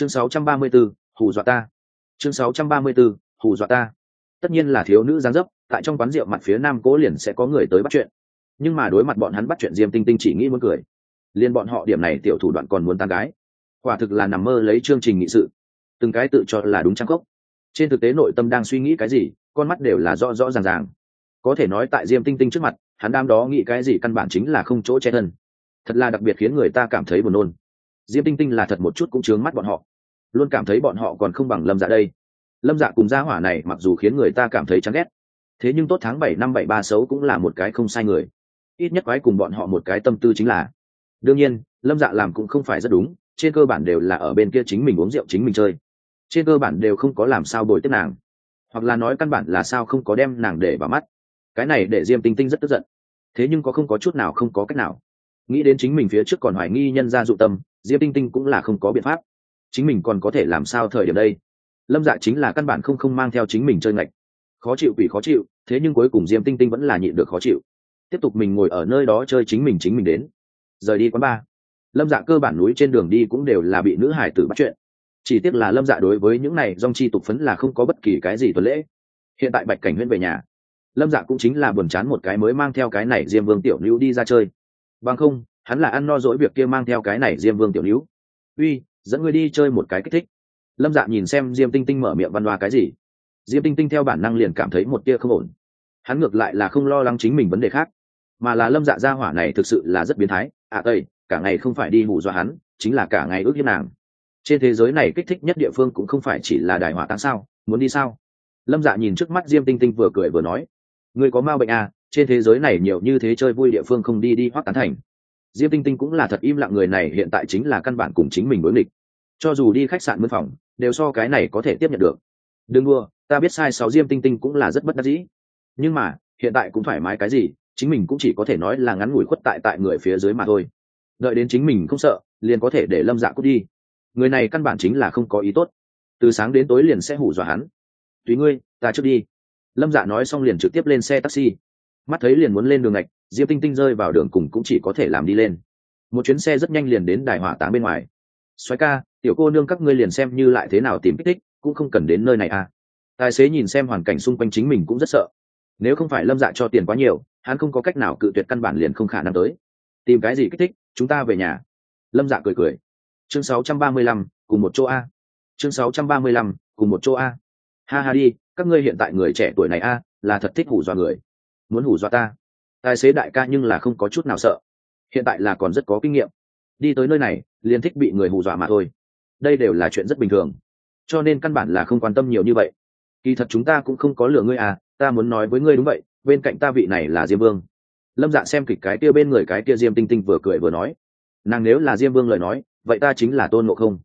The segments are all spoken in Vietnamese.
chương 634, hù dọa ta. Chương 634, hù dọa ta. Tất nhiên là thiếu nữ giáng dấp tại trong quán rượu mặt phía nam cố liền sẽ có người tới bắt chuyện. Nhưng mà đối mặt bọn hắn bắt chuyện diêm tinh tinh chỉ nghĩ muốn cười. Liền bọn họ điểm này tiểu thủ đoạn còn muốn tán gái. Quả thực là nằm mơ lấy chương trình nghị sự. Từng cái tự cho là đúng trang cốc trên thực tế nội tâm đang suy nghĩ cái gì con mắt đều là rõ rõ ràng ràng. Có thể nói tại diêm tinh tinh trước mặt hắn đam đó nghĩ cái gì căn bản chính là không chỗ che thân. Thật là đặc biệt khiến người ta cảm thấy buồn nôn diêm tinh tinh là thật một chút cũng chướng mắt bọn họ. Luôn cảm thấy bọn họ còn không bằng lâm dạ đây. Lâm dạ cùng gia hỏa này mặc dù khiến người ta cảm thấy chán ghét, thế nhưng tốt tháng bảy năm bảy ba xấu cũng là một cái không sai người. Ít nhất quái cùng bọn họ một cái tâm tư chính là. Đương nhiên, lâm dạ làm cũng không phải rất đúng, trên cơ bản đều là ở bên kia chính mình uống rượu chính mình chơi. Trên cơ bản đều không có làm sao bồi tiếp nàng. Hoặc là nói căn bản là sao không có đem nàng để vào mắt. Cái này để diêm tinh tinh rất tức giận. Thế nhưng có không có chút nào không có cách nào. Nghĩ đến chính mình phía trước còn hoài nghi nhân ra dụ tâm diêm tinh tinh cũng là không có biện pháp. Chính mình còn có thể làm sao thời điểm đây? Lâm dạ chính là căn bản không không mang theo chính mình chơi ngạch. Khó chịu quỷ khó chịu, thế nhưng cuối cùng diêm tinh tinh vẫn là nhịn được khó chịu. Tiếp tục mình ngồi ở nơi đó chơi chính mình chính mình đến. Rời đi quán ba lâm dạ cơ bản núi trên đường đi cũng đều là bị nữ hải tử bắt chuyện. Chỉ tiếc là lâm dạ đối với những này dong chi tục phấn là không có bất kỳ cái gì tuần lễ. Hiện tại bạch cảnh huyên về nhà, lâm dạ cũng chính là buồn chán một cái mới mang theo cái này diêm vương tiểu nữ đi ra chơi. Bằng không hắn là ăn no dỗi việc kia mang theo cái này diêm vương tiểu nữ uy, dẫn ngươi đi chơi một cái kích thích. Lâm dạ nhìn xem diêm tinh tinh mở miệng văn đoa cái gì. Diêm tinh tinh theo bản năng liền cảm thấy một tia không ổn. Hắn ngược lại là không lo lắng chính mình vấn đề khác, mà là lâm dạ gia hỏa này thực sự là rất biến thái. À tây, cả ngày không phải đi hù dọa hắn, chính là cả ngày ước hiếp nàng. Trên thế giới này kích thích nhất địa phương cũng không phải chỉ là đài hỏa táng sao, muốn đi sao? Lâm dạ nhìn trước mắt diêm tinh tinh vừa cười vừa nói. Người có ma bệnh à? Trên thế giới này nhiều như thế chơi vui địa phương không đi đi hoắc tán thành diêm tinh tinh cũng là thật im lặng người này hiện tại chính là căn bản cùng chính mình đối nghịch. Cho dù đi khách sạn mân phòng, đều so cái này có thể tiếp nhận được. Đừng đua ta biết sai sáu diêm tinh tinh cũng là rất bất đắc dĩ. Nhưng mà, hiện tại cũng thoải mái cái gì, chính mình cũng chỉ có thể nói là ngắn ngủi khuất tại tại người phía dưới mà thôi. Đợi đến chính mình không sợ, liền có thể để lâm dạ cút đi. Người này căn bản chính là không có ý tốt. Từ sáng đến tối liền sẽ hủ dọa hắn. Tùy ngươi, ta trước đi. Lâm dạ nói xong liền trực tiếp lên xe taxi. Mắt thấy liền muốn lên đường ngạch diệp tinh tinh rơi vào đường cùng cũng chỉ có thể làm đi lên. Một chuyến xe rất nhanh liền đến đài hỏa táng bên ngoài. Xoáy ca tiểu cô nương các ngươi liền xem như lại thế nào tìm kích thích cũng không cần đến nơi này à. Tài xế nhìn xem hoàn cảnh xung quanh chính mình cũng rất sợ. Nếu không phải lâm dạ cho tiền quá nhiều hắn không có cách nào cự tuyệt căn bản liền không khả năng tới. Tìm cái gì kích thích chúng ta về nhà. Lâm dạ cười cười. Chương 635, cùng một chỗ a. Chương 635, cùng một chỗ a. Ha ha đi các ngươi hiện tại người trẻ tuổi này a là thật thích hủ dọa người. Muốn hủ dọa ta tài xế đại ca nhưng là không có chút nào sợ. Hiện tại là còn rất có kinh nghiệm. Đi tới nơi này, liền thích bị người hù dọa mà thôi. Đây đều là chuyện rất bình thường. Cho nên căn bản là không quan tâm nhiều như vậy. Kỳ thật chúng ta cũng không có lừa ngươi à ta muốn nói với ngươi đúng vậy, bên cạnh ta vị này là diêm vương. Lâm dạ xem kịch cái kia bên người cái kia diêm tinh tinh vừa cười vừa nói. Nàng nếu là diêm vương lời nói, vậy ta chính là tôn ngộ không.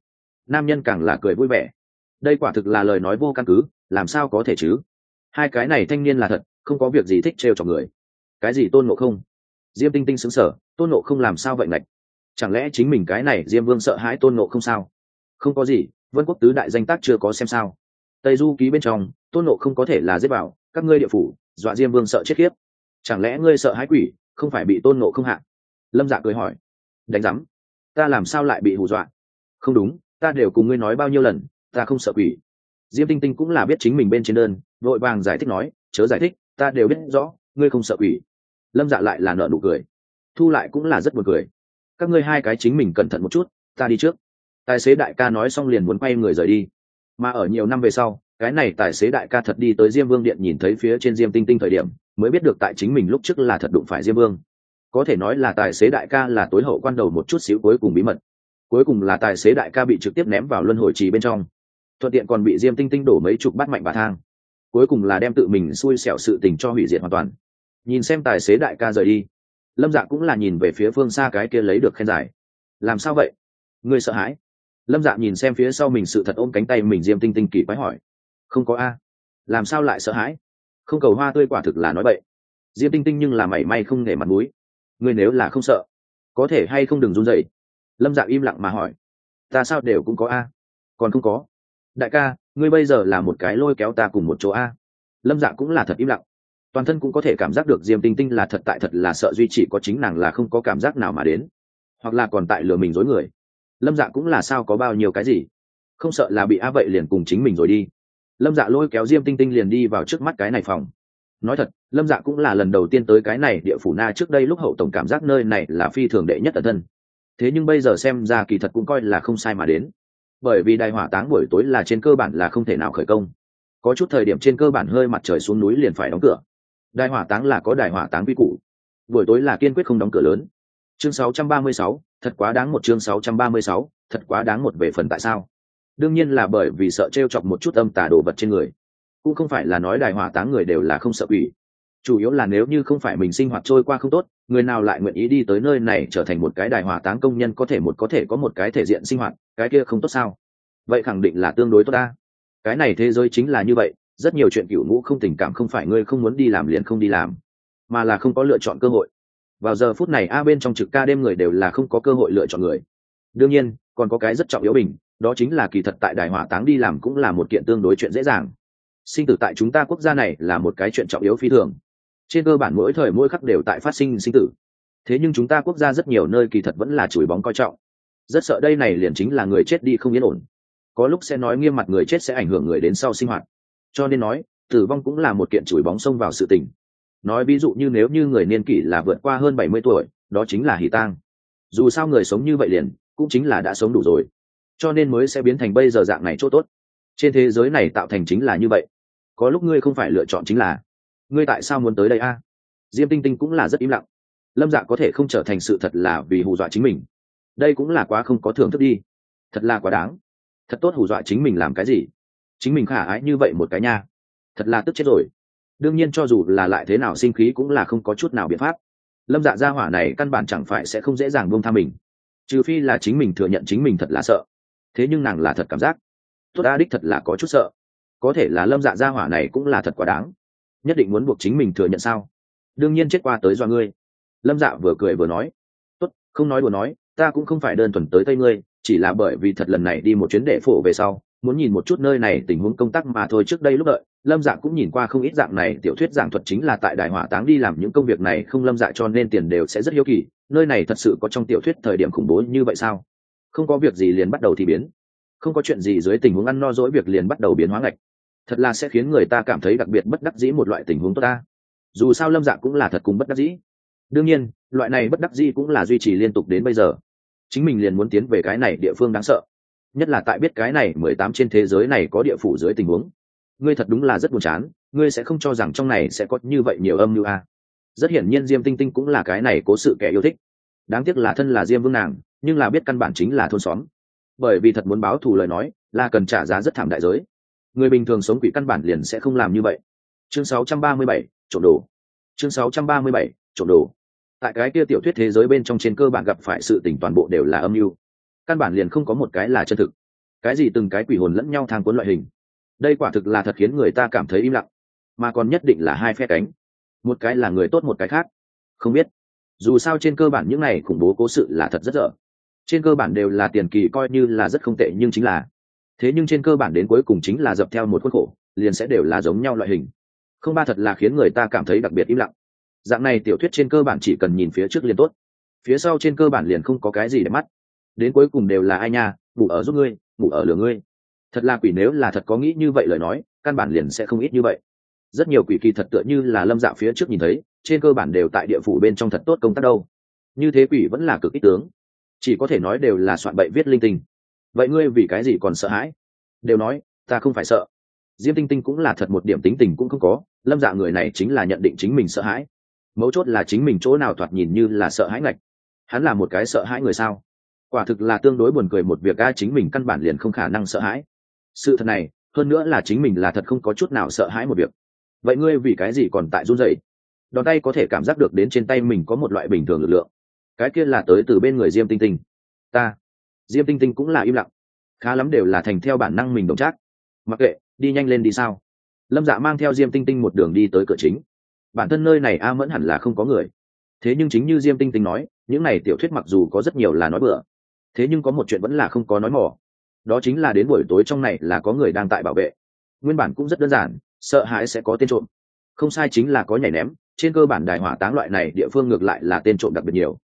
Nam nhân càng là cười vui vẻ. Đây quả thực là lời nói vô căn cứ, làm sao có thể chứ? Hai cái này thanh niên là thật, không có việc gì thích trêu cho người cái gì tôn ngộ không? Diêm tinh tinh xứng sở tôn ngộ không làm sao vậy ngạch? Chẳng lẽ chính mình cái này diêm vương sợ hãi tôn ngộ không sao? Không có gì, vân quốc tứ đại danh tác chưa có xem sao. Tây du ký bên trong, tôn ngộ không có thể là giết bảo, các ngươi địa phủ, dọa diêm vương sợ chết khiếp. Chẳng lẽ ngươi sợ hãi quỷ, không phải bị tôn ngộ không hạ? Lâm dạ cười hỏi. Đánh giám, ta làm sao lại bị hù dọa? Không đúng, ta đều cùng ngươi nói bao nhiêu lần, ta không sợ quỷ. Diêm tinh tinh cũng là biết chính mình bên trên đơn, vội vàng giải thích nói, chớ giải thích, ta đều biết rõ, ngươi không sợ quỷ lâm dạ lại là nợ nụ cười. Thu lại cũng là rất buồn cười. Các ngươi hai cái chính mình cẩn thận một chút, ta đi trước. Tài xế đại ca nói xong liền muốn quay người rời đi. Mà ở nhiều năm về sau, cái này tài xế đại ca thật đi tới diêm vương điện nhìn thấy phía trên diêm tinh tinh thời điểm, mới biết được tại chính mình lúc trước là thật đụng phải diêm vương. Có thể nói là tài xế đại ca là tối hậu quan đầu một chút xíu cuối cùng bí mật. Cuối cùng là tài xế đại ca bị trực tiếp ném vào luân hồi trì bên trong. Thuận tiện còn bị diêm tinh tinh đổ mấy chục bát mạnh bà thang. Cuối cùng là đem tự mình xui xẻo sự tình cho hủy diệt hoàn toàn nhìn xem tài xế đại ca rời đi. Lâm dạ cũng là nhìn về phía phương xa cái kia lấy được khen giải. Làm sao vậy? Ngươi sợ hãi. Lâm dạ nhìn xem phía sau mình sự thật ôm cánh tay mình diêm tinh tinh kỳ quái hỏi. Không có a. Làm sao lại sợ hãi? Không cầu hoa tươi quả thực là nói bậy. Diêm tinh tinh nhưng là mảy may không nể mặt mũi. Ngươi nếu là không sợ, có thể hay không đừng run dậy lâm dạ im lặng mà hỏi. Ta sao đều cũng có a. Còn không có. Đại ca, ngươi bây giờ là một cái lôi kéo ta cùng một chỗ a. Lâm dạ cũng là thật im lặng toàn thân cũng có thể cảm giác được diêm tinh tinh là thật tại thật là sợ duy chỉ có chính nàng là không có cảm giác nào mà đến. Hoặc là còn tại lừa mình dối người. Lâm dạ cũng là sao có bao nhiêu cái gì. Không sợ là bị a vậy liền cùng chính mình rồi đi. Lâm dạ lôi kéo diêm tinh tinh liền đi vào trước mắt cái này phòng. Nói thật, lâm dạ cũng là lần đầu tiên tới cái này địa phủ na trước đây lúc hậu tổng cảm giác nơi này là phi thường đệ nhất ở thân. Thế nhưng bây giờ xem ra kỳ thật cũng coi là không sai mà đến. Bởi vì đài hỏa táng buổi tối là trên cơ bản là không thể nào khởi công. Có chút thời điểm trên cơ bản hơi mặt trời xuống núi liền phải đóng cửa đài hỏa táng là có đài hỏa táng quy củ. Buổi tối là kiên quyết không đóng cửa lớn. Chương 636, thật quá đáng một chương 636, thật quá đáng một về phần tại sao. Đương nhiên là bởi vì sợ t r e o chọc một chút âm tà đồ vật trên người. Cũng không phải là nói đài hỏa táng người đều là không sợ quỷ. Chủ yếu là nếu như không phải mình sinh hoạt trôi qua không tốt người nào lại nguyện ý đi tới nơi này trở thành một cái đài hỏa táng công nhân có thể một có thể có một cái thể diện sinh hoạt cái kia không tốt sao? Vậy khẳng định là tương đối tốt ta. Cái này thế giới chính là như vậy rất nhiều chuyện cựu ngũ không tình cảm không phải ngươi không muốn đi làm liền không đi làm, mà là không có lựa chọn cơ hội. Vào giờ phút này, a bên trong trực ca đêm người đều là không có cơ hội lựa chọn người. Đương nhiên, còn có cái rất trọng yếu bình, đó chính là kỳ thật tại đài hỏa táng đi làm cũng là một kiện tương đối chuyện dễ dàng. Sinh tử tại chúng ta quốc gia này là một cái chuyện trọng yếu phi thường. Trên cơ bản mỗi thời mỗi khắc đều tại phát sinh sinh tử. Thế nhưng chúng ta quốc gia rất nhiều nơi kỳ thật vẫn là chùi bóng coi trọng. Rất sợ đây này liền chính là người chết đi không yên ổn. Có lúc sẽ nói nghiêm mặt người chết sẽ ảnh hưởng người đến sau sinh hoạt cho nên nói, tử vong cũng là một kiện chùi bóng xông vào sự tình. Nói ví dụ như nếu như người niên kỷ là vượt qua hơn bảy mươi tuổi, đó chính là hỷ tang. Dù sao người sống như vậy liền, cũng chính là đã sống đủ rồi. Cho nên mới sẽ biến thành bây giờ dạng này chỗ tốt. Trên thế giới này tạo thành chính là như vậy. Có lúc ngươi không phải lựa chọn chính là, ngươi tại sao muốn tới đây a? Diêm tinh tinh cũng là rất im lặng. Lâm dạ có thể không trở thành sự thật là vì hù dọa chính mình. Đây cũng là quá không có thưởng thức đi. Thật là quá đáng. Thật tốt hù dọa chính mình làm cái gì? Chính mình khả ái như vậy một cái nha. Thật là tức chết rồi. Đương nhiên cho dù là lại thế nào sinh khí cũng là không có chút nào biện pháp. Lâm dạ gia hỏa này căn bản chẳng phải sẽ không dễ dàng buông tha mình. Trừ phi là chính mình thừa nhận chính mình thật là sợ. Thế nhưng nàng là thật cảm giác. Tốt, a đích thật là có chút sợ. Có thể là lâm dạ gia hỏa này cũng là thật quá đáng. Nhất định muốn buộc chính mình thừa nhận sao? Đương nhiên chết qua tới do ngươi. Lâm dạ vừa cười vừa nói. Tốt, không nói đùa nói, ta cũng không phải đơn thuần tới tây ngươi, chỉ là bởi vì thật lần này đi một chuyến đệ phổ về sau muốn nhìn một chút nơi này tình huống công tác mà thôi trước đây lúc đợi, lâm dạ cũng nhìn qua không ít dạng này tiểu thuyết giảng thuật chính là tại đại hỏa táng đi làm những công việc này không lâm dạ cho nên tiền đều sẽ rất hiếu kỳ, nơi này thật sự có trong tiểu thuyết thời điểm khủng bố như vậy sao? Không có việc gì liền bắt đầu thì biến. Không có chuyện gì dưới tình huống ăn no dỗi việc liền bắt đầu biến hóa ngạch. Thật là sẽ khiến người ta cảm thấy đặc biệt bất đắc dĩ một loại tình huống tốt ta. Dù sao lâm dạ cũng là thật cùng bất đắc dĩ. Đương nhiên, loại này bất đắc dĩ cũng là duy trì liên tục đến bây giờ. Chính mình liền muốn tiến về cái này địa phương đáng sợ nhất là tại biết cái này mười tám trên thế giới này có địa phủ dưới tình huống. Ngươi thật đúng là rất buồn chán ngươi sẽ không cho rằng trong này sẽ có như vậy nhiều âm mưu a. Rất hiển nhiên diêm tinh tinh cũng là cái này cố sự kẻ yêu thích. Đáng tiếc là thân là diêm vương nàng nhưng là biết căn bản chính là thôn xóm. Bởi vì thật muốn báo thù lời nói là cần trả giá rất thảm đại giới. Người bình thường sống quỷ căn bản liền sẽ không làm như vậy. Chương 637, trộm đồ. Chương 637, trộm đồ. Tại cái kia tiểu thuyết thế giới bên trong trên cơ bản gặp phải sự tình toàn bộ đều là âm mưu căn bản liền không có một cái là chân thực. Cái gì từng cái quỷ hồn lẫn nhau thang cuốn loại hình? Đây quả thực là thật khiến người ta cảm thấy im lặng. Mà còn nhất định là hai phe cánh. Một cái là người tốt một cái khác. Không biết. Dù sao trên cơ bản những này khủng bố cố sự là thật rất dở. Trên cơ bản đều là tiền kỳ coi như là rất không tệ nhưng chính là. Thế nhưng trên cơ bản đến cuối cùng chính là dập theo một khuôn khổ, liền sẽ đều là giống nhau loại hình. Không ba thật là khiến người ta cảm thấy đặc biệt im lặng. Dạng này tiểu thuyết trên cơ bản chỉ cần nhìn phía trước liền tốt. Phía sau trên cơ bản liền không có cái gì để mắt đến cuối cùng đều là ai nha, ngủ ở giúp ngươi, ngủ ở lửa ngươi. Thật là quỷ nếu là thật có nghĩ như vậy lời nói, căn bản liền sẽ không ít như vậy. Rất nhiều quỷ kỳ thật tựa như là lâm dạo phía trước nhìn thấy, trên cơ bản đều tại địa phủ bên trong thật tốt công tác đâu. Như thế quỷ vẫn là cực ít tướng. Chỉ có thể nói đều là soạn bậy viết linh tinh. Vậy ngươi vì cái gì còn sợ hãi? Đều nói, ta không phải sợ. Diêm tinh tinh cũng là thật một điểm tính tình cũng không có, lâm dạ người này chính là nhận định chính mình sợ hãi. Mấu chốt là chính mình chỗ nào thoạt nhìn như là sợ hãi ngạch. Hắn là một cái sợ hãi người sao? Quả thực là tương đối buồn cười một việc a, chính mình căn bản liền không khả năng sợ hãi. Sự thật này, hơn nữa là chính mình là thật không có chút nào sợ hãi một việc. Vậy ngươi vì cái gì còn tại run rẩy? Đòn tay có thể cảm giác được đến trên tay mình có một loại bình thường lực lượng. Cái kia là tới từ bên người diêm tinh tinh. Ta, diêm tinh tinh cũng là im lặng. Khá lắm đều là thành theo bản năng mình đồng chắc mặc kệ, đi nhanh lên đi sao? Lâm dạ mang theo diêm tinh tinh một đường đi tới cửa chính. Bản thân nơi này a mẫn hẳn là không có người. Thế nhưng chính như diêm tinh tinh nói, những này tiểu thuyết mặc dù có rất nhiều là nói bừa thế nhưng có một chuyện vẫn là không có nói mỏ. Đó chính là đến buổi tối trong này là có người đang tại bảo vệ. Nguyên bản cũng rất đơn giản, sợ hãi sẽ có tên trộm. Không sai chính là có nhảy ném, trên cơ bản đài hỏa táng loại này địa phương ngược lại là tên trộm đặc biệt nhiều.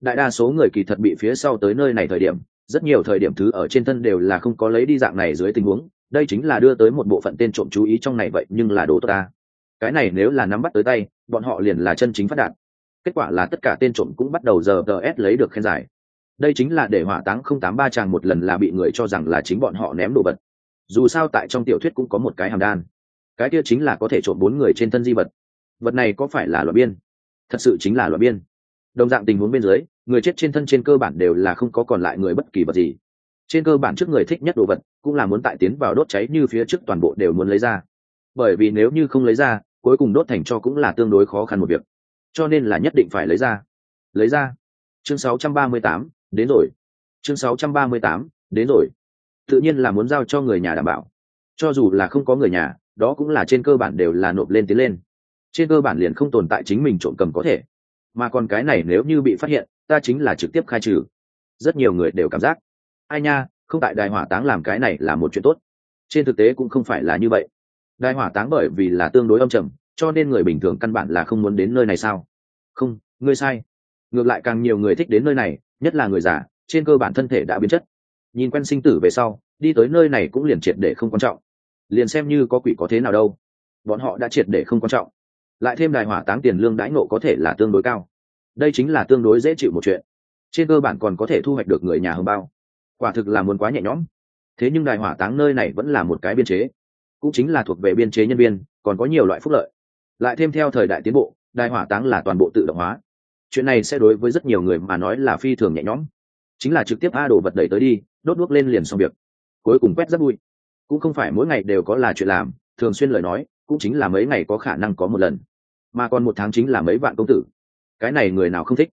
Đại đa số người kỳ thật bị phía sau tới nơi này thời điểm, rất nhiều thời điểm thứ ở trên thân đều là không có lấy đi dạng này dưới tình huống, đây chính là đưa tới một bộ phận tên trộm chú ý trong này vậy nhưng là đồ tốt ta. Cái này nếu là nắm bắt tới tay, bọn họ liền là chân chính phát đạt. Kết quả là tất cả tên trộm cũng bắt đầu giờ ts lấy được khen giải đây chính là để hỏa táng không tám ba chàng một lần là bị người cho rằng là chính bọn họ ném đồ vật. Dù sao tại trong tiểu thuyết cũng có một cái hàm đan. Cái kia chính là có thể trộm bốn người trên thân di vật. Vật này có phải là loại biên? Thật sự chính là loại biên. Đồng dạng tình huống bên dưới người chết trên thân trên cơ bản đều là không có còn lại người bất kỳ vật gì. Trên cơ bản trước người thích nhất đồ vật cũng là muốn tại tiến vào đốt cháy như phía trước toàn bộ đều muốn lấy ra. Bởi vì nếu như không lấy ra cuối cùng đốt thành cho cũng là tương đối khó khăn một việc. Cho nên là nhất định phải lấy ra. Lấy ra. Chương 638, đến rồi. Chương 638, đến rồi. Tự nhiên là muốn giao cho người nhà đảm bảo. Cho dù là không có người nhà đó cũng là trên cơ bản đều là nộp lên tiến lên. Trên cơ bản liền không tồn tại chính mình trộm cầm có thể. Mà còn cái này nếu như bị phát hiện ta chính là trực tiếp khai trừ. Rất nhiều người đều cảm giác. Ai nha không tại đài hỏa táng làm cái này là một chuyện tốt. Trên thực tế cũng không phải là như vậy. Đài hỏa táng bởi vì là tương đối âm trầm cho nên người bình thường căn bản là không muốn đến nơi này sao? Không ngươi sai. Ngược lại càng nhiều người thích đến nơi này nhất là người già, trên cơ bản thân thể đã biến chất. Nhìn quen sinh tử về sau, đi tới nơi này cũng liền triệt để không quan trọng. Liền xem như có quỷ có thế nào đâu. Bọn họ đã triệt để không quan trọng. Lại thêm đài hỏa táng tiền lương đãi nộ có thể là tương đối cao. Đây chính là tương đối dễ chịu một chuyện. Trên cơ bản còn có thể thu hoạch được người nhà hồng bao. Quả thực là muốn quá nhẹ nhõm. Thế nhưng đài hỏa táng nơi này vẫn là một cái biên chế. Cũng chính là thuộc về biên chế nhân viên, còn có nhiều loại phúc lợi. Lại thêm theo thời đại tiến bộ, đài hỏa táng là toàn bộ tự động hóa chuyện này sẽ đối với rất nhiều người mà nói là phi thường nhẹ nhõm. Chính là trực tiếp a đồ vật đẩy tới đi, đốt đuốc lên liền xong việc. Cuối cùng quét rất vui. Cũng không phải mỗi ngày đều có là chuyện làm, thường xuyên lời nói, cũng chính là mấy ngày có khả năng có một lần. Mà còn một tháng chính là mấy vạn công tử. Cái này người nào không thích?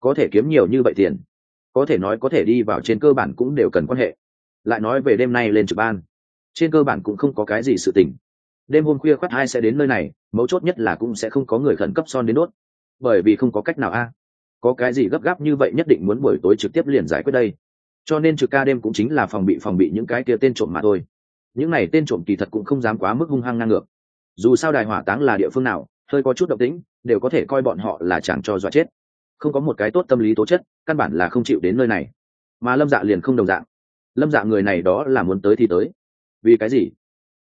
Có thể kiếm nhiều như vậy tiền. Có thể nói có thể đi vào trên cơ bản cũng đều cần quan hệ. Lại nói về đêm nay lên trực ban. Trên cơ bản cũng không có cái gì sự tình. Đêm hôm khuya khoác hai sẽ đến nơi này, mấu chốt nhất là cũng sẽ không có người khẩn cấp son đến đốt bởi vì không có cách nào a. Có cái gì gấp gáp như vậy nhất định muốn buổi tối trực tiếp liền giải quyết đây. Cho nên trực ca đêm cũng chính là phòng bị phòng bị những cái kia tên trộm mà thôi. Những này tên trộm kỳ thật cũng không dám quá mức hung hăng ngang ngược. Dù sao đài hỏa táng là địa phương nào, hơi có chút động tĩnh, đều có thể coi bọn họ là chẳng cho dọa chết. Không có một cái tốt tâm lý tố chất, căn bản là không chịu đến nơi này. Mà lâm dạ liền không đồng dạng. Lâm dạ người này đó là muốn tới thì tới. Vì cái gì?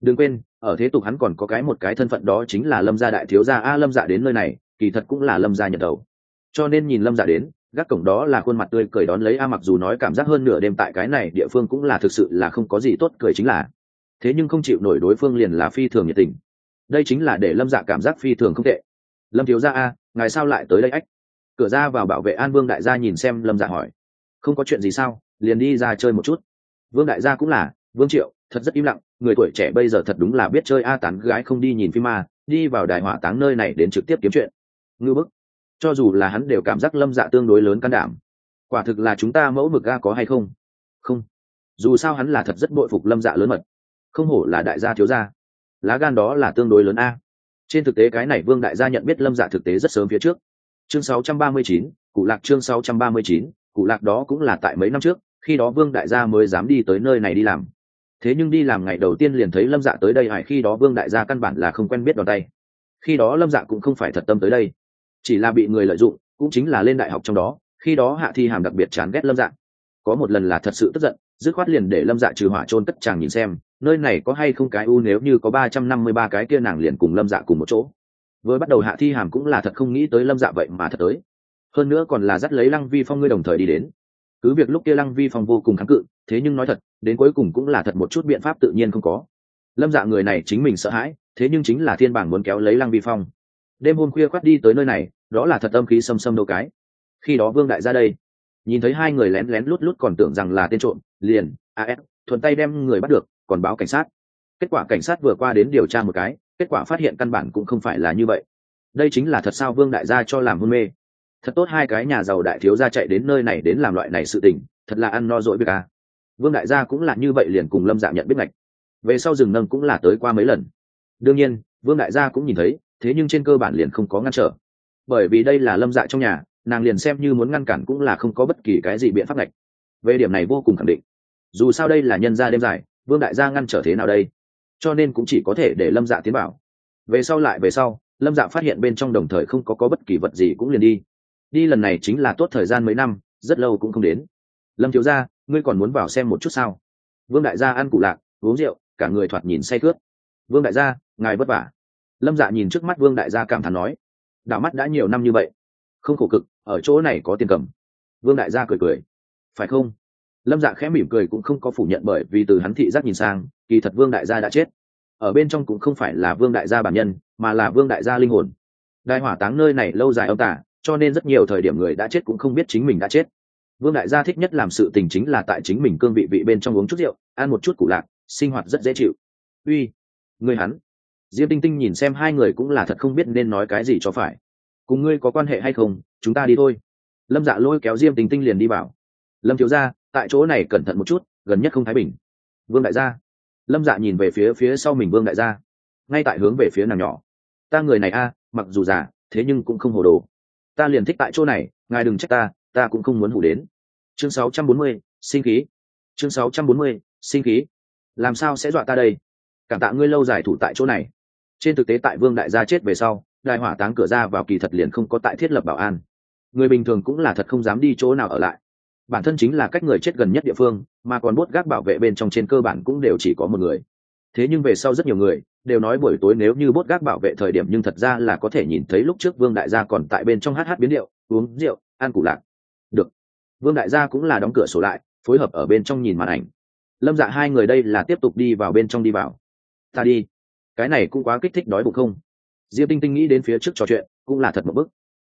Đừng quên, ở thế tục hắn còn có cái một cái thân phận đó chính là lâm gia đại thiếu gia. A, lâm dạ đến nơi này kỳ thật cũng là lâm gia nhận đầu. Cho nên nhìn lâm dạ đến, gác cổng đó là khuôn mặt tươi cười đón lấy a mặc dù nói cảm giác hơn nửa đêm tại cái này địa phương cũng là thực sự là không có gì tốt cười chính là. Thế nhưng không chịu nổi đối phương liền là phi thường nhiệt tình. Đây chính là để lâm dạ cảm giác phi thường không tệ. Lâm thiếu gia a, ngài sao lại tới đây ách? Cửa ra vào bảo vệ an vương đại gia nhìn xem lâm dạ hỏi. Không có chuyện gì sao? Liền đi ra chơi một chút. Vương đại gia cũng là, vương triệu, thật rất im lặng, người tuổi trẻ bây giờ thật đúng là biết chơi a tán gái không đi nhìn phim a, đi vào đài hỏa táng nơi này đến trực tiếp kiếm chuyện ngư bức. Cho dù là hắn đều cảm giác lâm dạ tương đối lớn can đảm. Quả thực là chúng ta mẫu mực ga có hay không? Không. Dù sao hắn là thật rất bội phục lâm dạ lớn mật. Không hổ là đại gia thiếu gia. Lá gan đó là tương đối lớn a. Trên thực tế cái này vương đại gia nhận biết lâm dạ thực tế rất sớm phía trước. Chương 639, cụ lạc chương 639, cụ lạc đó cũng là tại mấy năm trước khi đó vương đại gia mới dám đi tới nơi này đi làm. Thế nhưng đi làm ngày đầu tiên liền thấy lâm dạ tới đây hải khi đó vương đại gia căn bản là không quen biết đòn tay. Khi đó lâm dạ cũng không phải thật tâm tới đây chỉ là bị người lợi dụng, cũng chính là lên đại học trong đó, khi đó hạ thi hàm đặc biệt chán ghét lâm dạ. Có một lần là thật sự tức giận, dứt khoát liền để lâm dạ trừ hỏa trôn cất chàng nhìn xem, nơi này có hay không cái u nếu như có ba trăm năm mươi ba cái kia nàng liền cùng lâm dạ cùng một chỗ. Với bắt đầu hạ thi hàm cũng là thật không nghĩ tới lâm dạ vậy mà thật tới. Hơn nữa còn là dắt lấy lăng vi phong ngươi đồng thời đi đến. Cứ việc lúc kia lăng vi phong vô cùng kháng cự, thế nhưng nói thật, đến cuối cùng cũng là thật một chút biện pháp tự nhiên không có. Lâm dạ người này chính mình sợ hãi, thế nhưng chính là thiên bảng muốn kéo lấy lăng vi phong đêm hôm khuya khoát đi tới nơi này, đó là thật âm khí xâm xâm đâu cái. Khi đó vương đại ra đây, nhìn thấy hai người lén lén lút lút còn tưởng rằng là tên trộm, liền as thuận tay đem người bắt được, còn báo cảnh sát. Kết quả cảnh sát vừa qua đến điều tra một cái, kết quả phát hiện căn bản cũng không phải là như vậy. Đây chính là thật sao vương đại gia cho làm hôn mê. Thật tốt hai cái nhà giàu đại thiếu gia chạy đến nơi này đến làm loại này sự tình, thật là ăn no dỗi việc à. vương đại gia cũng là như vậy liền cùng lâm dạ nhận biết ngạch. Về sau rừng nâng cũng là tới qua mấy lần. Đương nhiên, vương đại gia cũng nhìn thấy thế nhưng trên cơ bản liền không có ngăn trở. Bởi vì đây là lâm dạ trong nhà, nàng liền xem như muốn ngăn cản cũng là không có bất kỳ cái gì biện pháp lệch về điểm này vô cùng khẳng định. Dù sao đây là nhân gia đêm dài, vương đại gia ngăn trở thế nào đây? Cho nên cũng chỉ có thể để lâm dạ tiến bảo về sau lại về sau, lâm dạ phát hiện bên trong đồng thời không có có bất kỳ vật gì cũng liền đi. Đi lần này chính là tốt thời gian mấy năm, rất lâu cũng không đến. Lâm thiếu gia, ngươi còn muốn vào xem một chút sao? Vương đại gia ăn cụ lạc, uống rượu, cả người thoạt nhìn say cướp vương đại gia, ngài vất vả lâm dạ nhìn trước mắt vương đại gia cảm thán nói đảo mắt đã nhiều năm như vậy, không khổ cực, ở chỗ này có tiền cầm. Vương đại gia cười cười, phải không? Lâm dạ khẽ mỉm cười cũng không có phủ nhận bởi vì từ hắn thị giác nhìn sang, kỳ thật vương đại gia đã chết. Ở bên trong cũng không phải là vương đại gia bản nhân, mà là vương đại gia linh hồn. Đại hỏa táng nơi này lâu dài âm tả, cho nên rất nhiều thời điểm người đã chết cũng không biết chính mình đã chết. Vương đại gia thích nhất làm sự tình chính là tại chính mình cương vị vị bên trong uống chút rượu, ăn một chút củ lạc, sinh hoạt rất dễ chịu. Uy, người hắn diêm tinh tinh nhìn xem hai người cũng là thật không biết nên nói cái gì cho phải. Cùng ngươi có quan hệ hay không chúng ta đi thôi. Lâm dạ lôi kéo diêm tinh tinh liền đi bảo. lâm thiếu gia tại chỗ này cẩn thận một chút gần nhất không thái bình. Vương đại gia. Lâm dạ nhìn về phía phía sau mình vương đại gia. Ngay tại hướng về phía nàng nhỏ. Ta người này a à, mặc dù già thế nhưng cũng không hồ đồ. Ta liền thích tại chỗ này ngài đừng trách ta ta cũng không muốn hủ đến. Chương 640, sinh khí. Chương 640, sinh khí. Làm sao sẽ dọa ta đây? Cảm tạ ngươi lâu dài thủ tại chỗ này trên thực tế tại vương đại gia chết về sau, đại hỏa táng cửa ra vào kỳ thật liền không có tại thiết lập bảo an. Người bình thường cũng là thật không dám đi chỗ nào ở lại. Bản thân chính là cách người chết gần nhất địa phương, mà còn bốt gác bảo vệ bên trong trên cơ bản cũng đều chỉ có một người. Thế nhưng về sau rất nhiều người đều nói buổi tối nếu như bốt gác bảo vệ thời điểm nhưng thật ra là có thể nhìn thấy lúc trước vương đại gia còn tại bên trong hát hát biến điệu, uống rượu, ăn củ lạc. Được. Vương đại gia cũng là đóng cửa sổ lại, phối hợp ở bên trong nhìn màn ảnh. Lâm dạ hai người đây là tiếp tục đi vào bên trong đi vào. Ta đi cái này cũng quá kích thích đói bụng không? Diệp tinh tinh nghĩ đến phía trước trò chuyện, cũng là thật một bức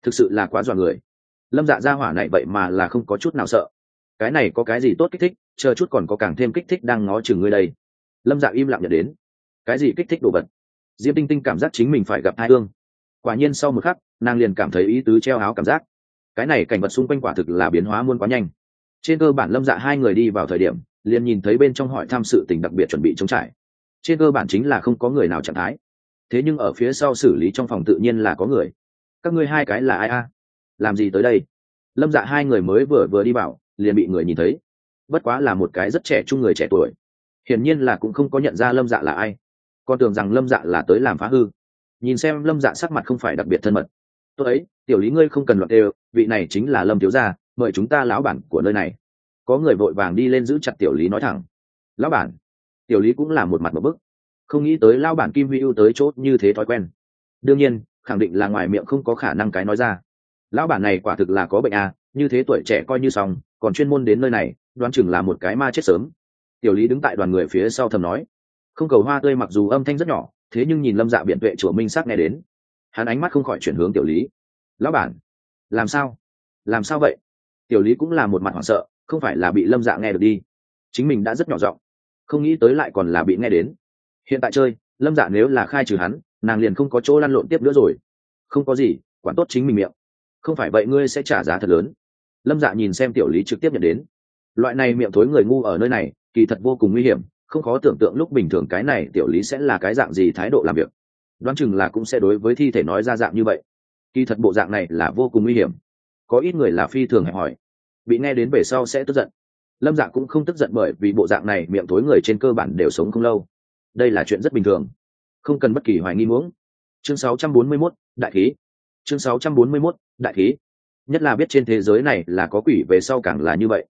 thực sự là quá dọa người. Lâm dạ ra hỏa này vậy mà là không có chút nào sợ. Cái này có cái gì tốt kích thích, chờ chút còn có càng thêm kích thích đang ngó chừng ngươi đây. Lâm dạ im lặng nhận đến. Cái gì kích thích đồ vật? Diệp tinh tinh cảm giác chính mình phải gặp hai ương quả nhiên sau một khắc, nàng liền cảm thấy ý tứ treo áo cảm giác. Cái này cảnh vật xung quanh quả thực là biến hóa muôn quá nhanh. Trên cơ bản lâm dạ hai người đi vào thời điểm, liền nhìn thấy bên trong hỏi thăm sự tình đặc biệt chuẩn bị chống trải trên cơ bản chính là không có người nào trạng thái. Thế nhưng ở phía sau xử lý trong phòng tự nhiên là có người. Các ngươi hai cái là ai a? Làm gì tới đây? Lâm dạ hai người mới vừa vừa đi vào, liền bị người nhìn thấy. Bất quá là một cái rất trẻ trung người trẻ tuổi. Hiển nhiên là cũng không có nhận ra lâm dạ là ai. Con tưởng rằng lâm dạ là tới làm phá hư. Nhìn xem lâm dạ sắc mặt không phải đặc biệt thân mật. Tôi ấy, tiểu lý ngươi không cần loạn đều, vị này chính là lâm thiếu gia, mời chúng ta lão bản của nơi này. Có người vội vàng đi lên giữ chặt tiểu lý nói thẳng. Lão bản? Tiểu lý cũng là một mặt một bức không nghĩ tới lao bản kim huy ưu tới chốt như thế thói quen. Đương nhiên, khẳng định là ngoài miệng không có khả năng cái nói ra. Lão bản này quả thực là có bệnh à như thế tuổi trẻ coi như xong, còn chuyên môn đến nơi này, đoán chừng là một cái ma chết sớm. Tiểu lý đứng tại đoàn người phía sau thầm nói. Không cầu hoa tươi mặc dù âm thanh rất nhỏ, thế nhưng nhìn lâm dạ biện tuệ chùa minh sắc nghe đến, hắn ánh mắt không khỏi chuyển hướng tiểu lý. Lão bản, làm sao? Làm sao vậy? Tiểu lý cũng là một mặt hoảng sợ, không phải là bị lâm dạ nghe được đi. Chính mình đã rất nhỏ giọng, không nghĩ tới lại còn là bị nghe đến hiện tại chơi, lâm dạ nếu là khai trừ hắn, nàng liền không có chỗ lăn lộn tiếp nữa rồi. Không có gì, quản tốt chính mình miệng. Không phải vậy ngươi sẽ trả giá thật lớn. Lâm dạ nhìn xem tiểu lý trực tiếp nhận đến. Loại này miệng thối người ngu ở nơi này, kỳ thật vô cùng nguy hiểm, không khó tưởng tượng lúc bình thường cái này tiểu lý sẽ là cái dạng gì thái độ làm việc. Đoán chừng là cũng sẽ đối với thi thể nói ra dạng như vậy. Kỳ thật bộ dạng này là vô cùng nguy hiểm. Có ít người là phi thường hẹp hỏi bị nghe đến về sau sẽ tức giận. Lâm dạ cũng không tức giận bởi vì bộ dạng này miệng thối người trên cơ bản đều sống không lâu đây là chuyện rất bình thường. Không cần bất kỳ hoài nghi muỗng chương 641, đại khí. Chương 641, đại khí. Nhất là biết trên thế giới này là có quỷ về sau càng là như vậy.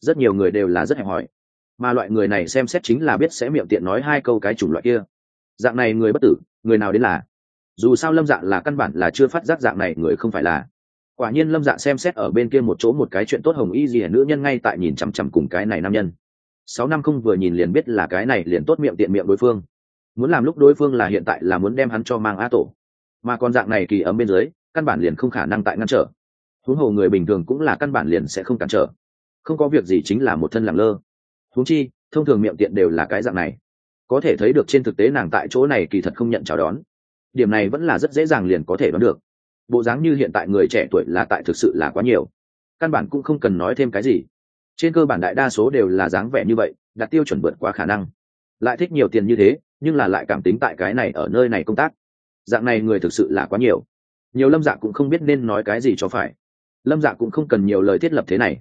Rất nhiều người đều là rất hẹp hỏi. Mà loại người này xem xét chính là biết sẽ miệng tiện nói hai câu cái chủng loại kia. Dạng này người bất tử người nào đến là? Dù sao lâm dạng là căn bản là chưa phát giác dạng này người không phải là. Quả nhiên lâm dạ xem xét ở bên kia một chỗ một cái chuyện tốt hồng y gì nữ nhân ngay tại nhìn chằm chằm cùng cái này nam nhân sáu năm không vừa nhìn liền biết là cái này liền tốt miệng tiện miệng đối phương. Muốn làm lúc đối phương là hiện tại là muốn đem hắn cho mang a tổ. Mà còn dạng này kỳ ấm bên dưới, căn bản liền không khả năng tại ngăn trở. Huống hồ người bình thường cũng là căn bản liền sẽ không cản trở. Không có việc gì chính là một thân làm lơ. Huống chi, thông thường miệng tiện đều là cái dạng này. Có thể thấy được trên thực tế nàng tại chỗ này kỳ thật không nhận chào đón. Điểm này vẫn là rất dễ dàng liền có thể đoán được. Bộ dáng như hiện tại người trẻ tuổi là tại thực sự là quá nhiều. Căn bản cũng không cần nói thêm cái gì trên cơ bản đại đa số đều là dáng vẻ như vậy, đặt tiêu chuẩn vượt quá khả năng. Lại thích nhiều tiền như thế, nhưng là lại cảm tính tại cái này ở nơi này công tác. Dạng này người thực sự là quá nhiều. Nhiều lâm dạ cũng không biết nên nói cái gì cho phải. Lâm dạ cũng không cần nhiều lời thiết lập thế này.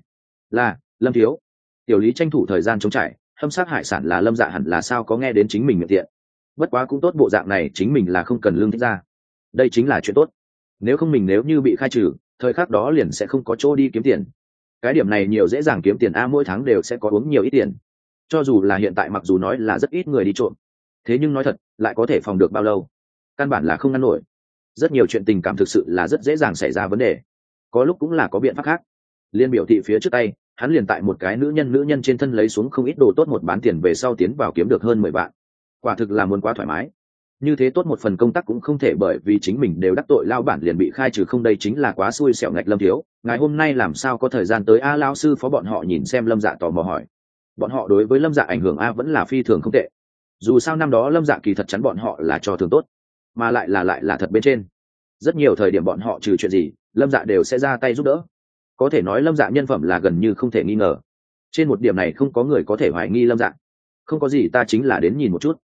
Là, lâm thiếu. Tiểu lý tranh thủ thời gian chống trải, hâm sát hải sản là lâm dạ hẳn là sao có nghe đến chính mình miệng tiện. Bất quá cũng tốt bộ dạng này, chính mình là không cần lương thích ra. Đây chính là chuyện tốt. Nếu không mình nếu như bị khai trừ, thời khắc đó liền sẽ không có chỗ đi kiếm tiền cái điểm này nhiều dễ dàng kiếm tiền a, mỗi tháng đều sẽ có uống nhiều ít tiền. Cho dù là hiện tại mặc dù nói là rất ít người đi trộm, thế nhưng nói thật, lại có thể phòng được bao lâu? Căn bản là không ngăn nổi. Rất nhiều chuyện tình cảm thực sự là rất dễ dàng xảy ra vấn đề. Có lúc cũng là có biện pháp khác. Liên biểu thị phía trước tay, hắn liền tại một cái nữ nhân nữ nhân trên thân lấy xuống không ít đồ tốt một bán tiền về sau tiến vào kiếm được hơn mười vạn. Quả thực là muốn quá thoải mái như thế tốt một phần công tác cũng không thể bởi vì chính mình đều đắc tội lao bản liền bị khai trừ không đây chính là quá xui xẻo ngạch lâm thiếu. Ngày hôm nay làm sao có thời gian tới a lao sư phó bọn họ nhìn xem lâm dạ tò mò hỏi. Bọn họ đối với lâm dạ ảnh hưởng a vẫn là phi thường không tệ. Dù sao năm đó lâm dạ kỳ thật chắn bọn họ là cho thường tốt, mà lại là lại là thật bên trên. Rất nhiều thời điểm bọn họ trừ chuyện gì, lâm dạ đều sẽ ra tay giúp đỡ. Có thể nói lâm dạ nhân phẩm là gần như không thể nghi ngờ. Trên một điểm này không có người có thể hoài nghi lâm dạ. Không có gì, ta chính là đến nhìn một chút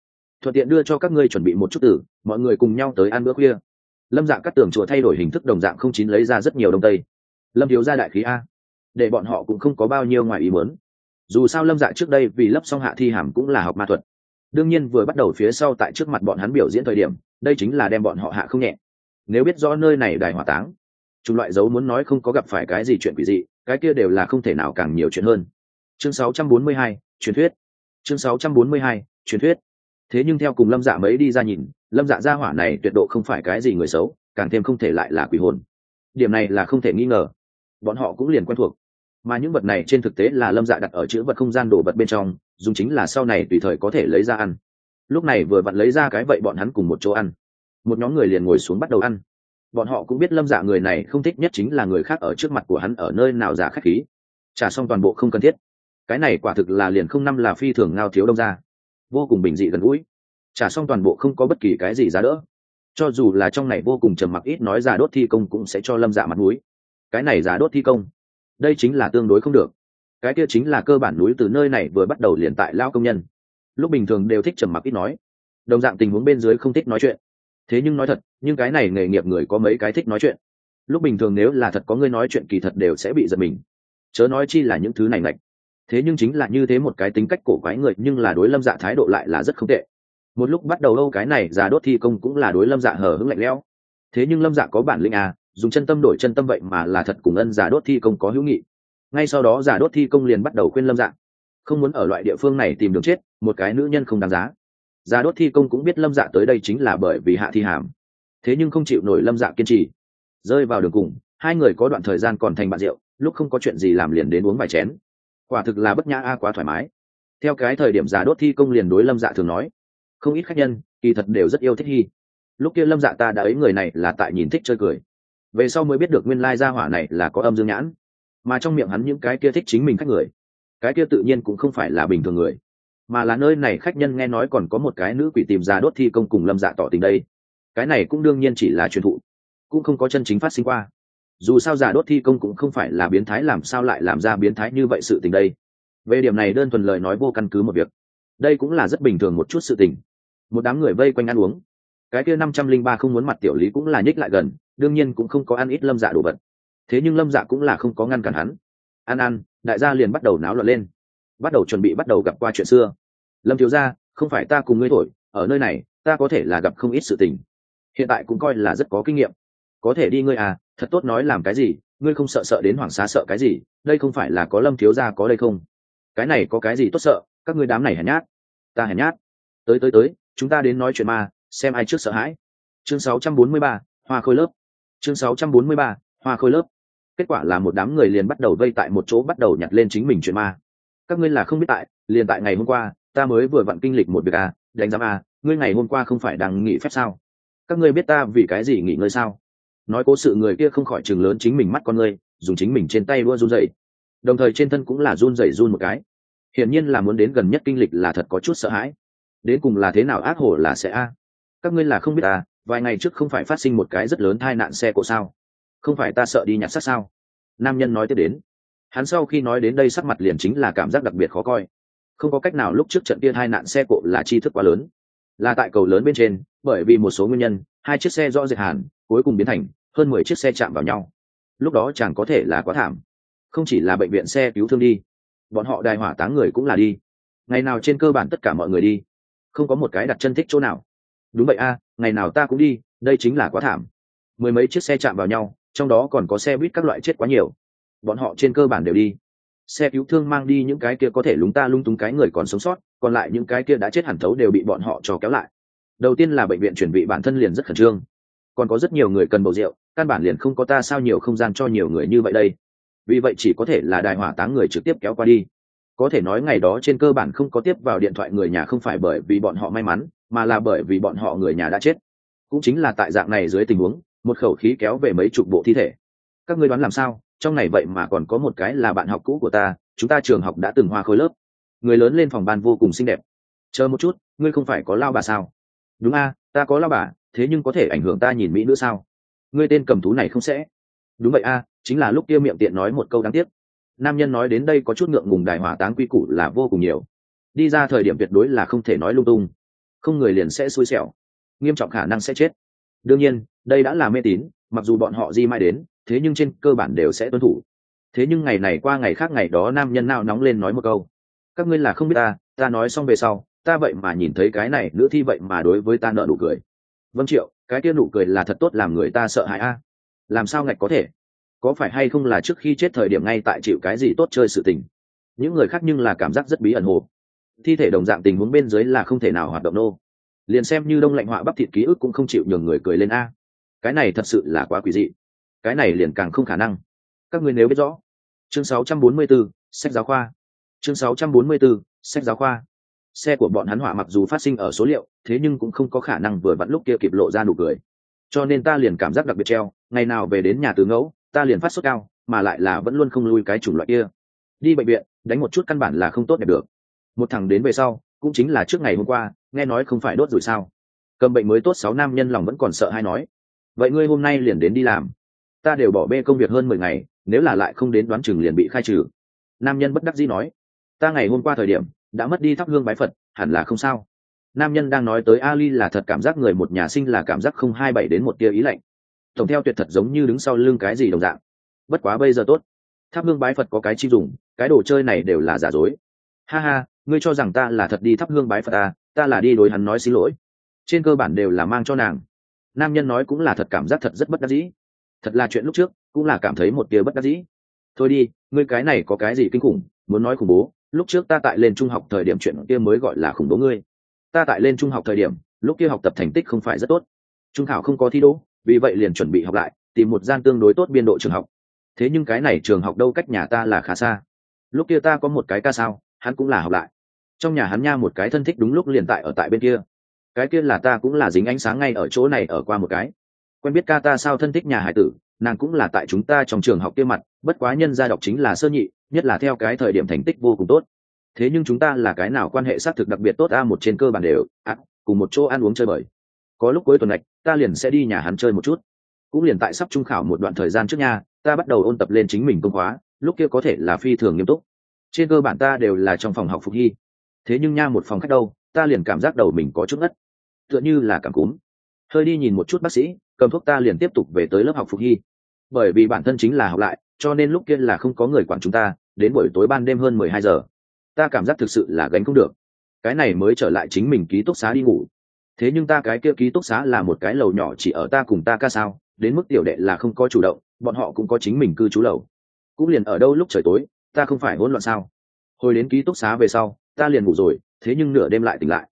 thuận tiện đưa cho các ngươi chuẩn bị một chút tử mọi người cùng nhau tới ăn bữa khuya. Lâm dạ cắt tường chùa thay đổi hình thức đồng dạng không chín lấy ra rất nhiều đông tây. Lâm thiếu ra đại khí a. Để bọn họ cũng không có bao nhiêu ngoài ý muốn. Dù sao lâm dạ trước đây vì lấp xong hạ thi hàm cũng là học ma thuật. Đương nhiên vừa bắt đầu phía sau tại trước mặt bọn hắn biểu diễn thời điểm đây chính là đem bọn họ hạ không nhẹ. Nếu biết rõ nơi này đài hỏa táng chủng loại dấu muốn nói không có gặp phải cái gì chuyện quỷ dị cái kia đều là không thể nào càng nhiều chuyện hơn. Chương 642, truyền thuyết. Chương 642, truyền thuyết thế nhưng theo cùng lâm dạ mấy đi ra nhìn, lâm dạ gia hỏa này tuyệt độ không phải cái gì người xấu, càng thêm không thể lại là quỷ hồn. Điểm này là không thể nghi ngờ. Bọn họ cũng liền quen thuộc. Mà những vật này trên thực tế là lâm dạ đặt ở chữ vật không gian đổ vật bên trong, dùng chính là sau này tùy thời có thể lấy ra ăn. Lúc này vừa vặn lấy ra cái vậy bọn hắn cùng một chỗ ăn. Một nhóm người liền ngồi xuống bắt đầu ăn. Bọn họ cũng biết lâm dạ người này không thích nhất chính là người khác ở trước mặt của hắn ở nơi nào giả khách khí. Trả xong toàn bộ không cần thiết. Cái này quả thực là liền không năm là phi thường ngao thiếu đông ra vô cùng bình dị gần gũi. Trả xong toàn bộ không có bất kỳ cái gì giá đỡ. Cho dù là trong này vô cùng trầm mặc ít nói giả đốt thi công cũng sẽ cho lâm dạ mặt núi cái này giả đốt thi công, đây chính là tương đối không được. Cái kia chính là cơ bản núi từ nơi này vừa bắt đầu liền tại lao công nhân. Lúc bình thường đều thích trầm mặc ít nói. Đồng dạng tình huống bên dưới không thích nói chuyện. Thế nhưng nói thật, nhưng cái này nghề nghiệp người có mấy cái thích nói chuyện. Lúc bình thường nếu là thật có người nói chuyện kỳ thật đều sẽ bị giật mình. Chớ nói chi là những thứ này ngạch thế nhưng chính là như thế một cái tính cách cổ quái người, nhưng là đối lâm dạ thái độ lại là rất không tệ. Một lúc bắt đầu lâu cái này, già đốt thi công cũng là đối lâm dạ hở hứng lạnh lẽo. Thế nhưng lâm dạ có bản lĩnh à dùng chân tâm đổi chân tâm vậy mà là thật cùng ân giả đốt thi công có hữu nghị. Ngay sau đó giả đốt thi công liền bắt đầu khuyên lâm dạ không muốn ở loại địa phương này tìm đường chết, một cái nữ nhân không đáng giá. Giả đốt thi công cũng biết lâm dạ tới đây chính là bởi vì hạ thi hàm. Thế nhưng không chịu nổi lâm dạ kiên trì. Rơi vào đường cùng, hai người có đoạn thời gian còn thành bạn rượu, lúc không có chuyện gì làm liền đến uống vài chén quả thực là bất nhã a, quá thoải mái. Theo cái thời điểm giả đốt thi công liền đối lâm dạ thường nói, không ít khách nhân, kỳ thật đều rất yêu thích hy lúc kia lâm dạ ta đã ấy người này là tại nhìn thích chơi cười. Về sau mới biết được nguyên lai gia hỏa này là có âm dương nhãn. Mà trong miệng hắn những cái kia thích chính mình khách người, cái kia tự nhiên cũng không phải là bình thường người. Mà là nơi này khách nhân nghe nói còn có một cái nữ quỷ tìm ra đốt thi công cùng lâm dạ tỏ tình đây. Cái này cũng đương nhiên chỉ là truyền thụ, cũng không có chân chính phát sinh qua dù sao giả đốt thi công cũng không phải là biến thái, làm sao lại làm ra biến thái như vậy sự tình đây? Về điểm này đơn thuần lời nói vô căn cứ một việc. Đây cũng là rất bình thường một chút sự tình. Một đám người vây quanh ăn uống. Cái kia năm trăm linh ba không muốn mặt tiểu lý cũng là nhích lại gần, đương nhiên cũng không có ăn ít lâm dạ đồ vật. Thế nhưng lâm dạ cũng là không có ngăn cản hắn. Ăn ăn đại gia liền bắt đầu náo loạn lên. Bắt đầu chuẩn bị bắt đầu gặp qua chuyện xưa. Lâm thiếu gia, không phải ta cùng ngươi thổi, ở nơi này, ta có thể là gặp không ít sự tình. Hiện tại cũng coi là rất có kinh nghiệm. Có thể đi ngươi à thật tốt nói làm cái gì ngươi không sợ sợ đến hoàng xá sợ cái gì đây không phải là có lâm thiếu gia có đây không? Cái này có cái gì tốt sợ các ngươi đám này hèn nhát. Ta hèn nhát. Tới tới tới chúng ta đến nói chuyện ma xem ai trước sợ hãi. Chương 643, hoa khôi lớp. Chương 643, hoa khôi lớp. Kết quả là một đám người liền bắt đầu vây tại một chỗ bắt đầu nhặt lên chính mình chuyện ma. Các ngươi là không biết tại liền tại ngày hôm qua ta mới vừa vặn kinh lịch một việc à đánh giám à ngươi ngày hôm qua không phải đang nghỉ phép sao? Các ngươi biết ta vì cái gì nghỉ ngơi sao? Nói cố sự người kia không khỏi chừng lớn chính mình mắt con ngươi dùng chính mình trên tay đua run dậy đồng thời trên thân cũng là run dậy run một cái. Hiển nhiên là muốn đến gần nhất kinh lịch là thật có chút sợ hãi. Đến cùng là thế nào ác hổ là sẽ a? Các ngươi là không biết à vài ngày trước không phải phát sinh một cái rất lớn tai nạn xe cộ sao? Không phải ta sợ đi nhặt xác sao? Nam nhân nói tiếp đến. Hắn sau khi nói đến đây sắc mặt liền chính là cảm giác đặc biệt khó coi. Không có cách nào lúc trước trận tiên hai nạn xe cộ là chi thức quá lớn. Là tại cầu lớn bên trên, bởi vì một số nguyên nhân, hai chiếc xe do diệt hàn, cuối cùng biến thành hơn mười chiếc xe chạm vào nhau. Lúc đó chẳng có thể là quá thảm. Không chỉ là bệnh viện xe cứu thương đi, bọn họ đài hỏa táng người cũng là đi. Ngày nào trên cơ bản tất cả mọi người đi, không có một cái đặt chân thích chỗ nào. Đúng vậy a, ngày nào ta cũng đi, đây chính là quá thảm. Mười mấy chiếc xe chạm vào nhau, trong đó còn có xe buýt các loại chết quá nhiều. Bọn họ trên cơ bản đều đi. Xe cứu thương mang đi những cái kia có thể lúng ta lung túng cái người còn sống sót, còn lại những cái kia đã chết hẳn thấu đều bị bọn họ cho kéo lại. Đầu tiên là bệnh viện chuẩn bị bản thân liền rất khẩn trương. Còn có rất nhiều người cần bầu rượu căn bản liền không có ta sao nhiều không gian cho nhiều người như vậy đây. Vì vậy chỉ có thể là đài hỏa táng người trực tiếp kéo qua đi. Có thể nói ngày đó trên cơ bản không có tiếp vào điện thoại người nhà không phải bởi vì bọn họ may mắn, mà là bởi vì bọn họ người nhà đã chết. Cũng chính là tại dạng này dưới tình huống, một khẩu khí kéo về mấy chục bộ thi thể. Các ngươi đoán làm sao? Trong này vậy mà còn có một cái là bạn học cũ của ta, chúng ta trường học đã từng hoa khối lớp. Người lớn lên phòng ban vô cùng xinh đẹp. Chờ một chút, ngươi không phải có lao bà sao? Đúng a, ta có lao bà, thế nhưng có thể ảnh hưởng ta nhìn mỹ nữa sao? Ngươi tên cầm thú này không sẽ. Đúng vậy a, chính là lúc kia miệng tiện nói một câu đáng tiếc. Nam nhân nói đến đây có chút ngượng ngùng đài hỏa táng quy củ là vô cùng nhiều. Đi ra thời điểm tuyệt đối là không thể nói lung tung. Không người liền sẽ xui xẻo. Nghiêm trọng khả năng sẽ chết. Đương nhiên, đây đã là mê tín, mặc dù bọn họ di mai đến, thế nhưng trên cơ bản đều sẽ tuân thủ. Thế nhưng ngày này qua ngày khác ngày đó nam nhân nào nóng lên nói một câu. Các ngươi là không biết ta ta nói xong về sau, ta vậy mà nhìn thấy cái này, nữ thi vậy mà đối với ta nợ đủ cười. Vâng triệu cái kia nụ cười là thật tốt làm người ta sợ hãi a. Làm sao ngạch có thể? Có phải hay không là trước khi chết thời điểm ngay tại chịu cái gì tốt chơi sự tình? Những người khác nhưng là cảm giác rất bí ẩn hồ. Thi thể đồng dạng tình huống bên dưới là không thể nào hoạt động nô. Liền xem như đông lạnh họa bắp thịt ký ức cũng không chịu nhường người cười lên a. Cái này thật sự là quá quỷ dị. Cái này liền càng không khả năng. Các người nếu biết rõ. Chương 644, sách giáo khoa. Chương 644, sách giáo khoa xe của bọn hắn hỏa mặc dù phát sinh ở số liệu, thế nhưng cũng không có khả năng vừa vặn lúc kia kịp lộ ra nụ cười. Cho nên ta liền cảm giác đặc biệt treo, ngày nào về đến nhà từ ngẫu, ta liền phát sốt cao, mà lại là vẫn luôn không lui cái chủng loại kia. Đi bệnh viện, đánh một chút căn bản là không tốt đẹp được. Một thằng đến về sau, cũng chính là trước ngày hôm qua, nghe nói không phải đốt rồi sao? Cầm bệnh mới tốt sáu nam nhân lòng vẫn còn sợ hay nói. Vậy ngươi hôm nay liền đến đi làm. Ta đều bỏ bê công việc hơn mười ngày, nếu là lại không đến đoán chừng liền bị khai trừ. Nam nhân bất đắc dĩ nói. Ta ngày hôm qua thời điểm đã mất đi thắp hương bái phật, hẳn là không sao. Nam nhân đang nói tới ali là thật cảm giác người một nhà sinh là cảm giác không hai bảy đến một tia ý lạnh. Tổng theo tuyệt thật giống như đứng sau lưng cái gì đồng dạng. Bất quá bây giờ tốt. Tháp hương bái phật có cái chi dùng, cái đồ chơi này đều là giả dối. Ha ha, ngươi cho rằng ta là thật đi thắp hương bái phật ta ta là đi đối hắn nói xin lỗi. Trên cơ bản đều là mang cho nàng. Nam nhân nói cũng là thật cảm giác thật rất bất đắc dĩ. Thật là chuyện lúc trước, cũng là cảm thấy một tia bất đắc dĩ. Thôi đi, ngươi cái này có cái gì kinh khủng, muốn nói khủng bố lúc trước ta tại lên trung học thời điểm chuyện kia mới gọi là khủng bố ngươi. Ta tại lên trung học thời điểm, lúc kia học tập thành tích không phải rất tốt. Trung khảo không có thi đỗ, vì vậy liền chuẩn bị học lại, tìm một gian tương đối tốt biên độ trường học. Thế nhưng cái này trường học đâu cách nhà ta là khá xa. Lúc kia ta có một cái ca sao, hắn cũng là học lại. Trong nhà hắn nha một cái thân thích đúng lúc liền tại ở tại bên kia. Cái kia là ta cũng là dính ánh sáng ngay ở chỗ này ở qua một cái. Quen biết ca ta sao thân thích nhà hải tử, nàng cũng là tại chúng ta trong trường học kia mặt, bất quá nhân gia đọc chính là sơ nhị nhất là theo cái thời điểm thành tích vô cùng tốt. Thế nhưng chúng ta là cái nào quan hệ xác thực đặc biệt tốt a một trên cơ bản đều à, cùng một chỗ ăn uống chơi bời. Có lúc cuối tuần này ta liền sẽ đi nhà hắn chơi một chút. Cũng liền tại sắp trung khảo một đoạn thời gian trước nha ta bắt đầu ôn tập lên chính mình công khóa lúc kia có thể là phi thường nghiêm túc. Trên cơ bản ta đều là trong phòng học phục hy. Thế nhưng nha một phòng khách đâu ta liền cảm giác đầu mình có chút ngất. Tựa như là cảm cúm. Hơi đi nhìn một chút bác sĩ cầm thuốc ta liền tiếp tục về tới lớp học phục hy bởi vì bản thân chính là học lại, cho nên lúc kia là không có người quản chúng ta, đến buổi tối ban đêm hơn mười hai giờ. Ta cảm giác thực sự là gánh không được. Cái này mới trở lại chính mình ký túc xá đi ngủ. Thế nhưng ta cái kia ký túc xá là một cái lầu nhỏ chỉ ở ta cùng ta ca sao, đến mức tiểu đệ là không có chủ động, bọn họ cũng có chính mình cư trú lầu. Cũng liền ở đâu lúc trời tối, ta không phải hỗn loạn sao? Hồi đến ký túc xá về sau, ta liền ngủ rồi, thế nhưng nửa đêm lại tỉnh lại.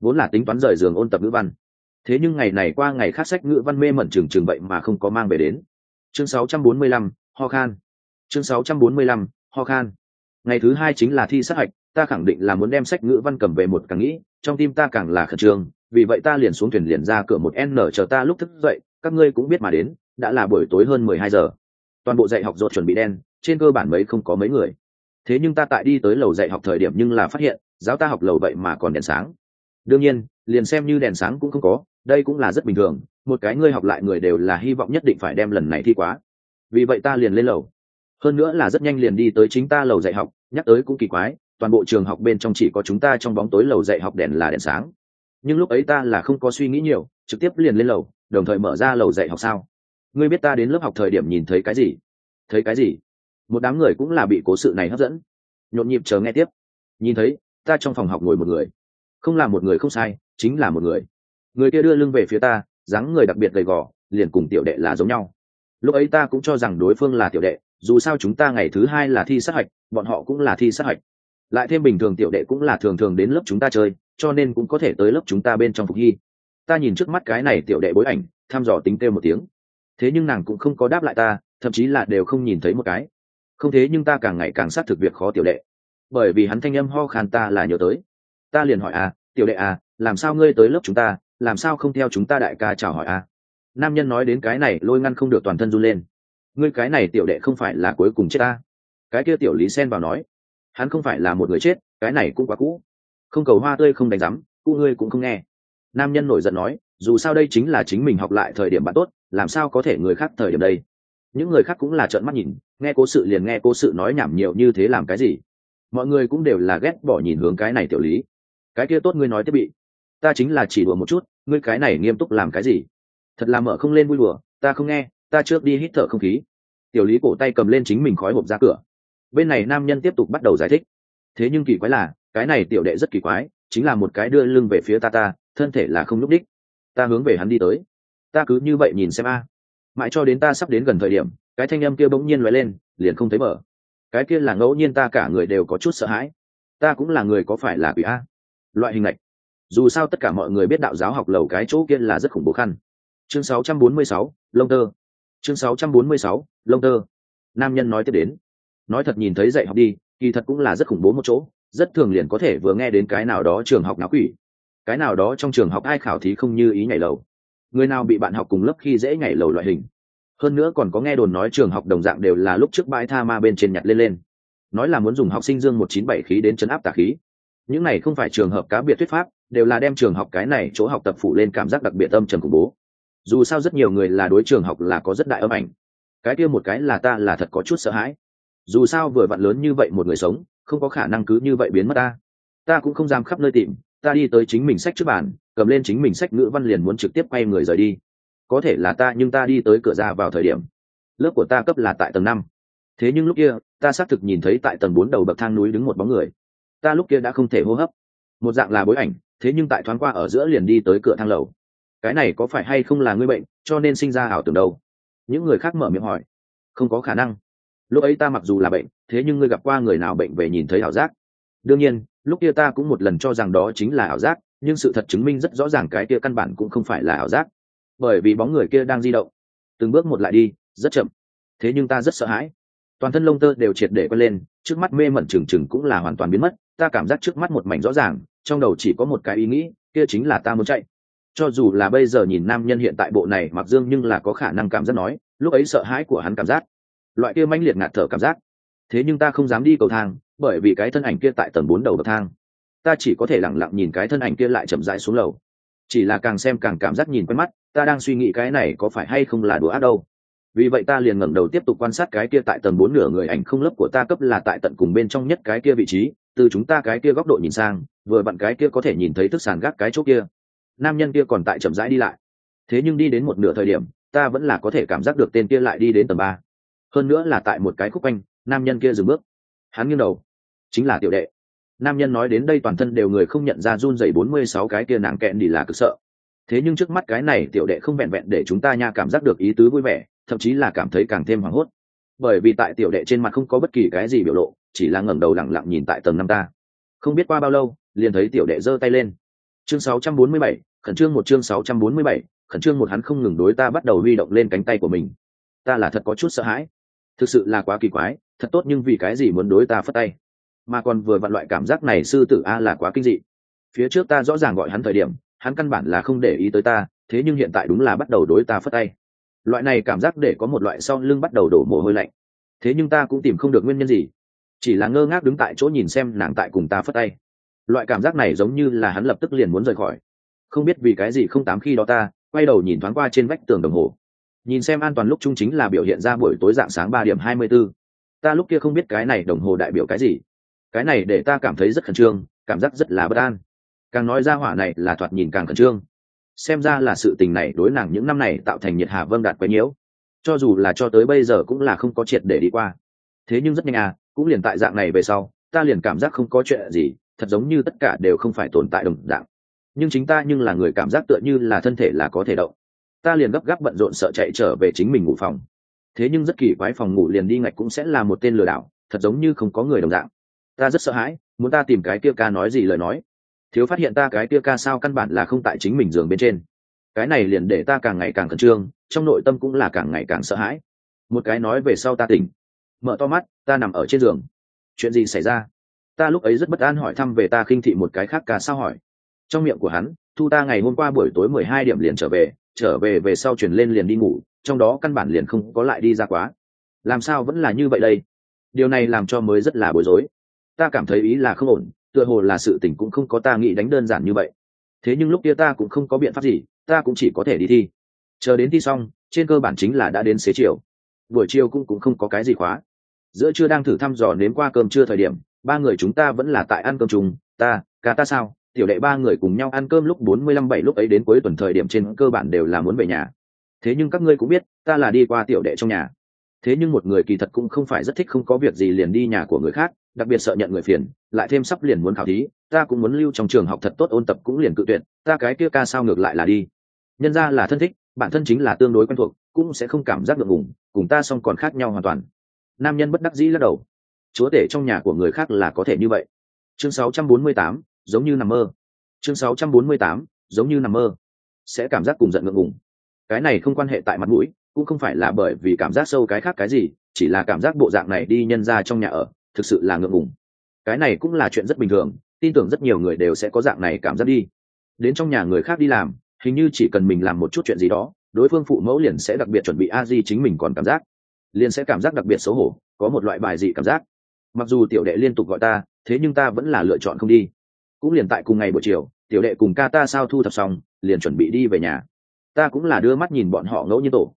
Vốn là tính toán rời giường ôn tập ngữ văn. Thế nhưng ngày này qua ngày khác sách ngữ văn mê mẩn trừng trừng vậy mà không có mang về đến chương 645, ho khan. Chương 645, ho khan. Ngày thứ hai chính là thi sát hạch ta khẳng định là muốn đem sách ngữ văn cầm về một càng nghĩ trong tim ta càng là khẩn trương vì vậy ta liền xuống thuyền liền ra cửa một n chờ ta lúc thức dậy các ngươi cũng biết mà đến đã là buổi tối hơn mười hai giờ. Toàn bộ dạy học rột chuẩn bị đen trên cơ bản mấy không có mấy người. Thế nhưng ta tại đi tới lầu dạy học thời điểm nhưng là phát hiện giáo ta học lầu vậy mà còn đèn sáng. Đương nhiên liền xem như đèn sáng cũng không có đây cũng là rất bình thường một cái ngươi học lại người đều là hy vọng nhất định phải đem lần này thi quá. Vì vậy ta liền lên lầu. Hơn nữa là rất nhanh liền đi tới chính ta lầu dạy học, nhắc tới cũng kỳ quái, toàn bộ trường học bên trong chỉ có chúng ta trong bóng tối lầu dạy học đèn là đèn sáng. Nhưng lúc ấy ta là không có suy nghĩ nhiều, trực tiếp liền lên lầu, đồng thời mở ra lầu dạy học sao? Ngươi biết ta đến lớp học thời điểm nhìn thấy cái gì? Thấy cái gì? Một đám người cũng là bị cố sự này hấp dẫn. Nhộn nhịp chờ nghe tiếp. Nhìn thấy, ta trong phòng học ngồi một người. Không là một người không sai, chính là một người. Người kia đưa lưng về phía ta dáng người đặc biệt gầy gò, liền cùng tiểu đệ là giống nhau. Lúc ấy ta cũng cho rằng đối phương là tiểu đệ, dù sao chúng ta ngày thứ hai là thi sát hạch, bọn họ cũng là thi sát hạch. Lại thêm bình thường tiểu đệ cũng là thường thường đến lớp chúng ta chơi, cho nên cũng có thể tới lớp chúng ta bên trong phục hy. Ta nhìn trước mắt cái này tiểu đệ bối ảnh, thăm dò tính kêu một tiếng. Thế nhưng nàng cũng không có đáp lại ta, thậm chí là đều không nhìn thấy một cái. Không thế nhưng ta càng ngày càng xác thực việc khó tiểu đệ. Bởi vì hắn thanh âm ho khan ta là nhớ tới. Ta liền hỏi à tiểu đệ à làm sao ngươi tới lớp chúng ta làm sao không theo chúng ta đại ca chào hỏi à? Nam nhân nói đến cái này, lôi ngăn không được toàn thân run lên. Ngươi cái này tiểu đệ không phải là cuối cùng chết ta. Cái kia tiểu lý xen vào nói, hắn không phải là một người chết, cái này cũng quá cũ. Không cầu hoa tươi không đánh rắm cụ ngươi cũng không nghe. Nam nhân nổi giận nói, dù sao đây chính là chính mình học lại thời điểm bạn tốt, làm sao có thể người khác thời điểm đây? Những người khác cũng là trợn mắt nhìn, nghe cố sự liền nghe cố sự nói nhảm nhiều như thế làm cái gì? Mọi người cũng đều là ghét bỏ nhìn hướng cái này tiểu lý. Cái kia tốt ngươi nói thiết bị ta chính là chỉ đùa một chút, ngươi cái này nghiêm túc làm cái gì? Thật là mở không lên vui đùa, ta không nghe, ta trước đi hít thở không khí. Tiểu lý cổ tay cầm lên chính mình khói hộp ra cửa. Bên này nam nhân tiếp tục bắt đầu giải thích. Thế nhưng kỳ quái là, cái này tiểu đệ rất kỳ quái, chính là một cái đưa lưng về phía ta ta, thân thể là không lúc đích ta hướng về hắn đi tới. Ta cứ như vậy nhìn xem a. Mãi cho đến ta sắp đến gần thời điểm, cái thanh âm kia bỗng nhiên loại lên, liền không thấy mở. Cái kia là ngẫu nhiên ta cả người đều có chút sợ hãi. Ta cũng là người có phải là quỷ a? Loại hình này dù sao tất cả mọi người biết đạo giáo học lầu cái chỗ kia là rất khủng bố khăn. Chương 646, lông tơ. Chương 646, lông tơ. Nam nhân nói tiếp đến. Nói thật nhìn thấy dạy học đi kỳ thật cũng là rất khủng bố một chỗ rất thường liền có thể vừa nghe đến cái nào đó trường học náo quỷ. Cái nào đó trong trường học ai khảo thí không như ý nhảy lầu. Người nào bị bạn học cùng lớp khi dễ nhảy lầu loại hình. Hơn nữa còn có nghe đồn nói trường học đồng dạng đều là lúc trước bãi tha ma bên trên nhặt lên lên. Nói là muốn dùng học sinh dương một chín bảy khí đến chấn áp tà khí. Những này không phải trường hợp cá biệt thuyết pháp đều là đem trường học cái này chỗ học tập phụ lên cảm giác đặc biệt âm trầm khủng bố. Dù sao rất nhiều người là đối trường học là có rất đại âm ảnh. Cái kia một cái là ta là thật có chút sợ hãi. Dù sao vừa vặn lớn như vậy một người sống, không có khả năng cứ như vậy biến mất ta. Ta cũng không dám khắp nơi tìm, ta đi tới chính mình sách trước bàn, cầm lên chính mình sách ngữ văn liền muốn trực tiếp quay người rời đi. Có thể là ta, nhưng ta đi tới cửa ra vào thời điểm. Lớp của ta cấp là tại tầng năm. Thế nhưng lúc kia, ta xác thực nhìn thấy tại tầng bốn đầu bậc thang núi đứng một bóng người. Ta lúc kia đã không thể hô hấp. Một dạng là bối ảnh thế nhưng tại thoáng qua ở giữa liền đi tới cửa thang lầu. Cái này có phải hay không là ngươi bệnh, cho nên sinh ra ảo tưởng đâu? Những người khác mở miệng hỏi. Không có khả năng. Lúc ấy ta mặc dù là bệnh, thế nhưng ngươi gặp qua người nào bệnh về nhìn thấy ảo giác? Đương nhiên, lúc kia ta cũng một lần cho rằng đó chính là ảo giác, nhưng sự thật chứng minh rất rõ ràng cái kia căn bản cũng không phải là ảo giác. Bởi vì bóng người kia đang di động. Từng bước một lại đi, rất chậm. Thế nhưng ta rất sợ hãi. Toàn thân lông tơ đều triệt để quay lên, trước mắt mê mẩn trừng trừng cũng là hoàn toàn biến mất ta cảm giác trước mắt một mảnh rõ ràng, trong đầu chỉ có một cái ý nghĩ, kia chính là ta muốn chạy. Cho dù là bây giờ nhìn nam nhân hiện tại bộ này, mặc dương nhưng là có khả năng cảm giác nói, lúc ấy sợ hãi của hắn cảm giác. Loại kia manh liệt ngạt thở cảm giác. Thế nhưng ta không dám đi cầu thang, bởi vì cái thân ảnh kia tại tầng bốn đầu bậc thang. Ta chỉ có thể lẳng lặng nhìn cái thân ảnh kia lại chậm rãi xuống lầu. Chỉ là càng xem càng cảm giác nhìn quen mắt, ta đang suy nghĩ cái này có phải hay không là đùa ác đâu vì vậy ta liền ngẩng đầu tiếp tục quan sát cái kia tại tầng bốn nửa người ảnh không lớp của ta cấp là tại tận cùng bên trong nhất cái kia vị trí, từ chúng ta cái kia góc độ nhìn sang, vừa bạn cái kia có thể nhìn thấy thức sàn gác cái chỗ kia. Nam nhân kia còn tại chậm rãi đi lại. Thế nhưng đi đến một nửa thời điểm, ta vẫn là có thể cảm giác được tên kia lại đi đến tầng ba. Hơn nữa là tại một cái khúc quanh, nam nhân kia dừng bước. Hắn nghiêng đầu. Chính là tiểu đệ. Nam nhân nói đến đây toàn thân đều người không nhận ra run dày bốn mươi sáu cái kia nàng kẹn đi là cực sợ. Thế nhưng trước mắt cái này tiểu đệ không vẹn vẹn để chúng ta nha cảm giác được ý tứ vui vẻ thậm chí là cảm thấy càng thêm hoảng hốt. Bởi vì tại tiểu đệ trên mặt không có bất kỳ cái gì biểu lộ chỉ là ngẩng đầu lẳng lặng nhìn tại tầng năm ta. Không biết qua bao lâu liền thấy tiểu đệ giơ tay lên. Chương 647, khẩn trương một chương 647, khẩn trương một hắn không ngừng đối ta bắt đầu huy động lên cánh tay của mình. Ta là thật có chút sợ hãi. Thực sự là quá kỳ quái thật tốt nhưng vì cái gì muốn đối ta phất tay? Mà còn vừa vặn loại cảm giác này sư tử a là quá kinh dị. Phía trước ta rõ ràng gọi hắn thời điểm hắn căn bản là không để ý tới ta thế nhưng hiện tại đúng là bắt đầu đối ta phất tay loại này cảm giác để có một loại sau lưng bắt đầu đổ mồ hôi lạnh. Thế nhưng ta cũng tìm không được nguyên nhân gì. Chỉ là ngơ ngác đứng tại chỗ nhìn xem nàng tại cùng ta phất tay. Loại cảm giác này giống như là hắn lập tức liền muốn rời khỏi. Không biết vì cái gì không tám khi đó ta, quay đầu nhìn thoáng qua trên vách tường đồng hồ. Nhìn xem an toàn lúc chung chính là biểu hiện ra buổi tối dạng sáng ba điểm hai mươi b ố ta lúc kia không biết cái này đồng hồ đại biểu cái gì. Cái này để ta cảm thấy rất khẩn trương, cảm giác rất là bất an. Càng nói ra hỏa này là thoạt nhìn càng khẩn trương xem ra là sự tình này đối nàng những năm này tạo thành nhiệt hà vâng đạt quấy nhiễu. Cho dù là cho tới bây giờ cũng là không có triệt để đi qua. Thế nhưng rất nhanh à cũng liền tại dạng này về sau, ta liền cảm giác không có chuyện gì, thật giống như tất cả đều không phải tồn tại đồng dạng. Nhưng chính ta nhưng là người cảm giác tựa như là thân thể là có thể động. Ta liền gấp gáp bận rộn sợ chạy trở về chính mình ngủ phòng. Thế nhưng rất kỳ quái phòng ngủ liền đi ngạch cũng sẽ là một tên lừa đảo, thật giống như không có người đồng dạng. Ta rất sợ hãi, muốn ta tìm cái kia ca nói gì lời nói thiếu phát hiện ta cái kia ca sao căn bản là không tại chính mình giường bên trên. Cái này liền để ta càng ngày càng khẩn trương, trong nội tâm cũng là càng ngày càng sợ hãi. Một cái nói về sau ta tỉnh. Mở to mắt, ta nằm ở trên giường. Chuyện gì xảy ra? Ta lúc ấy rất bất an hỏi thăm về ta khinh thị một cái khác ca sao hỏi. Trong miệng của hắn, thu ta ngày hôm qua buổi tối mười hai điểm liền trở về trở về về sau chuyển lên liền đi ngủ, trong đó căn bản liền không có lại đi ra quá. Làm sao vẫn là như vậy đây? Điều này làm cho mới rất là bối rối. Ta cảm thấy ý là không ổn tựa hồ là sự tình cũng không có ta nghĩ đánh đơn giản như vậy. Thế nhưng lúc kia ta cũng không có biện pháp gì, ta cũng chỉ có thể đi thi. Chờ đến thi xong, trên cơ bản chính là đã đến xế chiều. Buổi chiều cũng cũng không có cái gì khóa. Giữa trưa đang thử thăm dò nếm qua cơm trưa thời điểm, ba người chúng ta vẫn là tại ăn cơm chung. Ta cả ta sao? Tiểu đệ ba người cùng nhau ăn cơm lúc bốn mươi lăm bảy lúc ấy đến cuối tuần thời điểm trên cơ bản đều là muốn về nhà. Thế nhưng các ngươi cũng biết, ta là đi qua tiểu đệ trong nhà. Thế nhưng một người kỳ thật cũng không phải rất thích không có việc gì liền đi nhà của người khác đặc biệt sợ nhận người phiền lại thêm sắp liền muốn khảo thí ta cũng muốn lưu trong trường học thật tốt ôn tập cũng liền cự tuyệt ta cái kia ca sao ngược lại là đi. Nhân ra là thân thích bản thân chính là tương đối quen thuộc cũng sẽ không cảm giác ngượng ngùng cùng ta xong còn khác nhau hoàn toàn. Nam nhân bất đắc dĩ lắc đầu. Chúa tể trong nhà của người khác là có thể như vậy. Chương 648, giống như nằm mơ. Chương 648, giống như nằm mơ. Sẽ cảm giác cùng giận ngượng ngùng. Cái này không quan hệ tại mặt mũi cũng không phải là bởi vì cảm giác sâu cái khác cái gì chỉ là cảm giác bộ dạng này đi nhân ra trong nhà ở thực sự là ngượng ngùng. Cái này cũng là chuyện rất bình thường, tin tưởng rất nhiều người đều sẽ có dạng này cảm giác đi. Đến trong nhà người khác đi làm, hình như chỉ cần mình làm một chút chuyện gì đó, đối phương phụ mẫu liền sẽ đặc biệt chuẩn bị a di chính mình còn cảm giác. Liền sẽ cảm giác đặc biệt xấu hổ, có một loại bài dị cảm giác. Mặc dù tiểu đệ liên tục gọi ta, thế nhưng ta vẫn là lựa chọn không đi. Cũng liền tại cùng ngày buổi chiều, tiểu đệ cùng ca ta sao thu thập xong, liền chuẩn bị đi về nhà. Ta cũng là đưa mắt nhìn bọn họ ngẫu nhiên tổ.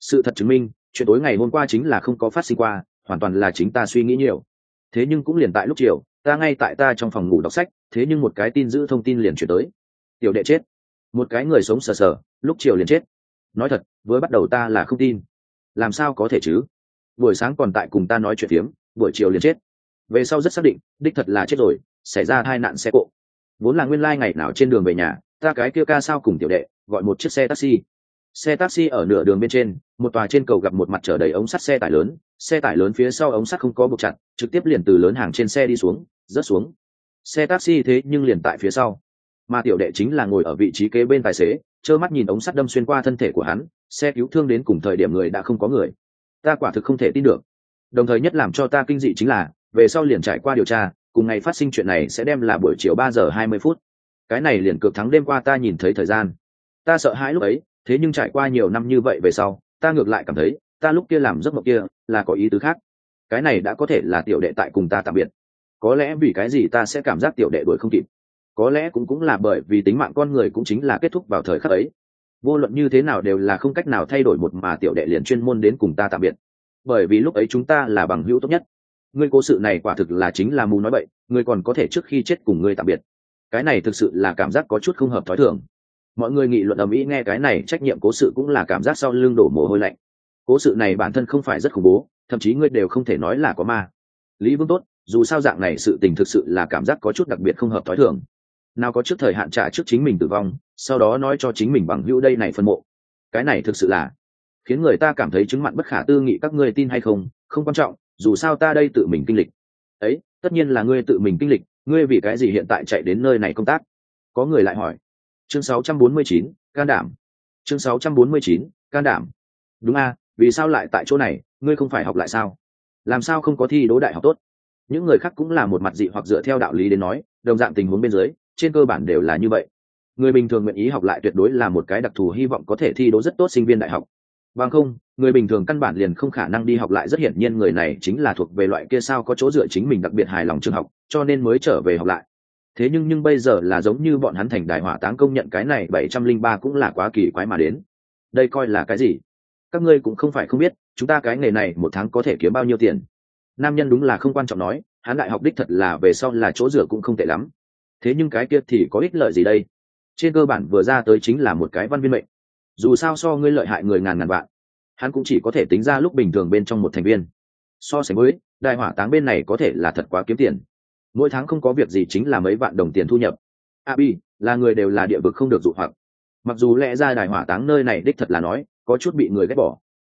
Sự thật chứng minh, chuyện tối ngày hôm qua chính là không có phát sinh qua, hoàn toàn là chính ta suy nghĩ nhiều thế nhưng cũng liền tại lúc chiều, ta ngay tại ta trong phòng ngủ đọc sách, thế nhưng một cái tin giữ thông tin liền chuyển tới. Tiểu đệ chết. Một cái người sống sờ sờ, lúc chiều liền chết. Nói thật với bắt đầu ta là không tin. Làm sao có thể chứ? Buổi sáng còn tại cùng ta nói chuyện phiếm, buổi chiều liền chết. Về sau rất xác định, đích thật là chết rồi, xảy ra hai nạn xe cộ. Vốn là nguyên lai、like、ngày nào trên đường về nhà, ta cái kia ca sao cùng tiểu đệ, gọi một chiếc xe taxi xe taxi ở nửa đường bên trên, một tòa trên cầu gặp một mặt chở đầy ống sắt xe tải lớn, xe tải lớn phía sau ống sắt không có buộc chặt, trực tiếp liền từ lớn hàng trên xe đi xuống, rớt xuống. Xe taxi thế nhưng liền tại phía sau. Mà tiểu đệ chính là ngồi ở vị trí kế bên tài xế, trơ mắt nhìn ống sắt đâm xuyên qua thân thể của hắn, xe cứu thương đến cùng thời điểm người đã không có người. Ta quả thực không thể tin được. Đồng thời nhất làm cho ta kinh dị chính là, về sau liền trải qua điều tra, cùng ngày phát sinh chuyện này sẽ đem là buổi chiều ba giờ hai mươi phút. Cái này liền cược thắng đêm qua ta nhìn thấy thời gian. Ta sợ hãi lúc ấy thế nhưng trải qua nhiều năm như vậy về sau, ta ngược lại cảm thấy, ta lúc kia làm giấc mộng kia là có ý tứ khác. Cái này đã có thể là tiểu đệ tại cùng ta tạm biệt. Có lẽ vì cái gì ta sẽ cảm giác tiểu đệ đuổi không kịp. Có lẽ cũng cũng là bởi vì tính mạng con người cũng chính là kết thúc vào thời khắc ấy. Vô luận như thế nào đều là không cách nào thay đổi một mà tiểu đệ liền chuyên môn đến cùng ta tạm biệt. Bởi vì lúc ấy chúng ta là bằng hữu tốt nhất. Ngươi cố sự này quả thực là chính là mù nói bậy, ngươi còn có thể trước khi chết cùng ngươi tạm biệt. Cái này thực sự là cảm giác có chút không hợp thói thường mọi người nghị luận ầm ĩ nghe cái này, trách nhiệm cố sự cũng là cảm giác sau lưng đổ mồ hôi lạnh. Cố sự này bản thân không phải rất khủng bố, thậm chí ngươi đều không thể nói là có ma. Lý vương tốt, dù sao dạng này sự tình thực sự là cảm giác có chút đặc biệt không hợp thói thường. Nào có trước thời hạn trả trước chính mình tử vong, sau đó nói cho chính mình bằng hữu đây này phân mộ. Cái này thực sự là khiến người ta cảm thấy chứng mặn bất khả tư nghị các ngươi tin hay không không quan trọng, dù sao ta đây tự mình kinh lịch. Ấy, tất nhiên là ngươi tự mình kinh lịch, ngươi vì cái gì hiện tại chạy đến nơi này công tác? Có người lại hỏi chương 649, can đảm. Chương 649, can đảm. Đúng a vì sao lại tại chỗ này? Ngươi không phải học lại sao? Làm sao không có thi đỗ đại học tốt? Những người khác cũng là một mặt dị hoặc dựa theo đạo lý đến nói đồng dạng tình huống bên dưới trên cơ bản đều là như vậy. Người bình thường nguyện ý học lại tuyệt đối là một cái đặc thù hy vọng có thể thi đỗ rất tốt sinh viên đại học. Bằng không người bình thường căn bản liền không khả năng đi học lại rất hiển nhiên người này chính là thuộc về loại kia sao có chỗ dựa chính mình đặc biệt hài lòng trường học cho nên mới trở về học lại thế nhưng nhưng bây giờ là giống như bọn hắn thành đại hỏa táng công nhận cái này bảy trăm linh ba cũng là quá kỳ quái mà đến. Đây coi là cái gì? Các ngươi cũng không phải không biết, chúng ta cái nghề này một tháng có thể kiếm bao nhiêu tiền? Nam nhân đúng là không quan trọng nói, hắn đại học đích thật là về sau là chỗ rửa cũng không tệ lắm. Thế nhưng cái kia thì có ích lợi gì đây? Trên cơ bản vừa ra tới chính là một cái văn viên mệnh. Dù sao so ngươi lợi hại người ngàn ngàn vạn, hắn cũng chỉ có thể tính ra lúc bình thường bên trong một thành viên. So sánh với, đại hỏa táng bên này có thể là thật quá kiếm tiền mỗi tháng không có việc gì chính là mấy vạn đồng tiền thu nhập. A bi là người đều là địa vực không được dụ hoặc. Mặc dù lẽ ra đài hỏa táng nơi này đích thật là nói, có chút bị người ghét bỏ.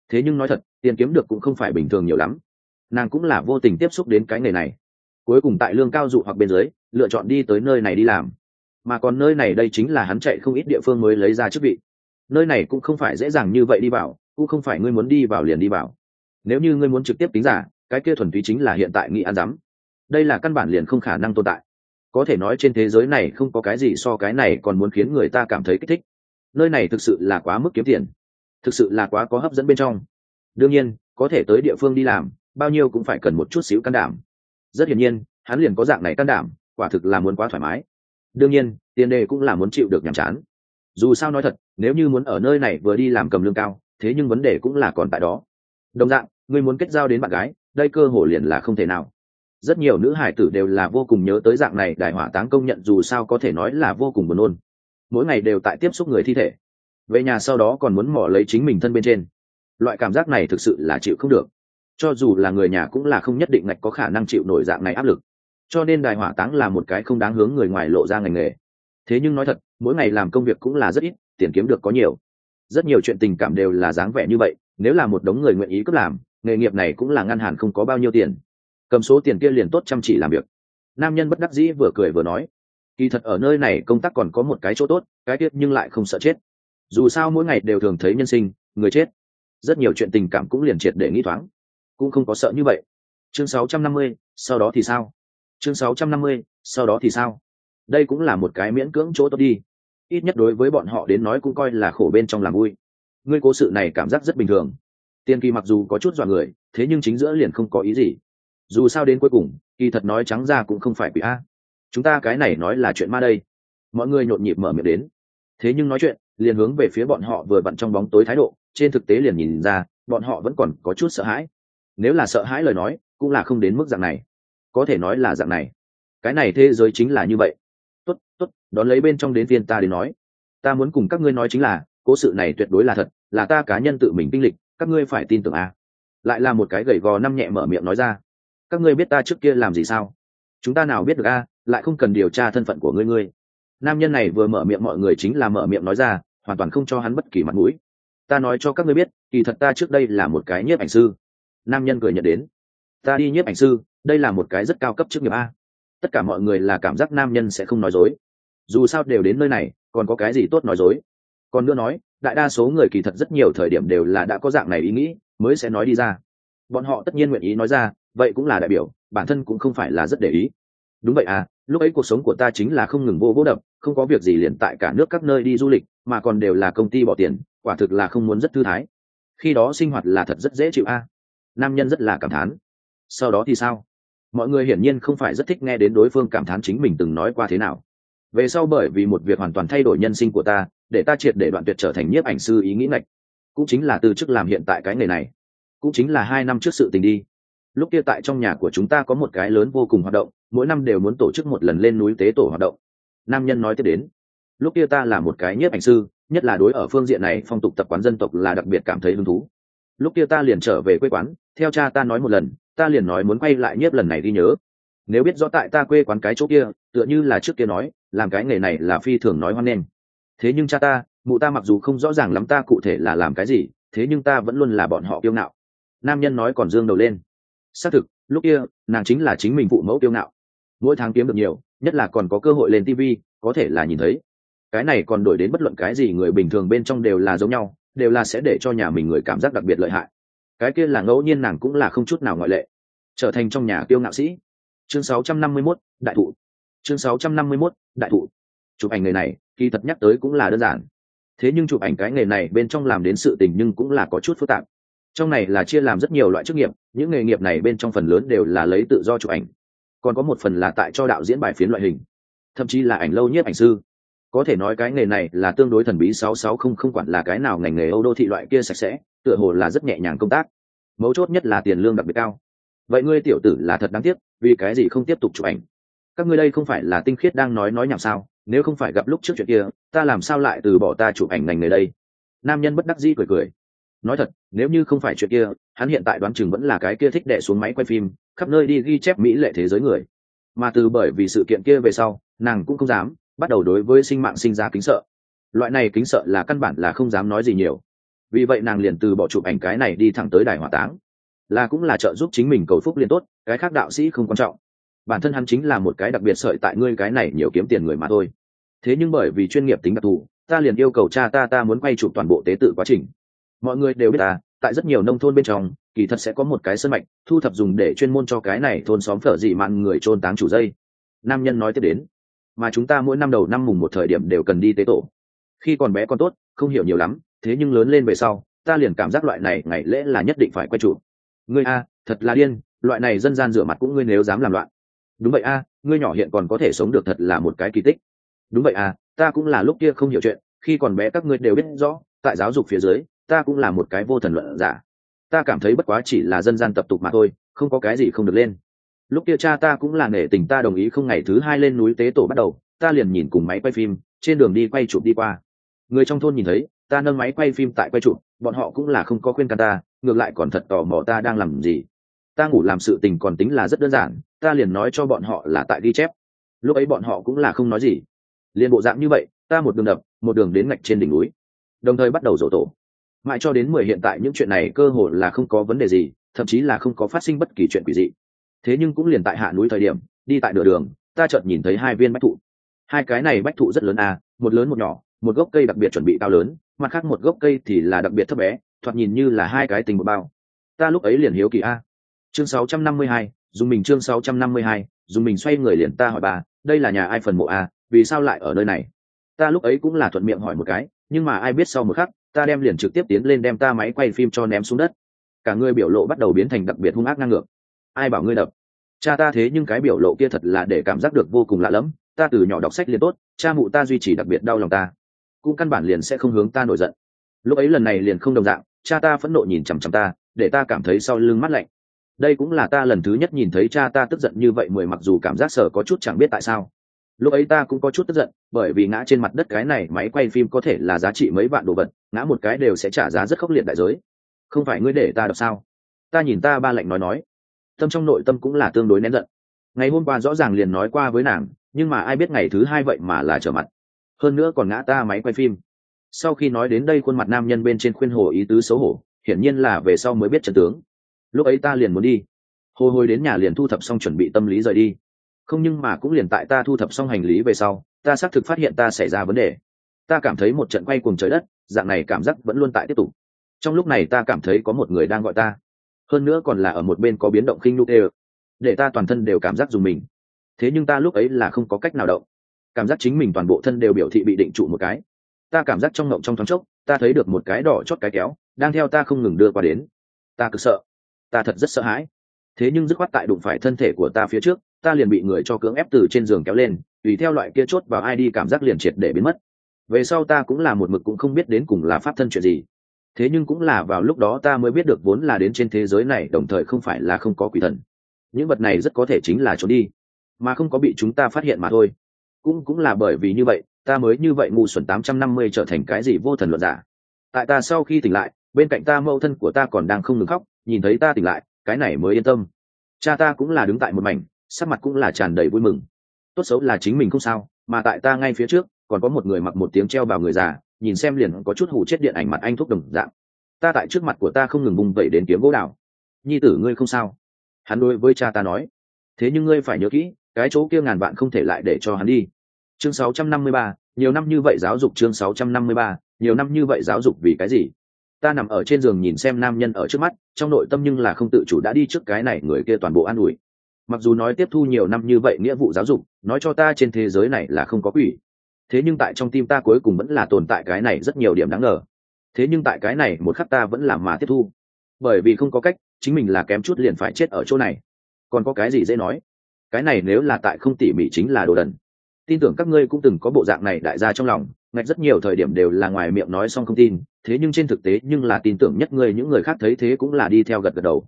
Thế nhưng nói thật, tiền kiếm được cũng không phải bình thường nhiều lắm. Nàng cũng là vô tình tiếp xúc đến cái nghề này. Cuối cùng tại lương cao dụ hoặc bên dưới, lựa chọn đi tới nơi này đi làm. Mà còn nơi này đây chính là hắn chạy không ít địa phương mới lấy ra chức vị. Nơi này cũng không phải dễ dàng như vậy đi vào, cũng không phải ngươi muốn đi vào liền đi vào. Nếu như ngươi muốn trực tiếp tính giả, cái kia thuần túy chính là hiện tại nghị ăn dám đây là căn bản liền không khả năng tồn tại. Có thể nói trên thế giới này không có cái gì so cái này còn muốn khiến người ta cảm thấy kích thích. Nơi này thực sự là quá mức kiếm tiền. Thực sự là quá có hấp dẫn bên trong. Đương nhiên, có thể tới địa phương đi làm, bao nhiêu cũng phải cần một chút xíu can đảm. Rất hiển nhiên, hắn liền có dạng này can đảm, quả thực là muốn quá thoải mái. Đương nhiên, tiền đề cũng là muốn chịu được nhàm chán. Dù sao nói thật, nếu như muốn ở nơi này vừa đi làm cầm lương cao, thế nhưng vấn đề cũng là còn tại đó. Đồng dạng người muốn kết giao đến bạn gái, đây cơ hội liền là không thể nào rất nhiều nữ hải tử đều là vô cùng nhớ tới dạng này, đại hỏa táng công nhận dù sao có thể nói là vô cùng buồn nôn. Mỗi ngày đều tại tiếp xúc người thi thể. Về nhà sau đó còn muốn mỏ lấy chính mình thân bên trên. Loại cảm giác này thực sự là chịu không được. Cho dù là người nhà cũng là không nhất định ngạch có khả năng chịu nổi dạng này áp lực. Cho nên đài hỏa táng là một cái không đáng hướng người ngoài lộ ra ngành nghề. Thế nhưng nói thật, mỗi ngày làm công việc cũng là rất ít, tiền kiếm được có nhiều. Rất nhiều chuyện tình cảm đều là dáng vẻ như vậy, nếu là một đống người nguyện ý cứ làm, nghề nghiệp này cũng là ngăn hẳn không có bao nhiêu tiền cầm số tiền kia liền tốt chăm chỉ làm việc. Nam nhân bất đắc dĩ vừa cười vừa nói kỳ thật ở nơi này công tác còn có một cái chỗ tốt cái tiết nhưng lại không sợ chết. Dù sao mỗi ngày đều thường thấy nhân sinh người chết. Rất nhiều chuyện tình cảm cũng liền triệt để nghĩ thoáng. Cũng không có sợ như vậy. Chương 650, sau đó thì sao? Chương 650, sau đó thì sao? Đây cũng là một cái miễn cưỡng chỗ tốt đi. Ít nhất đối với bọn họ đến nói cũng coi là khổ bên trong làm vui. Ngươi cố sự này cảm giác rất bình thường. Tiên kỳ mặc dù có chút dọa người thế nhưng chính giữa liền không có ý gì dù sao đến cuối cùng, kỳ thật nói trắng ra cũng không phải bị a. Chúng ta cái này nói là chuyện ma đây. Mọi người nhộn nhịp mở miệng đến. Thế nhưng nói chuyện, liền hướng về phía bọn họ vừa vặn trong bóng tối thái độ, trên thực tế liền nhìn ra, bọn họ vẫn còn có chút sợ hãi. Nếu là sợ hãi lời nói, cũng là không đến mức dạng này. Có thể nói là dạng này. Cái này thế giới chính là như vậy. Tốt tốt, đón lấy bên trong đến viên ta đến nói. Ta muốn cùng các ngươi nói chính là, cố sự này tuyệt đối là thật, là ta cá nhân tự mình kinh lịch, các ngươi phải tin tưởng a. Lại là một cái gầy gò năm nhẹ mở miệng nói ra các ngươi biết ta trước kia làm gì sao? Chúng ta nào biết được a, lại không cần điều tra thân phận của ngươi ngươi. Nam nhân này vừa mở miệng mọi người chính là mở miệng nói ra, hoàn toàn không cho hắn bất kỳ mặt mũi. Ta nói cho các ngươi biết, kỳ thật ta trước đây là một cái nhiếp ảnh sư. Nam nhân cười nhận đến. Ta đi nhiếp ảnh sư, đây là một cái rất cao cấp chức nghiệp a. Tất cả mọi người là cảm giác nam nhân sẽ không nói dối. Dù sao đều đến nơi này, còn có cái gì tốt nói dối? Còn nữa nói, đại đa số người kỳ thật rất nhiều thời điểm đều là đã có dạng này ý nghĩ, mới sẽ nói đi ra. Bọn họ tất nhiên nguyện ý nói ra vậy cũng là đại biểu, bản thân cũng không phải là rất để ý. Đúng vậy à lúc ấy cuộc sống của ta chính là không ngừng vô vô đập, không có việc gì liền tại cả nước các nơi đi du lịch, mà còn đều là công ty bỏ tiền, quả thực là không muốn rất thư thái. Khi đó sinh hoạt là thật rất dễ chịu a. Nam nhân rất là cảm thán. Sau đó thì sao? Mọi người hiển nhiên không phải rất thích nghe đến đối phương cảm thán chính mình từng nói qua thế nào. Về sau bởi vì một việc hoàn toàn thay đổi nhân sinh của ta, để ta triệt để đoạn tuyệt trở thành nhiếp ảnh sư ý nghĩ ngạch. Cũng chính là từ chức làm hiện tại cái nghề này. Cũng chính là hai năm trước sự tình đi lúc kia tại trong nhà của chúng ta có một cái lớn vô cùng hoạt động, mỗi năm đều muốn tổ chức một lần lên núi tế tổ hoạt động. Nam nhân nói tiếp đến, lúc kia ta là một cái nhiếp ảnh sư, nhất là đối ở phương diện này phong tục tập quán dân tộc là đặc biệt cảm thấy hứng thú. Lúc kia ta liền trở về quê quán, theo cha ta nói một lần, ta liền nói muốn quay lại nhiếp lần này đi nhớ. Nếu biết rõ tại ta quê quán cái chỗ kia, tựa như là trước kia nói, làm cái nghề này là phi thường nói hoan nghênh. Thế nhưng cha ta, mụ ta mặc dù không rõ ràng lắm ta cụ thể là làm cái gì, thế nhưng ta vẫn luôn là bọn họ kiêu ngạo. Nam nhân nói còn dương đầu lên xác thực lúc kia nàng chính là chính mình phụ mẫu tiêu ngạo. Mỗi tháng kiếm được nhiều nhất là còn có cơ hội lên tv có thể là nhìn thấy. Cái này còn đổi đến bất luận cái gì người bình thường bên trong đều là giống nhau đều là sẽ để cho nhà mình người cảm giác đặc biệt lợi hại. Cái kia là ngẫu nhiên nàng cũng là không chút nào ngoại lệ. Trở thành trong nhà kiêu ngạo sĩ. Chương 651, đại thụ. Chương 651, đại thụ. Chụp ảnh người này kỳ thật nhắc tới cũng là đơn giản. Thế nhưng chụp ảnh cái nghề này bên trong làm đến sự tình nhưng cũng là có chút phức tạp trong này là chia làm rất nhiều loại chức nghiệp, những nghề nghiệp này bên trong phần lớn đều là lấy tự do chụp ảnh. Còn có một phần là tại cho đạo diễn bài phiến loại hình, thậm chí là ảnh lâu nhiếp ảnh sư. Có thể nói cái nghề này là tương đối thần bí sáu sáu không không quản là cái nào ngành nghề âu đô thị loại kia sạch sẽ, tựa hồ là rất nhẹ nhàng công tác. Mấu chốt nhất là tiền lương đặc biệt cao. Vậy ngươi tiểu tử là thật đáng tiếc, vì cái gì không tiếp tục chụp ảnh? Các ngươi đây không phải là tinh khiết đang nói nói nhảm sao? Nếu không phải gặp lúc trước chuyện kia, ta làm sao lại từ bỏ ta chụp ảnh ngành nghề đây? Nam nhân bất đắc dĩ cười cười nói thật, nếu như không phải chuyện kia, hắn hiện tại đoán chừng vẫn là cái kia thích đẻ xuống máy quay phim, khắp nơi đi ghi chép mỹ lệ thế giới người. Mà từ bởi vì sự kiện kia về sau, nàng cũng không dám, bắt đầu đối với sinh mạng sinh ra kính sợ. Loại này kính sợ là căn bản là không dám nói gì nhiều. Vì vậy nàng liền từ bỏ chụp ảnh cái này đi thẳng tới đài hỏa táng. Là cũng là trợ giúp chính mình cầu phúc liên tốt, cái khác đạo sĩ không quan trọng. Bản thân hắn chính là một cái đặc biệt sợi tại ngươi cái này nhiều kiếm tiền người mà thôi. Thế nhưng bởi vì chuyên nghiệp tính đặc thù, ta liền yêu cầu cha ta ta muốn quay chụp toàn bộ tế tự quá trình mọi người đều biết ta, tại rất nhiều nông thôn bên trong, kỳ thật sẽ có một cái sân mạch, thu thập dùng để chuyên môn cho cái này thôn xóm phở dị mạn người trôn táng chủ dây. Nam nhân nói tiếp đến, mà chúng ta mỗi năm đầu năm mùng một thời điểm đều cần đi tế tổ. Khi còn bé còn tốt, không hiểu nhiều lắm, thế nhưng lớn lên về sau, ta liền cảm giác loại này ngày lễ là nhất định phải quay trụ. Ngươi a, thật là điên, loại này dân gian rửa mặt cũng ngươi nếu dám làm loạn. Đúng vậy a, ngươi nhỏ hiện còn có thể sống được thật là một cái kỳ tích. Đúng vậy a, ta cũng là lúc kia không hiểu chuyện, khi còn bé các ngươi đều biết rõ, tại giáo dục phía dưới ta cũng là một cái vô thần luận giả. Ta cảm thấy bất quá chỉ là dân gian tập tục mà thôi, không có cái gì không được lên. Lúc kia cha ta cũng là nể tình ta đồng ý không ngày thứ hai lên núi tế tổ bắt đầu, ta liền nhìn cùng máy quay phim, trên đường đi quay chụp đi qua. Người trong thôn nhìn thấy, ta nâng máy quay phim tại quay chụp, bọn họ cũng là không có khuyên can ta, ngược lại còn thật tò mò ta đang làm gì. Ta ngủ làm sự tình còn tính là rất đơn giản, ta liền nói cho bọn họ là tại ghi chép. Lúc ấy bọn họ cũng là không nói gì. Liền bộ dạng như vậy, ta một đường đập, một đường đến ngạch trên đỉnh núi. Đồng thời bắt đầu rổ tổ mãi cho đến mười hiện tại những chuyện này cơ hồ là không có vấn đề gì thậm chí là không có phát sinh bất kỳ chuyện quỷ dị. Thế nhưng cũng liền tại hạ núi thời điểm đi tại nửa đường ta chợt nhìn thấy hai viên bách thụ. Hai cái này bách thụ rất lớn à một lớn một nhỏ một gốc cây đặc biệt chuẩn bị cao lớn mặt khác một gốc cây thì là đặc biệt thấp bé thoạt nhìn như là hai cái tình một bao. Ta lúc ấy liền hiếu kỳ a. Chương 652, dùng mình chương 652, dùng mình xoay người liền ta hỏi bà đây là nhà ai phần mộ a vì sao lại ở nơi này? Ta lúc ấy cũng là thuận miệng hỏi một cái nhưng mà ai biết sau một khắc ta đem liền trực tiếp tiến lên đem ta máy quay phim cho ném xuống đất. Cả người biểu lộ bắt đầu biến thành đặc biệt hung ác ngang ngược. Ai bảo ngươi đập? Cha ta thế nhưng cái biểu lộ kia thật là để cảm giác được vô cùng lạ lẫm. Ta từ nhỏ đọc sách liền tốt, cha mụ ta duy trì đặc biệt đau lòng ta. Cũng căn bản liền sẽ không hướng ta nổi giận. Lúc ấy lần này liền không đồng dạng, cha ta phẫn nộ nhìn chằm chằm ta, để ta cảm thấy sau lưng mắt lạnh. Đây cũng là ta lần thứ nhất nhìn thấy cha ta tức giận như vậy mười mặc dù cảm giác sở có chút chẳng biết tại sao. Lúc ấy ta cũng có chút tức giận, bởi vì ngã trên mặt đất cái này máy quay phim có thể là giá trị mấy vạn đồ vật ngã một cái đều sẽ trả giá rất khốc liệt đại giới. Không phải ngươi để ta đọc sao? Ta nhìn ta ba lạnh nói nói. Tâm trong nội tâm cũng là tương đối nén giận. Ngày hôm qua rõ ràng liền nói qua với nàng, nhưng mà ai biết ngày thứ hai vậy mà là trở mặt. Hơn nữa còn ngã ta máy quay phim. Sau khi nói đến đây khuôn mặt nam nhân bên trên khuyên hồ ý tứ xấu hổ, hiển nhiên là về sau mới biết trận tướng. Lúc ấy ta liền muốn đi. Hồi hồi đến nhà liền thu thập xong chuẩn bị tâm lý rời đi. Không nhưng mà cũng liền tại ta thu thập xong hành lý về sau, ta xác thực phát hiện ta xảy ra vấn đề. Ta cảm thấy một trận quay cùng trời đất dạng này cảm giác vẫn luôn tại tiếp tục. Trong lúc này ta cảm thấy có một người đang gọi ta. Hơn nữa còn là ở một bên có biến động khinh nhục đều để ta toàn thân đều cảm giác dùng mình. Thế nhưng ta lúc ấy là không có cách nào động. Cảm giác chính mình toàn bộ thân đều biểu thị bị định trụ một cái. Ta cảm giác trong ngộng trong thoáng chốc, ta thấy được một cái đỏ chót cái kéo, đang theo ta không ngừng đưa qua đến. Ta cực sợ. Ta thật rất sợ hãi. Thế nhưng dứt khoát tại đụng phải thân thể của ta phía trước, ta liền bị người cho cưỡng ép từ trên giường kéo lên, tùy theo loại kia chốt vào ai đi cảm giác liền triệt để biến mất về sau ta cũng là một mực cũng không biết đến cùng là pháp thân chuyện gì. Thế nhưng cũng là vào lúc đó ta mới biết được vốn là đến trên thế giới này, đồng thời không phải là không có quỷ thần. Những vật này rất có thể chính là trốn đi, mà không có bị chúng ta phát hiện mà thôi. Cũng cũng là bởi vì như vậy, ta mới như vậy ngu xuẩn tám trăm năm mươi trở thành cái gì vô thần luận giả. Tại ta sau khi tỉnh lại, bên cạnh ta mẫu thân của ta còn đang không ngừng khóc, nhìn thấy ta tỉnh lại, cái này mới yên tâm. Cha ta cũng là đứng tại một mảnh, sắc mặt cũng là tràn đầy vui mừng. Tốt xấu là chính mình không sao mà tại ta ngay phía trước còn có một người mặc một tiếng treo vào người già nhìn xem liền có chút hủ chết điện ảnh mặt anh thúc đồng dạng. Ta tại trước mặt của ta không ngừng vùng vẩy đến kiếm gỗ đào. Nhi tử ngươi không sao? Hắn đối với cha ta nói. Thế nhưng ngươi phải nhớ kỹ cái chỗ kia ngàn vạn không thể lại để cho hắn đi. Chương 653, nhiều năm như vậy giáo dục chương 653, nhiều năm như vậy giáo dục vì cái gì? Ta nằm ở trên giường nhìn xem nam nhân ở trước mắt trong nội tâm nhưng là không tự chủ đã đi trước cái này người kia toàn bộ an ủi mặc dù nói tiếp thu nhiều năm như vậy nghĩa vụ giáo dục, nói cho ta trên thế giới này là không có quỷ. Thế nhưng tại trong tim ta cuối cùng vẫn là tồn tại cái này rất nhiều điểm đáng ngờ. Thế nhưng tại cái này một khắc ta vẫn làm mà tiếp thu. Bởi vì không có cách, chính mình là kém chút liền phải chết ở chỗ này. Còn có cái gì dễ nói? Cái này nếu là tại không tỉ mỉ chính là đồ đần. Tin tưởng các ngươi cũng từng có bộ dạng này đại gia trong lòng, ngạch rất nhiều thời điểm đều là ngoài miệng nói xong không tin, thế nhưng trên thực tế nhưng là tin tưởng nhất ngươi, những người khác thấy thế cũng là đi theo gật gật đầu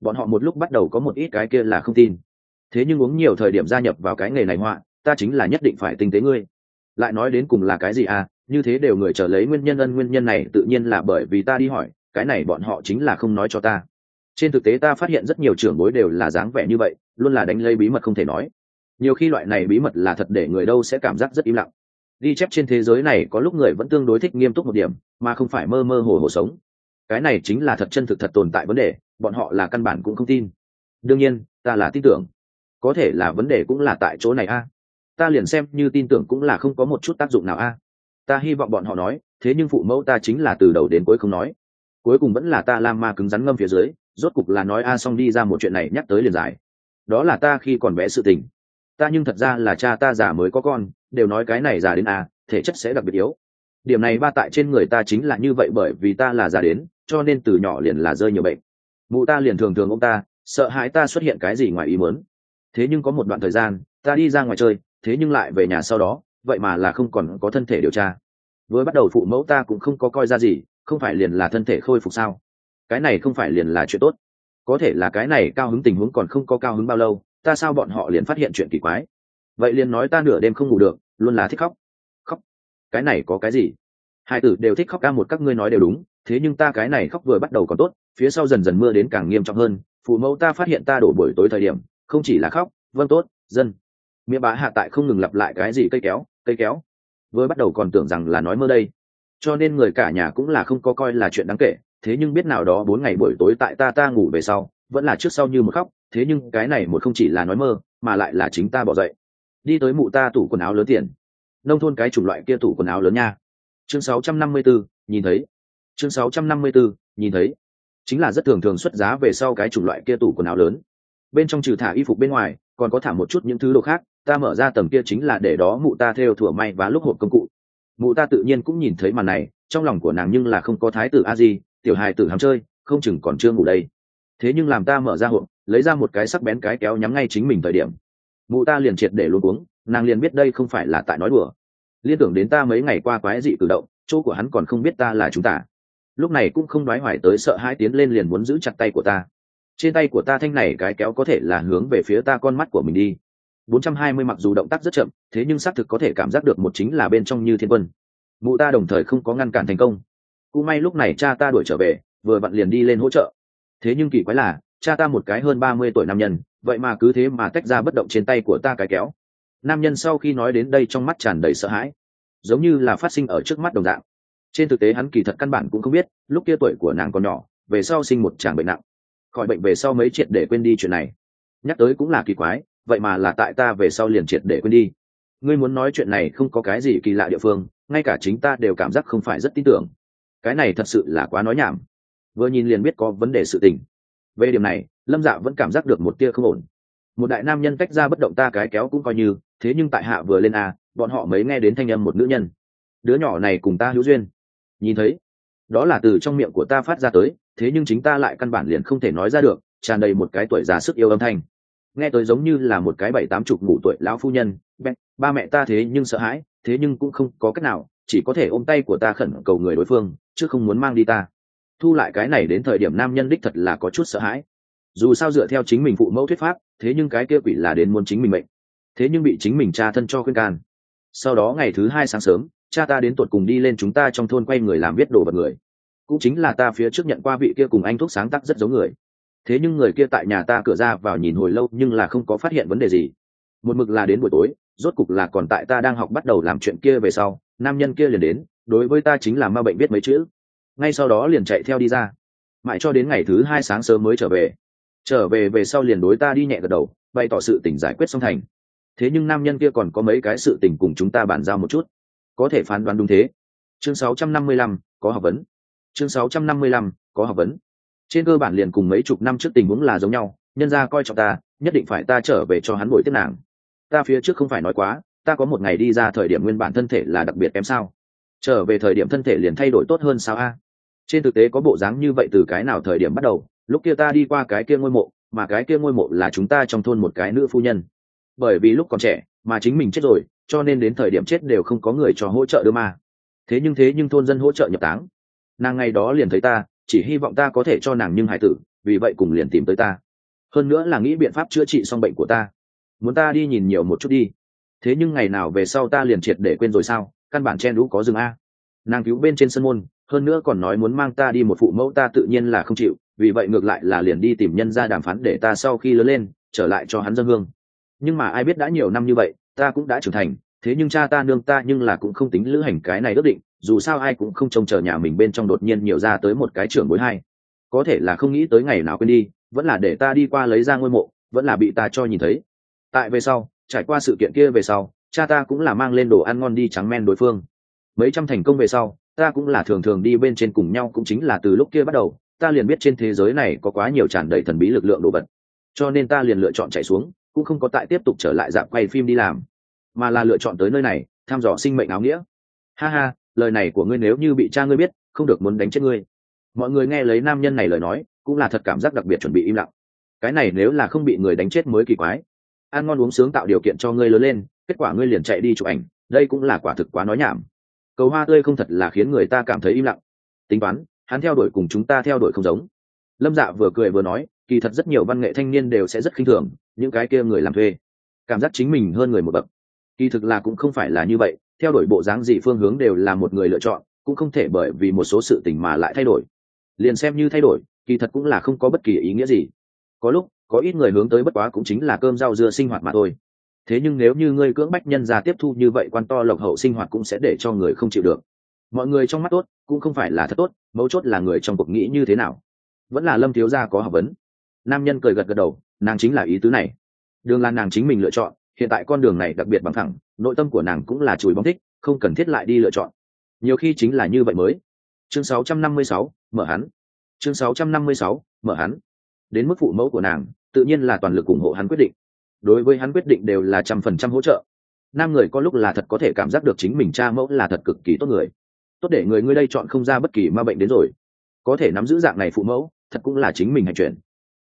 bọn họ một lúc bắt đầu có một ít cái kia là không tin. Thế nhưng uống nhiều thời điểm gia nhập vào cái nghề này họa, ta chính là nhất định phải tinh tế ngươi. Lại nói đến cùng là cái gì à như thế đều người trở lấy nguyên nhân ân nguyên nhân này tự nhiên là bởi vì ta đi hỏi, cái này bọn họ chính là không nói cho ta. Trên thực tế ta phát hiện rất nhiều trưởng bối đều là dáng vẻ như vậy, luôn là đánh lấy bí mật không thể nói. Nhiều khi loại này bí mật là thật để người đâu sẽ cảm giác rất im lặng. Ghi chép trên thế giới này có lúc người vẫn tương đối thích nghiêm túc một điểm, mà không phải mơ mơ hồ hồ sống. Cái này chính là thật chân thực thật tồn tại vấn đề bọn họ là căn bản cũng không tin. Đương nhiên, ta là tin tưởng. Có thể là vấn đề cũng là tại chỗ này a. Ta liền xem như tin tưởng cũng là không có một chút tác dụng nào a. Ta hy vọng bọn họ nói, thế nhưng phụ mẫu ta chính là từ đầu đến cuối không nói. Cuối cùng vẫn là ta lam ma cứng rắn ngâm phía dưới, rốt cục là nói a xong đi ra một chuyện này nhắc tới liền giải. Đó là ta khi còn bé sự tình. Ta nhưng thật ra là cha ta già mới có con, đều nói cái này già đến a, thể chất sẽ đặc biệt yếu. Điểm này ba tại trên người ta chính là như vậy bởi vì ta là già đến, cho nên từ nhỏ liền là rơi nhiều bệnh mụ ta liền thường thường ông ta, sợ hãi ta xuất hiện cái gì ngoài ý muốn. Thế nhưng có một đoạn thời gian, ta đi ra ngoài chơi, thế nhưng lại về nhà sau đó, vậy mà là không còn có thân thể điều tra. Với bắt đầu phụ mẫu ta cũng không có coi ra gì, không phải liền là thân thể khôi phục sao? Cái này không phải liền là chuyện tốt. Có thể là cái này cao hứng tình huống còn không có cao hứng bao lâu, ta sao bọn họ liền phát hiện chuyện kỳ quái? Vậy liền nói ta nửa đêm không ngủ được, luôn là thích khóc. Khóc? Cái này có cái gì? Hai tử đều thích khóc ca một các ngươi nói đều đúng thế nhưng ta cái này khóc vừa bắt đầu còn tốt phía sau dần dần mưa đến càng nghiêm trọng hơn phụ mẫu ta phát hiện ta đổ buổi tối thời điểm không chỉ là khóc vâng tốt dân. Miệng bá hạ tại không ngừng lặp lại cái gì cây kéo cây kéo. Vừa bắt đầu còn tưởng rằng là nói mơ đây. Cho nên người cả nhà cũng là không có coi là chuyện đáng kể thế nhưng biết nào đó bốn ngày buổi tối tại ta ta ngủ về sau vẫn là trước sau như một khóc thế nhưng cái này một không chỉ là nói mơ mà lại là chính ta bỏ dậy. Đi tới mụ ta tủ quần áo lớn tiền. Nông thôn cái chủng loại kia tủ quần áo lớn nha. Chương 654, nhìn thấy chương 654, nhìn thấy. Chính là rất thường thường xuất giá về sau cái chủng loại kia tủ quần áo lớn. Bên trong trừ thả y phục bên ngoài còn có thả một chút những thứ đồ khác ta mở ra tầm kia chính là để đó mụ ta theo thủa may và lúc hộp công cụ. Mụ ta tự nhiên cũng nhìn thấy màn này trong lòng của nàng nhưng là không có thái tử a di tiểu hài tử ham chơi không chừng còn chưa ngủ đây. Thế nhưng làm ta mở ra hộp lấy ra một cái sắc bén cái kéo nhắm ngay chính mình thời điểm. Mụ ta liền triệt để luôn uống nàng liền biết đây không phải là tại nói đùa. Liên tưởng đến ta mấy ngày qua quái dị cử động chỗ của hắn còn không biết ta là chúng ta lúc này cũng không đoái hoài tới sợ hai tiến lên liền muốn giữ chặt tay của ta. Trên tay của ta thanh này cái kéo có thể là hướng về phía ta con mắt của mình đi. 420 mặc dù động tác rất chậm, thế nhưng xác thực có thể cảm giác được một chính là bên trong như thiên quân. Mụ ta đồng thời không có ngăn cản thành công. Cũng may lúc này cha ta đuổi trở về, vừa vặn liền đi lên hỗ trợ. Thế nhưng kỳ quái là, cha ta một cái hơn ba mươi tuổi nam nhân, vậy mà cứ thế mà tách ra bất động trên tay của ta cái kéo. Nam nhân sau khi nói đến đây trong mắt tràn đầy sợ hãi. Giống như là phát sinh ở trước mắt đồng dạng trên thực tế hắn kỳ thật căn bản cũng không biết, lúc kia tuổi của nàng còn nhỏ, về sau sinh một chàng bệnh nặng. Khỏi bệnh về sau mấy triệt để quên đi chuyện này. Nhắc tới cũng là kỳ quái, vậy mà là tại ta về sau liền triệt để quên đi. Ngươi muốn nói chuyện này không có cái gì kỳ lạ địa phương, ngay cả chính ta đều cảm giác không phải rất tin tưởng. Cái này thật sự là quá nói nhảm. Vừa nhìn liền biết có vấn đề sự tình. Về điểm này, lâm dạ vẫn cảm giác được một tia không ổn. Một đại nam nhân cách ra bất động ta cái kéo cũng coi như, thế nhưng tại hạ vừa lên a, bọn họ mới nghe đến thanh âm một nữ nhân. Đứa nhỏ này cùng ta hữu duyên nhìn thấy, đó là từ trong miệng của ta phát ra tới, thế nhưng chính ta lại căn bản liền không thể nói ra được, tràn đầy một cái tuổi già sức yêu âm thanh. Nghe tới giống như là một cái bảy tám chục ngủ tuổi lão phu nhân ba mẹ ta thế nhưng sợ hãi, thế nhưng cũng không có cách nào, chỉ có thể ôm tay của ta khẩn cầu người đối phương, chứ không muốn mang đi ta. Thu lại cái này đến thời điểm nam nhân đích thật là có chút sợ hãi. Dù sao dựa theo chính mình phụ mẫu thuyết pháp, thế nhưng cái kia quỷ là đến muốn chính mình mệnh. Thế nhưng bị chính mình cha thân cho khuyên can. Sau đó ngày thứ hai sáng sớm cha ta đến tuột cùng đi lên chúng ta trong thôn quay người làm viết đồ vật người. Cũng chính là ta phía trước nhận qua vị kia cùng anh thuốc sáng tác rất giống người. Thế nhưng người kia tại nhà ta cửa ra vào nhìn hồi lâu nhưng là không có phát hiện vấn đề gì. Một mực là đến buổi tối, rốt cục là còn tại ta đang học bắt đầu làm chuyện kia về sau, nam nhân kia liền đến, đối với ta chính là ma bệnh biết mấy chữ. Ngay sau đó liền chạy theo đi ra. Mãi cho đến ngày thứ hai sáng sớm mới trở về. Trở về về sau liền đối ta đi nhẹ gật đầu, bày tỏ sự tình giải quyết xong thành. Thế nhưng nam nhân kia còn có mấy cái sự tình cùng chúng ta bàn giao một chút có thể phán đoán đúng thế. Chương 655, có học vấn. Chương 655, có học vấn. Trên cơ bản liền cùng mấy chục năm trước tình huống là giống nhau nhân ra coi trọng ta nhất định phải ta trở về cho hắn bội tiếp nàng. Ta phía trước không phải nói quá ta có một ngày đi ra thời điểm nguyên bản thân thể là đặc biệt em sao. Trở về thời điểm thân thể liền thay đổi tốt hơn sao a? Trên thực tế có bộ dáng như vậy từ cái nào thời điểm bắt đầu? Lúc kia ta đi qua cái kia ngôi mộ mà cái kia ngôi mộ là chúng ta trong thôn một cái nữ phu nhân. Bởi vì lúc còn trẻ mà chính mình chết rồi cho nên đến thời điểm chết đều không có người cho hỗ trợ đưa ma. Thế nhưng thế nhưng thôn dân hỗ trợ nhập táng. Nàng ngày đó liền thấy ta, chỉ hy vọng ta có thể cho nàng nhưng hải tử, vì vậy cùng liền tìm tới ta. Hơn nữa là nghĩ biện pháp chữa trị xong bệnh của ta. Muốn ta đi nhìn nhiều một chút đi. Thế nhưng ngày nào về sau ta liền triệt để quên rồi sao? Căn bản chen lũ có rừng a. Nàng cứu bên trên sân môn, hơn nữa còn nói muốn mang ta đi một phụ mẫu ta tự nhiên là không chịu, vì vậy ngược lại là liền đi tìm nhân ra đàm phán để ta sau khi lớn lên, trở lại cho hắn dân hương. Nhưng mà ai biết đã nhiều năm như vậy ta cũng đã trưởng thành, thế nhưng cha ta nương ta nhưng là cũng không tính lữ hành cái này ước định, dù sao ai cũng không trông chờ nhà mình bên trong đột nhiên nhiều ra tới một cái trưởng bối hai. Có thể là không nghĩ tới ngày nào quên đi, vẫn là để ta đi qua lấy ra ngôi mộ, vẫn là bị ta cho nhìn thấy. Tại về sau, trải qua sự kiện kia về sau, cha ta cũng là mang lên đồ ăn ngon đi trắng men đối phương. Mấy trăm thành công về sau, ta cũng là thường thường đi bên trên cùng nhau cũng chính là từ lúc kia bắt đầu, ta liền biết trên thế giới này có quá nhiều tràn đầy thần bí lực lượng đồ vật. Cho nên ta liền lựa chọn chạy xuống, cũng không có tại tiếp tục trở lại dạp quay phim đi làm mà là lựa chọn tới nơi này, thăm dò sinh mệnh áo nghĩa. Ha ha, lời này của ngươi nếu như bị cha ngươi biết, không được muốn đánh chết ngươi. Mọi người nghe lấy nam nhân này lời nói, cũng là thật cảm giác đặc biệt chuẩn bị im lặng. Cái này nếu là không bị người đánh chết mới kỳ quái. Ăn ngon uống sướng tạo điều kiện cho ngươi lớn lên, kết quả ngươi liền chạy đi chụp ảnh, đây cũng là quả thực quá nói nhảm. Cầu hoa tươi không thật là khiến người ta cảm thấy im lặng. Tính toán, hắn theo đuổi cùng chúng ta theo đuổi không giống. Lâm dạ vừa cười vừa nói, kỳ thật rất nhiều văn nghệ thanh niên đều sẽ rất khinh thường, những cái kia người làm thuê. Cảm giác chính mình hơn người một bậc kỳ thực là cũng không phải là như vậy, theo đuổi bộ dáng gì phương hướng đều là một người lựa chọn, cũng không thể bởi vì một số sự tình mà lại thay đổi. Liền xem như thay đổi, kỳ thật cũng là không có bất kỳ ý nghĩa gì. Có lúc, có ít người hướng tới bất quá cũng chính là cơm rau dưa sinh hoạt mà thôi. Thế nhưng nếu như ngươi cưỡng bách nhân ra tiếp thu như vậy quan to lộc hậu sinh hoạt cũng sẽ để cho người không chịu được. Mọi người trong mắt tốt, cũng không phải là thật tốt, mấu chốt là người trong cuộc nghĩ như thế nào. Vẫn là lâm thiếu gia có học vấn. Nam nhân cười gật gật đầu, nàng chính là ý tứ này. Đường là nàng chính mình lựa chọn hiện tại con đường này đặc biệt bằng thẳng nội tâm của nàng cũng là chùi bóng thích không cần thiết lại đi lựa chọn. Nhiều khi chính là như vậy mới. Chương 656, mở hắn. Chương 656, mở hắn. Đến mức phụ mẫu của nàng tự nhiên là toàn lực ủng hộ hắn quyết định. Đối với hắn quyết định đều là trăm phần trăm hỗ trợ. Nam người có lúc là thật có thể cảm giác được chính mình cha mẫu là thật cực kỳ tốt người. Tốt để người ngươi đây chọn không ra bất kỳ ma bệnh đến rồi. Có thể nắm giữ dạng này phụ mẫu thật cũng là chính mình hành chuyển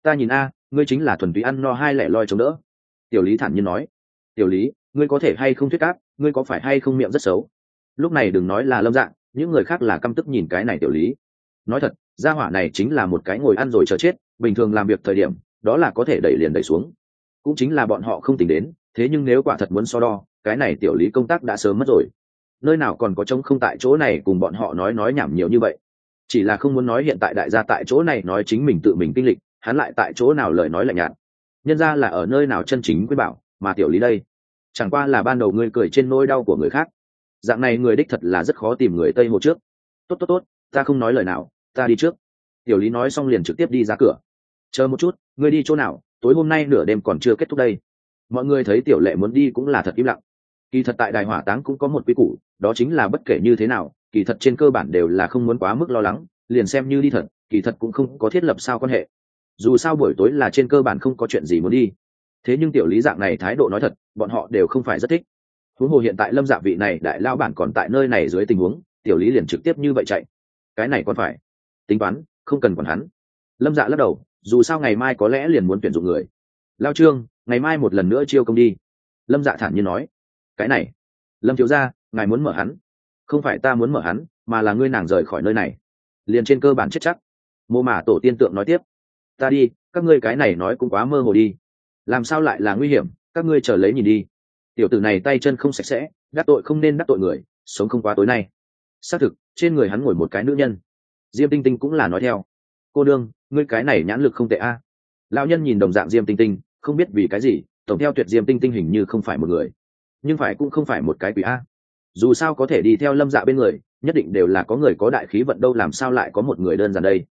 ta nhìn a ngươi chính là thuần túy ăn no hai lẻ loi chống đỡ. Tiểu lý thản nhiên nói tiểu lý, ngươi có thể hay không thuyết cáp ngươi có phải hay không miệng rất xấu? Lúc này đừng nói là lâm dạng những người khác là căm tức nhìn cái này tiểu lý. Nói thật, gia hỏa này chính là một cái ngồi ăn rồi chờ chết, bình thường làm việc thời điểm, đó là có thể đẩy liền đẩy xuống. Cũng chính là bọn họ không tính đến, thế nhưng nếu quả thật muốn so đo, cái này tiểu lý công tác đã sớm mất rồi. Nơi nào còn có trông không tại chỗ này cùng bọn họ nói nói nhảm nhiều như vậy. Chỉ là không muốn nói hiện tại đại gia tại chỗ này nói chính mình tự mình kinh lịch, hắn lại tại chỗ nào lời nói lạnh nhạt. Nhân ra là ở nơi nào chân chính quyết bảo mà tiểu lý đây, chẳng qua là ban đầu ngươi cười trên nỗi đau của người khác. Dạng này người đích thật là rất khó tìm người tây hồ trước. Tốt tốt tốt, ta không nói lời nào, ta đi trước. Tiểu lý nói xong liền trực tiếp đi ra cửa. Chờ một chút, ngươi đi chỗ nào, tối hôm nay nửa đêm còn chưa kết thúc đây. Mọi người thấy tiểu lệ muốn đi cũng là thật im lặng. Kỳ thật tại đài hỏa táng cũng có một quy củ, đó chính là bất kể như thế nào, kỳ thật trên cơ bản đều là không muốn quá mức lo lắng, liền xem như đi thật, kỳ thật cũng không có thiết lập sao quan hệ. Dù sao buổi tối là trên cơ bản không có chuyện gì muốn đi thế nhưng tiểu lý dạng này thái độ nói thật, bọn họ đều không phải rất thích. Huống hồ hiện tại lâm dạ vị này đại lao bản còn tại nơi này dưới tình huống, tiểu lý liền trực tiếp như vậy chạy. Cái này còn phải. Tính toán, không cần còn hắn. Lâm dạ lắc đầu, dù sao ngày mai có lẽ liền muốn tuyển dụng người. Lao trương, ngày mai một lần nữa chiêu công đi. Lâm dạ thản nhiên nói. Cái này. Lâm thiếu ra ngài muốn mở hắn. Không phải ta muốn mở hắn, mà là ngươi nàng rời khỏi nơi này. Liền trên cơ bản chết chắc. Mô mả tổ tiên tượng nói tiếp. Ta đi, các ngươi cái này nói cũng quá mơ hồ đi làm sao lại là nguy hiểm, các ngươi chờ lấy nhìn đi. Tiểu tử này tay chân không sạch sẽ, đắc tội không nên đắc tội người, sống không quá tối nay. Xác thực, trên người hắn ngồi một cái nữ nhân. Diêm tinh tinh cũng là nói theo. Cô đương ngươi cái này nhãn lực không tệ a. Lão nhân nhìn đồng dạng diêm tinh tinh, không biết vì cái gì, tổng theo tuyệt diêm tinh tinh hình như không phải một người, nhưng phải cũng không phải một cái quỷ a. Dù sao có thể đi theo lâm dạ bên người, nhất định đều là có người có đại khí vận đâu, làm sao lại có một người đơn giản đây?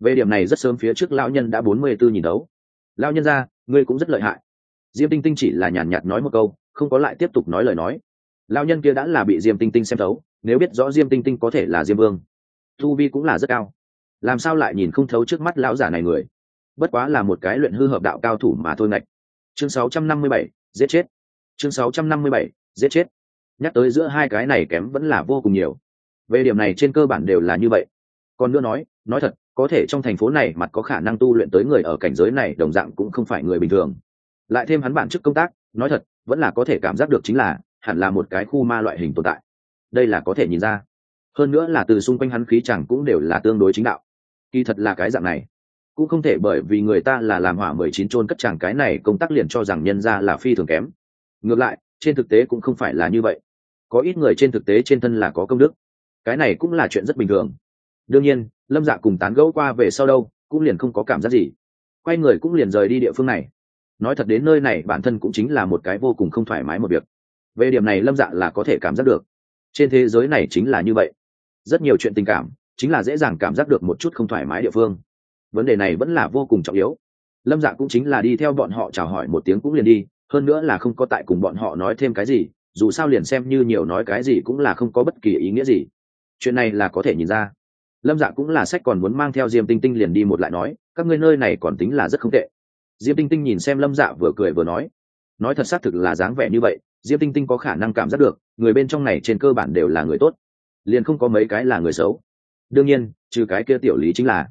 Về điểm này rất sớm phía trước lão nhân đã bốn mươi b ố nhìn đấu. Lão nhân ra ngươi cũng rất lợi hại. Diêm tinh tinh chỉ là nhàn nhạt nói một câu không có lại tiếp tục nói lời nói. Lão nhân kia đã là bị diêm tinh tinh xem thấu nếu biết rõ diêm tinh tinh có thể là diêm vương thu vi cũng là rất cao. Làm sao lại nhìn không thấu trước mắt lão giả này người? Bất quá là một cái luyện hư hợp đạo cao thủ mà thôi ngạch. Chương 657, giết chết. Chương 657, giết chết. Nhắc tới giữa hai cái này kém vẫn là vô cùng nhiều. Về điểm này trên cơ bản đều là như vậy. Còn nữa nói nói thật có thể trong thành phố này mặt có khả năng tu luyện tới người ở cảnh giới này, đồng dạng cũng không phải người bình thường. Lại thêm hắn bản chức công tác, nói thật, vẫn là có thể cảm giác được chính là, hẳn là một cái khu ma loại hình tồn tại. Đây là có thể nhìn ra. Hơn nữa là từ xung quanh hắn khí chẳng cũng đều là tương đối chính đạo. Kỳ thật là cái dạng này. Cũng không thể bởi vì người ta là làm hỏa mười chín chôn cất chàng cái này, công tác liền cho rằng nhân ra là phi thường kém. Ngược lại, trên thực tế cũng không phải là như vậy. Có ít người trên thực tế trên thân là có công đức. Cái này cũng là chuyện rất bình thường. Đương nhiên lâm dạ cùng tán gẫu qua về sau đâu, cũng liền không có cảm giác gì. Quay người cũng liền rời đi địa phương này. Nói thật đến nơi này, bản thân cũng chính là một cái vô cùng không thoải mái một việc. Về điểm này lâm dạ là có thể cảm giác được. Trên thế giới này chính là như vậy. Rất nhiều chuyện tình cảm, chính là dễ dàng cảm giác được một chút không thoải mái địa phương. Vấn đề này vẫn là vô cùng trọng yếu. Lâm dạ cũng chính là đi theo bọn họ chào hỏi một tiếng cũng liền đi, hơn nữa là không có tại cùng bọn họ nói thêm cái gì, dù sao liền xem như nhiều nói cái gì cũng là không có bất kỳ ý nghĩa gì. Chuyện này là có thể nhìn ra lâm dạ cũng là sách còn muốn mang theo diêm tinh tinh liền đi một lại nói, các ngươi nơi này còn tính là rất không tệ. Diêm tinh tinh nhìn xem lâm dạ vừa cười vừa nói nói thật xác thực là dáng vẻ như vậy, diêm tinh tinh có khả năng cảm giác được, người bên trong này trên cơ bản đều là người tốt, liền không có mấy cái là người xấu. Đương nhiên, trừ cái kia tiểu lý chính là,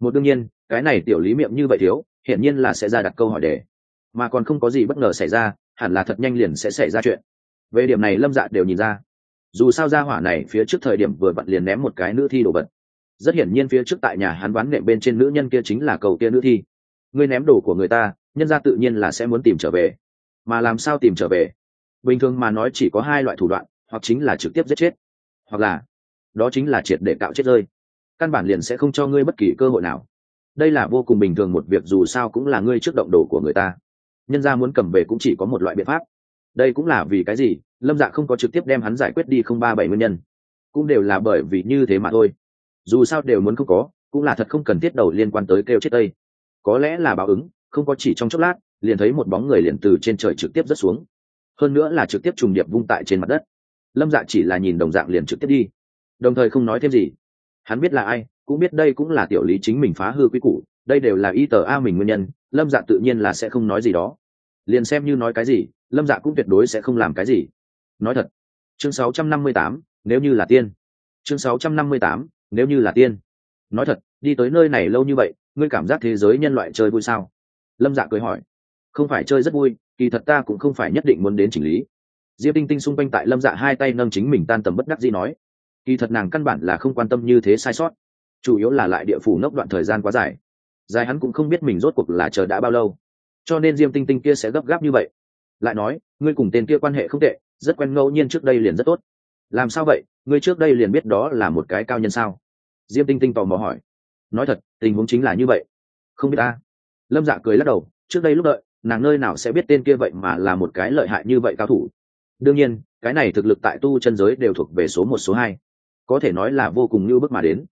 một đương nhiên, cái này tiểu lý miệng như vậy thiếu, hiển nhiên là sẽ ra đặt câu hỏi đề mà còn không có gì bất ngờ xảy ra, hẳn là thật nhanh liền sẽ xảy ra chuyện. Về điểm này lâm dạ đều nhìn ra. Dù sao ra hỏa này phía trước thời điểm vừa vặn liền ném một cái nữ thi đồ vật rất hiển nhiên phía trước tại nhà hắn bán nệm bên trên nữ nhân kia chính là cầu kia nữ thi. Ngươi ném đồ của người ta, nhân ra tự nhiên là sẽ muốn tìm trở về. Mà làm sao tìm trở về? Bình thường mà nói chỉ có hai loại thủ đoạn, hoặc chính là trực tiếp giết chết, hoặc là đó chính là triệt để cạo chết rơi. Căn bản liền sẽ không cho ngươi bất kỳ cơ hội nào. Đây là vô cùng bình thường một việc dù sao cũng là ngươi trước động đồ của người ta. Nhân ra muốn cầm về cũng chỉ có một loại biện pháp. Đây cũng là vì cái gì? Lâm dạ không có trực tiếp đem hắn giải quyết đi không ba bảy nguyên nhân. Cũng đều là bởi vì như thế mà thôi dù sao đều muốn không có cũng là thật không cần thiết đầu liên quan tới kêu chết tây có lẽ là báo ứng không có chỉ trong chốc lát liền thấy một bóng người liền từ trên trời trực tiếp rớt xuống. Hơn nữa là trực tiếp trùng điệp vung tại trên mặt đất. Lâm dạ chỉ là nhìn đồng dạng liền trực tiếp đi. Đồng thời không nói thêm gì. Hắn biết là ai cũng biết đây cũng là tiểu lý chính mình phá hư quy củ đây đều là y tờ a mình nguyên nhân lâm dạ tự nhiên là sẽ không nói gì đó. Liền xem như nói cái gì lâm dạ cũng tuyệt đối sẽ không làm cái gì. Nói thật chương 658, nếu như là tiên. Chương 658, nếu như là tiên. Nói thật, đi tới nơi này lâu như vậy, ngươi cảm giác thế giới nhân loại chơi vui sao? Lâm dạ cười hỏi. Không phải chơi rất vui, kỳ thật ta cũng không phải nhất định muốn đến chỉnh lý. Diệp tinh tinh xung quanh tại lâm dạ hai tay nâng chính mình tan tầm bất đắc gì nói. Kỳ thật nàng căn bản là không quan tâm như thế sai sót. Chủ yếu là lại địa phủ nốc đoạn thời gian quá dài. Dài hắn cũng không biết mình rốt cuộc là chờ đã bao lâu. Cho nên diêm tinh tinh kia sẽ gấp gáp như vậy. Lại nói, ngươi cùng tên kia quan hệ không tệ, rất quen ngẫu nhiên trước đây liền rất tốt. Làm sao vậy? Ngươi trước đây liền biết đó là một cái cao nhân sao? Diêm tinh tinh tò mò hỏi. Nói thật, tình huống chính là như vậy. Không biết ta. Lâm dạ cười lắc đầu, trước đây lúc đợi, nàng nơi nào sẽ biết tên kia vậy mà là một cái lợi hại như vậy cao thủ. Đương nhiên, cái này thực lực tại tu chân giới đều thuộc về số một, số hai. Có thể nói là vô cùng như bước mà đến.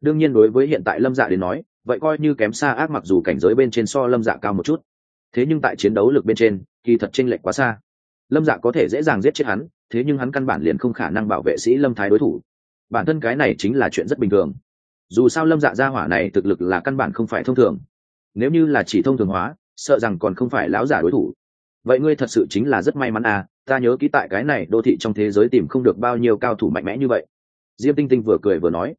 Đương nhiên đối với hiện tại lâm dạ đến nói, vậy coi như kém xa ác mặc dù cảnh giới bên trên so lâm dạ cao một chút. Thế nhưng tại chiến đấu lực bên trên, kỳ thật chênh lệch quá xa. Lâm dạ có thể dễ dàng giết chết hắn thế nhưng hắn căn bản liền không khả năng bảo vệ sĩ lâm thái đối thủ. Bản thân cái này chính là chuyện rất bình thường. Dù sao lâm dạ gia hỏa này thực lực là căn bản không phải thông thường. Nếu như là chỉ thông thường hóa, sợ rằng còn không phải láo giả đối thủ. Vậy ngươi thật sự chính là rất may mắn à ta nhớ kỹ tại cái này đô thị trong thế giới tìm không được bao nhiêu cao thủ mạnh mẽ như vậy. Diêm tinh tinh vừa cười vừa nói,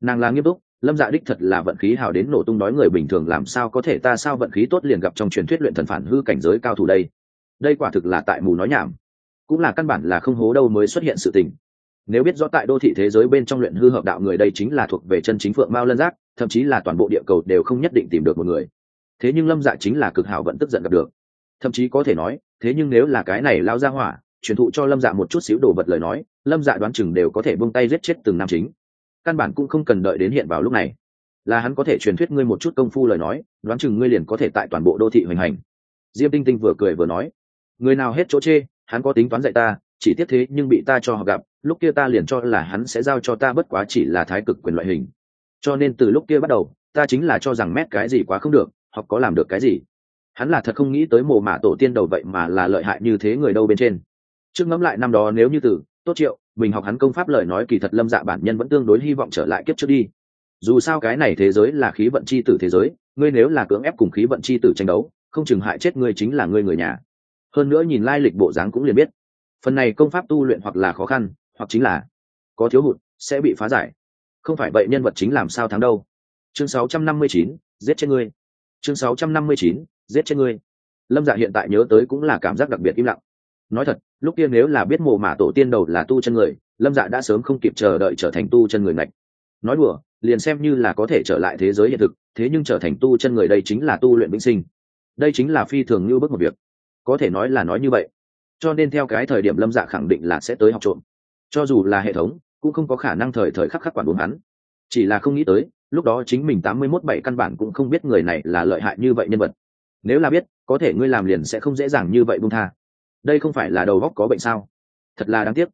nàng là nghiêm túc, lâm dạ đích thật là vận khí hào đến nổ tung đói người bình thường làm sao có thể ta sao vận khí tốt liền gặp trong truyền thuyết luyện thần phản hư cảnh giới cao thủ đây. Đây quả thực là tại mù nói nhảm cũng là căn bản là không hố đâu mới xuất hiện sự tình. Nếu biết rõ tại đô thị thế giới bên trong luyện hư hợp đạo người đây chính là thuộc về chân chính phượng mao lân giác, thậm chí là toàn bộ địa cầu đều không nhất định tìm được một người. Thế nhưng lâm dạ chính là cực hảo vẫn tức giận gặp được. Thậm chí có thể nói, thế nhưng nếu là cái này lao ra hỏa, truyền thụ cho lâm dạ một chút xíu đồ vật lời nói, lâm dạ đoán chừng đều có thể buông tay giết chết từng nam chính. Căn bản cũng không cần đợi đến hiện vào lúc này. Là hắn có thể truyền thuyết ngươi một chút công phu lời nói, đoán chừng ngươi liền có thể tại toàn bộ đô thị hoành hành. Diêm tinh tinh vừa cười vừa nói, người nào hết chỗ chê hắn có tính toán dạy ta, chỉ tiếp thế nhưng bị ta cho họ gặp, lúc kia ta liền cho là hắn sẽ giao cho ta bất quá chỉ là thái cực quyền loại hình. Cho nên từ lúc kia bắt đầu, ta chính là cho rằng mét cái gì quá không được hoặc có làm được cái gì. Hắn là thật không nghĩ tới mồ mả tổ tiên đầu vậy mà là lợi hại như thế người đâu bên trên. Trước ngẫm lại năm đó nếu như từ, tốt triệu, mình học hắn công pháp lời nói kỳ thật lâm dạ bản nhân vẫn tương đối hy vọng trở lại kiếp trước đi. Dù sao cái này thế giới là khí vận c h i tử thế giới, ngươi nếu là cưỡng ép cùng khí vận c h i tử tranh đấu, không chừng hại chết ngươi chính là ngươi người nhà hơn nữa nhìn lai lịch bộ dáng cũng liền biết. Phần này công pháp tu luyện hoặc là khó khăn hoặc chính là có thiếu hụt sẽ bị phá giải. Không phải vậy nhân vật chính làm sao thắng đâu. Chương 659, giết chết ngươi. Chương 659, giết chết ngươi. Lâm dạ hiện tại nhớ tới cũng là cảm giác đặc biệt im lặng. Nói thật lúc kia nếu là biết mồ mả tổ tiên đầu là tu chân người lâm dạ đã sớm không kịp chờ đợi trở thành tu chân người ngạch. Nói đùa liền xem như là có thể trở lại thế giới hiện thực thế nhưng trở thành tu chân người đây chính là tu luyện vĩnh sinh. Đây chính là phi thường như bước một việc có thể nói là nói như vậy. Cho nên theo cái thời điểm lâm dạ khẳng định là sẽ tới học trộm. Cho dù là hệ thống, cũng không có khả năng thời thời khắc khắc quản đúng hắn. Chỉ là không nghĩ tới, lúc đó chính mình tám mươi mốt bảy căn bản cũng không biết người này là lợi hại như vậy nhân vật. Nếu là biết, có thể ngươi làm liền sẽ không dễ dàng như vậy buông tha. Đây không phải là đầu góc có bệnh sao? Thật là đáng tiếc.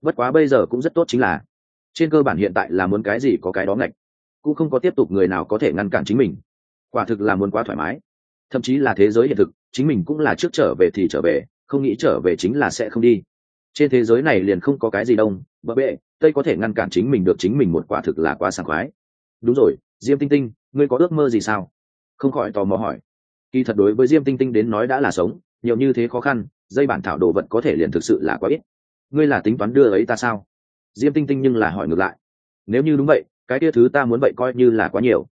Bất quá bây giờ cũng rất tốt chính là, trên cơ bản hiện tại là muốn cái gì có cái đó ngạch. Cũng không có tiếp tục người nào có thể ngăn cản chính mình. Quả thực là muốn quá thoải mái. Thậm chí là thế giới hiện thực chính mình cũng là trước trở về thì trở về, không nghĩ trở về chính là sẽ không đi. Trên thế giới này liền không có cái gì đông bợ bệ, tây có thể ngăn cản chính mình được chính mình một quả thực là quá sảng khoái. Đúng rồi, diêm tinh tinh, ngươi có ước mơ gì sao? Không khỏi tò mò hỏi. Kỳ thật đối với diêm tinh tinh đến nói đã là sống, nhiều như thế khó khăn, dây bản thảo đồ vật có thể liền thực sự là quá ít. Ngươi là tính toán đưa ấy ta sao? Diêm tinh tinh nhưng là hỏi ngược lại. Nếu như đúng vậy, cái kia thứ ta muốn vậy coi như là quá nhiều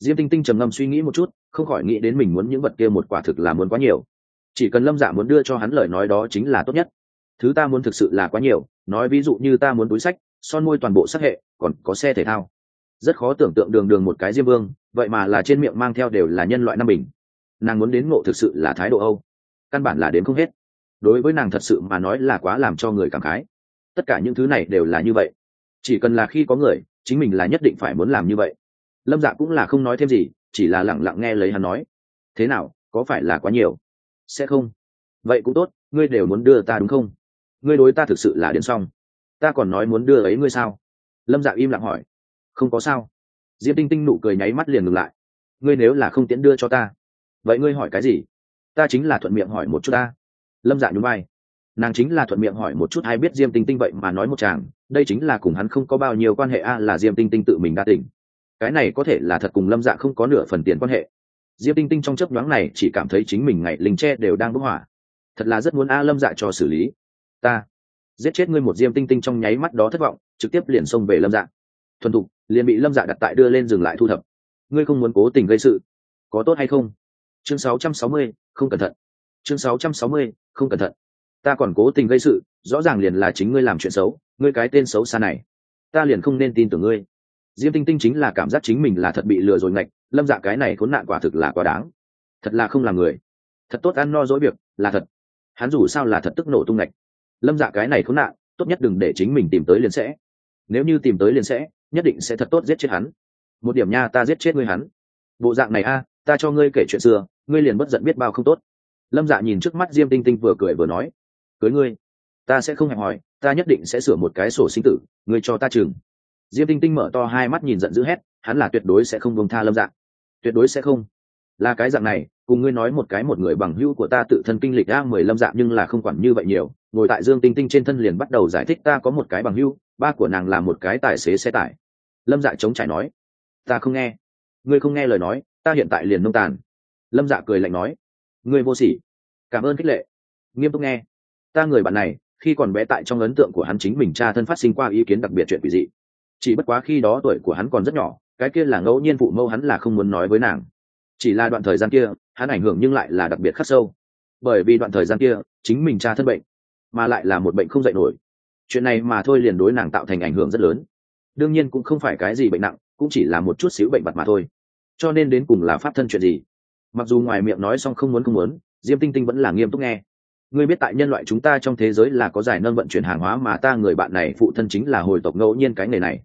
diêm tinh tinh trầm ngâm suy nghĩ một chút, không khỏi nghĩ đến mình muốn những vật kia một quả thực là muốn quá nhiều. Chỉ cần lâm dạ muốn đưa cho hắn lời nói đó chính là tốt nhất. Thứ ta muốn thực sự là quá nhiều, nói ví dụ như ta muốn túi sách, son môi toàn bộ sắc hệ, còn có xe thể thao. Rất khó tưởng tượng đường đường một cái diêm vương, vậy mà là trên miệng mang theo đều là nhân loại năm bình. Nàng muốn đến ngộ thực sự là thái độ âu. Căn bản là đến không hết. Đối với nàng thật sự mà nói là quá làm cho người cảm khái. Tất cả những thứ này đều là như vậy. Chỉ cần là khi có người, chính mình là nhất định phải muốn làm như vậy lâm dạ cũng là không nói thêm gì, chỉ là lẳng lặng nghe lấy hắn nói. Thế nào, có phải là quá nhiều? Sẽ không. Vậy cũng tốt, ngươi đều muốn đưa ta đúng không? Ngươi đối ta thực sự là đến xong ta còn nói muốn đưa ấy ngươi sao? Lâm dạ im lặng hỏi. Không có sao. Diệp tinh tinh nụ cười nháy mắt liền ngừng lại. Ngươi nếu là không tiễn đưa cho ta, vậy ngươi hỏi cái gì? Ta chính là thuận miệng hỏi một chút ta. Lâm dạ nhún vai. Nàng chính là thuận miệng hỏi một chút hay biết diêm tinh tinh vậy mà nói một chàng, đây chính là cùng hắn không có bao nhiêu quan hệ a, là diêm tinh tinh tự mình đa tỉnh cái này có thể là thật cùng lâm dạ không có nửa phần tiền quan hệ. Diêm tinh tinh trong chấp nhoáng này chỉ cảm thấy chính mình ngày linh tre đều đang bức hỏa. Thật là rất muốn a lâm dạ cho xử lý. Ta giết chết ngươi một diêm tinh tinh trong nháy mắt đó thất vọng trực tiếp liền xông về lâm dạ. Thuần thục liền bị lâm dạ đặt tại đưa lên dừng lại thu thập. Ngươi không muốn cố tình gây sự. Có tốt hay không? Chương 660, không cẩn thận. Chương 660, không cẩn thận. Ta còn cố tình gây sự rõ ràng liền là chính ngươi làm chuyện xấu ngươi cái tên xấu xa này. Ta liền không nên tin tưởng ngươi diêm tinh tinh chính là cảm giác chính mình là thật bị lừa rồi ngạch, lâm dạ cái này khốn nạn quả thực là quá đáng. Thật là không làm người. Thật tốt ăn no dỗi việc, là thật. Hắn dù sao là thật tức nổ tung ngạch. Lâm dạ cái này khốn nạn, tốt nhất đừng để chính mình tìm tới liền sẽ. Nếu như tìm tới liền sẽ, nhất định sẽ thật tốt giết chết hắn. Một điểm nha, ta giết chết ngươi hắn. Bộ dạng này a, ta cho ngươi kể chuyện xưa, ngươi liền bất giận biết bao không tốt. Lâm dạ nhìn trước mắt diêm tinh tinh vừa cười vừa nói, cưới ngươi, ta sẽ không hẹp hỏi ta nhất định sẽ sửa một cái sổ sinh tử, ngươi cho ta chừng diêm tinh tinh mở to hai mắt nhìn giận dữ hét, hắn là tuyệt đối sẽ không bông tha lâm Dạng. tuyệt đối sẽ không. Là cái dạng này, cùng ngươi nói một cái một người bằng hữu của ta tự thân kinh lịch a mười lâm Dạng nhưng là không quản như vậy nhiều, ngồi tại dương tinh tinh trên thân liền bắt đầu giải thích ta có một cái bằng hữu, ba của nàng là một cái tài xế xe tải. Lâm dạ chống trải nói, ta không nghe. Ngươi không nghe lời nói, ta hiện tại liền nông tàn. Lâm dạ cười lạnh nói, ngươi vô sỉ. Cảm ơn khích lệ. Nghiêm túc nghe. Ta người bạn này, khi còn bé tại trong ấn tượng của hắn chính mình cha thân phát sinh qua ý kiến đặc biệt chuyện quỷ dị chỉ bất quá khi đó tuổi của hắn còn rất nhỏ, cái kia là ngẫu nhiên phụ mâu hắn là không muốn nói với nàng. Chỉ là đoạn thời gian kia, hắn ảnh hưởng nhưng lại là đặc biệt khắc sâu. Bởi vì đoạn thời gian kia, chính mình cha thân bệnh, mà lại là một bệnh không dạy nổi. Chuyện này mà thôi liền đối nàng tạo thành ảnh hưởng rất lớn. Đương nhiên cũng không phải cái gì bệnh nặng, cũng chỉ là một chút xíu bệnh mặt mà thôi. Cho nên đến cùng là pháp thân chuyện gì? Mặc dù ngoài miệng nói xong không muốn không muốn, diêm tinh tinh vẫn là nghiêm túc nghe. Ngươi biết tại nhân loại chúng ta trong thế giới là có giải nâng vận chuyển hàng hóa mà ta người bạn này phụ thân chính là hồi tộc ngẫu nhiên cái nghề này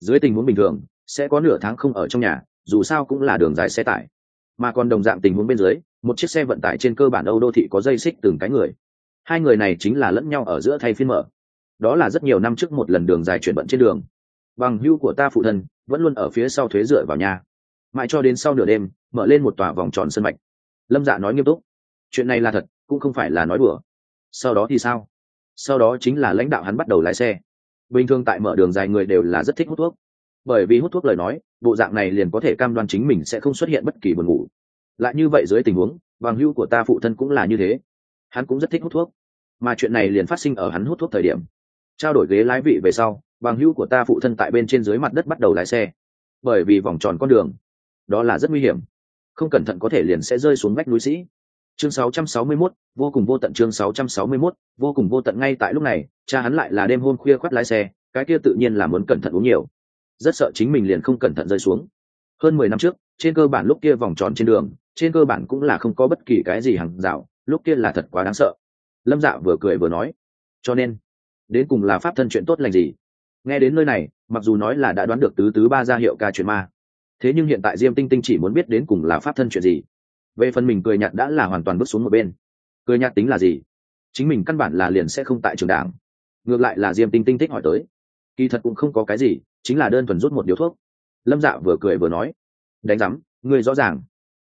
dưới tình huống bình thường, sẽ có nửa tháng không ở trong nhà, dù sao cũng là đường dài xe tải. Mà còn đồng dạng tình huống bên dưới, một chiếc xe vận tải trên cơ bản âu đô thị có dây xích từng cái người. Hai người này chính là lẫn nhau ở giữa thay phiên mở. Đó là rất nhiều năm trước một lần đường dài chuyển vận trên đường. Bằng hưu của ta phụ thân, vẫn luôn ở phía sau thuế dựa vào nhà. Mãi cho đến sau nửa đêm, mở lên một tòa vòng tròn sân mạch. Lâm dạ nói nghiêm túc, chuyện này là thật, cũng không phải là nói đùa. Sau đó thì sao? Sau đó chính là lãnh đạo hắn bắt đầu lái xe bình thường tại mở đường dài người đều là rất thích hút thuốc. Bởi vì hút thuốc lời nói, bộ dạng này liền có thể cam đoan chính mình sẽ không xuất hiện bất kỳ buồn ngủ. Lại như vậy dưới tình huống, bằng hưu của ta phụ thân cũng là như thế. Hắn cũng rất thích hút thuốc. Mà chuyện này liền phát sinh ở hắn hút thuốc thời điểm. Trao đổi ghế lái vị về sau, bằng hưu của ta phụ thân tại bên trên dưới mặt đất bắt đầu lái xe. Bởi vì vòng tròn con đường, đó là rất nguy hiểm. Không cẩn thận có thể liền sẽ rơi xuống vách núi sĩ chương 661, vô cùng vô tận chương 661, vô cùng vô tận ngay tại lúc này cha hắn lại là đêm hôm khuya khoắt lái xe cái kia tự nhiên là muốn cẩn thận uống nhiều. Rất sợ chính mình liền không cẩn thận rơi xuống. Hơn mười năm trước trên cơ bản lúc kia vòng tròn trên đường trên cơ bản cũng là không có bất kỳ cái gì hàng rào lúc kia là thật quá đáng sợ. Lâm dạ vừa cười vừa nói cho nên đến cùng là pháp thân chuyện tốt lành gì? Nghe đến nơi này mặc dù nói là đã đoán được tứ tứ ba gia hiệu ca chuyện ma thế nhưng hiện tại diêm tinh tinh chỉ muốn biết đến cùng là pháp thân chuyện gì về phần mình cười nhạt đã là hoàn toàn bước xuống một bên. Cười nhạt tính là gì? Chính mình căn bản là liền sẽ không tại trường đảng. Ngược lại là diêm tinh tinh thích hỏi tới. Kỳ thật cũng không có cái gì, chính là đơn thuần rút một điếu thuốc. Lâm dạ vừa cười vừa nói. Đánh giám người rõ ràng.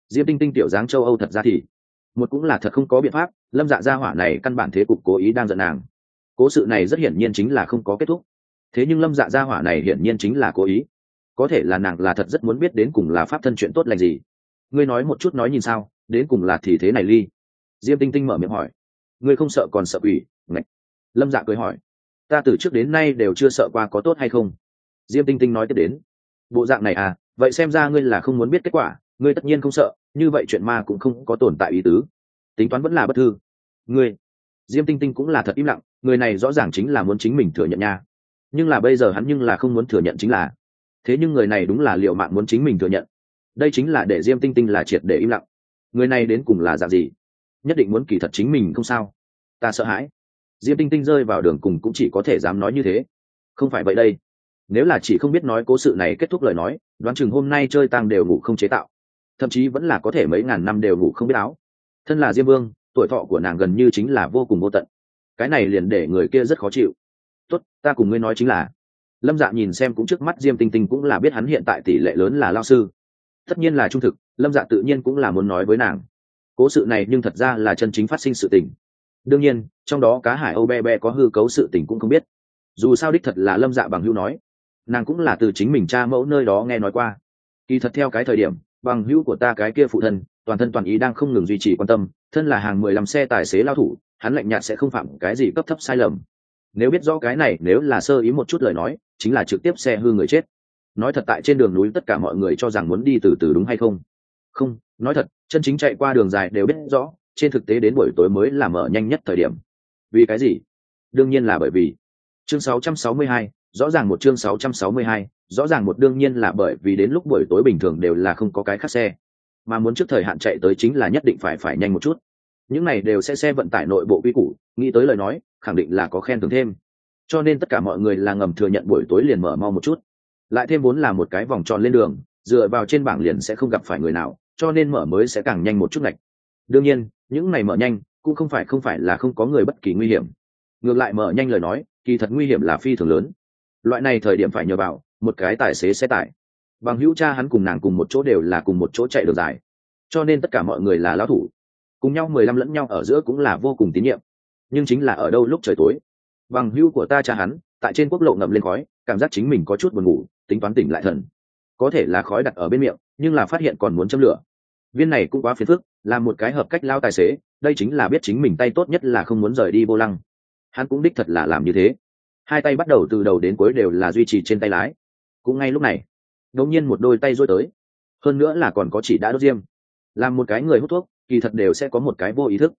Diêm tinh tinh tiểu dáng châu âu thật ra thì, một cũng là thật không có biện pháp, lâm dạ gia hỏa này căn bản thế cục cố ý đang giận nàng. Cố sự này rất hiển nhiên chính là không có kết thúc. Thế nhưng lâm dạ gia hỏa này hiển nhiên chính là cố ý. Có thể là nàng là thật rất muốn biết đến cùng là pháp thân chuyện tốt lành gì ngươi nói một chút nói nhìn sao, đến cùng là thì thế này ly? Diêm tinh tinh mở miệng hỏi. Ngươi không sợ còn sợ ủy ngạch. Lâm dạ cười hỏi. Ta từ trước đến nay đều chưa sợ qua có tốt hay không? Diêm tinh tinh nói tiếp đến. Bộ dạng này à vậy xem ra ngươi là không muốn biết kết quả, ngươi tất nhiên không sợ, như vậy chuyện ma cũng không có tồn tại ý tứ. Tính toán vẫn là bất thư. Ngươi. Diêm tinh tinh cũng là thật im lặng, người này rõ ràng chính là muốn chính mình thừa nhận nha. Nhưng là bây giờ hắn nhưng là không muốn thừa nhận chính là. Thế nhưng người này đúng là liệu mạng muốn chính mình thừa nhận đây chính là để diêm tinh tinh là triệt để im lặng. Người này đến cùng là dạng gì? Nhất định muốn kỳ thật chính mình không sao. Ta sợ hãi. Diêm tinh tinh rơi vào đường cùng cũng chỉ có thể dám nói như thế. Không phải vậy đây. Nếu là chỉ không biết nói cố sự này kết thúc lời nói, đoán chừng hôm nay chơi tăng đều ngủ không chế tạo. Thậm chí vẫn là có thể mấy ngàn năm đều ngủ không biết áo. Thân là diêm vương, tuổi thọ của nàng gần như chính là vô cùng vô tận. Cái này liền để người kia rất khó chịu. Tốt, ta cùng ngươi nói chính là. Lâm dạ nhìn xem cũng trước mắt diêm tinh tinh cũng là biết hắn hiện tại tỷ lệ lớn là lao sư tất nhiên là trung thực, lâm dạ tự nhiên cũng là muốn nói với nàng. Cố sự này nhưng thật ra là chân chính phát sinh sự tình. Đương nhiên, trong đó cá hải âu be be có hư cấu sự tình cũng không biết. Dù sao đích thật là lâm dạ bằng hữu nói, nàng cũng là từ chính mình cha mẫu nơi đó nghe nói qua. Kỳ thật theo cái thời điểm, bằng hữu của ta cái kia phụ thân, toàn thân toàn ý đang không ngừng duy trì quan tâm, thân là hàng mười lăm xe tài xế lao thủ, hắn lạnh nhạt sẽ không phạm cái gì cấp thấp sai lầm. Nếu biết rõ cái này, nếu là sơ ý một chút lời nói, chính là trực tiếp xe hư người chết nói thật tại trên đường núi tất cả mọi người cho rằng muốn đi từ từ đúng hay không? Không nói thật chân chính chạy qua đường dài đều biết rõ trên thực tế đến buổi tối mới là mở nhanh nhất thời điểm. Vì cái gì? Đương nhiên là bởi vì chương 662, rõ ràng một chương 662, rõ ràng một đương nhiên là bởi vì đến lúc buổi tối bình thường đều là không có cái khác xe. Mà muốn trước thời hạn chạy tới chính là nhất định phải phải nhanh một chút. Những này đều sẽ xe vận tải nội bộ quy củ nghĩ tới lời nói khẳng định là có khen thưởng thêm. Cho nên tất cả mọi người là ngầm thừa nhận buổi tối liền mở mau một chút lại thêm vốn là một cái vòng tròn lên đường, dựa vào trên bảng liền sẽ không gặp phải người nào, cho nên mở mới sẽ càng nhanh một chút ngạch. Đương nhiên, những này mở nhanh cũng không phải không phải là không có người bất kỳ nguy hiểm. Ngược lại mở nhanh lời nói, kỳ thật nguy hiểm là phi thường lớn. Loại này thời điểm phải nhờ vào một cái tài xế xe tải. Bằng hữu cha hắn cùng nàng cùng một chỗ đều là cùng một chỗ chạy được dài. Cho nên tất cả mọi người là lão thủ. Cùng nhau mười lăm lẫn nhau ở giữa cũng là vô cùng tín nhiệm. Nhưng chính là ở đâu lúc trời tối? Bằng hữu của ta cha hắn, tại trên quốc lộ ngậm lên khói, cảm giác chính mình có chút buồn ngủ tính toán tỉnh lại thần. Có thể là khói đặt ở bên miệng, nhưng là phát hiện còn muốn châm lửa. Viên này cũng quá phiền phức, là một cái hợp cách lao tài xế, đây chính là biết chính mình tay tốt nhất là không muốn rời đi vô lăng. Hắn cũng đích thật là làm như thế. Hai tay bắt đầu từ đầu đến cuối đều là duy trì trên tay lái. Cũng ngay lúc này, đột nhiên một đôi tay rối tới. Hơn nữa là còn có chỉ đã đốt diêm. Làm một cái người hút thuốc, kỳ thật đều sẽ có một cái vô ý thức.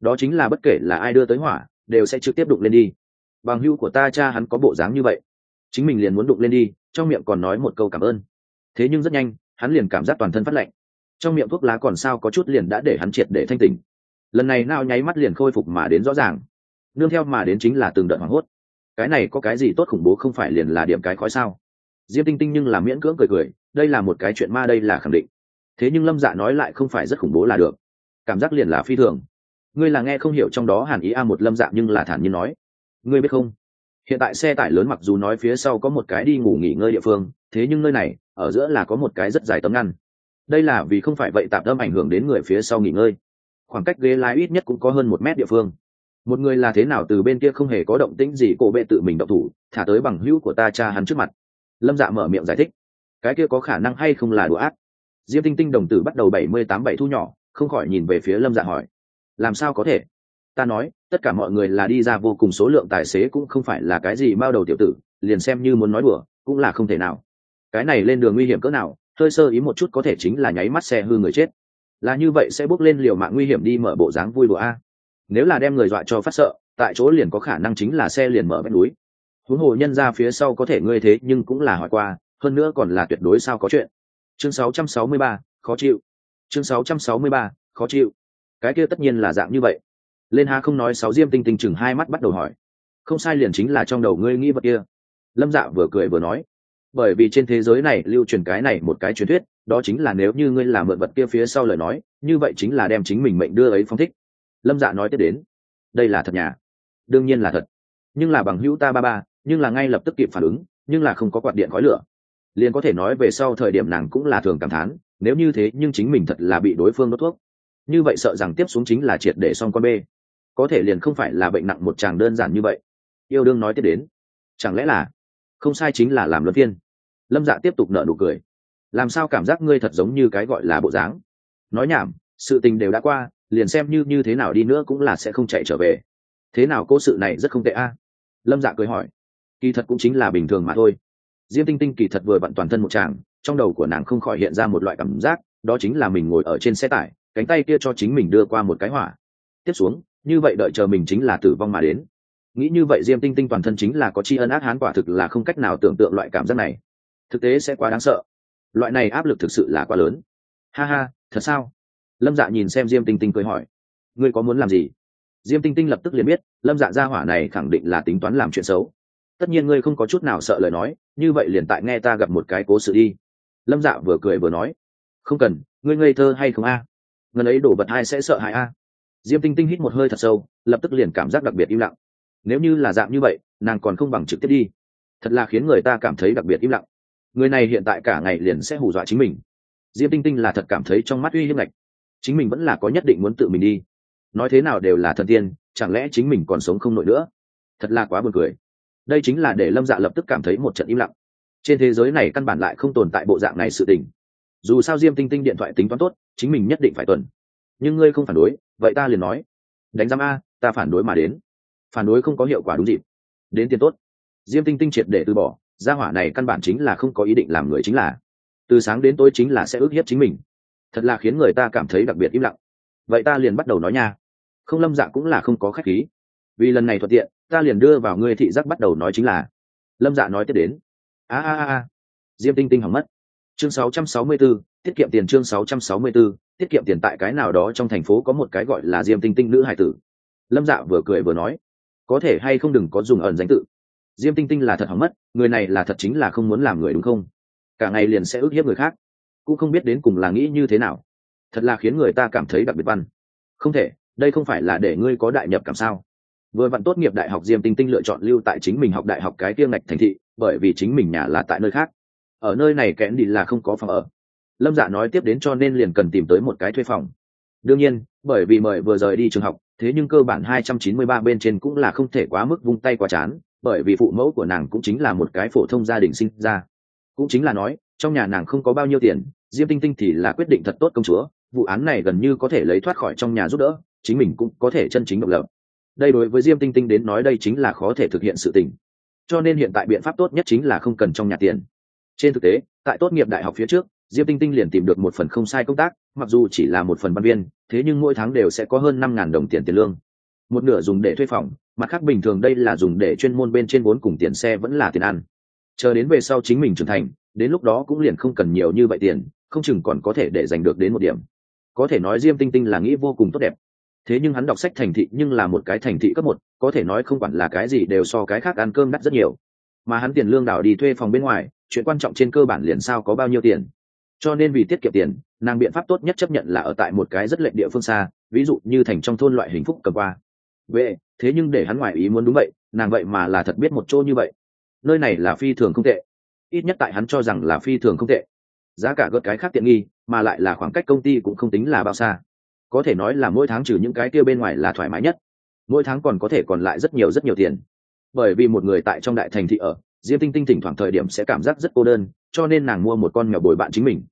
Đó chính là bất kể là ai đưa tới hỏa, đều sẽ trực tiếp đụng lên đi. Bằng hưu của ta cha hắn có bộ dáng như vậy. Chính mình liền muốn đụng lên đi trong miệng còn nói một câu cảm ơn. Thế nhưng rất nhanh, hắn liền cảm giác toàn thân phát lạnh. Trong miệng thuốc lá còn sao có chút liền đã để hắn triệt để thanh tình lần này nao nháy mắt liền khôi phục mà đến rõ ràng. Nương theo mà đến chính là từng đợt hoảng hốt. Cái này có cái gì tốt khủng bố không phải liền là điểm cái khói sao? Diêm tinh tinh nhưng là miễn cưỡng cười cười, đây là một cái chuyện ma đây là khẳng định. Thế nhưng lâm dạ nói lại không phải rất khủng bố là được. Cảm giác liền là phi thường. Ngươi là nghe không hiểu trong đó hàn ý a một lâm dạ nhưng là thản nhiên nói. Ngươi biết không? Hiện tại xe tải lớn mặc dù nói phía sau có một cái đi ngủ nghỉ ngơi địa phương, thế nhưng nơi này, ở giữa là có một cái rất dài tấm ngăn. Đây là vì không phải vậy tạm tâm ảnh hưởng đến người phía sau nghỉ ngơi. Khoảng cách ghế lái ít nhất cũng có hơn một mét địa phương. Một người là thế nào từ bên kia không hề có động tĩnh gì, cổ bệ tự mình động thủ, thả tới bằng hữu của ta cha hắn trước mặt. Lâm dạ mở miệng giải thích. Cái kia có khả năng hay không là đùa ác? Diêm tinh tinh đồng tử bắt đầu bảy mươi tám bảy thu nhỏ, không khỏi nhìn về phía lâm dạ hỏi. Làm sao có thể? Ta nói tất cả mọi người là đi ra vô cùng số lượng tài xế cũng không phải là cái gì bao đầu tiểu tử liền xem như muốn nói đùa cũng là không thể nào. Cái này lên đường nguy hiểm cỡ nào hơi sơ ý một chút có thể chính là nháy mắt xe hư người chết. Là như vậy sẽ bước lên liều mạng nguy hiểm đi mở bộ dáng vui đùa a. Nếu là đem người dọa cho phát sợ tại chỗ liền có khả năng chính là xe liền mở vách núi. Huống hồ nhân ra phía sau có thể ngươi thế nhưng cũng là hỏi qua hơn nữa còn là tuyệt đối sao có chuyện. Chương 663, khó chịu. Chương 663, khó chịu. Cái kia tất nhiên là dạng như vậy lên ha không nói sáu diêm tinh tinh chừng hai mắt bắt đầu hỏi. Không sai liền chính là trong đầu ngươi nghĩ vật kia. Lâm dạ vừa cười vừa nói. Bởi vì trên thế giới này lưu truyền cái này một cái truyền thuyết, đó chính là nếu như ngươi làm mượn vật kia phía sau lời nói, như vậy chính là đem chính mình mệnh đưa ấy phong thích. Lâm dạ nói tiếp đến. Đây là thật nhà. Đương nhiên là thật. Nhưng là bằng hữu ta ba ba, nhưng là ngay lập tức kịp phản ứng, nhưng là không có quạt điện khói lửa. Liền có thể nói về sau thời điểm nàng cũng là thường cảm thán, nếu như thế nhưng chính mình thật là bị đối phương đốt thuốc. Như vậy sợ rằng tiếp xuống chính là triệt để xong con bê có thể liền không phải là bệnh nặng một chàng đơn giản như vậy. Yêu đương nói tiếp đến, chẳng lẽ là không sai chính là làm luân phiên? Lâm dạ tiếp tục nợ nụ cười. Làm sao cảm giác ngươi thật giống như cái gọi là bộ dáng? Nói nhảm, sự tình đều đã qua, liền xem như như thế nào đi nữa cũng là sẽ không chạy trở về. Thế nào cố sự này rất không tệ a? À? Lâm dạ cười hỏi. Kỳ thật cũng chính là bình thường mà thôi. Diêm tinh tinh kỳ thật vừa bận toàn thân một chàng trong đầu của nàng không khỏi hiện ra một loại cảm giác, đó chính là mình ngồi ở trên xe tải, cánh tay kia cho chính mình đưa qua một cái hỏa. Tiếp xuống như vậy đợi chờ mình chính là tử vong mà đến. Nghĩ như vậy diêm tinh tinh toàn thân chính là có tri ân ác hán quả thực là không cách nào tưởng tượng loại cảm giác này. Thực tế sẽ quá đáng sợ. Loại này áp lực thực sự là quá lớn. Ha ha, thật sao? Lâm dạ nhìn xem diêm tinh tinh cười hỏi. Ngươi có muốn làm gì? Diêm tinh tinh lập tức liền biết, lâm dạ gia hỏa này khẳng định là tính toán làm chuyện xấu. Tất nhiên ngươi không có chút nào sợ lời nói, như vậy liền tại nghe ta gặp một cái cố sự đi. Lâm dạ vừa cười vừa nói. Không cần, ngươi ngây thơ hay không a? À? ngần ấy đổ vật hai sẽ sợ hãi a diêm tinh tinh hít một hơi thật sâu, lập tức liền cảm giác đặc biệt im lặng. Nếu như là dạng như vậy, nàng còn không bằng trực tiếp đi. Thật là khiến người ta cảm thấy đặc biệt im lặng. Người này hiện tại cả ngày liền sẽ hù dọa chính mình. Diêm tinh tinh là thật cảm thấy trong mắt uy hiếp ngạch. chính mình vẫn là có nhất định muốn tự mình đi. Nói thế nào đều là thần tiên, chẳng lẽ chính mình còn sống không nổi nữa? Thật là quá buồn cười. Đây chính là để lâm dạ lập tức cảm thấy một trận im lặng. Trên thế giới này căn bản lại không tồn tại bộ dạng này sự tình. Dù sao diêm tinh tinh điện thoại tính toán tốt, chính mình nhất định phải tuần. Nhưng ngươi không phản đối vậy ta liền nói đánh giam a ta phản đối mà đến. Phản đối không có hiệu quả đúng dịp. Đến tiền tốt. Diêm tinh tinh triệt để từ bỏ gia hỏa này căn bản chính là không có ý định làm người chính là. Từ sáng đến tối chính là sẽ ước hiếp chính mình. Thật là khiến người ta cảm thấy đặc biệt im lặng. Vậy ta liền bắt đầu nói nha. Không lâm dạ cũng là không có khách khí. Vì lần này thuận tiện ta liền đưa vào ngươi thị giác bắt đầu nói chính là. Lâm dạ nói tiếp đến. A a a diêm tinh tinh hỏng mất. Chương 664, tiết kiệm tiền chương 664, tiết kiệm tiền tại cái nào đó trong thành phố có một cái gọi là diêm tinh tinh nữ hải tử. Lâm dạ vừa cười vừa nói có thể hay không đừng có dùng ẩn danh tự. Diêm tinh tinh là thật hỏng mất người này là thật chính là không muốn làm người đúng không? Cả ngày liền sẽ ức hiếp người khác cũng không biết đến cùng là nghĩ như thế nào. Thật là khiến người ta cảm thấy đặc biệt văn. Không thể đây không phải là để ngươi có đại nhập cảm sao? Vừa vặn tốt nghiệp đại học diêm tinh tinh lựa chọn lưu tại chính mình học đại học cái tiêm ngạch thành thị bởi vì chính mình nhà là tại nơi khác. Ở nơi này kẽn đi là không có phòng ở lâm dạ nói tiếp đến cho nên liền cần tìm tới một cái thuê phòng. Đương nhiên, bởi vì mời vừa rời đi trường học, thế nhưng cơ bản hai trăm chín mươi ba bên trên cũng là không thể quá mức vung tay quá chán, bởi vì phụ mẫu của nàng cũng chính là một cái phổ thông gia đình sinh ra. Cũng chính là nói, trong nhà nàng không có bao nhiêu tiền, diêm tinh tinh thì là quyết định thật tốt công chúa, vụ án này gần như có thể lấy thoát khỏi trong nhà giúp đỡ, chính mình cũng có thể chân chính độc lập. Đây đối với diêm tinh tinh đến nói đây chính là khó thể thực hiện sự tình. Cho nên hiện tại biện pháp tốt nhất chính là không cần trong nhà tiền. Trên thực tế, tại tốt nghiệp đại học phía trước diêm tinh tinh liền tìm được một phần không sai công tác, mặc dù chỉ là một phần văn viên, thế nhưng mỗi tháng đều sẽ có hơn năm ngàn đồng tiền tiền lương. Một nửa dùng để thuê phòng, mặt khác bình thường đây là dùng để chuyên môn bên trên vốn cùng tiền xe vẫn là tiền ăn. Chờ đến về sau chính mình trưởng thành, đến lúc đó cũng liền không cần nhiều như vậy tiền, không chừng còn có thể để giành được đến một điểm. Có thể nói diêm tinh tinh là nghĩ vô cùng tốt đẹp. Thế nhưng hắn đọc sách thành thị nhưng là một cái thành thị cấp một, có thể nói không quản là cái gì đều so cái khác ăn cơm đắt rất nhiều. Mà hắn tiền lương đảo đi thuê phòng bên ngoài, chuyện quan trọng trên cơ bản liền sao có bao nhiêu tiền cho nên vì tiết kiệm tiền, nàng biện pháp tốt nhất chấp nhận là ở tại một cái rất lệnh địa phương xa, ví dụ như thành trong thôn loại hình phúc cầm qua. Vậy thế nhưng để hắn ngoài ý muốn đúng vậy, nàng vậy mà là thật biết một chỗ như vậy. Nơi này là phi thường không tệ. Ít nhất tại hắn cho rằng là phi thường không tệ. Giá cả gợt cái khác tiện nghi, mà lại là khoảng cách công ty cũng không tính là bao xa. Có thể nói là mỗi tháng trừ những cái kia bên ngoài là thoải mái nhất. Mỗi tháng còn có thể còn lại rất nhiều rất nhiều tiền. Bởi vì một người tại trong đại thành thị ở, diêm tinh tinh thỉnh thoảng thời điểm sẽ cảm giác rất cô đơn, cho nên nàng mua một con mèo bồi bạn chính mình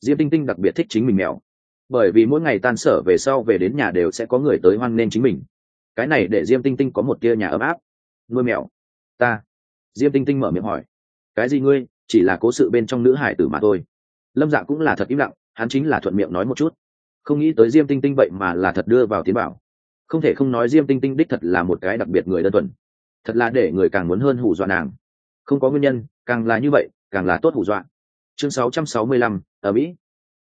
diêm tinh tinh đặc biệt thích chính mình mèo. Bởi vì mỗi ngày tan sở về sau về đến nhà đều sẽ có người tới hoan nên chính mình. Cái này để diêm tinh tinh có một tia nhà ấm áp. Nuôi mèo ta. Diêm tinh tinh mở miệng hỏi cái gì ngươi? Chỉ là cố sự bên trong nữ hải tử mà thôi. Lâm dạ cũng là thật im lặng hắn chính là thuận miệng nói một chút. Không nghĩ tới diêm tinh tinh vậy mà là thật đưa vào tiến bảo. Không thể không nói diêm tinh tinh đích thật là một cái đặc biệt người đơn thuần. Thật là để người càng muốn hơn hù dọa nàng. Không có nguyên nhân càng là như vậy càng là tốt hù dọa. Chương 665, ở mỹ.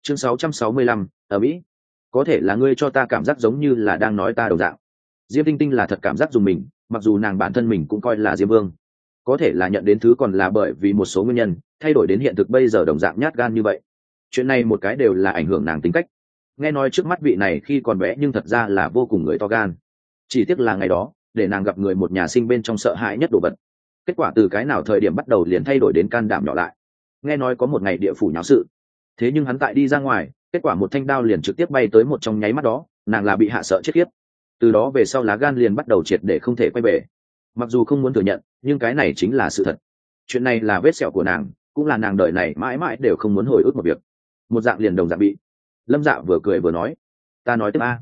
Chương 665, ở mỹ. Có thể là ngươi cho ta cảm giác giống như là đang nói ta đầu dạng. Diêm tinh tinh là thật cảm giác dùng mình mặc dù nàng bản thân mình cũng coi là diêm vương. Có thể là nhận đến thứ còn là bởi vì một số nguyên nhân thay đổi đến hiện thực bây giờ đồng dạng nhát gan như vậy. Chuyện này một cái đều là ảnh hưởng nàng tính cách. Nghe nói trước mắt vị này khi còn bé nhưng thật ra là vô cùng người to gan. Chỉ tiếc là ngày đó để nàng gặp người một nhà sinh bên trong sợ hãi nhất đồ vật. Kết quả từ cái nào thời điểm bắt đầu liền thay đổi đến can đảm nhỏ lại. Nghe nói có một ngày địa phủ nháo sự thế nhưng hắn tại đi ra ngoài, kết quả một thanh đao liền trực tiếp bay tới một trong nháy mắt đó, nàng là bị hạ sợ chết khiếp. Từ đó về sau lá gan liền bắt đầu triệt để không thể quay về. Mặc dù không muốn thừa nhận, nhưng cái này chính là sự thật. Chuyện này là vết sẹo của nàng, cũng là nàng đợi này mãi mãi đều không muốn hồi ức một việc. Một dạng liền đồng dạng bị. Lâm dạ vừa cười vừa nói, ta nói tiếp a.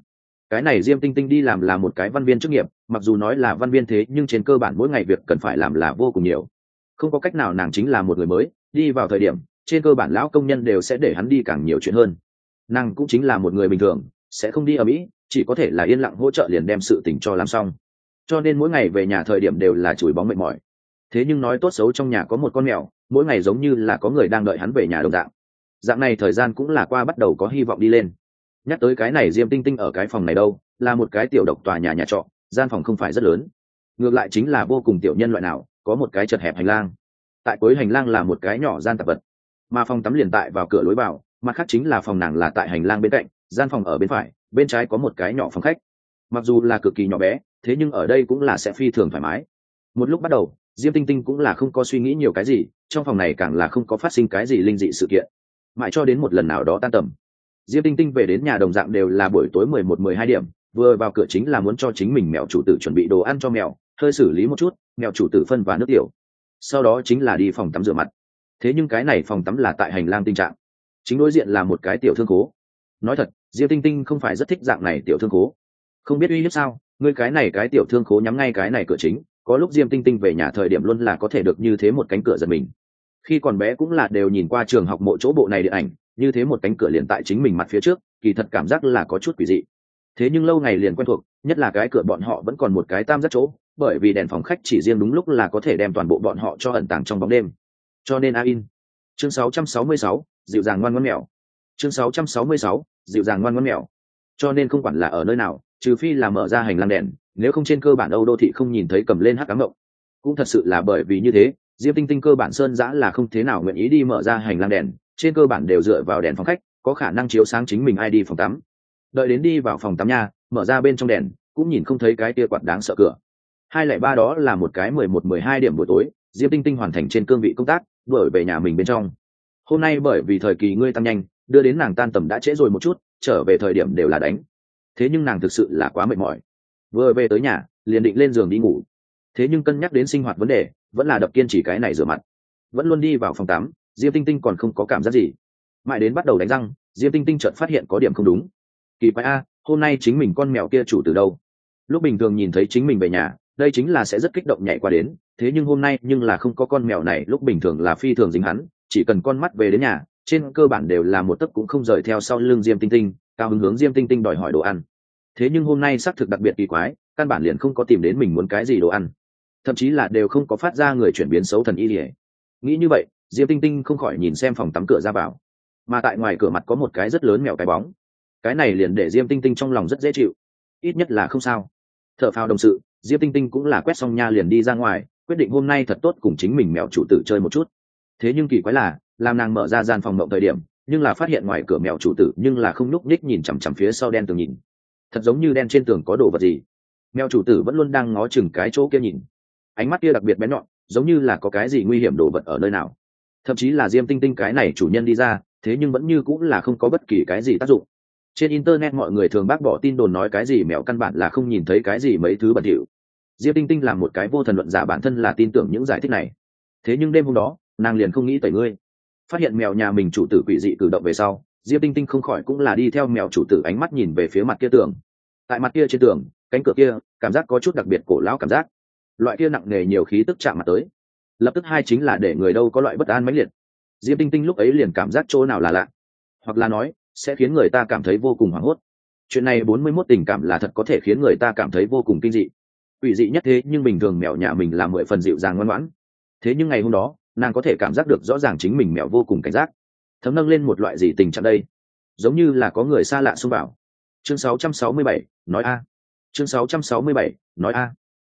Cái này diêm tinh tinh đi làm là một cái văn viên chức nghiệp, mặc dù nói là văn viên thế, nhưng trên cơ bản mỗi ngày việc cần phải làm là vô cùng nhiều. Không có cách nào nàng chính là một người mới, đi vào thời điểm trên cơ bản lão công nhân đều sẽ để hắn đi càng nhiều chuyện hơn. Nàng cũng chính là một người bình thường, sẽ không đi ở mỹ, chỉ có thể là yên lặng hỗ trợ liền đem sự tình cho làm xong. Cho nên mỗi ngày về nhà thời điểm đều là chùi bóng mệt mỏi. Thế nhưng nói tốt xấu trong nhà có một con mèo, mỗi ngày giống như là có người đang đợi hắn về nhà đồng dạng. Dạng này thời gian cũng là qua bắt đầu có hy vọng đi lên. Nhắc tới cái này diêm tinh tinh ở cái phòng này đâu, là một cái tiểu độc tòa nhà nhà trọ, gian phòng không phải rất lớn. Ngược lại chính là vô cùng tiểu nhân loại nào, có một cái chật hẹp hành lang. Tại cuối hành lang là một cái nhỏ gian tạp vật mà phòng tắm liền tại vào cửa lối vào, mặt khác chính là phòng nàng là tại hành lang bên cạnh, gian phòng ở bên phải, bên trái có một cái nhỏ phòng khách. Mặc dù là cực kỳ nhỏ bé, thế nhưng ở đây cũng là sẽ phi thường thoải mái. Một lúc bắt đầu, diêm tinh tinh cũng là không có suy nghĩ nhiều cái gì, trong phòng này càng là không có phát sinh cái gì linh dị sự kiện. Mãi cho đến một lần nào đó tan tầm, diêm tinh tinh về đến nhà đồng dạng đều là buổi tối mười một, mười hai điểm, vừa vào cửa chính là muốn cho chính mình mèo chủ tử chuẩn bị đồ ăn cho mèo hơi xử lý một chút mèo chủ tử phân và nước tiểu. Sau đó chính là đi phòng tắm rửa mặt thế nhưng cái này phòng tắm là tại hành lang tình trạng. Chính đối diện là một cái tiểu thương cố nói thật, diêm tinh tinh không phải rất thích dạng này tiểu thương cố không biết uy hiếp sao ngươi cái này cái tiểu thương cố nhắm ngay cái này cửa chính, có lúc diêm tinh tinh về nhà thời điểm luôn là có thể được như thế một cánh cửa giật mình. Khi còn bé cũng là đều nhìn qua trường học mộ chỗ bộ này điện ảnh, như thế một cánh cửa liền tại chính mình mặt phía trước, kỳ thật cảm giác là có chút quỷ dị. Thế nhưng lâu ngày liền quen thuộc, nhất là cái cửa bọn họ vẫn còn một cái tam giác chỗ, bởi vì đèn phòng khách chỉ riêng đúng lúc là có thể đem toàn bộ bọn họ cho ẩn tàng trong bóng đêm cho nên a in. Chương 666, dịu dàng ngoan ngoãn mèo. Chương 666, dịu dàng ngoan ngoãn mèo. Cho nên không quản là ở nơi nào trừ phi là mở ra hành lang đèn nếu không trên cơ bản âu đô thị không nhìn thấy cầm lên hắc cám mộng. Cũng thật sự là bởi vì như thế diêm tinh tinh cơ bản sơn giã là không thế nào nguyện ý đi mở ra hành lang đèn trên cơ bản đều dựa vào đèn phòng khách có khả năng chiếu sáng chính mình ai đi phòng tắm. Đợi đến đi vào phòng tắm nha mở ra bên trong đèn cũng nhìn không thấy cái tia quạt đáng sợ cửa. Hai lẻ ba đó là một cái mười một mười hai điểm buổi tối diêm tinh tinh hoàn thành trên cương vị công tác đuổi về nhà mình bên trong. Hôm nay bởi vì thời kỳ ngươi tăng nhanh, đưa đến nàng tan tầm đã trễ rồi một chút, trở về thời điểm đều là đánh. Thế nhưng nàng thực sự là quá mệt mỏi. Vừa về tới nhà, liền định lên giường đi ngủ. Thế nhưng cân nhắc đến sinh hoạt vấn đề, vẫn là đập kiên chỉ cái này rửa mặt. Vẫn luôn đi vào phòng tắm, diêm tinh tinh còn không có cảm giác gì. Mãi đến bắt đầu đánh răng, diêm tinh tinh chợt phát hiện có điểm không đúng. Kỳ quái a, hôm nay chính mình con mèo kia chủ từ đâu? Lúc bình thường nhìn thấy chính mình về nhà, đây chính là sẽ rất kích động nhảy qua đến thế nhưng hôm nay nhưng là không có con mèo này, lúc bình thường là phi thường dính hắn, chỉ cần con mắt về đến nhà, trên cơ bản đều là một tấc cũng không rời theo sau lưng diêm tinh tinh, cao hứng hướng diêm tinh tinh đòi hỏi đồ ăn. Thế nhưng hôm nay xác thực đặc biệt kỳ quái, căn bản liền không có tìm đến mình muốn cái gì đồ ăn. Thậm chí là đều không có phát ra người chuyển biến xấu thần y ỉa nghĩ như vậy, diêm tinh tinh không khỏi nhìn xem phòng tắm cửa ra vào. Mà tại ngoài cửa mặt có một cái rất lớn mèo cái bóng. Cái này liền để diêm tinh tinh trong lòng rất dễ chịu. Ít nhất là không sao. T h ở phao đồng sự, diêm tinh tinh cũng là quét xong nha liền đi ra ngoài quyết định hôm nay thật tốt cùng chính mình mèo chủ tử chơi một chút. Thế nhưng kỳ quái là, làm nàng mở ra gian phòng mộng thời điểm, nhưng là phát hiện ngoài cửa mèo chủ tử, nhưng là không nhúc nhích nhìn chằm chằm phía sau đen tường nhìn. Thật giống như đen trên tường có đồ vật gì. Mèo chủ tử vẫn luôn đang ngó chừng cái chỗ kia nhìn. Ánh mắt kia đặc biệt bén nhọn, giống như là có cái gì nguy hiểm đồ vật ở nơi nào. Thậm chí là diêm tinh tinh cái này chủ nhân đi ra, thế nhưng vẫn như cũng là không có bất kỳ cái gì tác dụng. Trên internet mọi người thường bác bỏ tin đồn nói cái gì mèo căn bản là không nhìn thấy cái gì mấy thứ bẩn thỉu diêm tinh tinh là một cái vô thần luận giả, bản thân là tin tưởng những giải thích này. Thế nhưng đêm hôm đó, nàng liền không nghĩ tẩy ngươi. Phát hiện mèo nhà mình chủ tử quỷ dị cử động về sau diêm tinh tinh không khỏi cũng là đi theo mèo chủ tử ánh mắt nhìn về phía mặt kia tường. Tại mặt kia trên tường, cánh cửa kia, cảm giác có chút đặc biệt cổ lão cảm giác. Loại kia nặng nề nhiều khí tức chạm mặt tới. Lập tức hai chính là để người đâu có loại bất an mãnh liệt. Diêm tinh tinh lúc ấy liền cảm giác chỗ nào là lạ. Hoặc là nói, sẽ khiến người ta cảm thấy vô cùng hoảng hốt. Chuyện này bốn mươi mốt tình cảm là thật có thể khiến người ta cảm thấy vô cùng kinh dị ủy dị nhất thế nhưng bình thường mèo nhà mình là mười phần dịu dàng ngoan ngoãn. Thế nhưng ngày hôm đó nàng có thể cảm giác được rõ ràng chính mình mèo vô cùng cảnh giác. Thấm nâng lên một loại gì tình trạng đây? Giống như là có người xa lạ xông vào. Chương 667, nói a. Chương 667, nói a.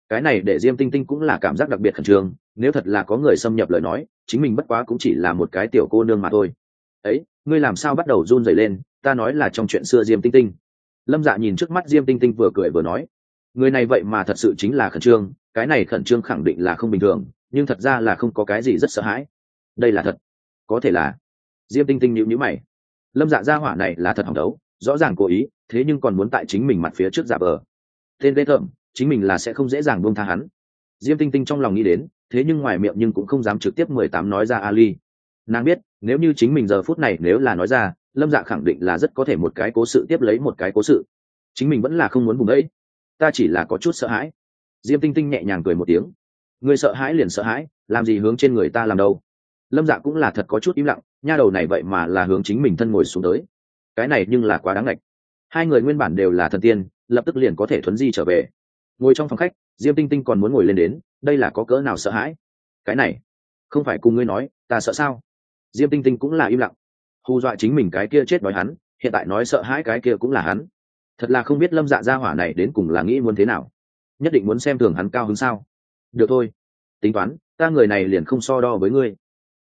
Cái này để diêm tinh tinh cũng là cảm giác đặc biệt khẩn trương nếu thật là có người xâm nhập lời nói chính mình bất quá cũng chỉ là một cái tiểu cô nương mà thôi. Ấy ngươi làm sao bắt đầu run rẩy lên? Ta nói là trong chuyện xưa diêm tinh tinh. Lâm dạ nhìn trước mắt diêm tinh tinh vừa cười vừa nói người này vậy mà thật sự chính là khẩn trương, cái này khẩn trương khẳng định là không bình thường, nhưng thật ra là không có cái gì rất sợ hãi. Đây là thật. Có thể là. Diêm tinh tinh nhịu nhữ mày. Lâm dạ gia hỏa này là thật hỏng đấu, rõ ràng cố ý, thế nhưng còn muốn tại chính mình mặt phía trước giả vờ. Tên ghê thợm chính mình là sẽ không dễ dàng buông tha hắn. Diêm tinh tinh trong lòng nghĩ đến, thế nhưng ngoài miệng nhưng cũng không dám trực tiếp mười tám nói ra ali. Nàng biết, nếu như chính mình giờ phút này nếu là nói ra, lâm dạ khẳng định là rất có thể một cái cố sự tiếp lấy một cái cố sự. Chính mình vẫn là không muốn vùng ấy ta chỉ là có chút sợ hãi. Diêm tinh tinh nhẹ nhàng cười một tiếng. Người sợ hãi liền sợ hãi, làm gì hướng trên người ta làm đâu? Lâm dạ cũng là thật có chút im lặng, nha đầu này vậy mà là hướng chính mình thân ngồi xuống tới. Cái này nhưng là quá đáng ngạch. Hai người nguyên bản đều là thần tiên, lập tức liền có thể thuấn di trở về. Ngồi trong phòng khách, diêm tinh tinh còn muốn ngồi lên đến, đây là có cỡ nào sợ hãi? Cái này, không phải cùng ngươi nói, ta sợ sao? Diêm tinh tinh cũng là im lặng. Hù dọa chính mình cái kia chết nói hắn, hiện tại nói sợ hãi cái kia cũng là hắn thật là không biết lâm dạ gia hỏa này đến cùng là nghĩ muốn thế nào. Nhất định muốn xem thường hắn cao hứng sao? Được thôi. Tính toán, ta người này liền không so đo với ngươi.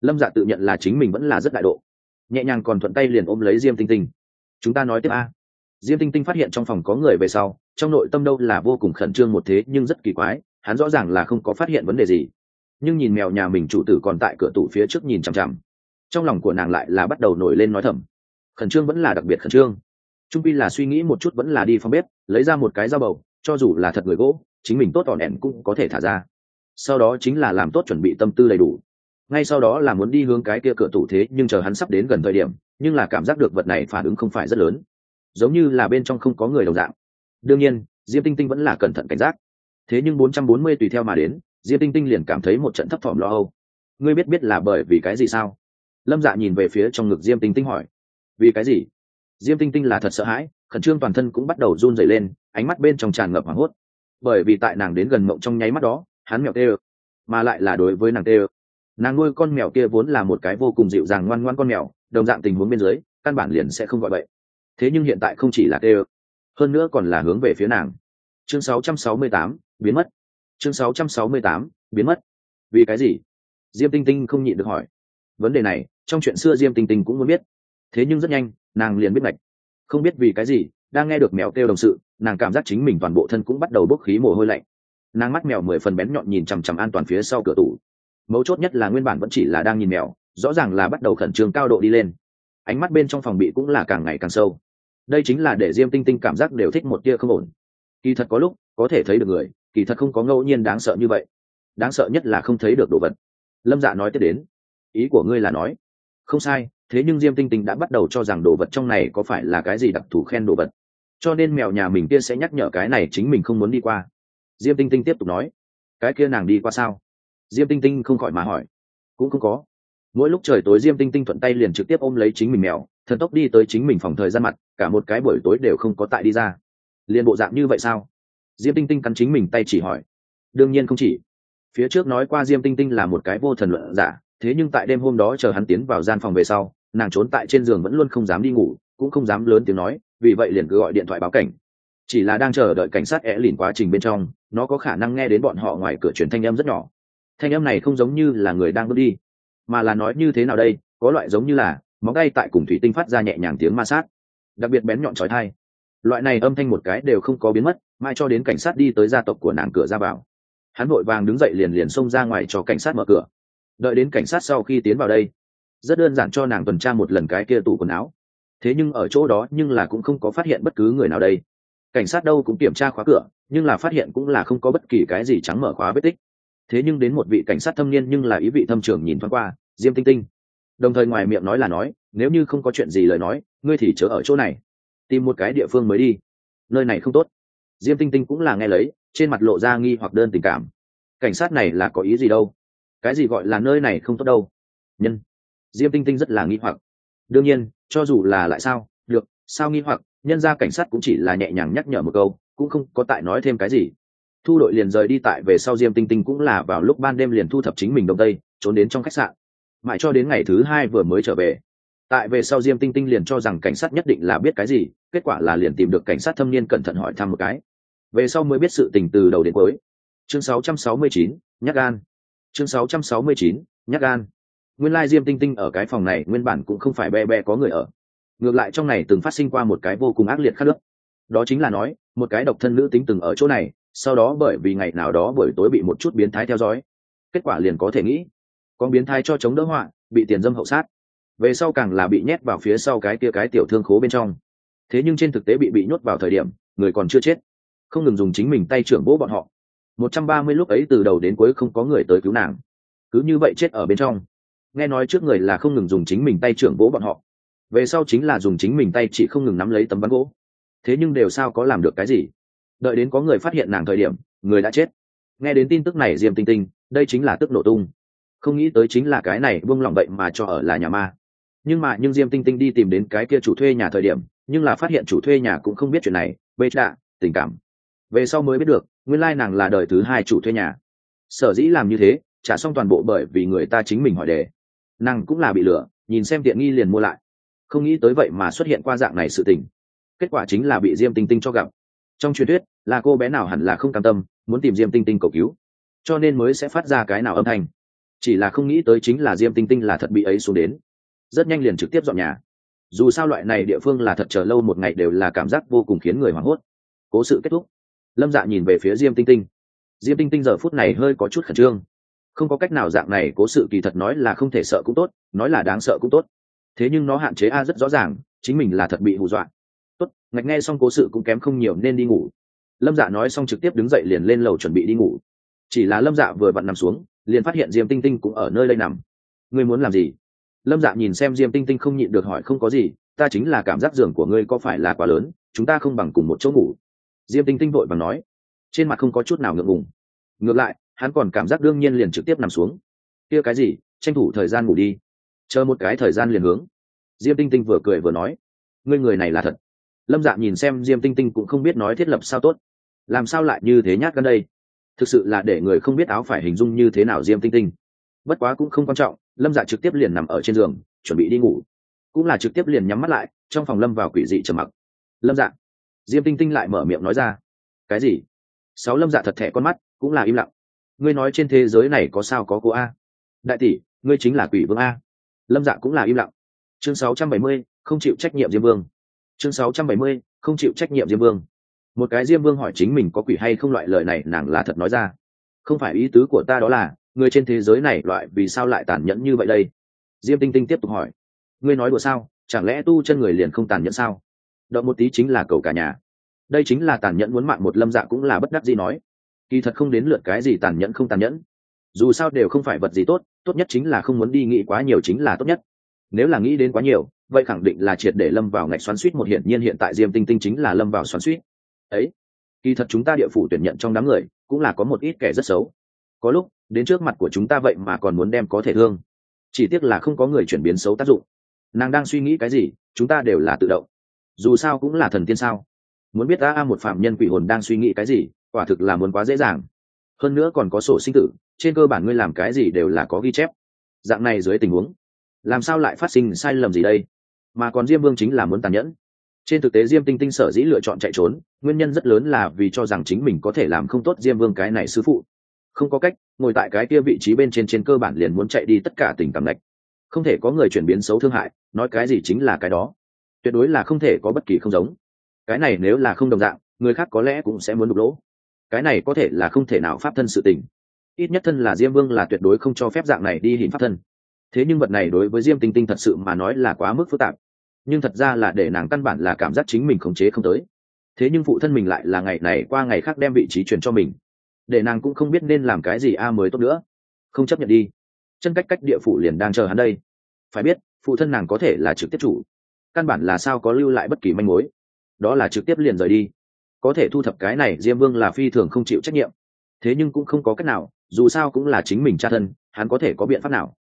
Lâm dạ tự nhận là chính mình vẫn là rất đại độ. Nhẹ nhàng còn thuận tay liền ôm lấy diêm tinh tinh. Chúng ta nói tiếp a. Diêm tinh tinh phát hiện trong phòng có người về sau, trong nội tâm đâu là vô cùng khẩn trương một thế, nhưng rất kỳ quái, hắn rõ ràng là không có phát hiện vấn đề gì. Nhưng nhìn mèo nhà mình chủ tử còn tại cửa tủ phía trước nhìn chằm chằm, trong lòng của nàng lại là bắt đầu nổi lên nói thầm. Khẩn trương vẫn là đặc biệt khẩn trương trung quy là suy nghĩ một chút vẫn là đi phòng bếp, lấy ra một cái dao bầu, cho dù là thật người gỗ, chính mình tốt tỏ đèn cũng có thể thả ra. Sau đó chính là làm tốt chuẩn bị tâm tư đầy đủ. Ngay sau đó là muốn đi hướng cái kia cửa tủ thế, nhưng chờ hắn sắp đến gần thời điểm, nhưng là cảm giác được vật này phản ứng không phải rất lớn. Giống như là bên trong không có người đồng dạng. Đương nhiên, diêm tinh tinh vẫn là cẩn thận cảnh giác. Thế nhưng bốn trăm bốn mươi tùy theo mà đến, diêm tinh tinh liền cảm thấy một trận thấp thỏm lo âu. Ngươi biết biết là bởi vì cái gì sao? Lâm dạ nhìn về phía trong ngực diêm tinh tinh hỏi. Vì cái gì? Diêm tinh tinh là thật sợ hãi khẩn trương toàn thân cũng bắt đầu run dày lên ánh mắt bên trong tràn ngập hoảng hốt. Bởi vì tại nàng đến gần mộng trong nháy mắt đó hắn mèo tê ơ mà lại là đối với nàng tê ơ. Nàng nuôi con mèo kia vốn là một cái vô cùng dịu dàng ngoan ngoan con mèo đồng dạng tình huống bên dưới căn bản liền sẽ không gọi vậy thế nhưng hiện tại không chỉ là tê ơ hơn nữa còn là hướng về phía nàng. Chương 668, biến mất. Chương 668, biến mất. Vì cái gì? Diêm tinh tinh không nhịn được hỏi. Vấn đề này trong chuyện xưa diêm tinh tinh cũng muốn biết. Thế nhưng rất nhanh nàng liền biết ngạch không biết vì cái gì, đang nghe được mèo kêu đồng sự, nàng cảm giác chính mình toàn bộ thân cũng bắt đầu bốc khí mồ hôi lạnh. Nàng mắt mèo mười phần bén nhọn nhìn chằm chằm an toàn phía sau cửa tủ. Mấu chốt nhất là nguyên bản vẫn chỉ là đang nhìn mèo, rõ ràng là bắt đầu khẩn trương cao độ đi lên. Ánh mắt bên trong phòng bị cũng là càng ngày càng sâu. Đây chính là để diêm tinh tinh cảm giác đều thích một tia không ổn. Kỳ thật có lúc, có thể thấy được người, kỳ thật không có ngẫu nhiên đáng sợ như vậy. Đáng sợ nhất là không thấy được đồ vật. Lâm dạ nói tiếp đến. Ý của ngươi là nói. Không sai thế nhưng diêm tinh tinh đã bắt đầu cho rằng đồ vật trong này có phải là cái gì đặc thù khen đồ vật. Cho nên mèo nhà mình kia sẽ nhắc nhở cái này chính mình không muốn đi qua. Diêm tinh tinh tiếp tục nói, cái kia nàng đi qua sao? Diêm tinh tinh không khỏi mà hỏi, cũng không có. Mỗi lúc trời tối diêm tinh tinh thuận tay liền trực tiếp ôm lấy chính mình mèo, thần tốc đi tới chính mình phòng thời gian mặt, cả một cái buổi tối đều không có tại đi ra. Liền bộ dạng như vậy sao? Diêm tinh tinh cắn chính mình tay chỉ hỏi, đương nhiên không chỉ. Phía trước nói qua diêm tinh tinh là một cái vô thần luận giả, thế nhưng tại đêm hôm đó chờ hắn tiến vào gian phòng về sau nàng trốn tại trên giường vẫn luôn không dám đi ngủ, cũng không dám lớn tiếng nói, vì vậy liền cứ gọi điện thoại báo cảnh. Chỉ là đang chờ đợi cảnh sát é lìn quá trình bên trong, nó có khả năng nghe đến bọn họ ngoài cửa truyền thanh âm rất nhỏ. Thanh âm này không giống như là người đang bước đi, mà là nói như thế nào đây, có loại giống như là, móng tay tại cùng thủy tinh phát ra nhẹ nhàng tiếng ma sát. Đặc biệt bén nhọn trói thai loại này âm thanh một cái đều không có biến mất mai cho đến cảnh sát đi tới gia tộc của nàng cửa ra vào. Hắn vội vàng đứng dậy liền liền xông ra ngoài cho cảnh sát mở cửa. Đợi đến cảnh sát sau khi tiến vào đây rất đơn giản cho nàng tuần tra một lần cái kia tủ quần áo. Thế nhưng ở chỗ đó nhưng là cũng không có phát hiện bất cứ người nào đây. Cảnh sát đâu cũng kiểm tra khóa cửa, nhưng là phát hiện cũng là không có bất kỳ cái gì trắng mở khóa vết tích. Thế nhưng đến một vị cảnh sát thâm niên nhưng là ý vị thâm trường nhìn thoáng qua, diêm tinh tinh. Đồng thời ngoài miệng nói là nói, nếu như không có chuyện gì lời nói, ngươi thì chớ ở chỗ này. Tìm một cái địa phương mới đi. Nơi này không tốt. Diêm tinh tinh cũng là nghe lấy, trên mặt lộ ra nghi hoặc đơn tình cảm. Cảnh sát này là có ý gì đâu? Cái gì gọi là nơi này không tốt đâu? Nhân diêm tinh tinh rất là nghi hoặc. Đương nhiên cho dù là lại sao được sao nghi hoặc nhân ra cảnh sát cũng chỉ là nhẹ nhàng nhắc nhở một câu cũng không có tại nói thêm cái gì. Thu đội liền rời đi tại về sau diêm tinh tinh cũng là vào lúc ban đêm liền thu thập chính mình đông tây trốn đến trong khách sạn. Mãi cho đến ngày thứ hai vừa mới trở về. Tại về sau diêm tinh tinh liền cho rằng cảnh sát nhất định là biết cái gì kết quả là liền tìm được cảnh sát thâm niên cẩn thận hỏi thăm một cái. Về sau mới biết sự tình từ đầu đến cuối. Chương 669, nhắc gan. Chương 669, nhắc gan nguyên lai diêm tinh tinh ở cái phòng này nguyên bản cũng không phải be be có người ở. Ngược lại trong này từng phát sinh qua một cái vô cùng ác liệt khát nước. Đó chính là nói, một cái độc thân nữ tính từng ở chỗ này, sau đó bởi vì ngày nào đó buổi tối bị một chút biến thái theo dõi. Kết quả liền có thể nghĩ con biến thái cho chống đỡ họa, bị tiền dâm hậu sát. Về sau càng là bị nhét vào phía sau cái kia cái tiểu thương khố bên trong. Thế nhưng trên thực tế bị bị nhốt vào thời điểm, người còn chưa chết. Không ngừng dùng chính mình tay trưởng bố bọn họ. Một trăm ba mươi lúc ấy từ đầu đến cuối không có người tới cứu nàng. Cứ như vậy chết ở bên trong nghe nói trước người là không ngừng dùng chính mình tay trưởng bố bọn họ. Về sau chính là dùng chính mình tay chị không ngừng nắm lấy tấm ván gỗ. Thế nhưng đều sao có làm được cái gì? Đợi đến có người phát hiện nàng thời điểm, người đã chết. Nghe đến tin tức này diêm tinh tinh, đây chính là tức nổ tung. Không nghĩ tới chính là cái này buông lòng bệnh mà cho ở là nhà ma. Nhưng mà, nhưng diêm tinh tinh đi tìm đến cái kia chủ thuê nhà thời điểm, nhưng là phát hiện chủ thuê nhà cũng không biết chuyện này, bê trạ tình cảm. Về sau mới biết được, nguyên lai nàng là đời thứ hai chủ thuê nhà. Sở dĩ làm như thế, trả xong toàn bộ bởi vì người ta chính mình hỏi đề nàng cũng là bị lừa, nhìn xem tiện nghi liền mua lại. Không nghĩ tới vậy mà xuất hiện qua dạng này sự tình. Kết quả chính là bị diêm tinh tinh cho gặp. Trong truyền thuyết, là cô bé nào hẳn là không cam tâm, muốn tìm diêm tinh tinh cầu cứu. Cho nên mới sẽ phát ra cái nào âm thanh. Chỉ là không nghĩ tới chính là diêm tinh tinh là thật bị ấy xuống đến. Rất nhanh liền trực tiếp dọn nhà. Dù sao loại này địa phương là thật chờ lâu một ngày đều là cảm giác vô cùng khiến người hoảng hốt. Cố sự kết thúc. Lâm dạ nhìn về phía diêm tinh tinh. Diêm tinh tinh giờ phút này hơi có chút khẩn trương không có cách nào dạng này cố sự kỳ thật nói là không thể sợ cũng tốt, nói là đáng sợ cũng tốt. Thế nhưng nó hạn chế a rất rõ ràng, chính mình là thật bị hù dọa. Tốt, ngạch nghe xong cố sự cũng kém không nhiều nên đi ngủ. Lâm dạ nói xong trực tiếp đứng dậy liền lên lầu chuẩn bị đi ngủ. Chỉ là lâm dạ vừa vặn nằm xuống, liền phát hiện diêm tinh tinh cũng ở nơi đây nằm. Ngươi muốn làm gì? Lâm dạ nhìn xem diêm tinh tinh không nhịn được hỏi không có gì, ta chính là cảm giác giường của ngươi có phải là quá lớn, chúng ta không bằng cùng một chỗ ngủ. Diêm tinh tinh vội và nói, trên mặt không có chút nào ngượng ngùng. Ngược lại hắn còn cảm giác đương nhiên liền trực tiếp nằm xuống. Kia cái gì? Tranh thủ thời gian ngủ đi. Chờ một cái thời gian liền hướng. Diêm tinh tinh vừa cười vừa nói, ngươi người này là thật. Lâm dạ nhìn xem diêm tinh tinh cũng không biết nói thiết lập sao tốt. Làm sao lại như thế nhát gần đây? Thực sự là để người không biết áo phải hình dung như thế nào diêm tinh tinh. Bất quá cũng không quan trọng, lâm dạ trực tiếp liền nằm ở trên giường, chuẩn bị đi ngủ. Cũng là trực tiếp liền nhắm mắt lại, trong phòng lâm vào quỷ dị trầm mặc. Lâm dạ. Diêm tinh tinh lại mở miệng nói ra, cái gì? Sáu lâm dạ thật thẻ con mắt, cũng là im lặng ngươi nói trên thế giới này có sao có cô a? Đại tỷ, ngươi chính là quỷ vương a. Lâm dạ cũng là im lặng. Chương sáu trăm bảy mươi, không chịu trách nhiệm diêm vương. Chương sáu trăm bảy mươi, không chịu trách nhiệm diêm vương. Một cái diêm vương hỏi chính mình có quỷ hay không loại lời này, nàng là thật nói ra. Không phải ý tứ của ta đó là, người trên thế giới này loại vì sao lại tàn nhẫn như vậy đây? Diêm tinh tinh tiếp tục hỏi. Ngươi nói đùa sao? Chẳng lẽ tu chân người liền không tàn nhẫn sao? Động một tí chính là cầu cả nhà. Đây chính là tàn nhẫn muốn mạng một lâm dạ cũng là bất đắc gì nói kỳ thật không đến lượt cái gì tàn nhẫn không tàn nhẫn. Dù sao đều không phải vật gì tốt tốt nhất chính là không muốn đi nghĩ quá nhiều chính là tốt nhất. Nếu là nghĩ đến quá nhiều, vậy khẳng định là triệt để lâm vào ngạch xoắn suýt một hiển nhiên hiện tại diêm tinh tinh chính là lâm vào xoắn suýt. Ấy, kỳ thật chúng ta địa phủ tuyển nhận trong đám người, cũng là có một ít kẻ rất xấu. Có lúc, đến trước mặt của chúng ta vậy mà còn muốn đem có thể thương. Chỉ tiếc là không có người chuyển biến xấu tác dụng. Nàng đang suy nghĩ cái gì, chúng ta đều là tự động. Dù sao cũng là thần tiên sao? Muốn biết ta một phạm nhân quỷ hồn đang suy nghĩ cái gì? Quả thực là muốn quá dễ dàng. Hơn nữa còn có sổ sinh tử, trên cơ bản ngươi làm cái gì đều là có ghi chép. Dạng này dưới tình huống, làm sao lại phát sinh sai lầm gì đây? Mà còn diêm vương chính là muốn tàn nhẫn. Trên thực tế diêm tinh tinh sở dĩ lựa chọn chạy trốn, nguyên nhân rất lớn là vì cho rằng chính mình có thể làm không tốt diêm vương cái này sư phụ. Không có cách, ngồi tại cái kia vị trí bên trên trên cơ bản liền muốn chạy đi tất cả tình cảm lệch. Không thể có người chuyển biến xấu thương hại, nói cái gì chính là cái đó. Tuyệt đối là không thể có bất kỳ không giống. Cái này nếu là không đồng dạng, người khác có lẽ cũng sẽ muốn đục lỗ cái này có thể là không thể nào pháp thân sự tình. Ít nhất thân là diêm vương là tuyệt đối không cho phép dạng này đi hình pháp thân. Thế nhưng vật này đối với diêm tinh tinh thật sự mà nói là quá mức phức tạp. Nhưng thật ra là để nàng căn bản là cảm giác chính mình khống chế không tới. Thế nhưng phụ thân mình lại là ngày này qua ngày khác đem vị trí truyền cho mình. Để nàng cũng không biết nên làm cái gì a mới tốt nữa. Không chấp nhận đi. Chân cách cách địa phủ liền đang chờ hắn đây. Phải biết, phụ thân nàng có thể là trực tiếp chủ. Căn bản là sao có lưu lại bất kỳ manh mối. Đó là trực tiếp liền rời đi có thể thu thập cái này diêm vương là phi thường không chịu trách nhiệm. Thế nhưng cũng không có cách nào, dù sao cũng là chính mình cha thân, hắn có thể có biện pháp nào?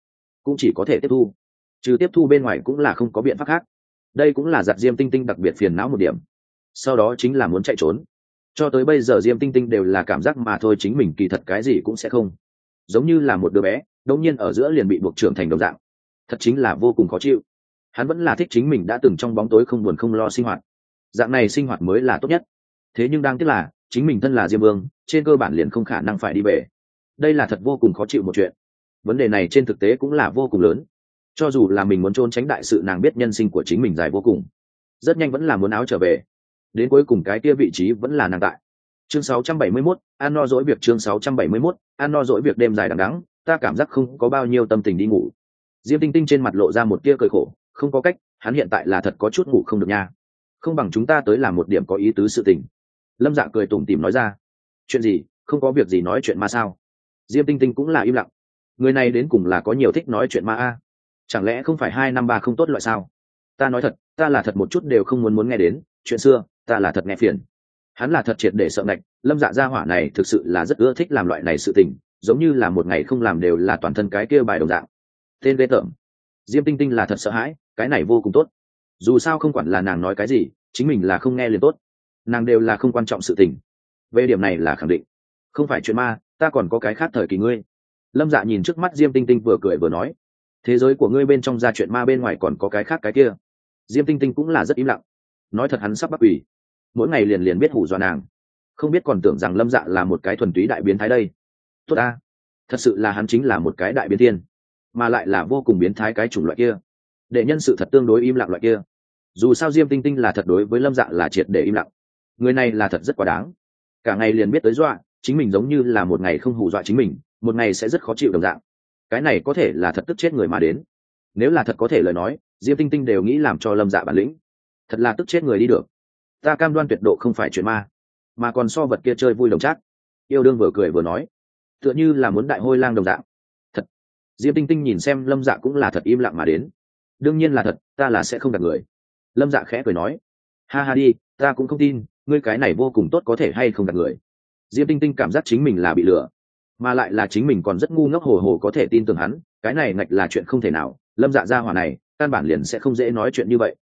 Cũng chỉ có thể tiếp thu. Trừ tiếp thu bên ngoài cũng là không có biện pháp khác. Đây cũng là giặt diêm tinh tinh đặc biệt phiền não một điểm. Sau đó chính là muốn chạy trốn. Cho tới bây giờ diêm tinh tinh đều là cảm giác mà thôi chính mình kỳ thật cái gì cũng sẽ không. Giống như là một đứa bé đống nhiên ở giữa liền bị buộc trưởng thành đồng dạng. Thật chính là vô cùng khó chịu. Hắn vẫn là thích chính mình đã từng trong bóng tối không buồn không lo sinh hoạt. Dạng này sinh hoạt mới là tốt nhất thế nhưng đang tiếc là chính mình thân là diêm vương trên cơ bản liền không khả năng phải đi về. Đây là thật vô cùng khó chịu một chuyện. Vấn đề này trên thực tế cũng là vô cùng lớn. Cho dù là mình muốn trốn tránh đại sự nàng biết nhân sinh của chính mình dài vô cùng. Rất nhanh vẫn là muốn áo trở về. Đến cuối cùng cái kia vị trí vẫn là nàng tại. Chương 671, ăn no dỗi việc chương 671, ăn no dỗi việc đêm dài đằng đẵng ta cảm giác không có bao nhiêu tâm tình đi ngủ. Diêm tinh tinh trên mặt lộ ra một tia cười khổ không có cách hắn hiện tại là thật có chút ngủ không được nha. Không bằng chúng ta tới làm một điểm có ý tứ sự tình lâm dạ cười tủm tỉm nói ra. Chuyện gì? Không có việc gì nói chuyện ma sao? Diêm tinh tinh cũng là im lặng. Người này đến cùng là có nhiều thích nói chuyện ma a? Chẳng lẽ không phải hai năm ba không tốt loại sao? Ta nói thật, ta là thật một chút đều không muốn muốn nghe đến. Chuyện xưa, ta là thật nghe phiền. Hắn là thật triệt để sợ ngạch. Lâm dạ gia hỏa này thực sự là rất ưa thích làm loại này sự tình, giống như là một ngày không làm đều là toàn thân cái kia bài đồng dạng. Tên ghê tởm. Diêm tinh tinh là thật sợ hãi, cái này vô cùng tốt. Dù sao không quản là nàng nói cái gì, chính mình là không nghe liền tốt nàng đều là không quan trọng sự tình. Về điểm này là khẳng định. Không phải chuyện ma, ta còn có cái khác thời kỳ ngươi. Lâm dạ nhìn trước mắt diêm tinh tinh vừa cười vừa nói, thế giới của ngươi bên trong ra chuyện ma bên ngoài còn có cái khác cái kia. Diêm tinh tinh cũng là rất im lặng. Nói thật hắn sắp bắt ủy mỗi ngày liền liền biết hủ dọa nàng. Không biết còn tưởng rằng lâm dạ là một cái thuần túy đại biến thái đây. Tốt ta. Thật sự là hắn chính là một cái đại biến thiên, mà lại là vô cùng biến thái cái chủng loại kia. Để nhân sự thật tương đối im lặng loại kia. Dù sao diêm tinh tinh là thật đối với lâm dạ là triệt để im lặng người này là thật rất quá đáng. Cả ngày liền biết tới dọa, chính mình giống như là một ngày không hù dọa chính mình, một ngày sẽ rất khó chịu đồng dạng. Cái này có thể là thật tức chết người mà đến. Nếu là thật có thể lời nói, diêm tinh tinh đều nghĩ làm cho lâm dạ bản lĩnh. Thật là tức chết người đi được. Ta cam đoan tuyệt độ không phải chuyện ma, mà còn so vật kia chơi vui đồng chắc yêu đương vừa cười vừa nói, tựa như là muốn đại hôi lang đồng dạng. Thật. Diêm tinh tinh nhìn xem lâm dạ cũng là thật im lặng mà đến. Đương nhiên là thật, ta là sẽ không đặt người. Lâm dạ khẽ cười nói, ha ha đi, ta cũng không tin ngươi cái này vô cùng tốt có thể hay không gạt người. Diêm tinh tinh cảm giác chính mình là bị lừa, mà lại là chính mình còn rất ngu ngốc hồ hồ có thể tin tưởng hắn, cái này ngạch là chuyện không thể nào, lâm dạ ra hỏa này, căn bản liền sẽ không dễ nói chuyện như vậy.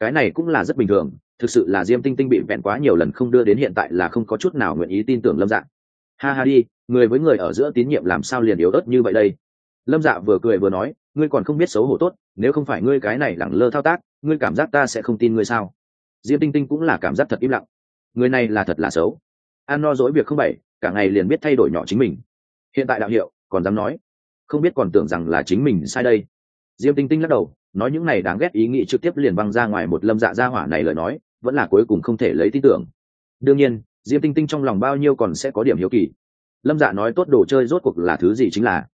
Cái này cũng là rất bình thường, thực sự là diêm tinh tinh bị vẹn quá nhiều lần không đưa đến hiện tại là không có chút nào nguyện ý tin tưởng lâm dạ. Ha ha đi, người với người ở giữa tín nhiệm làm sao liền yếu ớt như vậy đây? Lâm dạ vừa cười vừa nói, ngươi còn không biết xấu hổ tốt, nếu không phải ngươi cái này lẳng lơ thao tác, ngươi cảm giác ta sẽ không tin ngươi sao? Diêm tinh tinh cũng là cảm giác thật im lặng người này là thật là xấu. An no dỗi việc không bảy cả ngày liền biết thay đổi nhỏ chính mình. Hiện tại đạo hiệu còn dám nói. Không biết còn tưởng rằng là chính mình sai đây. Diêm tinh tinh lắc đầu nói những này đáng ghét ý nghĩ trực tiếp liền băng ra ngoài một lâm dạ gia hỏa này lời nói vẫn là cuối cùng không thể lấy tin tưởng. Đương nhiên diêm tinh tinh trong lòng bao nhiêu còn sẽ có điểm hiếu kỳ. Lâm dạ nói tốt đồ chơi rốt cuộc là thứ gì chính là?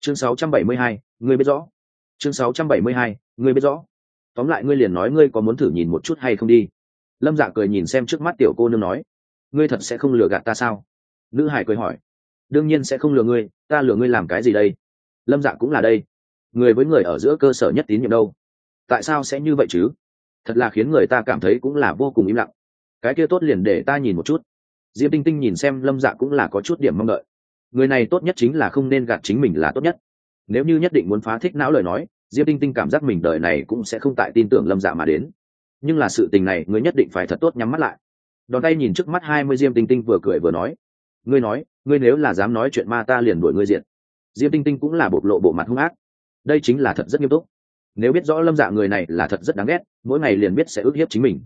Chương 672, ngươi biết rõ. Chương 672, ngươi biết rõ. Tóm lại ngươi liền nói ngươi có muốn thử nhìn một chút hay không đi lâm dạ cười nhìn xem trước mắt tiểu cô nương nói, ngươi thật sẽ không lừa gạt ta sao? Nữ hải cười hỏi, đương nhiên sẽ không lừa ngươi, ta lừa ngươi làm cái gì đây? Lâm dạ cũng là đây. Người với người ở giữa cơ sở nhất tín nhiệm đâu? Tại sao sẽ như vậy chứ? Thật là khiến người ta cảm thấy cũng là vô cùng im lặng. Cái kia tốt liền để ta nhìn một chút. Diêm tinh tinh nhìn xem lâm dạ cũng là có chút điểm mong đợi. Người này tốt nhất chính là không nên gạt chính mình là tốt nhất. Nếu như nhất định muốn phá thích não lời nói, Diêm tinh tinh cảm giác mình đời này cũng sẽ không tại tin tưởng lâm dạ mà đến nhưng là sự tình này ngươi nhất định phải thật tốt nhắm mắt lại. Đòn tay nhìn trước mắt hai mươi diêm tinh tinh vừa cười vừa nói, ngươi nói, ngươi nếu là dám nói chuyện ma ta liền đuổi ngươi diện diêm tinh tinh cũng là bộc lộ bộ mặt hung ác. Đây chính là thật rất nghiêm túc. Nếu biết rõ lâm dạ người này là thật rất đáng ghét, mỗi ngày liền biết sẽ ức hiếp chính mình.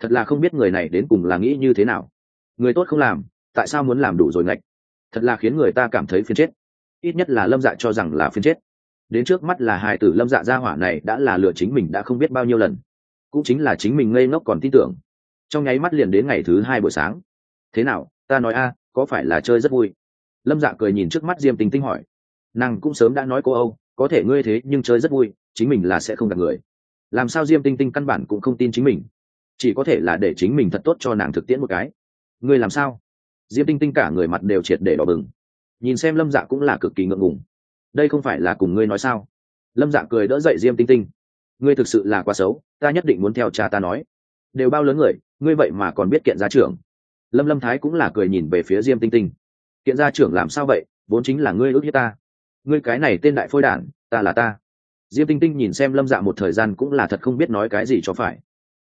Thật là không biết người này đến cùng là nghĩ như thế nào. Người tốt không làm, tại sao muốn làm đủ rồi ngạch? Thật là khiến người ta cảm thấy phiền chết. Ít nhất là lâm dạ cho rằng là phiền chết. Đến trước mắt là hài tử lâm dạ gia hỏa này đã là lừa chính mình đã không biết bao nhiêu lần cũng chính là chính mình ngây ngốc còn tin tưởng. Trong nháy mắt liền đến ngày thứ hai buổi sáng. Thế nào, ta nói a, có phải là chơi rất vui? Lâm dạ cười nhìn trước mắt diêm tình tinh hỏi. Nàng cũng sớm đã nói cô âu, có thể ngươi thế nhưng chơi rất vui, chính mình là sẽ không gặp người. Làm sao diêm tinh tinh căn bản cũng không tin chính mình. Chỉ có thể là để chính mình thật tốt cho nàng thực tiễn một cái. Ngươi làm sao? Diêm tinh tinh cả người mặt đều triệt để đỏ bừng. Nhìn xem lâm dạ cũng là cực kỳ ngượng ngùng. Đây không phải là cùng ngươi nói sao? Lâm dạ cười đỡ dậy diêm tinh tinh. Ngươi thực sự là quá xấu ta nhất định muốn theo cha ta nói. Đều bao lớn người, ngươi vậy mà còn biết kiện gia trưởng. Lâm lâm thái cũng là cười nhìn về phía diêm tinh tinh. Kiện gia trưởng làm sao vậy? Vốn chính là ngươi ước hiếp ta. Ngươi cái này tên đại phôi đản, ta là ta. Diêm tinh tinh nhìn xem lâm dạ một thời gian cũng là thật không biết nói cái gì cho phải.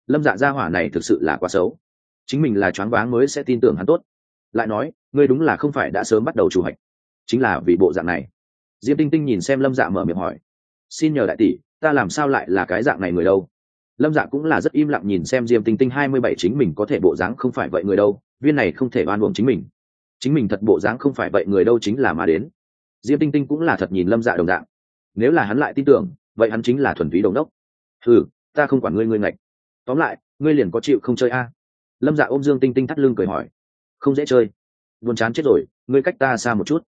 Lâm dạ gia hỏa này thực sự là quá xấu. Chính mình là choáng váng mới sẽ tin tưởng hắn tốt. Lại nói, ngươi đúng là không phải đã sớm bắt đầu chủ hạch. Chính là vì bộ dạng này. Diêm tinh tinh nhìn xem lâm dạ mở miệng hỏi. Xin nhờ đại tỷ, ta làm sao lại là cái dạng này người đâu? Lâm dạ cũng là rất im lặng nhìn xem diêm tinh tinh hai mươi bảy chính mình có thể bộ dáng không phải vậy người đâu, viên này không thể oan uổng chính mình. Chính mình thật bộ dáng không phải vậy người đâu chính là mà đến. Diêm tinh tinh cũng là thật nhìn lâm dạ đồng dạng. Nếu là hắn lại tin tưởng, vậy hắn chính là thuần túy đồng đốc. Ừ ta không quản ngươi ngươi ngạch. Tóm lại, ngươi liền có chịu không chơi a? Lâm dạ ôm dương tinh tinh thắt lưng cười hỏi. Không dễ chơi. Buồn chán chết rồi, ngươi cách ta xa một chút.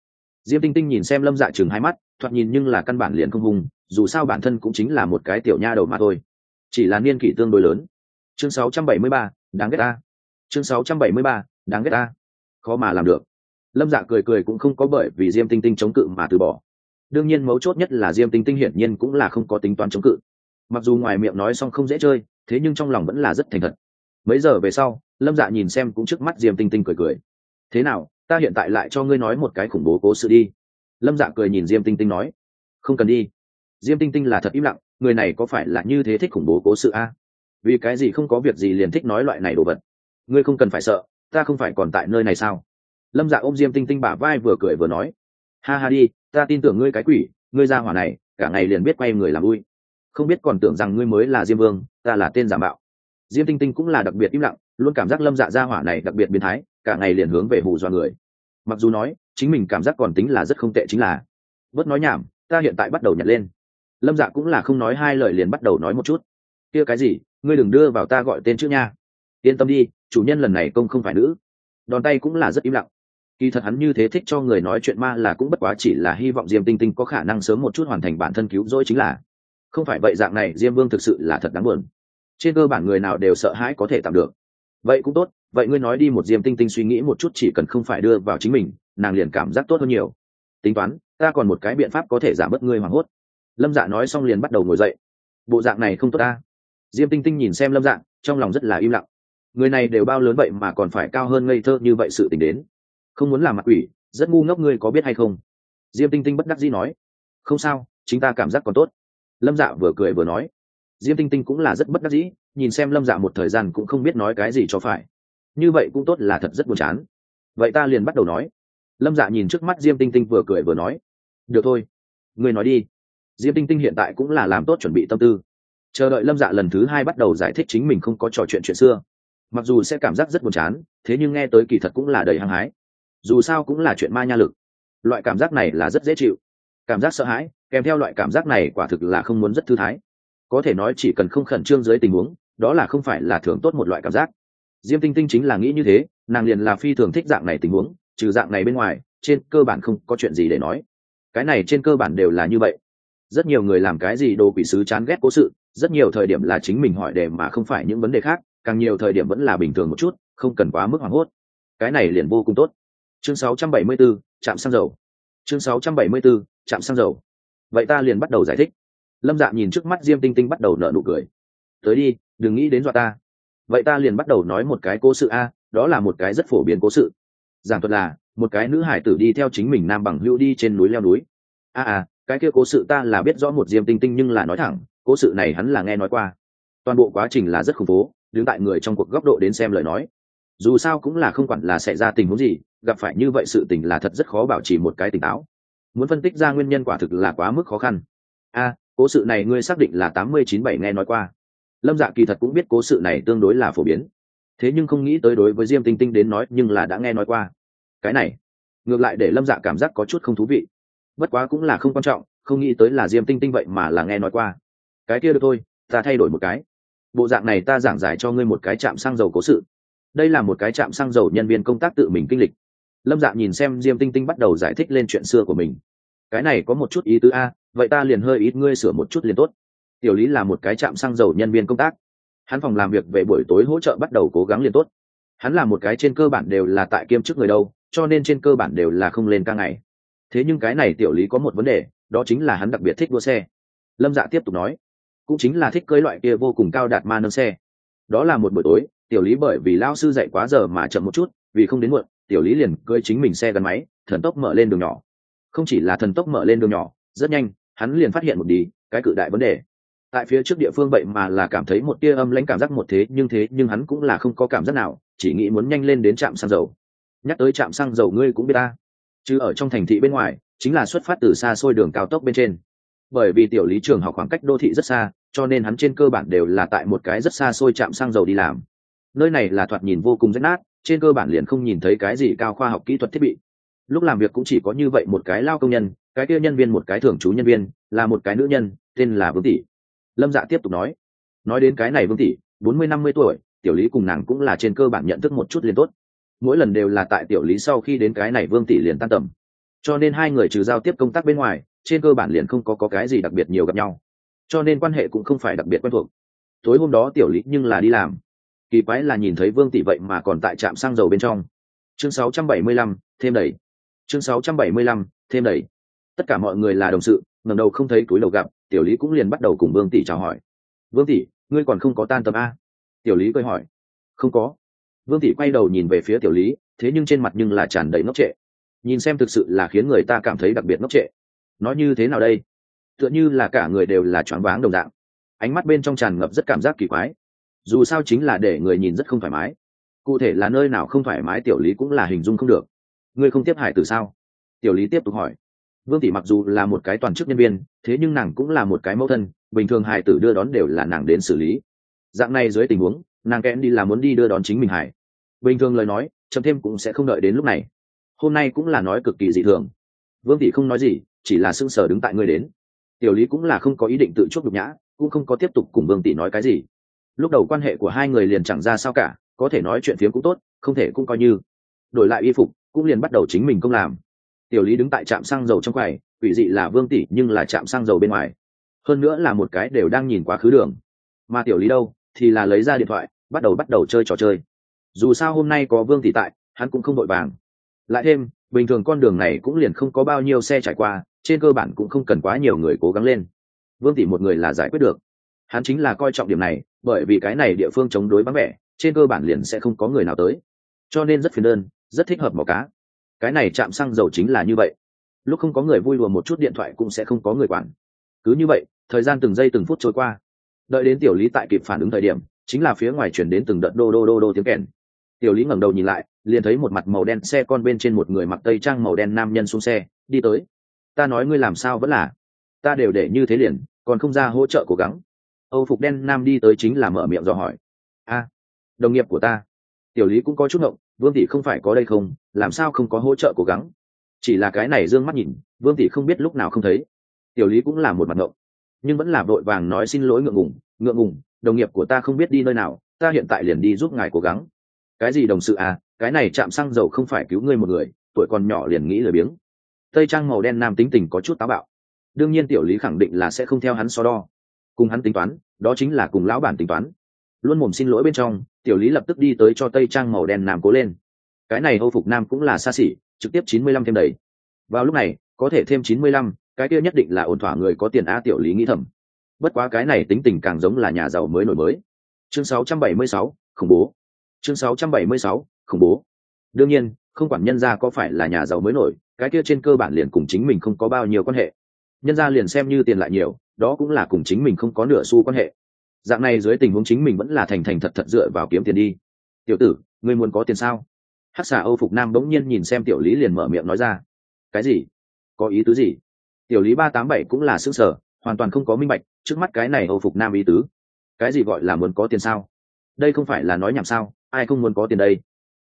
Diêm tinh tinh nhìn xem lâm dạ chừng hai mắt, thoạt nhìn nhưng là căn bản liền không hùng, dù sao bản thân cũng chính là một cái tiểu nha đầu mà thôi chỉ là niên kỷ tương đối lớn. Chương 673, đáng ghét ta. Chương 673, đáng ghét ta. Khó mà làm được. Lâm dạ cười cười cũng không có bởi vì diêm tinh tinh chống cự mà từ bỏ. Đương nhiên mấu chốt nhất là diêm tinh tinh hiển nhiên cũng là không có tính toán chống cự. Mặc dù ngoài miệng nói xong không dễ chơi thế nhưng trong lòng vẫn là rất thành thật. Mấy giờ về sau lâm dạ nhìn xem cũng trước mắt diêm tinh tinh cười cười. Thế nào ta hiện tại lại cho ngươi nói một cái khủng bố cố sự đi. Lâm dạ cười nhìn diêm tinh tinh nói. Không cần đi. Diêm tinh tinh là thật im lặng người này có phải là như thế thích khủng bố cố sự a? Vì cái gì không có việc gì liền thích nói loại này đồ vật? Ngươi không cần phải sợ, ta không phải còn tại nơi này sao? Lâm dạ ôm diêm tinh tinh bả vai vừa cười vừa nói. Ha ha đi, ta tin tưởng ngươi cái quỷ, ngươi ra hỏa này, cả ngày liền biết quay người làm vui. Không biết còn tưởng rằng ngươi mới là diêm vương, ta là tên giả mạo. Diêm tinh tinh cũng là đặc biệt im lặng, luôn cảm giác lâm dạ ra hỏa này đặc biệt biến thái, cả ngày liền hướng về hù dọa người. Mặc dù nói, chính mình cảm giác còn tính là rất không tệ chính là. Bớt nói nhảm, ta hiện tại bắt đầu nhặt lên lâm dạ cũng là không nói hai lời liền bắt đầu nói một chút. Kia cái gì? Ngươi đừng đưa vào ta gọi tên trước nha. Yên tâm đi, chủ nhân lần này công không phải nữ. Đòn tay cũng là rất im lặng. Kỳ thật hắn như thế thích cho người nói chuyện ma là cũng bất quá chỉ là hy vọng diêm tinh tinh có khả năng sớm một chút hoàn thành bản thân cứu rỗi chính là. Không phải vậy dạng này, diêm vương thực sự là thật đáng buồn. Trên cơ bản người nào đều sợ hãi có thể tạm được. Vậy cũng tốt, vậy ngươi nói đi một diêm tinh tinh suy nghĩ một chút chỉ cần không phải đưa vào chính mình, nàng liền cảm giác tốt hơn nhiều. Tính toán, ta còn một cái biện pháp có thể giảm bớt ngươi hoảng hốt lâm dạ nói xong liền bắt đầu ngồi dậy. Bộ dạng này không tốt ta. Diêm tinh tinh nhìn xem lâm dạng trong lòng rất là im lặng. Người này đều bao lớn vậy mà còn phải cao hơn ngây thơ như vậy sự t ì n h đến. Không muốn làm mặt quỷ, rất ngu ngốc ngươi có biết hay không? Diêm tinh tinh bất đắc dĩ nói. Không sao, chính ta cảm giác còn tốt. Lâm dạ vừa cười vừa nói. Diêm tinh tinh cũng là rất bất đắc dĩ, nhìn xem lâm dạ một thời gian cũng không biết nói cái gì cho phải. Như vậy cũng tốt là thật rất buồn chán. Vậy ta liền bắt đầu nói. Lâm dạ nhìn trước mắt diêm tinh tinh vừa cười vừa nói. Được thôi, ngươi nói đi diêm tinh tinh hiện tại cũng là làm tốt chuẩn bị tâm tư. Chờ đợi lâm dạ lần thứ hai bắt đầu giải thích chính mình không có trò chuyện chuyện xưa. Mặc dù sẽ cảm giác rất buồn chán, thế nhưng nghe tới kỳ thật cũng là đầy hăng hái. Dù sao cũng là chuyện ma nha lực. Loại cảm giác này là rất dễ chịu. Cảm giác sợ hãi, kèm theo loại cảm giác này quả thực là không muốn rất thư thái. Có thể nói chỉ cần không khẩn trương dưới tình huống, đó là không phải là thường tốt một loại cảm giác. Diêm tinh tinh chính là nghĩ như thế, nàng liền là phi thường thích dạng này tình huống, trừ dạng này bên ngoài, trên cơ bản không có chuyện gì để nói. Cái này trên cơ bản đều là như vậy rất nhiều người làm cái gì đồ quỷ sứ chán ghét cố sự rất nhiều thời điểm là chính mình hỏi đề mà không phải những vấn đề khác càng nhiều thời điểm vẫn là bình thường một chút không cần quá mức hoảng hốt. Cái này liền vô cùng tốt. Chương 674, trạm xăng dầu. Chương 674, trạm xăng dầu. Vậy ta liền bắt đầu giải thích. Lâm dạ nhìn trước mắt diêm tinh tinh bắt đầu nở nụ cười. Tới đi đừng nghĩ đến dọa ta. Vậy ta liền bắt đầu nói một cái cố sự a đó là một cái rất phổ biến cố sự. Giảng thuật là một cái nữ hải tử đi theo chính mình nam bằng hữu đi trên núi leo núi. A à cái kia cố sự ta là biết rõ một diêm tinh tinh nhưng là nói thẳng, cố sự này hắn là nghe nói qua. Toàn bộ quá trình là rất khủng bố, đứng tại người trong cuộc góc độ đến xem lời nói. Dù sao cũng là không quản là xảy ra tình huống gì, gặp phải như vậy sự tình là thật rất khó bảo trì một cái tỉnh táo. Muốn phân tích ra nguyên nhân quả thực là quá mức khó khăn. A, cố sự này ngươi xác định là tám mươi chín bảy nghe nói qua. Lâm dạ kỳ thật cũng biết cố sự này tương đối là phổ biến. Thế nhưng không nghĩ tới đối với diêm tinh tinh đến nói nhưng là đã nghe nói qua. Cái này, ngược lại để lâm dạ cảm giác có chút không thú vị bất quá cũng là không quan trọng, không nghĩ tới là diêm tinh tinh vậy mà là nghe nói qua. Cái kia được thôi, ta thay đổi một cái. Bộ dạng này ta giảng giải cho ngươi một cái trạm xăng dầu cố sự. Đây là một cái trạm xăng dầu nhân viên công tác tự mình kinh lịch. Lâm dạ nhìn xem diêm tinh tinh bắt đầu giải thích lên chuyện xưa của mình. Cái này có một chút ý tứ a, vậy ta liền hơi ít ngươi sửa một chút liền tốt. Tiểu lý là một cái trạm xăng dầu nhân viên công tác. Hắn phòng làm việc về buổi tối hỗ trợ bắt đầu cố gắng liền tốt. Hắn là một cái trên cơ bản đều là tại kiêm chức người đâu, cho nên trên cơ bản đều là không lên ca ngày thế nhưng cái này tiểu lý có một vấn đề, đó chính là hắn đặc biệt thích đua xe. Lâm dạ tiếp tục nói, cũng chính là thích cưới loại kia vô cùng cao đạt ma nâng xe. Đó là một buổi tối, tiểu lý bởi vì lao sư dạy quá giờ mà chậm một chút, vì không đến muộn, tiểu lý liền cưới chính mình xe gắn máy, thần tốc mở lên đường nhỏ. Không chỉ là thần tốc mở lên đường nhỏ, rất nhanh, hắn liền phát hiện một đi, cái cự đại vấn đề. Tại phía trước địa phương vậy mà là cảm thấy một tia âm lãnh cảm giác một thế, nhưng thế, nhưng hắn cũng là không có cảm giác nào, chỉ nghĩ muốn nhanh lên đến trạm xăng dầu. Nhắc tới trạm xăng dầu ngươi cũng biết ta chứ ở trong thành thị bên ngoài, chính là xuất phát từ xa xôi đường cao tốc bên trên. Bởi vì tiểu lý trường học khoảng cách đô thị rất xa, cho nên hắn trên cơ bản đều là tại một cái rất xa xôi chạm xăng dầu đi làm. Nơi này là thoạt nhìn vô cùng rách nát, trên cơ bản liền không nhìn thấy cái gì cao khoa học kỹ thuật thiết bị. Lúc làm việc cũng chỉ có như vậy một cái lao công nhân, cái kia nhân viên một cái thường trú nhân viên, là một cái nữ nhân, tên là vương tỷ. Lâm dạ tiếp tục nói. Nói đến cái này vương tỷ, bốn mươi năm mươi tuổi, tiểu lý cùng nàng cũng là trên cơ bản nhận thức một chút liền tốt mỗi lần đều là tại tiểu lý sau khi đến cái này vương tỷ liền tan tầm. Cho nên hai người trừ giao tiếp công tác bên ngoài trên cơ bản liền không có, có cái gì đặc biệt nhiều gặp nhau. Cho nên quan hệ cũng không phải đặc biệt quen thuộc. Tối hôm đó tiểu lý nhưng là đi làm. Kỳ quái là nhìn thấy vương tỷ vậy mà còn tại trạm xăng dầu bên trong. Chương 675, thêm đẩy. Chương 675, thêm đẩy. Tất cả mọi người là đồng sự ngẩng đầu không thấy túi đầu gặp tiểu lý cũng liền bắt đầu cùng vương tỷ chào hỏi. Vương tỷ ngươi còn không có tan tầm a? Tiểu lý cười hỏi. Không có vương Thị quay đầu nhìn về phía tiểu lý, thế nhưng trên mặt nhưng là tràn đầy ngốc trệ. Nhìn xem thực sự là khiến người ta cảm thấy đặc biệt ngốc trệ. Nói như thế nào đây? Tựa như là cả người đều là choáng váng đồng dạng. Ánh mắt bên trong tràn ngập rất cảm giác kỳ quái. Dù sao chính là để người nhìn rất không thoải mái. Cụ thể là nơi nào không thoải mái tiểu lý cũng là hình dung không được. Ngươi không tiếp hải từ sao? Tiểu lý tiếp tục hỏi. Vương tỷ mặc dù là một cái toàn chức nhân viên, thế nhưng nàng cũng là một cái mẫu thân, bình thường hải tử đưa đón đều là nàng đến xử lý. Dạng này dưới tình huống nàng kẽn đi là muốn đi đưa đón chính mình hải. Bình thường lời nói, chậm thêm cũng sẽ không đợi đến lúc này. Hôm nay cũng là nói cực kỳ dị thường. Vương tỷ không nói gì, chỉ là sưng sờ đứng tại ngươi đến. Tiểu lý cũng là không có ý định tự chuốc nhục nhã, cũng không có tiếp tục cùng vương tỷ nói cái gì. Lúc đầu quan hệ của hai người liền chẳng ra sao cả, có thể nói chuyện phiếm cũng tốt, không thể cũng coi như. Đổi lại y phục, cũng liền bắt đầu chính mình công làm. Tiểu lý đứng tại trạm xăng dầu trong quầy, quỷ dị là vương tỷ nhưng là trạm xăng dầu bên ngoài. Hơn nữa là một cái đều đang nhìn quá khứ đường. Mà tiểu lý đâu? Thì là lấy ra điện thoại, bắt đầu bắt đầu chơi trò chơi. Dù sao hôm nay có vương thị tại, hắn cũng không vội vàng. Lại thêm, bình thường con đường này cũng liền không có bao nhiêu xe trải qua, trên cơ bản cũng không cần quá nhiều người cố gắng lên. Vương tỷ một người là giải quyết được. Hắn chính là coi trọng điểm này, bởi vì cái này địa phương chống đối vắng vẻ, trên cơ bản liền sẽ không có người nào tới. Cho nên rất phiền đơn, rất thích hợp màu cá. Cái này chạm xăng dầu chính là như vậy. Lúc không có người vui đùa một chút điện thoại cũng sẽ không có người quản. Cứ như vậy, thời gian từng giây từng phút trôi qua đợi đến tiểu lý tại kịp phản ứng thời điểm, chính là phía ngoài chuyển đến từng đợt đô đô đô đô tiếng kèn. Tiểu lý ngẩng đầu nhìn lại, liền thấy một mặt màu đen xe con bên trên một người mặc tây trang màu đen nam nhân xuống xe, đi tới. Ta nói ngươi làm sao vẫn là. Ta đều để như thế liền, còn không ra hỗ trợ cố gắng. Âu phục đen nam đi tới chính là mở miệng dò hỏi. A, đồng nghiệp của ta. Tiểu lý cũng có chút ngộng, vương tỷ không phải có đây không? Làm sao không có hỗ trợ cố gắng? Chỉ là cái này d ư ơ n g mắt nhìn, vương tỷ không biết lúc nào không thấy. Tiểu lý cũng là một mặt ngộng nhưng vẫn là vội vàng nói xin lỗi ngượng ngùng ngượng ngùng, đồng nghiệp của ta không biết đi nơi nào, ta hiện tại liền đi giúp ngài cố gắng. Cái gì đồng sự à cái này chạm xăng dầu không phải cứu ngươi một người, tuổi còn nhỏ liền nghĩ lười biếng. Tây trang màu đen nam tính tình có chút táo bạo. Đương nhiên tiểu lý khẳng định là sẽ không theo hắn so đo. Cùng hắn tính toán, đó chính là cùng lão bản tính toán. Luôn mồm xin lỗi bên trong, tiểu lý lập tức đi tới cho tây trang màu đen nam cố lên. Cái này âu phục nam cũng là xa xỉ, trực tiếp chín mươi lăm thêm đầy. Vào lúc này, có thể thêm chín mươi lăm cái kia nhất định là ổn thỏa người có tiền a tiểu lý nghĩ thầm. Bất quá cái này tính tình càng giống là nhà giàu mới nổi mới. Chương 676, khủng bố. Chương 676, khủng bố. Đương nhiên không quản nhân gia có phải là nhà giàu mới nổi cái kia trên cơ bản liền cùng chính mình không có bao nhiêu quan hệ. Nhân gia liền xem như tiền lại nhiều đó cũng là cùng chính mình không có nửa xu quan hệ. Dạng này dưới tình huống chính mình vẫn là thành thành thật thật dựa vào kiếm tiền đi. Tiểu tử ngươi muốn có tiền sao? Hắc xà âu phục nam bỗng nhiên nhìn xem tiểu lý liền mở miệng nói ra. Cái gì? Có ý tứ gì? Tiểu lý ba tám bảy cũng là xương sở, hoàn toàn không có minh bạch, trước mắt cái này âu phục nam ý tứ. Cái gì gọi là muốn có tiền sao? Đây không phải là nói nhảm sao, ai không muốn có tiền đây?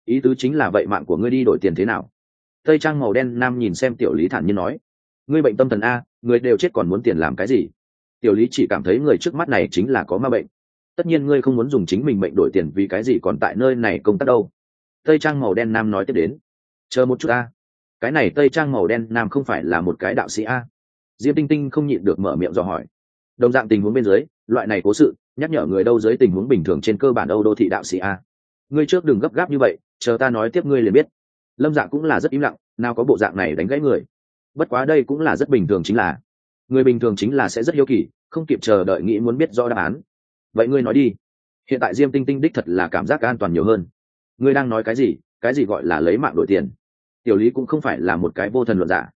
Ý tứ chính là vậy mạng của ngươi đi đổi tiền thế nào? Tây trang màu đen nam nhìn xem tiểu lý thản nhiên nói. Ngươi bệnh tâm thần a, người đều chết còn muốn tiền làm cái gì? Tiểu lý chỉ cảm thấy người trước mắt này chính là có ma bệnh. Tất nhiên ngươi không muốn dùng chính mình bệnh đổi tiền vì cái gì còn tại nơi này công tác đâu. Tây trang màu đen nam nói tiếp đến. Chờ một chút a. Cái này tây trang màu đen nam không phải là một cái đạo sĩ a diêm tinh tinh không nhịn được mở miệng dò hỏi. Đồng dạng tình huống bên dưới, loại này cố sự, nhắc nhở người đâu dưới tình huống bình thường trên cơ bản âu đô thị đạo sĩ a. Ngươi trước đừng gấp gáp như vậy, chờ ta nói tiếp ngươi liền biết. Lâm dạng cũng là rất im lặng, nào có bộ dạng này đánh gãy người. Bất quá đây cũng là rất bình thường chính là. Người bình thường chính là sẽ rất hiếu kỳ, không kịp chờ đợi nghĩ muốn biết rõ đáp án. Vậy ngươi nói đi. Hiện tại diêm tinh tinh đích thật là cảm giác an toàn nhiều hơn. Ngươi đang nói cái gì? Cái gì gọi là lấy mạng đổi tiền? Tiểu lý cũng không phải là một cái vô thần luận giả.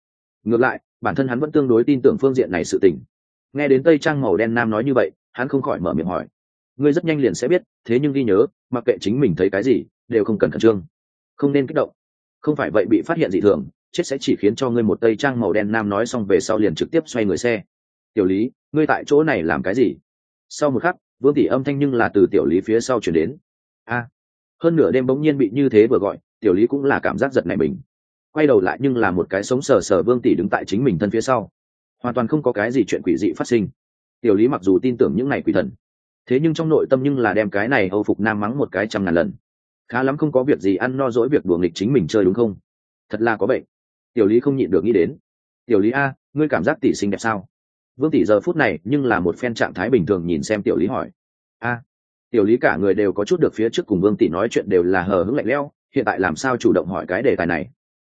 Ngược lại bản thân hắn vẫn tương đối tin tưởng phương diện này sự tình. Nghe đến tây trang màu đen nam nói như vậy, hắn không khỏi mở miệng hỏi. Ngươi rất nhanh liền sẽ biết, thế nhưng ghi nhớ, mặc kệ chính mình thấy cái gì, đều không cần khẩn trương. Không nên kích động. Không phải vậy bị phát hiện dị thường, chết sẽ chỉ khiến cho ngươi một tây trang màu đen nam nói xong về sau liền trực tiếp xoay người xe. Tiểu lý, ngươi tại chỗ này làm cái gì? Sau một khắc, vương tỷ âm thanh nhưng là từ tiểu lý phía sau chuyển đến. A. Hơn nửa đêm bỗng nhiên bị như thế vừa gọi, tiểu lý cũng là cảm giác giật này mình quay đầu lại nhưng là một cái sống sờ sờ vương tỷ đứng tại chính mình thân phía sau. Hoàn toàn không có cái gì chuyện quỷ dị phát sinh. Tiểu lý mặc dù tin tưởng những này quỷ thần, thế nhưng trong nội tâm nhưng là đem cái này âu phục nam mắng một cái trăm ngàn lần. Khá lắm không có việc gì ăn no dỗi việc đùa nghịch chính mình chơi đúng không? Thật là có bệnh. Tiểu lý không nhịn được nghĩ đến. Tiểu lý a, ngươi cảm giác tỷ xinh đẹp sao? Vương tỷ giờ phút này nhưng là một phen trạng thái bình thường nhìn xem tiểu lý hỏi. A. Tiểu lý cả người đều có chút được phía trước cùng vương tỷ nói chuyện đều là hờ hững lạnh lẽo, hiện tại làm sao chủ động hỏi cái đề tài này?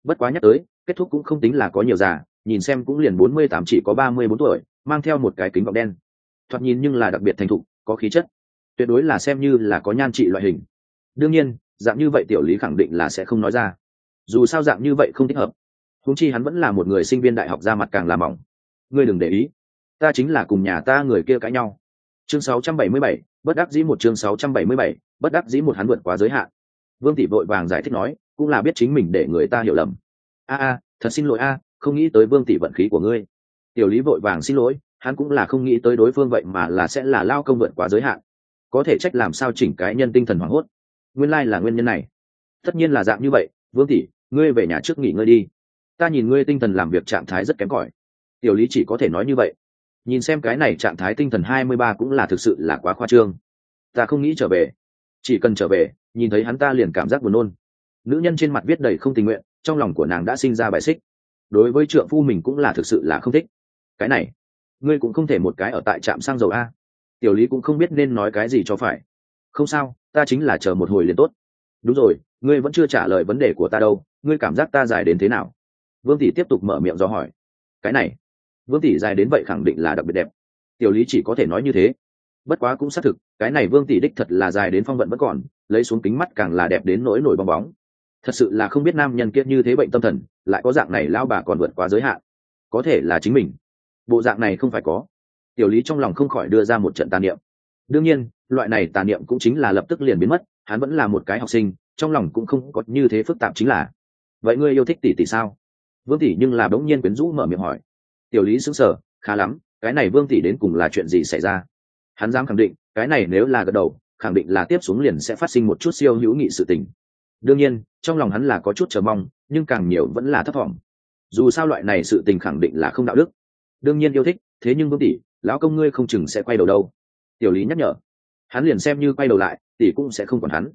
Bất quá nhắc tới kết thúc cũng không tính là có nhiều già nhìn xem cũng liền bốn mươi tám chỉ có ba mươi bốn tuổi mang theo một cái kính gọng đen. Thoạt nhìn nhưng là đặc biệt thành thục có khí chất. Tuyệt đối là xem như là có nhan trị loại hình. Đương nhiên dạng như vậy tiểu lý khẳng định là sẽ không nói ra. Dù sao dạng như vậy không thích hợp. Húng chi hắn vẫn là một người sinh viên đại học ra mặt càng làm mỏng. Ngươi đừng để ý. Ta chính là cùng nhà ta người kia cãi nhau. Chương 677, bất đắc dĩ một chương 677, bất đắc dĩ một hắn vượt quá giới hạn. Vương tỷ vội vàng giải thích nói cũng là biết chính mình để người ta hiểu lầm. A a, thật xin lỗi a, không nghĩ tới vương tỷ vận khí của ngươi. Tiểu lý vội vàng xin lỗi, hắn cũng là không nghĩ tới đối phương vậy mà là sẽ là lao công vượt quá giới hạn. Có thể trách làm sao chỉnh cái nhân tinh thần hoảng hốt. Nguyên lai là nguyên nhân này. Tất nhiên là dạng như vậy, vương tỷ, ngươi về nhà trước nghỉ ngơi đi. Ta nhìn ngươi tinh thần làm việc trạng thái rất kém cỏi. Tiểu lý chỉ có thể nói như vậy. Nhìn xem cái này trạng thái tinh thần hai mươi ba cũng là thực sự là quá khoa trương. Ta không nghĩ trở về. Chỉ cần trở về, nhìn thấy hắn ta liền cảm giác buồn nôn nữ nhân trên mặt viết đầy không tình nguyện, trong lòng của nàng đã sinh ra bài xích. Đối với trượng phu mình cũng là thực sự là không thích. Cái này, ngươi cũng không thể một cái ở tại trạm xăng dầu a. Tiểu lý cũng không biết nên nói cái gì cho phải. Không sao, ta chính là chờ một hồi liền tốt. Đúng rồi, ngươi vẫn chưa trả lời vấn đề của ta đâu, ngươi cảm giác ta dài đến thế nào? Vương tỷ tiếp tục mở miệng do hỏi. Cái này, vương tỷ dài đến vậy khẳng định là đặc biệt đẹp. Tiểu lý chỉ có thể nói như thế. Bất quá cũng xác thực, cái này vương tỷ đích thật là dài đến phong vận vẫn còn, lấy xuống kính mắt càng là đẹp đến nỗi nổi bong bóng thật sự là không biết nam nhân kiết như thế bệnh tâm thần, lại có dạng này lao bà còn vượt quá giới hạn. Có thể là chính mình. Bộ dạng này không phải có. Tiểu lý trong lòng không khỏi đưa ra một trận tàn niệm. Đương nhiên, loại này tàn niệm cũng chính là lập tức liền biến mất, hắn vẫn là một cái học sinh, trong lòng cũng không có như thế phức tạp chính là. Vậy ngươi yêu thích tỷ tỷ sao? Vương tỷ nhưng là bỗng nhiên quyến rũ mở miệng hỏi. Tiểu lý sững sờ, khá lắm, cái này vương tỷ đến cùng là chuyện gì xảy ra? Hắn dám khẳng định, cái này nếu là gật đầu, khẳng định là tiếp xuống liền sẽ phát sinh một chút siêu hữu nghị sự tình đương nhiên, trong lòng hắn là có chút chờ mong, nhưng càng nhiều vẫn là thất vọng dù sao loại này sự tình khẳng định là không đạo đức. Đương nhiên yêu thích, thế nhưng vương tỷ, lão công ngươi không chừng sẽ quay đầu đâu. Tiểu lý nhắc nhở. Hắn liền xem như quay đầu lại, tỷ cũng sẽ không còn hắn.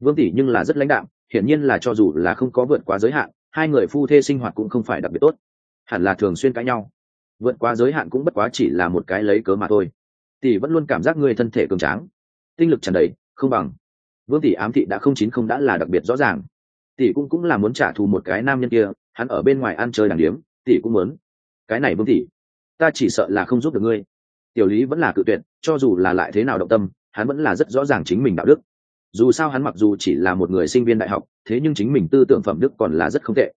Vương tỷ nhưng là rất lãnh đạm, hiển nhiên là cho dù là không có vượt quá giới hạn, hai người phu thê sinh hoạt cũng không phải đặc biệt tốt. Hẳn là thường xuyên cãi nhau. Vượt quá giới hạn cũng bất quá chỉ là một cái lấy cớ mà thôi. Tỷ vẫn luôn cảm giác người thân thể cường tráng. Tinh lực tràn đầy, không bằng vương tỷ ám thị đã không chín không đã là đặc biệt rõ ràng. Tỷ cũng cũng là muốn trả thù một cái nam nhân kia hắn ở bên ngoài ăn chơi đàng điếm tỷ cũng muốn. Cái này vương tỷ ta chỉ sợ là không giúp được ngươi. Tiểu lý vẫn là cự tuyệt cho dù là lại thế nào động tâm hắn vẫn là rất rõ ràng chính mình đạo đức. Dù sao hắn mặc dù chỉ là một người sinh viên đại học thế nhưng chính mình tư tưởng phẩm đức còn là rất không tệ.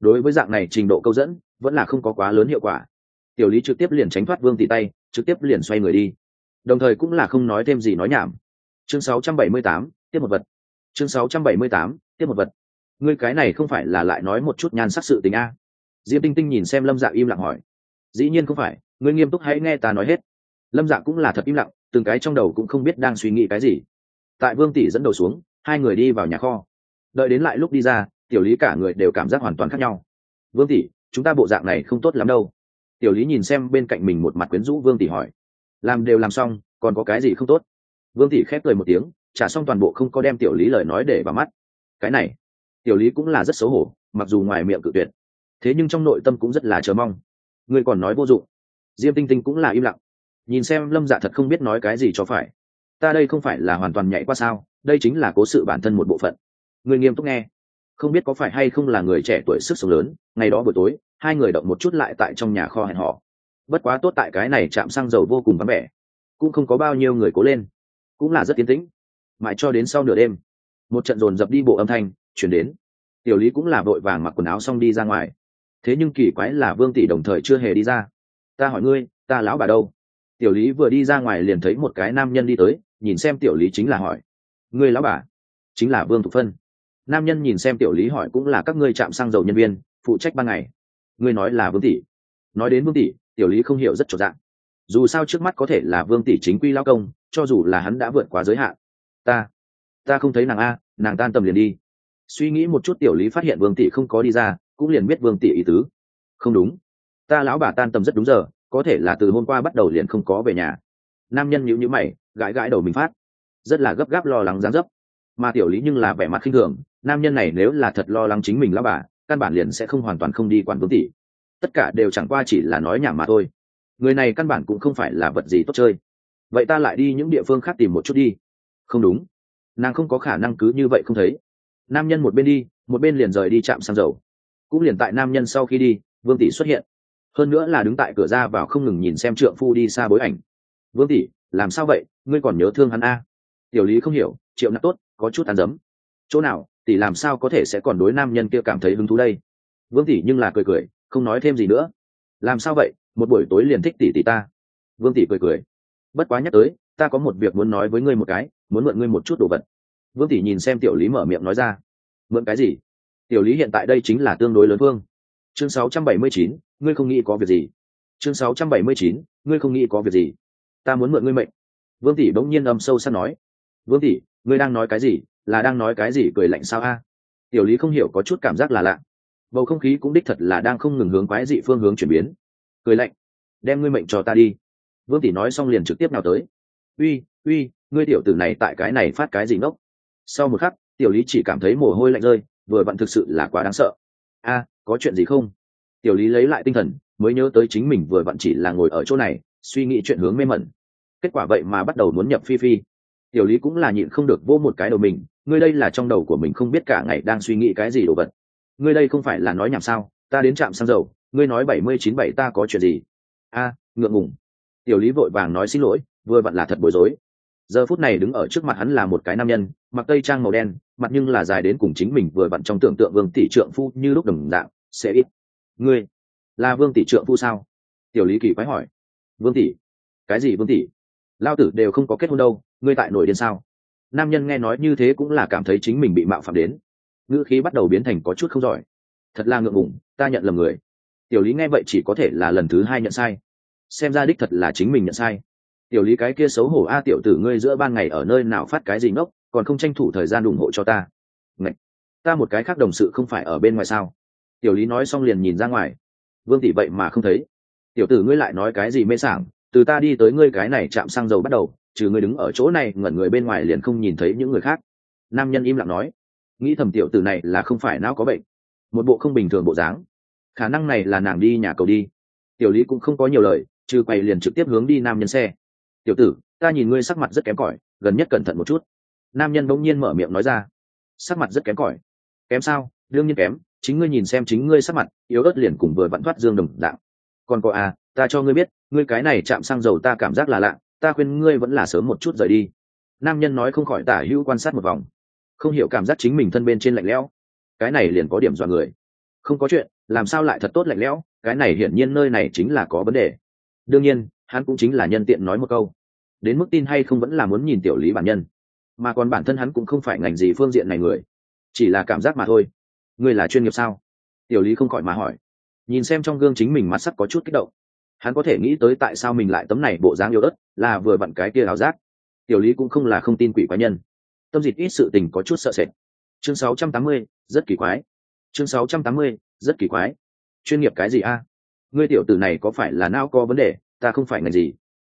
Đối với dạng này trình độ câu dẫn vẫn là không có quá lớn hiệu quả. Tiểu lý trực tiếp liền tránh thoát vương tỷ tay trực tiếp liền xoay người đi. Đồng thời cũng là không nói thêm gì nói nhảm. Chương 678, tiếp một vật. Chương 678, tiếp một vật. Ngươi cái này không phải là lại nói một chút nhan sắc sự tình a? Diêm tinh tinh nhìn xem lâm dạ im lặng hỏi. Dĩ nhiên không phải ngươi nghiêm túc hãy nghe ta nói hết. Lâm dạ cũng là thật im lặng từng cái trong đầu cũng không biết đang suy nghĩ cái gì. Tại vương tỷ dẫn đầu xuống hai người đi vào nhà kho. Đợi đến lại lúc đi ra tiểu lý cả người đều cảm giác hoàn toàn khác nhau. Vương tỷ chúng ta bộ dạng này không tốt lắm đâu. Tiểu lý nhìn xem bên cạnh mình một mặt quyến rũ vương tỷ hỏi. Làm đều làm xong còn có cái gì không tốt? Vương tỷ khép cười một tiếng trả xong toàn bộ không có đem tiểu lý lời nói để vào mắt. Cái này, tiểu lý cũng là rất xấu hổ, mặc dù ngoài miệng cự tuyệt. Thế nhưng trong nội tâm cũng rất là chờ mong. Người còn nói vô dụng. Diêm tinh tinh cũng là im lặng. Nhìn xem lâm dạ thật không biết nói cái gì cho phải. Ta đây không phải là hoàn toàn nhảy qua sao, đây chính là cố sự bản thân một bộ phận. Người nghiêm túc nghe. Không biết có phải hay không là người trẻ tuổi sức sống lớn, ngày đó buổi tối, hai người động một chút lại tại trong nhà kho hẹn họ bất quá tốt tại cái này chạm xăng dầu vô cùng vắng vẻ. Cũng không có bao nhiêu người cố lên. Cũng là rất tiến tĩnh mãi cho đến sau nửa đêm. Một trận dồn dập đi bộ âm thanh chuyển đến. Tiểu lý cũng là vội vàng mặc quần áo xong đi ra ngoài. Thế nhưng kỳ quái là vương tỷ đồng thời chưa hề đi ra. Ta hỏi ngươi, ta lão bà đâu? Tiểu lý vừa đi ra ngoài liền thấy một cái nam nhân đi tới, nhìn xem tiểu lý chính là hỏi. Ngươi lão bà? Chính là vương thục phân. Nam nhân nhìn xem tiểu lý hỏi cũng là, các ngươi chạm xăng dầu nhân viên, phụ trách ban ngày. Ngươi nói là vương tỷ. Nói đến vương tỷ, tiểu lý không hiểu rất trọn dạng dù sao trước mắt có thể là vương tỷ chính quy lao công, cho dù là hắn đã vượt quá giới hạn ta ta không thấy nàng a, nàng tan tầm liền đi. Suy nghĩ một chút tiểu lý phát hiện vương tỷ không có đi ra, cũng liền biết vương tỷ ý tứ. Không đúng. Ta lão bà tan tầm rất đúng giờ, có thể là từ hôm qua bắt đầu liền không có về nhà. Nam nhân nhíu nhíu mày, gãi gãi đầu mình phát. Rất là gấp gáp lo lắng dáng dấp. Mà tiểu lý nhưng là vẻ mặt khinh thường, nam nhân này nếu là thật lo lắng chính mình lão bà, căn bản liền sẽ không hoàn toàn không đi quản vương tỷ. Tất cả đều chẳng qua chỉ là nói nhảm mà thôi. Người này căn bản cũng không phải là vật gì tốt chơi. Vậy ta lại đi những địa phương khác tìm một chút đi không đúng. Nàng không có khả năng cứ như vậy không thấy. Nam nhân một bên đi, một bên liền rời đi chạm xăng dầu. Cũng liền tại nam nhân sau khi đi, vương tỷ xuất hiện. Hơn nữa là đứng tại cửa ra vào không ngừng nhìn xem trượng phu đi xa bối ảnh. Vương tỷ, làm sao vậy? Ngươi còn nhớ thương hắn a? Tiểu lý không hiểu, triệu nặng tốt, có chút ăn dấm. Chỗ nào, tỷ làm sao có thể sẽ còn đối nam nhân kia cảm thấy hứng thú đây? Vương tỷ nhưng là cười cười, không nói thêm gì nữa. Làm sao vậy? Một buổi tối liền thích tỷ tỷ ta. Vương tỷ cười cười, bất quá nhắc tới ta có một việc muốn nói với ngươi một cái muốn mượn ngươi một chút đồ vật. Vương tỷ nhìn xem tiểu lý mở miệng nói ra. Mượn cái gì? Tiểu lý hiện tại đây chính là tương đối lớn vương. Chương 679, ngươi không nghĩ có việc gì. Chương 679, ngươi không nghĩ có việc gì. Ta muốn mượn ngươi mệnh. Vương tỷ bỗng nhiên âm sâu sắc nói. Vương tỷ ngươi đang nói cái gì? Là đang nói cái gì cười lạnh sao a? Tiểu lý không hiểu có chút cảm giác là lạ. Bầu không khí cũng đích thật là đang không ngừng hướng quái dị phương hướng chuyển biến. Cười lạnh. Đem ngươi mệnh cho ta đi. Vương tỷ nói xong liền trực tiếp nào tới uy uy, ngươi tiểu tử này tại cái này phát cái gì ngốc? Sau một khắc, tiểu lý chỉ cảm thấy mồ hôi lạnh rơi, vừa vặn thực sự là quá đáng sợ. A, có chuyện gì không? Tiểu lý lấy lại tinh thần, mới nhớ tới chính mình vừa vặn chỉ là ngồi ở chỗ này, suy nghĩ chuyện hướng mê mẩn. Kết quả vậy mà bắt đầu muốn nhập phi phi. Tiểu lý cũng là nhịn không được vô một cái đầu mình, ngươi đây là trong đầu của mình không biết cả ngày đang suy nghĩ cái gì đồ vật. Ngươi đây không phải là nói nhảm sao? Ta đến trạm xăng dầu, ngươi nói bảy mươi chín bảy ta có chuyện gì? A, ngượng ngùng. Tiểu lý vội vàng nói xin lỗi vừa vặn là thật bối rối. Giờ phút này đứng ở trước mặt hắn là một cái nam nhân, mặc tây trang màu đen, mặt nhưng là dài đến cùng chính mình vừa vặn trong tưởng tượng vương tỷ trượng phu như lúc đồng dạng, sẽ ít. Ngươi là vương tỷ trượng phu sao? Tiểu lý kỳ quái hỏi. Vương tỷ. Cái gì vương tỷ? Lao tử đều không có kết hôn đâu, ngươi tại nổi điên sao? Nam nhân nghe nói như thế cũng là cảm thấy chính mình bị mạo phạm đến. Ngữ khí bắt đầu biến thành có chút không giỏi. Thật là ngượng ngùng, ta nhận lầm người. Tiểu lý nghe vậy chỉ có thể là lần thứ hai nhận sai. Xem ra đích thật là chính mình nhận sai tiểu lý cái kia xấu hổ a, tiểu tử ngươi giữa ban ngày ở nơi nào phát cái gì ngốc, còn không tranh thủ thời gian ủng hộ cho ta. Ngậy! ta một cái khác đồng sự không phải ở bên ngoài sao? Tiểu lý nói xong liền nhìn ra ngoài. Vương tỷ vậy mà không thấy. Tiểu tử ngươi lại nói cái gì mê sảng, từ ta đi tới ngươi cái này chạm xăng dầu bắt đầu, trừ ngươi đứng ở chỗ này, ngẩn người bên ngoài liền không nhìn thấy những người khác. Nam nhân im lặng nói. Nghĩ thầm tiểu tử này là không phải não có bệnh, một bộ không bình thường bộ dáng. Khả năng này là nàng đi nhà cầu đi. Tiểu lý cũng không có nhiều lời, trừ quay liền trực tiếp hướng đi nam nhân xe tiểu tử, ta nhìn ngươi sắc mặt rất kém cỏi, gần nhất cẩn thận một chút. Nam nhân bỗng nhiên mở miệng nói ra. Sắc mặt rất kém cỏi. Kém sao? Đương nhiên kém, chính ngươi nhìn xem chính ngươi sắc mặt, yếu ớt liền cùng vừa vặn thoát dương đồng dạng. Còn có à ta cho ngươi biết, ngươi cái này chạm xăng dầu ta cảm giác là lạ, ta khuyên ngươi vẫn là sớm một chút rời đi. Nam nhân nói không khỏi tả hữu quan sát một vòng. Không hiểu cảm giác chính mình thân bên trên lạnh lẽo. Cái này liền có điểm dọa người. Không có chuyện, làm sao lại thật tốt lạnh lẽo? Cái này hiển nhiên nơi này chính là có vấn đề. Đương nhiên hắn cũng chính là nhân tiện nói một câu. Đến mức tin hay không vẫn là muốn nhìn tiểu lý bản nhân. Mà còn bản thân hắn cũng không phải ngành gì phương diện này người. Chỉ là cảm giác mà thôi. Ngươi là chuyên nghiệp sao? Tiểu lý không khỏi mà hỏi. Nhìn xem trong gương chính mình mặt sắc có chút kích động. Hắn có thể nghĩ tới tại sao mình lại tấm này bộ dáng yêu đất là vừa bận cái kia ảo giác. Tiểu lý cũng không là không tin quỷ quái nhân. Tâm dịch ít sự tình có chút sợ sệt. Chương 680, rất kỳ quái. Chương 680, rất kỳ quái. Chuyên nghiệp cái gì a? Ngươi tiểu tử này có phải là não có vấn đề? Ta không phải ngành gì.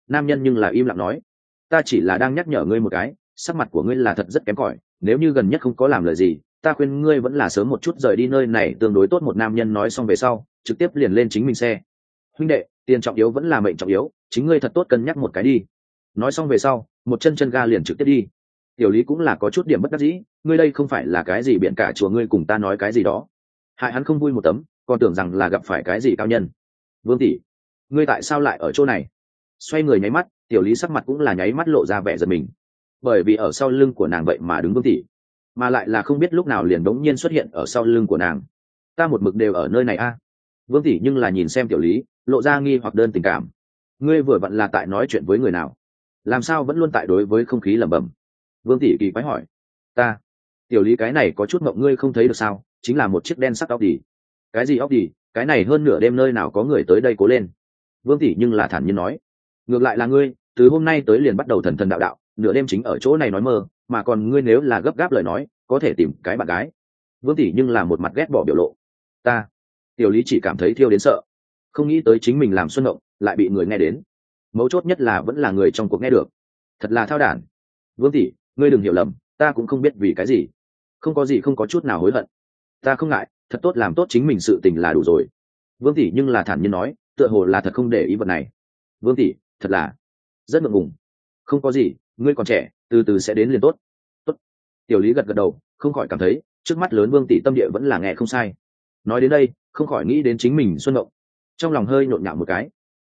Nam nhân nhưng là im lặng nói, ta chỉ là đang nhắc nhở ngươi một cái, sắc mặt của ngươi là thật rất kém cỏi, nếu như gần nhất không có làm lời gì, ta khuyên ngươi vẫn là sớm một chút rời đi nơi này, tương đối tốt một nam nhân nói xong về sau, trực tiếp liền lên chính mình xe. Huynh đệ, tiền trọng yếu vẫn là mệnh trọng yếu, chính ngươi thật tốt cân nhắc một cái đi. Nói xong về sau, một chân chân ga liền trực tiếp đi. Tiểu lý cũng là có chút điểm bất đắc dĩ, ngươi đây không phải là cái gì biện cả chùa ngươi cùng ta nói cái gì đó. Hại hắn không vui một tấm, còn tưởng rằng là gặp phải cái gì cao nhân. Vương tỷ ngươi tại sao lại ở chỗ này? Xoay người nháy mắt, tiểu lý sắc mặt cũng là nháy mắt lộ ra vẻ giật mình. Bởi vì ở sau lưng của nàng vậy mà đứng vương tỷ mà lại là không biết lúc nào liền đống nhiên xuất hiện ở sau lưng của nàng. Ta một mực đều ở nơi này a. Vương tỷ nhưng là nhìn xem tiểu lý, lộ ra nghi hoặc đơn tình cảm. Ngươi vừa vặn là tại nói chuyện với người nào? Làm sao vẫn luôn tại đối với không khí lẩm bẩm? Vương tỷ kỳ quái hỏi. Ta. Tiểu lý cái này có chút mộng ngươi không thấy được sao? Chính là một chiếc đen sắc óc đi cái gì óc đi cái này hơn nửa đêm nơi nào có người tới đây cố lên? Vương tỷ nhưng là thản nhiên nói, ngược lại là ngươi, từ hôm nay tới liền bắt đầu thần thần đạo đạo, nửa đêm chính ở chỗ này nói mơ, mà còn ngươi nếu là gấp gáp lời nói, có thể tìm cái bạn gái. Vương tỷ nhưng là một mặt ghét bỏ biểu lộ, ta. Tiểu lý chỉ cảm thấy thiêu đến sợ, không nghĩ tới chính mình làm xuân động, lại bị người nghe đến. Mấu chốt nhất là vẫn là người trong cuộc nghe được. Thật là thao đản. Vương tỷ, ngươi đừng hiểu lầm, ta cũng không biết vì cái gì. Không có gì không có chút nào hối hận. Ta không ngại, thật tốt làm tốt chính mình sự tình là đủ rồi. Vương tỷ nhưng là thản nhiên nói tựa hồ là thật không để ý vật này. Vương tỷ, thật là rất ngượng ngùng. Không có gì, ngươi còn trẻ, từ từ sẽ đến liền tốt. Tốt. Tiểu lý gật gật đầu, không khỏi cảm thấy, trước mắt lớn vương tỷ tâm địa vẫn là nghe không sai. Nói đến đây, không khỏi nghĩ đến chính mình xuân động trong lòng hơi nhộn nhạo một cái.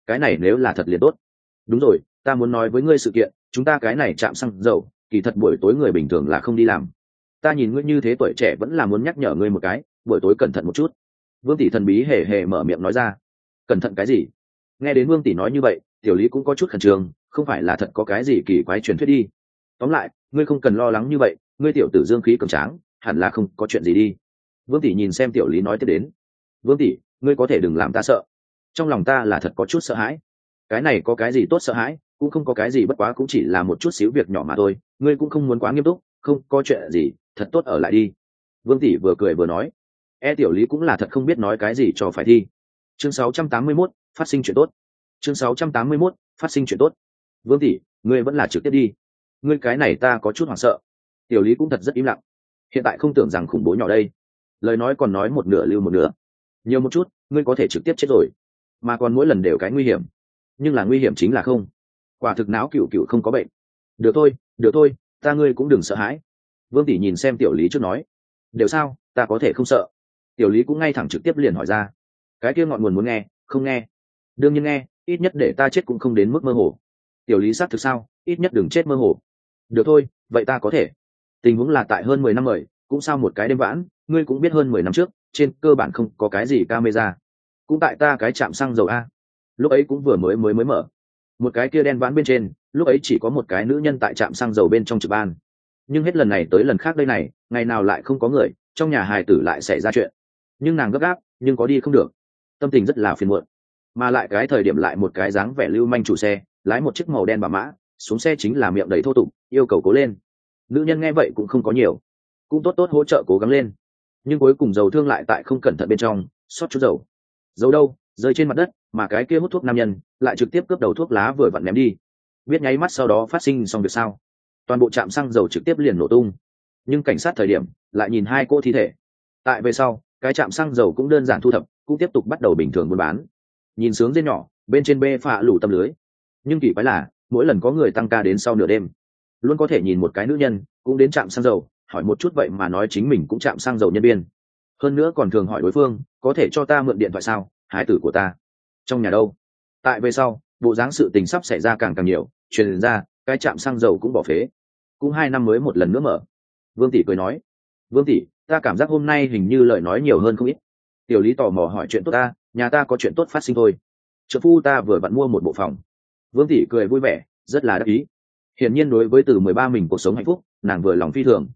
Cái này nếu là thật liền tốt. Đúng rồi, ta muốn nói với ngươi sự kiện, chúng ta cái này chạm xăng dầu, kỳ thật buổi tối người bình thường là không đi làm. Ta nhìn ngươi như thế tuổi trẻ vẫn là muốn nhắc nhở ngươi một cái, buổi tối cẩn thận một chút. Vương tỷ thần bí hề hề mở miệng nói ra cẩn thận cái gì? Nghe đến vương tỷ nói như vậy, tiểu lý cũng có chút khẩn trương, không phải là thật có cái gì kỳ quái truyền thuyết đi. Tóm lại, ngươi không cần lo lắng như vậy, ngươi tiểu tử dương khí cường tráng, hẳn là không có chuyện gì đi. Vương tỷ nhìn xem tiểu lý nói tiếp đến. Vương tỷ, ngươi có thể đừng làm ta sợ. Trong lòng ta là thật có chút sợ hãi. Cái này có cái gì tốt sợ hãi, cũng không có cái gì bất quá cũng chỉ là một chút xíu việc nhỏ mà thôi, ngươi cũng không muốn quá nghiêm túc, không có chuyện gì, thật tốt ở lại đi. Vương tỷ vừa cười vừa nói. E tiểu lý cũng là thật không biết nói cái gì cho phải thi chương 681, phát sinh chuyện tốt. Chương 681, phát sinh chuyện tốt. Vương tỷ ngươi vẫn là trực tiếp đi. Ngươi cái này ta có chút hoảng sợ. Tiểu lý cũng thật rất im lặng. Hiện tại không tưởng rằng khủng bố nhỏ đây. Lời nói còn nói một nửa lưu một nửa. Nhiều một chút ngươi có thể trực tiếp chết rồi. Mà còn mỗi lần đều cái nguy hiểm. Nhưng là nguy hiểm chính là không. Quả thực não cựu cựu không có bệnh. Được thôi được thôi ta ngươi cũng đừng sợ hãi. Vương tỷ nhìn xem tiểu lý trước nói. Đều sao ta có thể không sợ. Tiểu lý cũng ngay thẳng trực tiếp liền hỏi ra cái kia ngọn nguồn muốn nghe, không nghe. Đương nhiên nghe, ít nhất để ta chết cũng không đến mức mơ hồ. Tiểu lý xác thực sao, ít nhất đừng chết mơ hồ. Được thôi, vậy ta có thể. Tình huống là tại hơn mười năm mời, cũng sau một cái đêm vãn, ngươi cũng biết hơn mười năm trước, trên cơ bản không có cái gì camera. Cũng tại ta cái chạm xăng dầu a. Lúc ấy cũng vừa mới mới mới mở. Một cái kia đen vãn bên trên, lúc ấy chỉ có một cái nữ nhân tại trạm xăng dầu bên trong trực ban. Nhưng hết lần này tới lần khác đây này, ngày nào lại không có người, trong nhà hài tử lại xảy ra chuyện. Nhưng nàng gấp gáp, nhưng có đi không được tâm tình rất là phiền muộn. Mà lại cái thời điểm lại một cái dáng vẻ lưu manh chủ xe, lái một chiếc màu đen bà mã, xuống xe chính là miệng đầy thô tục, yêu cầu cố lên. Nữ nhân nghe vậy cũng không có nhiều. Cũng tốt tốt hỗ trợ cố gắng lên. Nhưng cuối cùng dầu thương lại tại không cẩn thận bên trong xót chút dầu. Dầu đâu? Rơi trên mặt đất, mà cái kia hút thuốc nam nhân lại trực tiếp cướp đầu thuốc lá vừa vặn ném đi. Biết nháy mắt sau đó phát sinh xong việc sao? Toàn bộ trạm xăng dầu trực tiếp liền nổ tung. Nhưng cảnh sát thời điểm lại nhìn hai cô thi thể. Tại về sau cái trạm xăng dầu cũng đơn giản thu thập, cũng tiếp tục bắt đầu bình thường buôn bán. Nhìn sướng dê nhỏ, bên trên bê phạ lủ tâm lưới. Nhưng kỳ quái là, mỗi lần có người tăng ca đến sau nửa đêm, luôn có thể nhìn một cái nữ nhân cũng đến trạm xăng dầu, hỏi một chút vậy mà nói chính mình cũng chạm xăng dầu nhân viên. Hơn nữa còn thường hỏi đối phương, có thể cho ta mượn điện thoại sao? Hái tử của ta trong nhà đâu? Tại về sau, bộ dáng sự tình sắp xảy ra càng càng nhiều, truyền ra, cái trạm xăng dầu cũng bỏ phế. Cũng hai năm mới một lần nữa mở. Vương tỷ cười nói, vương tỷ ta cảm giác hôm nay hình như lời nói nhiều hơn không ít. Tiểu lý tò mò hỏi chuyện tốt ta nhà ta có chuyện tốt phát sinh thôi. Trợ phu ta vừa vặn mua một bộ phòng. Vương tỷ cười vui vẻ rất là đắc ý. Hiển nhiên đối với từ mười ba mình cuộc sống hạnh phúc nàng vừa lòng phi thường.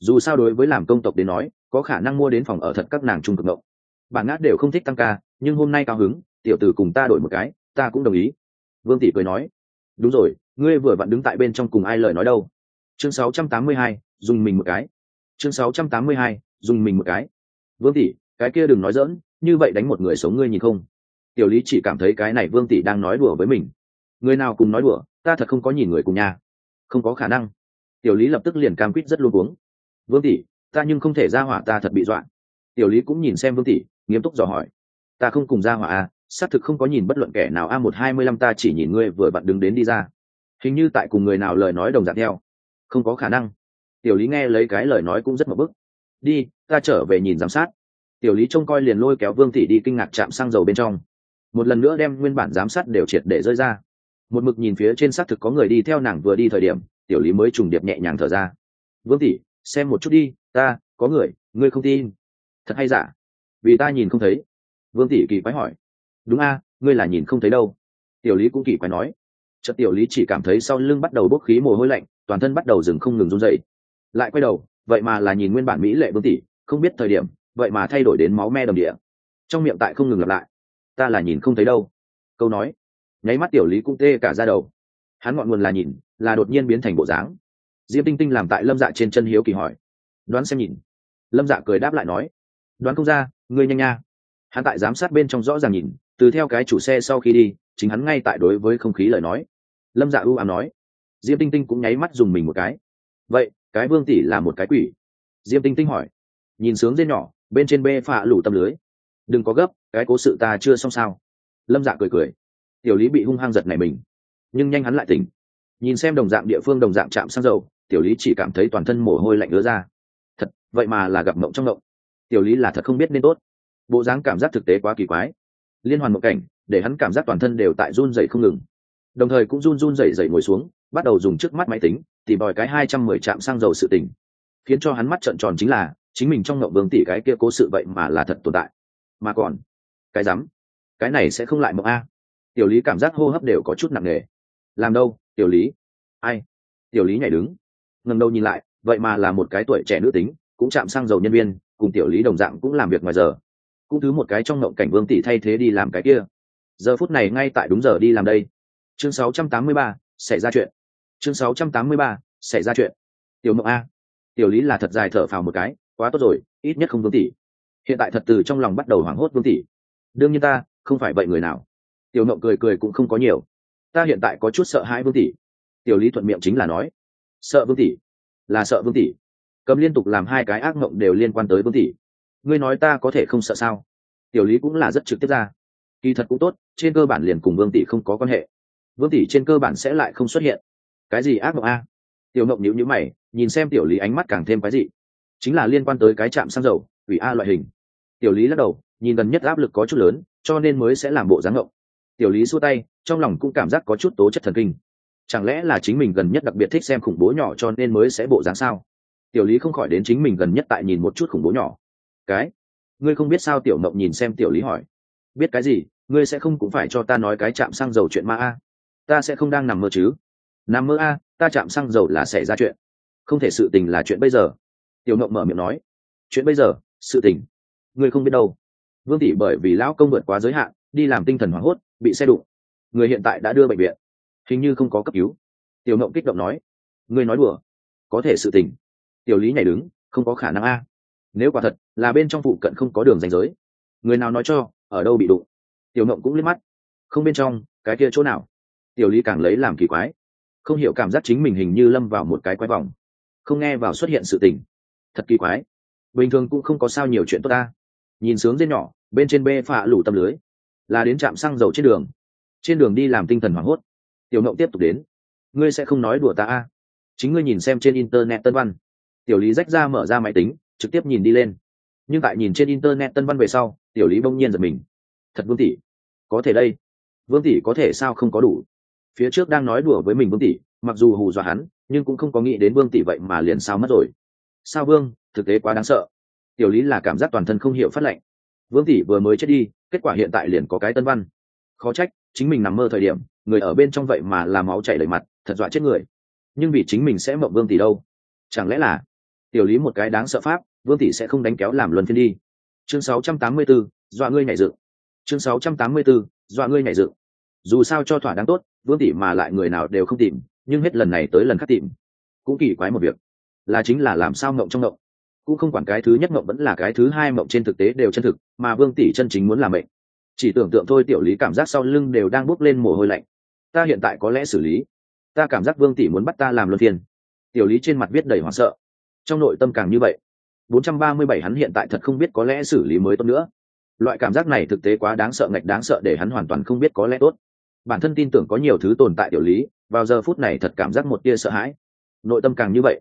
Dù sao đối với làm công tộc đến nói có khả năng mua đến phòng ở thật các nàng trung cực ngộng bản ngát đều không thích tăng ca nhưng hôm nay cao hứng tiểu tử cùng ta đổi một cái ta cũng đồng ý. Vương tỷ cười nói đúng rồi ngươi vừa vặn đứng tại bên trong cùng ai lời nói đâu? Chương 682, dùng mình một cái chương 682, dùng mình một cái. Vương tỷ cái kia đừng nói dỡn như vậy đánh một người sống ngươi nhìn không? Tiểu lý chỉ cảm thấy cái này vương tỷ đang nói đùa với mình. Người nào cùng nói đùa ta thật không có nhìn người cùng nhà không có khả năng. Tiểu lý lập tức liền cam quýt rất luôn uống vương tỷ ta nhưng không thể ra hỏa ta thật bị dọa. Tiểu lý cũng nhìn xem vương tỷ nghiêm túc dò hỏi. Ta không cùng ra hỏa a xác thực không có nhìn bất luận kẻ nào. A một hai mươi lăm ta chỉ nhìn ngươi vừa bận đứng đến đi ra. Hình như tại cùng người nào lời nói đồng dạng theo. Không có khả năng tiểu lý nghe lấy cái lời nói cũng rất mập bức. Đi, ta trở về nhìn giám sát. Tiểu lý trông coi liền lôi kéo vương Thị đi kinh ngạc chạm xăng dầu bên trong. Một lần nữa đem nguyên bản giám sát đều triệt để rơi ra. Một mực nhìn phía trên xác thực có người đi theo nàng vừa đi thời điểm, tiểu lý mới trùng điệp nhẹ nhàng thở ra. Vương tỷ xem một chút đi, ta, có người, ngươi không tin. Thật hay giả? Vì ta nhìn không thấy? Vương tỷ kỳ quái hỏi. Đúng a, ngươi là nhìn không thấy đâu. Tiểu lý cũng kỳ quái nói. Chợt tiểu lý chỉ cảm thấy sau lưng bắt đầu bốc khí mồ hôi lạnh, toàn thân bắt đầu dừng không ngừng run dậy lại quay đầu, vậy mà là nhìn nguyên bản mỹ lệ vương tỷ, không biết thời điểm, vậy mà thay đổi đến máu me đồng địa. Trong miệng tại không ngừng lặp lại. Ta là nhìn không thấy đâu. Câu nói. Nháy mắt tiểu lý cũng tê cả ra đầu. Hắn ngọn nguồn là nhìn, là đột nhiên biến thành bộ dáng. Diêm tinh tinh làm tại lâm dạ trên chân hiếu kỳ hỏi. Đoán xem nhìn. Lâm dạ cười đáp lại nói. Đoán không ra, ngươi nhanh nha. Hắn tại giám sát bên trong rõ ràng nhìn, từ theo cái chủ xe sau khi đi, chính hắn ngay tại đối với không khí lời nói. Lâm dạ ưu ám nói. Diêm tinh tinh cũng nháy mắt dùng mình một cái. Vậy cái vương tỷ là một cái quỷ. Diêm tinh tinh hỏi. Nhìn sướng dê nhỏ, bên trên bê phạ lủ tâm lưới. Đừng có gấp, cái cố sự ta chưa xong sao? Lâm dạ cười cười. Tiểu lý bị hung hăng giật này mình. Nhưng nhanh hắn lại tỉnh. Nhìn xem đồng dạng địa phương đồng dạng chạm xăng dầu, tiểu lý chỉ cảm thấy toàn thân mồ hôi lạnh ứa ra. Thật, vậy mà là gặp mộng trong mộng. Tiểu lý là thật không biết nên tốt. Bộ dáng cảm giác thực tế quá kỳ quái. Liên hoàn mộng cảnh, để hắn cảm giác toàn thân đều tại run dậy không ngừng. Đồng thời cũng run run dậy dậy ngồi xuống bắt đầu dùng trước mắt máy tính tìm bòi cái hai trăm mười trạm xăng dầu sự tình, khiến cho hắn mắt trợn tròn chính là chính mình trong ngộng vương tỷ cái kia cố sự vậy mà là thật tồn tại. Mà còn cái rắm cái này sẽ không lại mộng a. Tiểu lý cảm giác hô hấp đều có chút nặng nề. Làm đâu tiểu lý? Ai? Tiểu lý nhảy đứng. Ngầm đầu nhìn lại vậy mà là một cái tuổi trẻ nữ tính cũng chạm sang dầu nhân viên cùng tiểu lý đồng dạng cũng làm việc ngoài giờ. Cũng thứ một cái trong ngộng cảnh vương tỷ thay thế đi làm cái kia. Giờ phút này ngay tại đúng giờ đi làm đây. Chương 683, xảy ra chuyện chương 683, xảy ra chuyện. Tiểu mộng a. Tiểu lý là thật dài thở phào một cái quá tốt rồi ít nhất không vương tỷ hiện tại thật từ trong lòng bắt đầu hoảng hốt vương tỷ đương nhiên ta không phải vậy người nào. Tiểu mộng cười cười cũng không có nhiều. Ta hiện tại có chút sợ hãi vương tỷ tiểu lý thuận miệng chính là nói. Sợ vương tỷ là sợ vương tỷ cầm liên tục làm hai cái ác mộng đều liên quan tới vương tỷ ngươi nói ta có thể không sợ sao? Tiểu lý cũng là rất trực tiếp ra. Kỳ thật cũng tốt trên cơ bản liền cùng vương tỷ không có quan hệ. Vương tỷ trên cơ bản sẽ lại không xuất hiện cái gì ác mộng a? Tiểu mộng nhữ nhữ mày, nhìn xem tiểu lý ánh mắt càng thêm cái gì chính là liên quan tới cái chạm xăng dầu ủy a loại hình. Tiểu lý lắc đầu, nhìn gần nhất áp lực có chút lớn, cho nên mới sẽ làm bộ dáng ngộng. Tiểu lý xua tay, trong lòng cũng cảm giác có chút tố chất thần kinh. Chẳng lẽ là chính mình gần nhất đặc biệt thích xem khủng bố nhỏ cho nên mới sẽ bộ dáng sao? Tiểu lý không khỏi đến chính mình gần nhất tại nhìn một chút khủng bố nhỏ. Cái? Ngươi không biết sao tiểu mộng nhìn xem tiểu lý hỏi. Biết cái gì? Ngươi sẽ không cũng phải cho ta nói cái chạm xăng dầu chuyện ma a. Ta sẽ không đang nằm mơ chứ nằm mơ a, ta chạm xăng dầu là xảy ra chuyện. Không thể sự tình là chuyện bây giờ. Tiểu ngộng mở miệng nói. Chuyện bây giờ, sự tình. Người không biết đâu. Vương tỷ bởi vì lão công vượt quá giới hạn, đi làm tinh thần hoảng hốt, bị xe đụng. Người hiện tại đã đưa bệnh viện. Hình như không có cấp cứu. Tiểu ngộng kích động nói. Người nói đùa. Có thể sự tình. Tiểu lý nhảy đứng, không có khả năng a. Nếu quả thật, là bên trong phụ cận không có đường ranh giới. Người nào nói cho, ở đâu bị đụng? Tiểu ngộng cũng liếc mắt. Không bên trong, cái kia chỗ nào? Tiểu lý càng lấy làm kỳ quái không hiểu cảm giác chính mình hình như lâm vào một cái quái vòng không nghe vào xuất hiện sự tình. Thật kỳ quái. Bình thường cũng không có sao nhiều chuyện tốt ta. Nhìn sướng dây nhỏ, bên trên bê phạ lủ tâm lưới, là đến trạm xăng dầu trên đường. Trên đường đi làm tinh thần hoảng hốt. Tiểu mộng tiếp tục đến. Ngươi sẽ không nói đùa ta a. Chính ngươi nhìn xem trên internet tân văn. Tiểu lý rách ra mở ra máy tính, trực tiếp nhìn đi lên. Nhưng tại nhìn trên internet tân văn về sau, tiểu lý bỗng nhiên giật mình. Thật vương tỷ, có thể đây. Vương tỷ có thể sao không có đủ? Phía trước đang nói đùa với mình vương tỷ mặc dù hù dọa hắn nhưng cũng không có nghĩ đến vương tỷ vậy mà liền sao mất rồi. Sao vương thực tế quá đáng sợ. Tiểu lý là cảm giác toàn thân không hiểu phát lệnh. Vương tỷ vừa mới chết đi kết quả hiện tại liền có cái tân văn. Khó trách chính mình nằm mơ thời điểm người ở bên trong vậy mà làm máu chảy đầy mặt thật dọa chết người. Nhưng vì chính mình sẽ mộng vương tỷ đâu? Chẳng lẽ là tiểu lý một cái đáng sợ pháp vương tỷ sẽ không đánh kéo làm luân phiên đi? Chương 684, dọa ngươi nhảy dựng. Chương 684, dọa ngươi nhảy dựng. Dù sao cho thỏa đáng tốt vương tỷ mà lại người nào đều không tìm, nhưng hết lần này tới lần khác tìm. Cũng kỳ quái một việc, là chính là làm sao mộng trong mộng. Cũng không quản cái thứ nhất mộng vẫn là cái thứ hai mộng trên thực tế đều chân thực, mà vương tỷ chân chính muốn làm mệnh. Chỉ tưởng tượng thôi tiểu lý cảm giác sau lưng đều đang bốc lên mồ hôi lạnh. Ta hiện tại có lẽ xử lý. Ta cảm giác vương tỷ muốn bắt ta làm luân thiên tiểu lý trên mặt viết đầy hoảng sợ. Trong nội tâm càng như vậy. 437 hắn hiện tại thật không biết có lẽ xử lý mới tốt nữa. Loại cảm giác này thực tế quá đáng sợ ngạch đáng sợ để hắn hoàn toàn không biết có lẽ tốt bản thân tin tưởng có nhiều thứ tồn tại tiểu lý, vào giờ phút này thật cảm giác một tia sợ hãi. Nội tâm càng như vậy.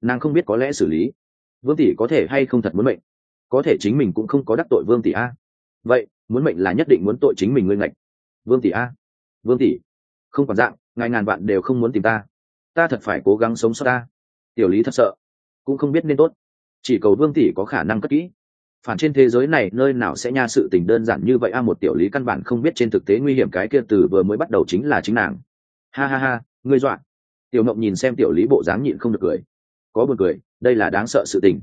Nàng không biết có lẽ xử lý. Vương tỷ có thể hay không thật muốn mệnh? Có thể chính mình cũng không có đắc tội vương tỷ a. Vậy, muốn mệnh là nhất định muốn tội chính mình ngươi ngạch. Vương tỷ a. Vương tỷ, không còn dạng, ngài ngàn vạn đều không muốn tìm ta. Ta thật phải cố gắng sống sót ta. Tiểu lý thật sợ. Cũng không biết nên tốt. Chỉ cầu vương tỷ có khả năng cất kỹ phản trên thế giới này nơi nào sẽ nha sự tình đơn giản như vậy a, một tiểu lý căn bản không biết trên thực tế nguy hiểm cái kia từ vừa mới bắt đầu chính là chính nàng. Ha ha ha, ngươi dọa. Tiểu mộng nhìn xem tiểu lý bộ dáng nhịn không được cười. Có buồn cười, đây là đáng sợ sự tình.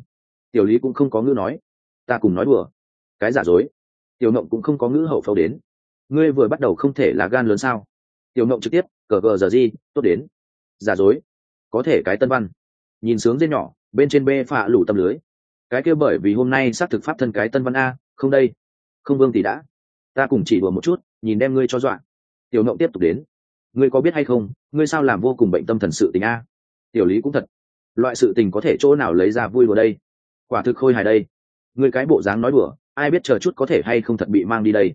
Tiểu lý cũng không có ngữ nói. Ta cùng nói đùa. Cái giả dối. Tiểu mộng cũng không có ngữ hậu phâu đến. Ngươi vừa bắt đầu không thể là gan lớn sao? Tiểu mộng trực tiếp, cờ cờ giờ gì, tốt đến. Giả dối. Có thể cái tân văn. Nhìn sướng dê nhỏ, bên trên bê phạ lủ tâm lưới cái kia bởi vì hôm nay xác thực pháp thân cái tân văn a, không đây. Không vương tỷ đã. Ta cùng chỉ đùa một chút, nhìn đem ngươi cho dọa. Tiểu mộng tiếp tục đến. Ngươi có biết hay không, ngươi sao làm vô cùng bệnh tâm thần sự tình a? Tiểu lý cũng thật. Loại sự tình có thể chỗ nào lấy ra vui đùa đây? Quả thực khôi hài đây. Người cái bộ dáng nói đùa, ai biết chờ chút có thể hay không thật bị mang đi đây?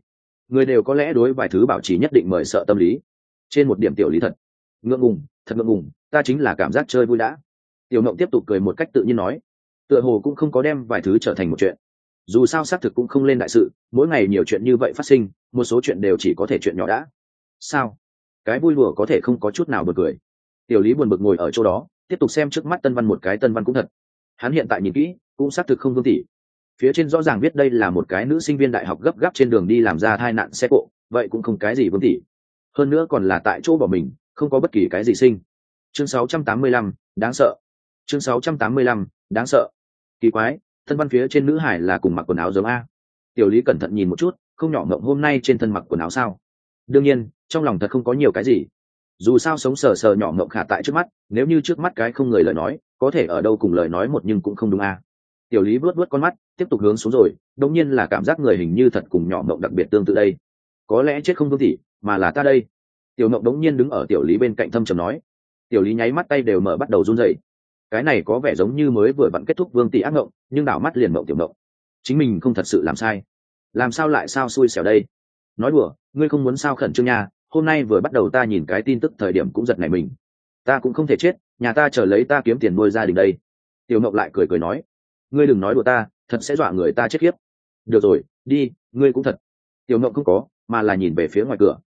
Người đều có lẽ đối vài thứ bảo trì nhất định mời sợ tâm lý. Trên một điểm tiểu lý thật. Ngượng ngùng, thật ngượng ngùng, ta chính là cảm giác chơi vui đã. Tiểu mộng tiếp tục cười một cách tự nhiên nói tựa hồ cũng không có đem vài thứ trở thành một chuyện. Dù sao xác thực cũng không lên đại sự mỗi ngày nhiều chuyện như vậy phát sinh một số chuyện đều chỉ có thể chuyện nhỏ đã. Sao? Cái vui lùa có thể không có chút nào bật cười. Tiểu lý buồn bực ngồi ở chỗ đó tiếp tục xem trước mắt tân văn một cái tân văn cũng thật. Hắn hiện tại nhìn kỹ cũng xác thực không vương tỷ phía trên rõ ràng biết đây là một cái nữ sinh viên đại học gấp gáp trên đường đi làm ra tai nạn xe cộ vậy cũng không cái gì vương tỷ hơn nữa còn là tại chỗ bỏ mình không có bất kỳ cái gì sinh. Chương 685, đáng sợ. Chương 685, đáng sợ kỳ quái, thân văn phía trên nữ hải là cùng mặc quần áo giống a. Tiểu lý cẩn thận nhìn một chút, không nhỏ mộng hôm nay trên thân mặc quần áo sao? Đương nhiên, trong lòng thật không có nhiều cái gì. Dù sao sống sờ sờ nhỏ mộng khả tại trước mắt, nếu như trước mắt cái không người lời nói, có thể ở đâu cùng lời nói một nhưng cũng không đúng a. Tiểu lý vớt vớt con mắt, tiếp tục hướng xuống rồi, đống nhiên là cảm giác người hình như thật cùng nhỏ mộng đặc biệt tương tự đây. Có lẽ chết không vương thị mà là ta đây. Tiểu mộng đống nhiên đứng ở tiểu lý bên cạnh thâm trầm nói. Tiểu lý nháy mắt tay đều mở bắt đầu run rẩy cái này có vẻ giống như mới vừa vặn kết thúc vương tỷ ác ngộng, nhưng đảo mắt liền mộng tiểu ngộng. Chính mình không thật sự làm sai. Làm sao lại sao xui xẻo đây? Nói đùa, ngươi không muốn sao khẩn trương nha, hôm nay vừa bắt đầu ta nhìn cái tin tức thời điểm cũng giật này mình. Ta cũng không thể chết, nhà ta chờ lấy ta kiếm tiền nuôi gia đình đây. Tiểu ngộng lại cười cười nói, ngươi đừng nói đùa ta, thật sẽ dọa người ta chết khiếp. Được rồi, đi, ngươi cũng thật. Tiểu ngộng không có, mà là nhìn về phía ngoài cửa.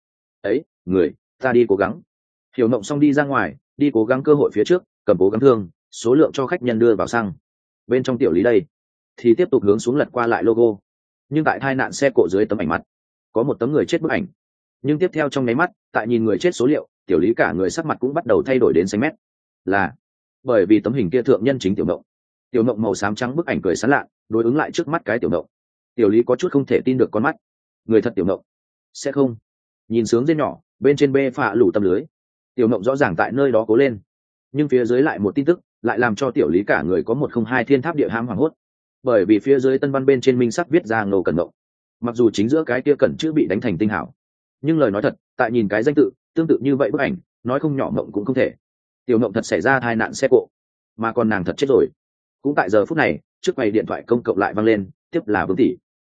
Ấy, người, ta đi cố gắng. Hiểu ngộng xong đi ra ngoài, đi cố gắng cơ hội phía trước, cầm cố gắng thương số lượng cho khách nhân đưa vào xăng. Bên trong tiểu lý đây, thì tiếp tục hướng xuống lật qua lại logo. Nhưng tại tai nạn xe cộ dưới tấm ảnh mặt, có một tấm người chết bức ảnh. Nhưng tiếp theo trong nháy mắt, tại nhìn người chết số liệu, tiểu lý cả người sắc mặt cũng bắt đầu thay đổi đến xanh mét. Là, bởi vì tấm hình kia thượng nhân chính tiểu mộng. Tiểu mộng màu xám trắng bức ảnh cười sán lạ, đối ứng lại trước mắt cái tiểu mộng. Tiểu lý có chút không thể tin được con mắt. Người thật tiểu mộng. Sẽ không. Nhìn sướng dây nhỏ, bên trên bê phạ lủ tầm lưới. Tiểu mộng rõ ràng tại nơi đó cố lên. Nhưng phía dưới lại một tin tức lại làm cho tiểu lý cả người có một không hai thiên tháp địa hãm hoảng hốt. Bởi vì phía dưới tân văn bên trên minh sắc viết ra ngầu cẩn mộng. Mặc dù chính giữa cái kia cẩn chữ bị đánh thành tinh hảo, nhưng lời nói thật, tại nhìn cái danh tự, tương tự như vậy bức ảnh, nói không nhỏ mộng cũng không thể. Tiểu mộng thật xảy ra tai nạn xe cộ, mà còn nàng thật chết rồi. Cũng tại giờ phút này, trước quầy điện thoại công cộng lại văng lên, tiếp là vương tỷ.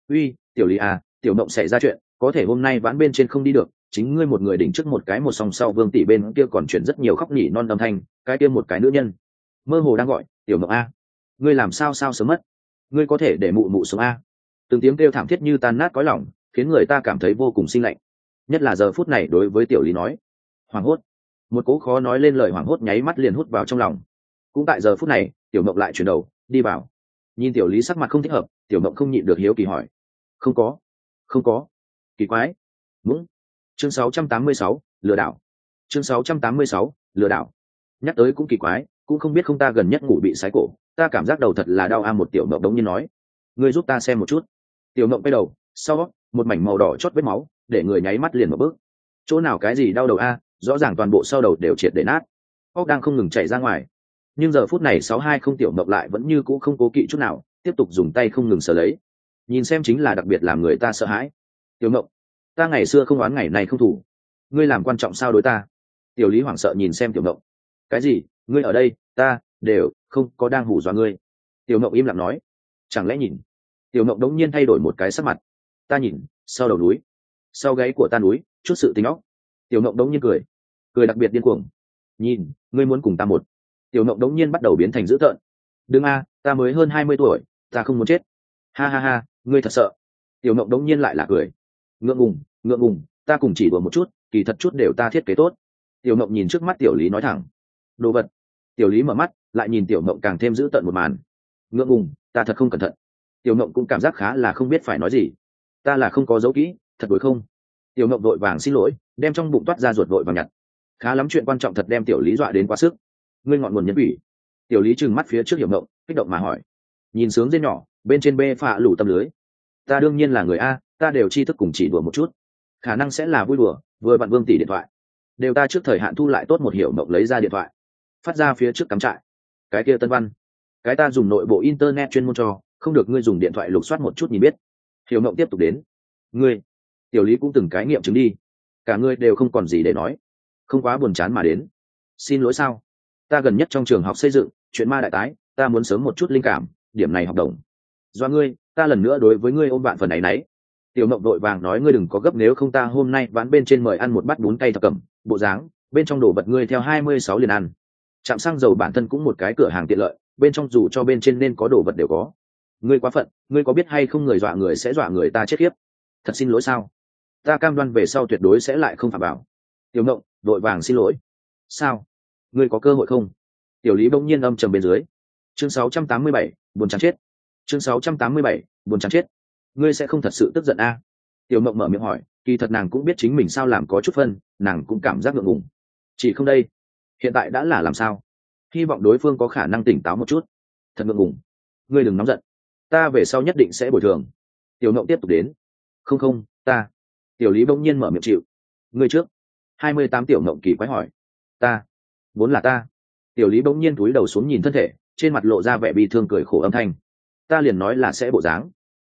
Uy, tiểu lý à tiểu mộng xảy ra chuyện, có thể hôm nay vãn bên trên không đi được, chính ngươi một người đỉnh trước một cái một song sau vương tỷ bên kia còn chuyển rất nhiều khóc nhỉ non âm thanh, cái kia một cái nữ nhân mơ hồ đang gọi tiểu mộng a ngươi làm sao sao sớm mất? Ngươi có thể để mụ mụ sống a? Từng tiếng kêu thảm thiết như tan nát cõi lòng khiến người ta cảm thấy vô cùng sinh lạnh. Nhất là giờ phút này đối với tiểu lý nói hoảng hốt. Một cố khó nói lên lời hoảng hốt nháy mắt liền hút vào trong lòng. Cũng tại giờ phút này tiểu mộng lại chuyển đầu đi vào. Nhìn tiểu lý sắc mặt không thích hợp tiểu mộng không nhịn được hiếu kỳ hỏi không có không có. Kỳ quái. Mũng chương 686, lừa đảo. Chương 686, lừa đảo. Nhắc tới cũng kỳ quái cũng không biết không ta gần nhất ngủ bị sái cổ, ta cảm giác đầu thật là đau a, một tiểu mộng đống như nói. Ngươi giúp ta xem một chút. Tiểu mộng quay đầu, sau một mảnh màu đỏ chót vết máu, để người nháy mắt liền một bước. Chỗ nào cái gì đau đầu a, rõ ràng toàn bộ sau đầu đều triệt để nát. Óc đang không ngừng chảy ra ngoài. Nhưng giờ phút này sáu hai không tiểu mộng lại vẫn như cũ không cố kỵ chút nào, tiếp tục dùng tay không ngừng sờ lấy. Nhìn xem chính là đặc biệt làm người ta sợ hãi. Tiểu mộng, ta ngày xưa không oán ngày này không thủ. Ngươi làm quan trọng sao đối ta? Tiểu lý hoảng sợ nhìn xem tiểu mộng. Cái gì? Ngươi ở đây, ta, đều, không có đang hủ dọa ngươi. Tiểu mộng im lặng nói. Chẳng lẽ nhìn? Tiểu mộng đống nhiên thay đổi một cái sắc mặt. Ta nhìn, sau đầu núi, sau gáy của ta núi, chút sự tính óc. Tiểu mộng đống nhiên cười. Cười đặc biệt điên cuồng. Nhìn, ngươi muốn cùng ta một. Tiểu mộng đống nhiên bắt đầu biến thành dữ tợn. Đừng a, ta mới hơn hai mươi tuổi, ta không muốn chết. Ha ha ha, ngươi thật sợ. Tiểu mộng đống nhiên lại là cười. Ngượng ngùng ngượng ngùng, ta cùng chỉ đùa một chút, kỳ thật chút đều ta thiết kế tốt. Tiểu mộng nhìn trước mắt tiểu lý nói thẳng. Đồ vật tiểu lý mở mắt, lại nhìn tiểu mộng càng thêm dữ tợn một màn. Ngượng ngùng, ta thật không cẩn thận. Tiểu mộng cũng cảm giác khá là không biết phải nói gì. Ta là không có dấu kỹ, thật đối không? Tiểu mộng vội vàng xin lỗi, đem trong bụng toát ra ruột vội và nhặt. Khá lắm chuyện quan trọng thật đem tiểu lý dọa đến quá sức. Ngươi ngọn nguồn nhân ủy tiểu lý trừng mắt phía trước hiểu mộng, kích động mà hỏi. Nhìn sướng dên nhỏ, bên trên bê phạ lủ tâm lưới. Ta đương nhiên là người a, ta đều chi thức cùng chỉ đùa một chút. Khả năng sẽ là vui đùa, vừa bạn vương tỷ điện thoại. Đều ta trước thời hạn thu lại tốt một hiểu mộng lấy ra điện thoại phát ra phía trước cắm trại. Cái kia tân văn, cái ta dùng nội bộ internet chuyên môn cho, không được ngươi dùng điện thoại lục soát một chút nhìn biết. Hiểu mộng tiếp tục đến. Ngươi, tiểu lý cũng từng cái nghiệm chứng đi. Cả ngươi đều không còn gì để nói. Không quá buồn chán mà đến. Xin lỗi sao? Ta gần nhất trong trường học xây dựng, chuyện ma đại tái, ta muốn sớm một chút linh cảm, điểm này học đồng. Do ngươi, ta lần nữa đối với ngươi ôm bạn phần này nấy tiểu mộng đội vàng nói ngươi đừng có gấp nếu không ta hôm nay ván bên trên mời ăn một bát bún cay thập cẩm, bộ dáng, bên trong đổ bật ngươi theo hai mươi sáu liền ăn chạm xăng dầu bản thân cũng một cái cửa hàng tiện lợi bên trong dù cho bên trên nên có đồ vật đều có. Ngươi quá phận ngươi có biết hay không người dọa người sẽ dọa người ta chết khiếp? Thật xin lỗi sao? Ta cam đoan về sau tuyệt đối sẽ lại không phạm bảo tiểu ngộng đội vàng xin lỗi. Sao? Ngươi có cơ hội không? Tiểu lý bỗng nhiên âm trầm bên dưới. Chương 687, buồn chán chết. Chương 687, buồn chán chết. Ngươi sẽ không thật sự tức giận a? À? tiểu mộng mở miệng hỏi kỳ thật nàng cũng biết chính mình sao làm có chút phân nàng cũng cảm giác ngượng ngùng. Chỉ không đây hiện tại đã là làm sao? Hy vọng đối phương có khả năng tỉnh táo một chút. Thật ngượng ngùng. Ngươi đừng nóng giận. Ta về sau nhất định sẽ bồi thường. Tiểu mộng tiếp tục đến. Không không, ta. Tiểu lý bỗng nhiên mở miệng chịu. Ngươi trước. Hai mươi tám tiểu mộng kỳ quái hỏi. Ta. Vốn là ta. Tiểu lý bỗng nhiên túi đầu xuống nhìn thân thể, trên mặt lộ ra vẻ bị thương cười khổ âm thanh. Ta liền nói là sẽ bộ dáng.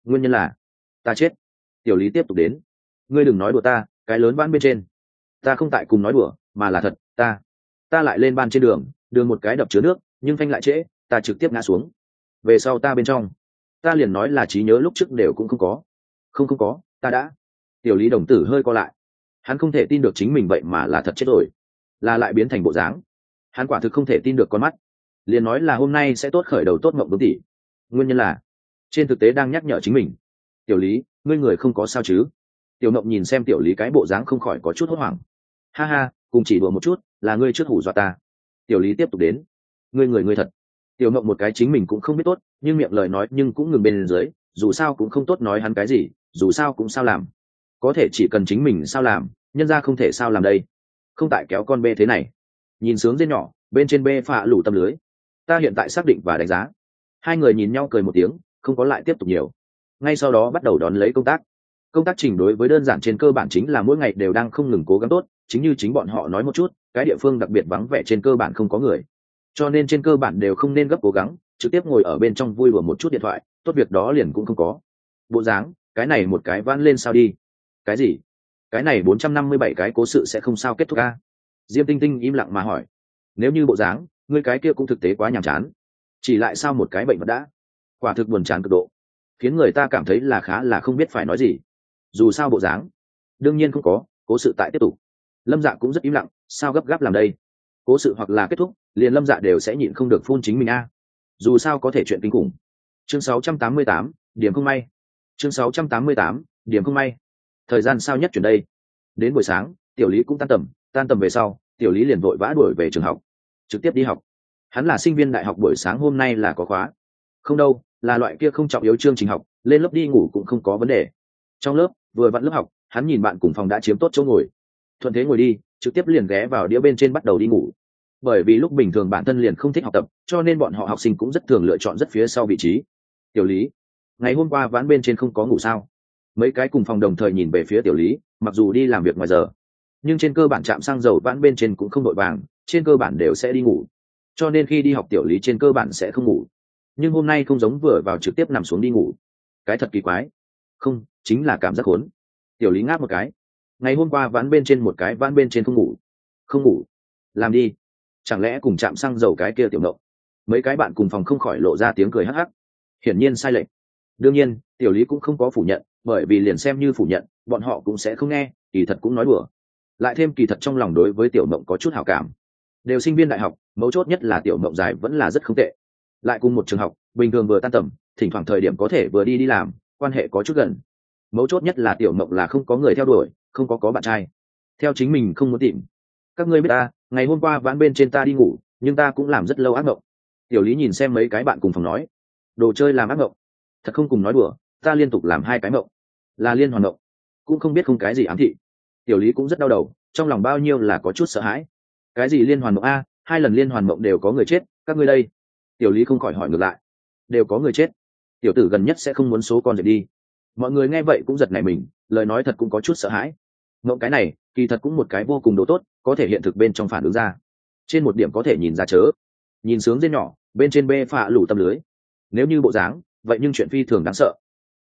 Nguyên nhân là, ta chết. Tiểu lý tiếp tục đến. Ngươi đừng nói đùa ta, cái lớn vãn bên trên. Ta không tại cùng nói đùa, mà là thật, ta ta lại lên ban trên đường đường một cái đập chứa nước, nhưng phanh lại trễ, ta trực tiếp ngã xuống. Về sau ta bên trong, ta liền nói là trí nhớ lúc trước đều cũng không có. Không không có, ta đã. Tiểu lý đồng tử hơi co lại. Hắn không thể tin được chính mình vậy mà là thật chết rồi. Là lại biến thành bộ dáng. Hắn quả thực không thể tin được con mắt. Liền nói là hôm nay sẽ tốt khởi đầu tốt mộng bướng tỷ nguyên nhân là, trên thực tế đang nhắc nhở chính mình. Tiểu lý, ngươi người không có sao chứ? Tiểu mộng nhìn xem tiểu lý cái bộ dáng không khỏi có chút hốt hoảng. Ha ha, cùng chỉ đùa một chút là ngươi trước hủ dọa ta. Tiểu lý tiếp tục đến. Ngươi người ngươi thật. Tiểu mộng một cái chính mình cũng không biết tốt, nhưng miệng lời nói nhưng cũng ngừng bên dưới, dù sao cũng không tốt nói hắn cái gì, dù sao cũng sao làm. Có thể chỉ cần chính mình sao làm, nhân ra không thể sao làm đây. Không tại kéo con bê thế này. Nhìn sướng dê nhỏ, bên trên bê phạ lủ tâm lưới. Ta hiện tại xác định và đánh giá. Hai người nhìn nhau cười một tiếng, không có lại tiếp tục nhiều. Ngay sau đó bắt đầu đón lấy công tác. Công tác trình đối với đơn giản trên cơ bản chính là mỗi ngày đều đang không ngừng cố gắng tốt chính như chính bọn họ nói một chút, cái địa phương đặc biệt vắng vẻ trên cơ bản không có người. Cho nên trên cơ bản đều không nên gấp cố gắng, trực tiếp ngồi ở bên trong vui đùa một chút điện thoại, tốt việc đó liền cũng không có. Bộ dáng, cái này một cái vãn lên sao đi. Cái gì? Cái này bốn trăm năm mươi bảy cái cố sự sẽ không sao kết thúc a? Diêm tinh tinh im lặng mà hỏi. Nếu như bộ dáng, ngươi cái kia cũng thực tế quá nhàm chán. Chỉ lại sao một cái bệnh vật đã? Quả thực buồn chán cực độ. Khiến người ta cảm thấy là khá là không biết phải nói gì. Dù sao bộ dáng, đương nhiên không có, cố sự tại tiếp tục lâm dạ cũng rất im lặng sao gấp gáp làm đây? Cố sự hoặc là kết thúc liền lâm dạ đều sẽ nhịn không được phun chính mình a. Dù sao có thể chuyện kinh khủng. Chương 688, điểm không may. Chương 688, điểm không may. Thời gian sao nhất chuyển đây? Đến buổi sáng tiểu lý cũng tan tầm tan tầm về sau tiểu lý liền vội vã đuổi về trường học. Trực tiếp đi học. Hắn là sinh viên đại học buổi sáng hôm nay là có khóa. Không đâu là loại kia không trọng yếu chương trình học lên lớp đi ngủ cũng không có vấn đề. Trong lớp vừa vặn lớp học hắn nhìn bạn cùng phòng đã chiếm tốt chỗ ngồi thuận thế ngồi đi, trực tiếp liền ghé vào đĩa bên trên bắt đầu đi ngủ. Bởi vì lúc bình thường bản thân liền không thích học tập, cho nên bọn họ học sinh cũng rất thường lựa chọn rất phía sau vị trí. Tiểu lý, ngày hôm qua ván bên trên không có ngủ sao? Mấy cái cùng phòng đồng thời nhìn về phía tiểu lý, mặc dù đi làm việc ngoài giờ, nhưng trên cơ bản chạm xăng dầu vãn bên trên cũng không đội vàng, trên cơ bản đều sẽ đi ngủ. Cho nên khi đi học tiểu lý trên cơ bản sẽ không ngủ. Nhưng hôm nay không giống vừa vào trực tiếp nằm xuống đi ngủ. Cái thật kỳ quái. Không, chính là cảm giác khốn. Tiểu lý ngáp một cái ngày hôm qua ván bên trên một cái ván bên trên không ngủ. Không ngủ? Làm đi. Chẳng lẽ cùng chạm xăng dầu cái kia tiểu nộ mấy cái bạn cùng phòng không khỏi lộ ra tiếng cười hắc hắc. Hiển nhiên sai lệch. Đương nhiên, tiểu lý cũng không có phủ nhận, bởi vì liền xem như phủ nhận, bọn họ cũng sẽ không nghe, kỳ thật cũng nói đùa. Lại thêm kỳ thật trong lòng đối với tiểu mộng có chút hảo cảm. Đều sinh viên đại học, mấu chốt nhất là tiểu mộng dài vẫn là rất không tệ. Lại cùng một trường học, bình thường vừa tan tầm, thỉnh thoảng thời điểm có thể vừa đi đi làm, quan hệ có chút gần mấu chốt nhất là tiểu mộng là không có người theo đuổi, không có có bạn trai. Theo chính mình không muốn tìm. Các ngươi biết ta, ngày hôm qua vãn bên trên ta đi ngủ, nhưng ta cũng làm rất lâu ác mộng. Tiểu lý nhìn xem mấy cái bạn cùng phòng nói, đồ chơi làm ác mộng. Thật không cùng nói đùa, ta liên tục làm hai cái mộng. Là liên hoàn mộng. Cũng không biết không cái gì ám thị. Tiểu lý cũng rất đau đầu, trong lòng bao nhiêu là có chút sợ hãi. Cái gì liên hoàn mộng a, hai lần liên hoàn mộng đều có người chết, các ngươi đây. Tiểu lý không khỏi hỏi ngược lại. Đều có người chết. Tiểu tử gần nhất sẽ không muốn số con dậy đi mọi người nghe vậy cũng giật nảy mình, lời nói thật cũng có chút sợ hãi. Ngẫu cái này, kỳ thật cũng một cái vô cùng đồ tốt, có thể hiện thực bên trong phản ứng ra. Trên một điểm có thể nhìn ra chớ. Nhìn sướng dên nhỏ, bên trên bê phạ lủ tâm lưới. Nếu như bộ dáng, vậy nhưng chuyện phi thường đáng sợ.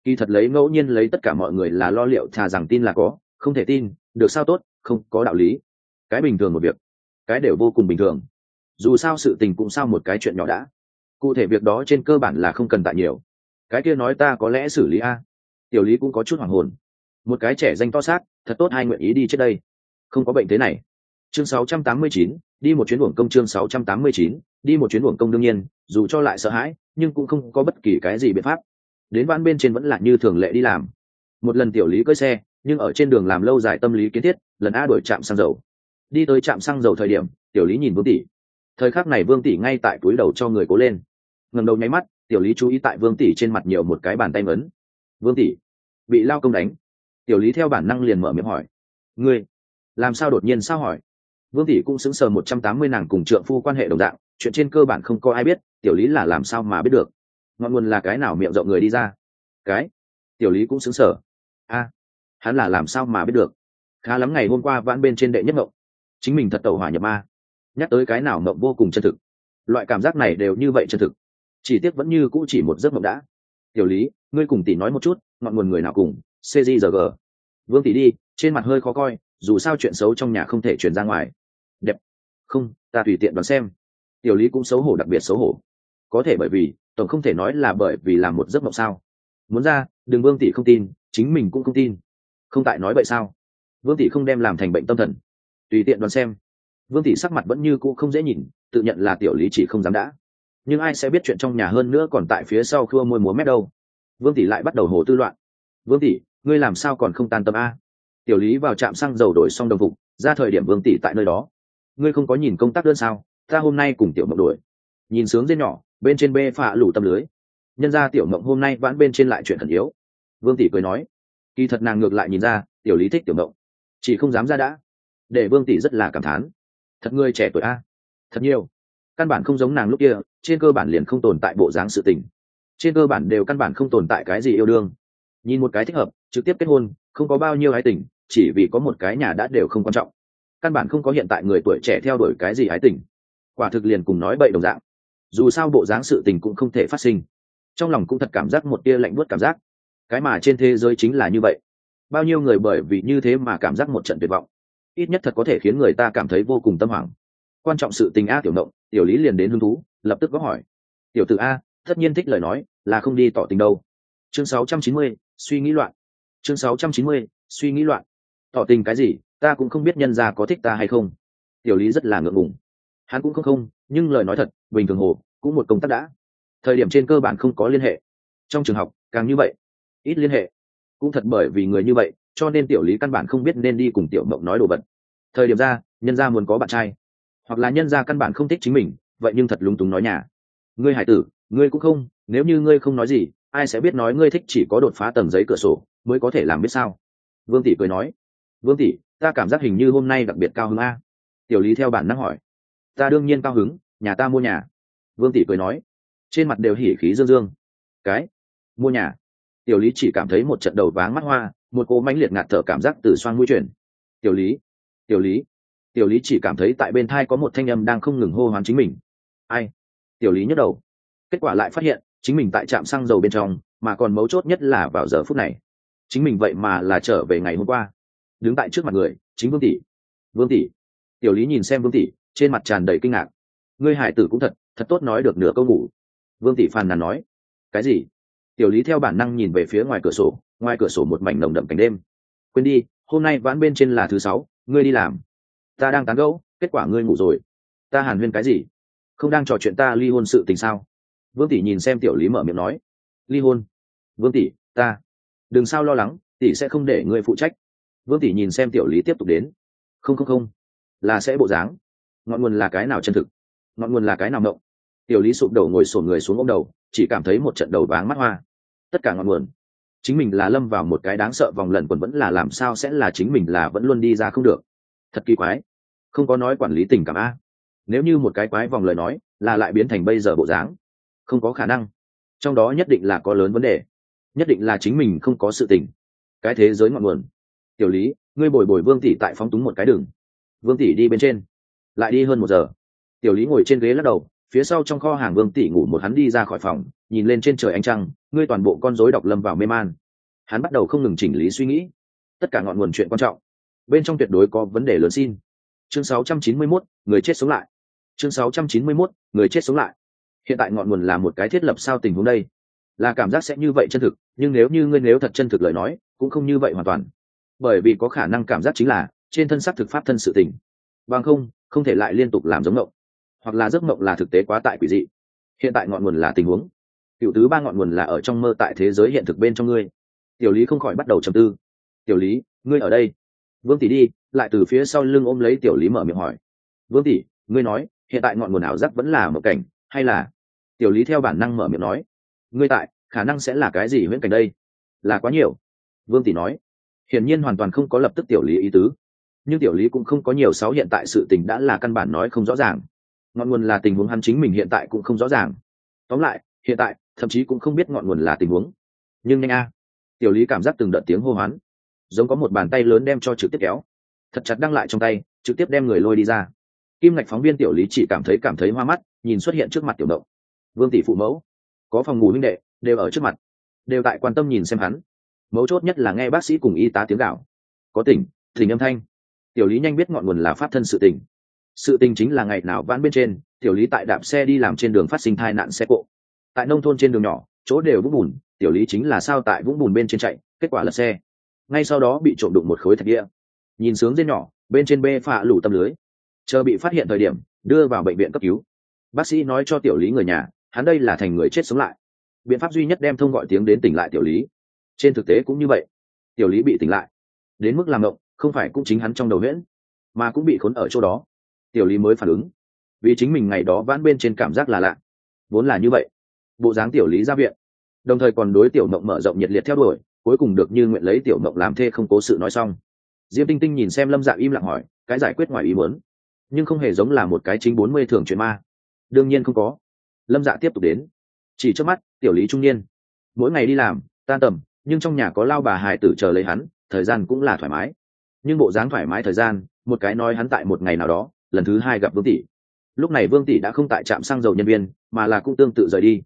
Kỳ thật lấy ngẫu nhiên lấy tất cả mọi người là lo liệu thà rằng tin là có, không thể tin, được sao tốt, không có đạo lý. Cái bình thường một việc, cái đều vô cùng bình thường. Dù sao sự tình cũng sao một cái chuyện nhỏ đã. Cụ thể việc đó trên cơ bản là không cần tại nhiều. Cái kia nói ta có lẽ xử lý a tiểu lý cũng có chút hoàng hồn. Một cái trẻ danh to xác thật tốt hai nguyện ý đi trước đây? Không có bệnh thế này. Chương 689, đi một chuyến uổng công chương 689, đi một chuyến uổng công đương nhiên dù cho lại sợ hãi nhưng cũng không có bất kỳ cái gì biện pháp. Đến van bên trên vẫn là như thường lệ đi làm. Một lần tiểu lý cưỡi xe nhưng ở trên đường làm lâu dài tâm lý kiến thiết lần a đổi trạm xăng dầu. Đi tới trạm xăng dầu thời điểm tiểu lý nhìn vương tỷ. Thời khắc này vương tỷ ngay tại túi đầu cho người cố lên. Ngầm đầu nháy mắt tiểu lý chú ý tại vương tỷ trên mặt nhiều một cái bàn tay ngấn vương tỷ, bị lao công đánh. Tiểu lý theo bản năng liền mở miệng hỏi. Ngươi, làm sao đột nhiên sao hỏi? Vương tỷ cũng xứng sờ một trăm tám mươi nàng cùng trượng phu quan hệ đồng dạng, chuyện trên cơ bản không có ai biết, tiểu lý là làm sao mà biết được? Ngọn nguồn là cái nào miệng rộng người đi ra? Cái? Tiểu lý cũng xứng sở a, hắn là làm sao mà biết được? Khá lắm ngày hôm qua vãn bên trên đệ nhất mộng. Chính mình thật tẩu hỏa nhập ma. Nhắc tới cái nào mộng vô cùng chân thực. Loại cảm giác này đều như vậy chân thực. Chỉ tiếc vẫn như cũ chỉ một giấc mộng đã. Tiểu lý ngươi cùng tỷ nói một chút, ngọn nguồn người nào cùng cgg vương tỷ đi, trên mặt hơi khó coi, dù sao chuyện xấu trong nhà không thể truyền ra ngoài. Đẹp. Không, ta tùy tiện đoán xem. Tiểu lý cũng xấu hổ đặc biệt xấu hổ. Có thể bởi vì, tổng không thể nói là bởi vì làm một giấc mộng sao. Muốn ra, đừng vương tỷ không tin, chính mình cũng không tin. Không tại nói vậy sao? Vương tỷ không đem làm thành bệnh tâm thần. Tùy tiện đoán xem. Vương tỷ sắc mặt vẫn như cũ không dễ nhìn, tự nhận là tiểu lý chỉ không dám đã. Nhưng ai sẽ biết chuyện trong nhà hơn nữa còn tại phía sau khua môi múa mét đâu vương tỷ lại bắt đầu hồ tư loạn. Vương tỷ, ngươi làm sao còn không tan tâm a? Tiểu lý vào trạm xăng dầu đổi xong đồng phục, ra thời điểm vương tỷ tại nơi đó. Ngươi không có nhìn công tác đơn sao? Ta hôm nay cùng tiểu mộng đuổi nhìn sướng dê nhỏ, bên trên bê phạ lủ tâm lưới. Nhân ra tiểu mộng hôm nay vãn bên trên lại chuyện thần yếu. Vương tỷ cười nói. Kỳ thật nàng ngược lại nhìn ra, tiểu lý thích tiểu mộng. Chỉ không dám ra đã. Để vương tỷ rất là cảm thán. Thật ngươi trẻ tuổi a. Thật nhiều. Căn bản không giống nàng lúc kia, trên cơ bản liền không tồn tại bộ dáng sự tình trên cơ bản đều căn bản không tồn tại cái gì yêu đương. Nhìn một cái thích hợp, trực tiếp kết hôn, không có bao nhiêu ái tình, chỉ vì có một cái nhà đã đều không quan trọng. Căn bản không có hiện tại người tuổi trẻ theo đuổi cái gì ái tình. Quả thực liền cùng nói bậy đồng dạng. Dù sao bộ dáng sự tình cũng không thể phát sinh. Trong lòng cũng thật cảm giác một tia lạnh buốt cảm giác. Cái mà trên thế giới chính là như vậy. Bao nhiêu người bởi vì như thế mà cảm giác một trận tuyệt vọng. Ít nhất thật có thể khiến người ta cảm thấy vô cùng tâm hoảng. Quan trọng sự tình a tiểu động, tiểu lý liền đến hứng thú, lập tức có hỏi. Tiểu t a tất nhiên thích lời nói là không đi tỏ tình đâu. Chương 690, suy nghĩ loạn. Chương 690, suy nghĩ loạn. Tỏ tình cái gì ta cũng không biết nhân gia có thích ta hay không. Tiểu lý rất là ngượng ngùng. Hắn cũng không không nhưng lời nói thật bình thường hồ cũng một công tác đã. Thời điểm trên cơ bản không có liên hệ. Trong trường học càng như vậy. Ít liên hệ. Cũng thật bởi vì người như vậy cho nên tiểu lý căn bản không biết nên đi cùng tiểu mộng nói đồ vật. Thời điểm ra nhân gia muốn có bạn trai. Hoặc là nhân gia căn bản không thích chính mình vậy nhưng thật lúng túng nói nhà. Ngươi hải tử ngươi cũng không, nếu như ngươi không nói gì, ai sẽ biết nói ngươi thích chỉ có đột phá tầng giấy cửa sổ, mới có thể làm biết sao? Vương tỷ cười nói. Vương tỷ, ta cảm giác hình như hôm nay đặc biệt cao hứng a. Tiểu lý theo bản năng hỏi. Ta đương nhiên cao hứng, nhà ta mua nhà. Vương tỷ cười nói. Trên mặt đều hỉ khí dương dương. Cái? Mua nhà. Tiểu lý chỉ cảm thấy một trận đầu váng mắt hoa, một cô mãnh liệt ngạt thở cảm giác từ xoang mũi chuyển. Tiểu lý tiểu lý. Tiểu lý chỉ cảm thấy tại bên thai có một thanh âm đang không ngừng hô hoán chính mình. Ai? Tiểu lý nhức đầu kết quả lại phát hiện, chính mình tại trạm xăng dầu bên trong, mà còn mấu chốt nhất là vào giờ phút này. Chính mình vậy mà là trở về ngày hôm qua. Đứng tại trước mặt người, chính vương tỷ. Vương tỷ. Tiểu lý nhìn xem vương tỷ, trên mặt tràn đầy kinh ngạc. Ngươi hải tử cũng thật thật tốt nói được nửa câu ngủ. Vương tỷ phàn nàn nói. Cái gì? Tiểu lý theo bản năng nhìn về phía ngoài cửa sổ, ngoài cửa sổ một mảnh nồng đậm cảnh đêm. Quên đi, hôm nay vãn bên trên là thứ sáu, ngươi đi làm. Ta đang tán gẫu, kết quả ngươi ngủ rồi. Ta hàn huyên cái gì? Không đang trò chuyện ta ly hôn sự tình sao? Vương tỷ nhìn xem tiểu lý mở miệng nói, ly hôn. Vương tỷ, ta. Đừng sao lo lắng, tỷ sẽ không để ngươi phụ trách. Vương tỷ nhìn xem tiểu lý tiếp tục đến, không không không, là sẽ bộ dáng. Ngọn nguồn là cái nào chân thực? Ngọn nguồn là cái nào mộng? Tiểu lý sụp đầu ngồi sổn người xuống ôm đầu, chỉ cảm thấy một trận đầu váng mắt hoa. Tất cả ngọn nguồn, chính mình là lâm vào một cái đáng sợ vòng lẩn quẩn vẫn là làm sao sẽ là chính mình là vẫn luôn đi ra không được. Thật kỳ quái, không có nói quản lý tình cảm a. Nếu như một cái quái vòng lời nói là lại biến thành bây giờ bộ dáng không có khả năng. Trong đó nhất định là có lớn vấn đề. Nhất định là chính mình không có sự tình. Cái thế giới ngọn nguồn. Tiểu lý ngươi bồi bồi vương tỷ tại phóng túng một cái đường. Vương tỷ đi bên trên. Lại đi hơn một giờ. Tiểu lý ngồi trên ghế lắc đầu phía sau trong kho hàng vương tỷ ngủ một hắn đi ra khỏi phòng nhìn lên trên trời ánh trăng ngươi toàn bộ con rối đọc lâm vào mê man. Hắn bắt đầu không ngừng chỉnh lý suy nghĩ. Tất cả ngọn nguồn chuyện quan trọng. Bên trong tuyệt đối có vấn đề lớn xin. Chương 691, người chết sống lại. Chương 691, người chết sống lại hiện tại ngọn nguồn là một cái thiết lập sao tình huống đây. Là cảm giác sẽ như vậy chân thực, nhưng nếu như ngươi nếu thật chân thực lời nói, cũng không như vậy hoàn toàn. Bởi vì có khả năng cảm giác chính là, trên thân xác thực pháp thân sự tình. Bằng không không thể lại liên tục làm giống mộng hoặc là giấc mộng là thực tế quá tại quỷ dị. Hiện tại ngọn nguồn là tình huống. Cựu tứ ba ngọn nguồn là ở trong mơ tại thế giới hiện thực bên trong ngươi. Tiểu lý không khỏi bắt đầu trầm tư. Tiểu lý, ngươi ở đây. Vương tỷ đi, lại từ phía sau lưng ôm lấy tiểu lý mở miệng hỏi. Vương tỷ, ngươi nói, hiện tại ngọn nguồn ảo giác vẫn là một cảnh hay là? Tiểu lý theo bản năng mở miệng nói. Ngươi tại, khả năng sẽ là cái gì huyễn cảnh đây? Là quá nhiều. Vương tỷ nói. Hiển nhiên hoàn toàn không có lập tức tiểu lý ý tứ. Nhưng tiểu lý cũng không có nhiều sáu hiện tại sự tình đã là căn bản nói không rõ ràng. Ngọn nguồn là tình huống hắn chính mình hiện tại cũng không rõ ràng. Tóm lại, hiện tại, thậm chí cũng không biết ngọn nguồn là tình huống. Nhưng nhanh a. Tiểu lý cảm giác từng đợt tiếng hô hoán. Giống có một bàn tay lớn đem cho trực tiếp kéo. Thật chặt đăng lại trong tay, trực tiếp đem người lôi đi ra. Kim ngạch phóng viên tiểu lý chỉ cảm thấy cảm thấy hoa mắt nhìn xuất hiện trước mặt tiểu động. Vương tỷ phụ mẫu, có phòng ngủ huynh đệ, đều ở trước mặt, đều tại quan tâm nhìn xem hắn. Mấu chốt nhất là nghe bác sĩ cùng y tá tiếng gạo có tỉnh tỉnh âm thanh. Tiểu lý nhanh biết ngọn nguồn là pháp thân sự tình. Sự tình chính là ngày nào vãn bên trên, tiểu lý tại đạp xe đi làm trên đường phát sinh tai nạn xe cộ. Tại nông thôn trên đường nhỏ, chỗ đều vũng bùn, tiểu lý chính là sao tại vũng bùn bên trên chạy, kết quả là xe. Ngay sau đó bị trộm đụng một khối thạch địa. Nhìn sướng dây nhỏ, bên trên bê phạ lủ tâm lưới. Chờ bị phát hiện thời điểm, đưa vào bệnh viện cấp cứu bác sĩ nói cho tiểu lý người nhà, hắn đây là thành người chết sống lại. Biện pháp duy nhất đem thông gọi tiếng đến tỉnh lại tiểu lý. Trên thực tế cũng như vậy. Tiểu lý bị tỉnh lại. Đến mức làm động không phải cũng chính hắn trong đầu huyễn, mà cũng bị khốn ở chỗ đó. Tiểu lý mới phản ứng. Vì chính mình ngày đó vãn bên trên cảm giác là lạ. Vốn là như vậy. Bộ dáng tiểu lý ra viện. Đồng thời còn đối tiểu mộng mở rộng nhiệt liệt theo đuổi, cuối cùng được như nguyện lấy tiểu mộng làm thê không cố sự nói xong. Diêm tinh tinh nhìn xem lâm dạ im lặng hỏi, cái giải quyết ngoài ý muốn. Nhưng không hề giống là một cái chính bốn mươi thường chuyện ma đương nhiên không có. Lâm dạ tiếp tục đến. Chỉ trước mắt tiểu lý trung niên. Mỗi ngày đi làm tan tầm nhưng trong nhà có lao bà hài tử chờ lấy hắn thời gian cũng là thoải mái. Nhưng bộ dáng thoải mái thời gian một cái nói hắn tại một ngày nào đó lần thứ hai gặp vương tỷ. Lúc này vương tỷ đã không tại trạm xăng dầu nhân viên mà là cũng tương tự rời đi.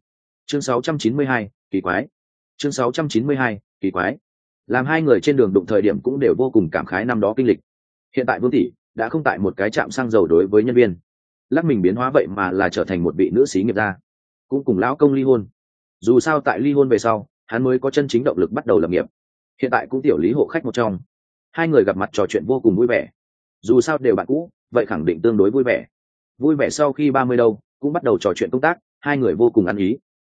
Chương 692, kỳ quái. Chương 692, kỳ quái. Làm hai người trên đường đụng thời điểm cũng đều vô cùng cảm khái năm đó kinh lịch. Hiện tại vương tỷ đã không tại một cái trạm xăng dầu đối với nhân viên lắc mình biến hóa vậy mà là trở thành một vị nữ sĩ nghiệp gia. Cũng cùng lão công ly hôn. Dù sao tại ly hôn về sau, hắn mới có chân chính động lực bắt đầu lập nghiệp. Hiện tại cũng tiểu lý hộ khách một trong. Hai người gặp mặt trò chuyện vô cùng vui vẻ. Dù sao đều bạn cũ, vậy khẳng định tương đối vui vẻ. Vui vẻ sau khi ba mươi đâu, cũng bắt đầu trò chuyện công tác, hai người vô cùng ăn ý.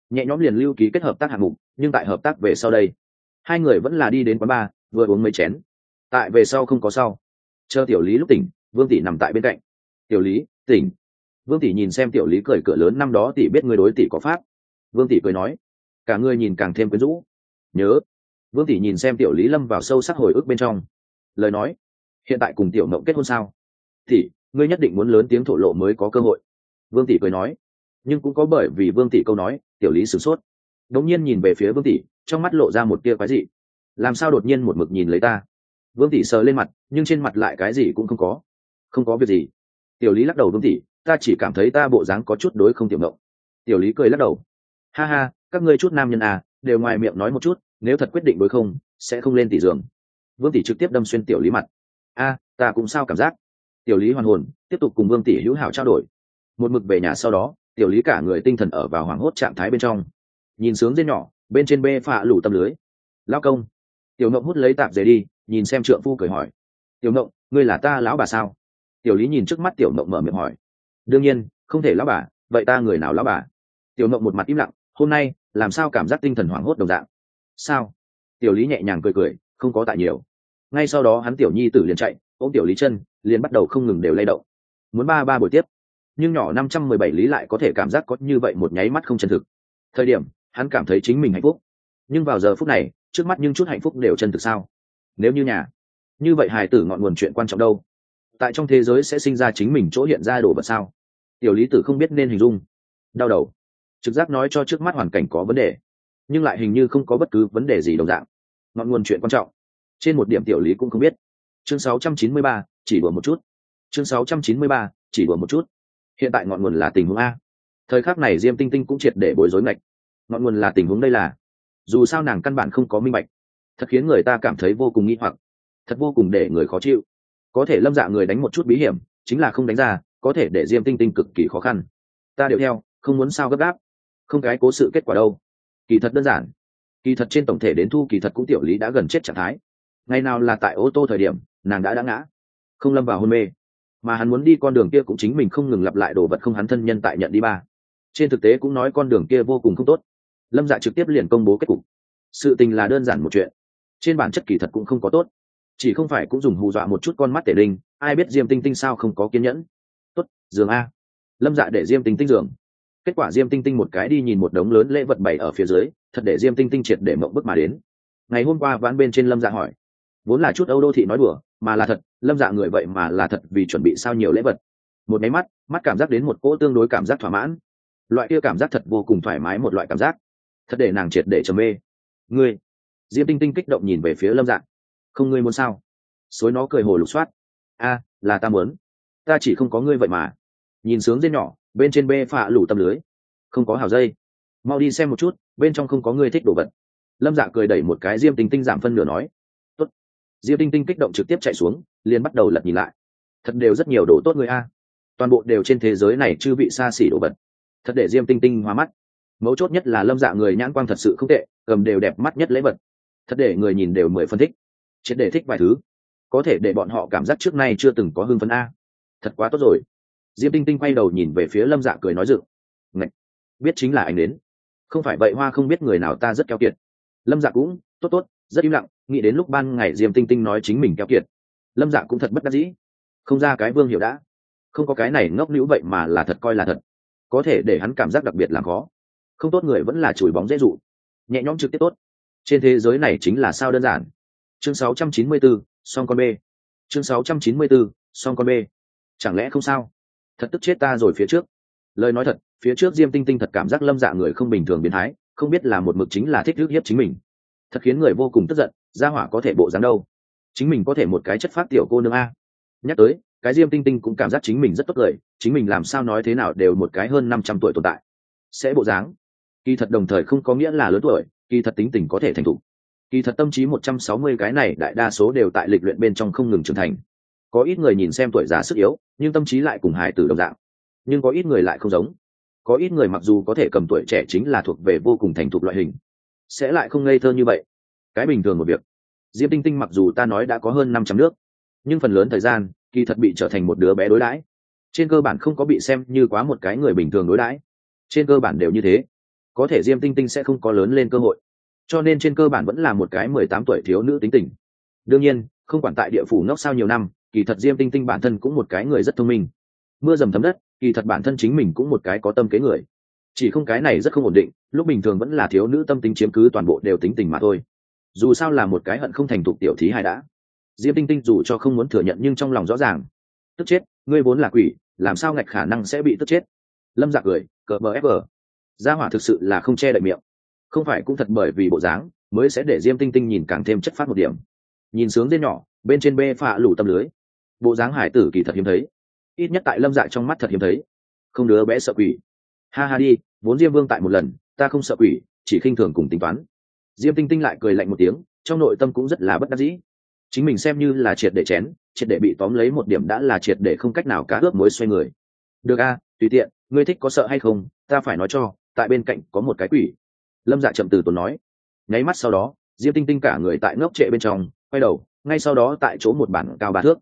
Nhẹ nhõm liền lưu ký kết hợp tác hạng mục, nhưng tại hợp tác về sau đây, hai người vẫn là đi đến quán bar, vừa uống mấy chén. Tại về sau không có sau. Chờ tiểu lý lúc tỉnh, vương tỷ nằm tại bên cạnh. Tiểu lý tỉnh. Vương tỷ nhìn xem tiểu lý cười cửa lớn năm đó tỷ biết người đối tỷ có pháp. Vương tỷ cười nói, cả người nhìn càng thêm quyến rũ. Nhớ. Vương tỷ nhìn xem tiểu lý lâm vào sâu sắc hồi ức bên trong. Lời nói, hiện tại cùng tiểu mộng kết hôn sao? Tỷ, ngươi nhất định muốn lớn tiếng thổ lộ mới có cơ hội. Vương tỷ cười nói, nhưng cũng có bởi vì vương tỷ câu nói, tiểu lý sửng sốt. Đống nhiên nhìn về phía vương tỷ, trong mắt lộ ra một tia quái dị. Làm sao đột nhiên một mực nhìn lấy ta? Vương tỷ sờ lên mặt, nhưng trên mặt lại cái gì cũng không có. Không có việc gì tiểu lý lắc đầu đúng tỉ, ta chỉ cảm thấy ta bộ dáng có chút đối không tiềm động. tiểu lý cười lắc đầu. Ha ha, các ngươi chút nam nhân à đều ngoài miệng nói một chút, nếu thật quyết định đối không, sẽ không lên tỷ giường. Vương tỷ trực tiếp đâm xuyên tiểu lý mặt. A, ta cũng sao cảm giác. Tiểu lý hoàn hồn, tiếp tục cùng vương tỷ hữu hảo trao đổi. Một mực về nhà sau đó, tiểu lý cả người tinh thần ở vào hoảng hốt trạng thái bên trong. Nhìn sướng dây nhỏ, bên trên bê phạ lủ tâm lưới. Lao công. Tiểu ngộng hút lấy tạp dề đi, nhìn xem trượng phu cười hỏi. Tiểu ngộng, ngươi là ta lão bà sao? Tiểu lý nhìn trước mắt tiểu mộng mở miệng hỏi. Đương nhiên, không thể lão bà, vậy ta người nào lão bà? Tiểu mộng một mặt im lặng, hôm nay, làm sao cảm giác tinh thần hoảng hốt đồng dạng? Sao? Tiểu lý nhẹ nhàng cười cười, không có tại nhiều. Ngay sau đó hắn tiểu nhi tử liền chạy, ôm tiểu lý chân, liền bắt đầu không ngừng đều lay động. Muốn ba ba buổi tiếp, nhưng nhỏ năm trăm mười bảy lý lại có thể cảm giác có như vậy một nháy mắt không chân thực. Thời điểm, hắn cảm thấy chính mình hạnh phúc. Nhưng vào giờ phút này, trước mắt những chút hạnh phúc đều chân thực sao? Nếu như nhà, như vậy hài tử ngọn nguồn chuyện quan trọng đâu? Tại trong thế giới sẽ sinh ra chính mình chỗ hiện ra đồ vật sao? Tiểu lý tử không biết nên hình dung. Đau đầu. Trực giác nói cho trước mắt hoàn cảnh có vấn đề nhưng lại hình như không có bất cứ vấn đề gì đồng dạng. Ngọn nguồn chuyện quan trọng. Trên một điểm tiểu lý cũng không biết. Chương 693, chỉ đùa một chút. Chương 693, chỉ đùa một chút. Hiện tại ngọn nguồn là tình huống a. Thời khắc này diêm tinh tinh cũng triệt để bối rối ngạch. Ngọn nguồn là tình huống đây là dù sao nàng căn bản không có minh bạch. Thật khiến người ta cảm thấy vô cùng nghi hoặc. Thật vô cùng để người khó chịu có thể lâm dạ người đánh một chút bí hiểm, chính là không đánh ra, có thể để diêm tinh tinh cực kỳ khó khăn. Ta đều theo, không muốn sao gấp gáp. Không cái cố sự kết quả đâu. Kỳ thật đơn giản. Kỳ thật trên tổng thể đến thu kỳ thật cũng tiểu lý đã gần chết trạng thái. Ngày nào là tại ô tô thời điểm, nàng đã đã ngã. Không lâm vào hôn mê. Mà hắn muốn đi con đường kia cũng chính mình không ngừng lặp lại đồ vật không hắn thân nhân tại nhận đi ba. Trên thực tế cũng nói con đường kia vô cùng không tốt. Lâm dạ trực tiếp liền công bố kết cục. Sự tình là đơn giản một chuyện. Trên bản chất kỳ thật cũng không có tốt chỉ không phải cũng dùng hù dọa một chút con mắt tể linh, ai biết diêm tinh tinh sao không có kiên nhẫn. Tuất giường a. Lâm dạ để diêm tinh tinh giường. Kết quả diêm tinh tinh một cái đi nhìn một đống lớn lễ vật bày ở phía dưới, thật để diêm tinh tinh triệt để mộng bức mà đến. Ngày hôm qua ván bên trên lâm dạ hỏi, vốn là chút âu đô thị nói đùa, mà là thật, lâm dạ người vậy mà là thật vì chuẩn bị sao nhiều lễ vật? Một máy mắt mắt cảm giác đến một cỗ tương đối cảm giác thỏa mãn. Loại kia cảm giác thật vô cùng thoải mái một loại cảm giác. Thật để nàng triệt để trầm mê. Ngươi? Diêm tinh tinh kích động nhìn về phía lâm dạng không ngươi muốn sao? Xối nó cười hồ lục soát. A, là ta muốn. Ta chỉ không có ngươi vậy mà. Nhìn sướng dên nhỏ, bên trên bê phạ lủ tầm lưới. Không có hào dây. Mau đi xem một chút, bên trong không có ngươi thích đồ vật. Lâm dạ cười đẩy một cái diêm tinh tinh giảm phân nửa nói. Tốt. diêm tinh tinh kích động trực tiếp chạy xuống, liền bắt đầu lật nhìn lại. Thật đều rất nhiều đồ tốt người a. Toàn bộ đều trên thế giới này chưa bị xa xỉ đồ vật. Thật để diêm tinh tinh hóa mắt. Mấu chốt nhất là lâm dạ người nhãn quang thật sự không tệ, cầm đều đẹp mắt nhất lễ vật. Thật để người nhìn đều mười phân thích triệt để thích vài thứ. Có thể để bọn họ cảm giác trước nay chưa từng có hưng phấn a. Thật quá tốt rồi. Diêm tinh tinh quay đầu nhìn về phía lâm dạ cười nói dự Ngạch! biết chính là anh đến. Không phải vậy hoa không biết người nào ta rất keo kiệt. Lâm dạ cũng, tốt tốt, rất im lặng, nghĩ đến lúc ban ngày diêm tinh tinh nói chính mình keo kiệt. Lâm dạ cũng thật bất đắc dĩ. Không ra cái vương hiểu đã. Không có cái này ngốc nữ vậy mà là thật coi là thật. Có thể để hắn cảm giác đặc biệt là khó. Không tốt người vẫn là chùi bóng dễ dụ. Nhẹ nhõm trực tiếp tốt. Trên thế giới này chính là sao đơn giản chương 694, song con b chương 694, song con b chẳng lẽ không sao? Thật tức chết ta rồi phía trước. Lời nói thật phía trước diêm tinh tinh thật cảm giác lâm dạ người không bình thường biến thái không biết là một mực chính là thích rước hiếp chính mình. Thật khiến người vô cùng tức giận gia hỏa có thể bộ dáng đâu? Chính mình có thể một cái chất phát tiểu cô nương a. Nhắc tới cái diêm tinh tinh cũng cảm giác chính mình rất tốt lời chính mình làm sao nói thế nào đều một cái hơn năm trăm tuổi tồn tại. Sẽ bộ dáng. Kỳ thật đồng thời không có nghĩa là lớn tuổi kỳ thật tính tình có thể thành thục kỳ thật tâm trí một trăm sáu mươi cái này đại đa số đều tại lịch luyện bên trong không ngừng trưởng thành. Có ít người nhìn xem tuổi già sức yếu, nhưng tâm trí lại cùng hải tử đồng dạng. Nhưng có ít người lại không giống. Có ít người mặc dù có thể cầm tuổi trẻ chính là thuộc về vô cùng thành thục loại hình, sẽ lại không ngây thơ như vậy. Cái bình thường một việc. Diêm tinh tinh mặc dù ta nói đã có hơn năm trăm nước, nhưng phần lớn thời gian, kỳ thật bị trở thành một đứa bé đối đãi. Trên cơ bản không có bị xem như quá một cái người bình thường đối đãi. Trên cơ bản đều như thế. Có thể diêm tinh tinh sẽ không có lớn lên cơ hội cho nên trên cơ bản vẫn là một cái mười tám tuổi thiếu nữ tính tình. Đương nhiên, không quản tại địa phủ ngốc sao nhiều năm, kỳ thật diêm tinh tinh bản thân cũng một cái người rất thông minh. Mưa dầm thấm đất, kỳ thật bản thân chính mình cũng một cái có tâm kế người. Chỉ không cái này rất không ổn định, lúc bình thường vẫn là thiếu nữ tâm tính chiếm cứ toàn bộ đều tính tình mà thôi. Dù sao là một cái hận không thành thục tiểu thí hai đã. Diêm tinh tinh dù cho không muốn thừa nhận nhưng trong lòng rõ ràng. Tức chết, ngươi vốn là quỷ, làm sao ngạch khả năng sẽ bị tức chết? Lâm dạ cười, cờ mờ fg gia hỏa thực sự là không che đậy miệng không phải cũng thật bởi vì bộ dáng, mới sẽ để diêm tinh tinh nhìn càng thêm chất phát một điểm. Nhìn sướng dê nhỏ, bên trên bê phạ lủ tâm lưới. Bộ dáng hải tử kỳ thật hiếm thấy. Ít nhất tại lâm dạ trong mắt thật hiếm thấy. Không đứa bé sợ quỷ. Ha ha đi, vốn diêm vương tại một lần, ta không sợ quỷ, chỉ khinh thường cùng tính toán. Diêm tinh tinh lại cười lạnh một tiếng, trong nội tâm cũng rất là bất đắc dĩ. Chính mình xem như là triệt để chén, triệt để bị tóm lấy một điểm đã là triệt để không cách nào cá ướp mối xoay người. Được a, tùy tiện, ngươi thích có sợ hay không, ta phải nói cho, tại bên cạnh có một cái quỷ lâm dạ chậm từ tốn nói. Nháy mắt sau đó diêm tinh tinh cả người tại ngốc trệ bên trong quay đầu ngay sau đó tại chỗ một bản cao ba thước.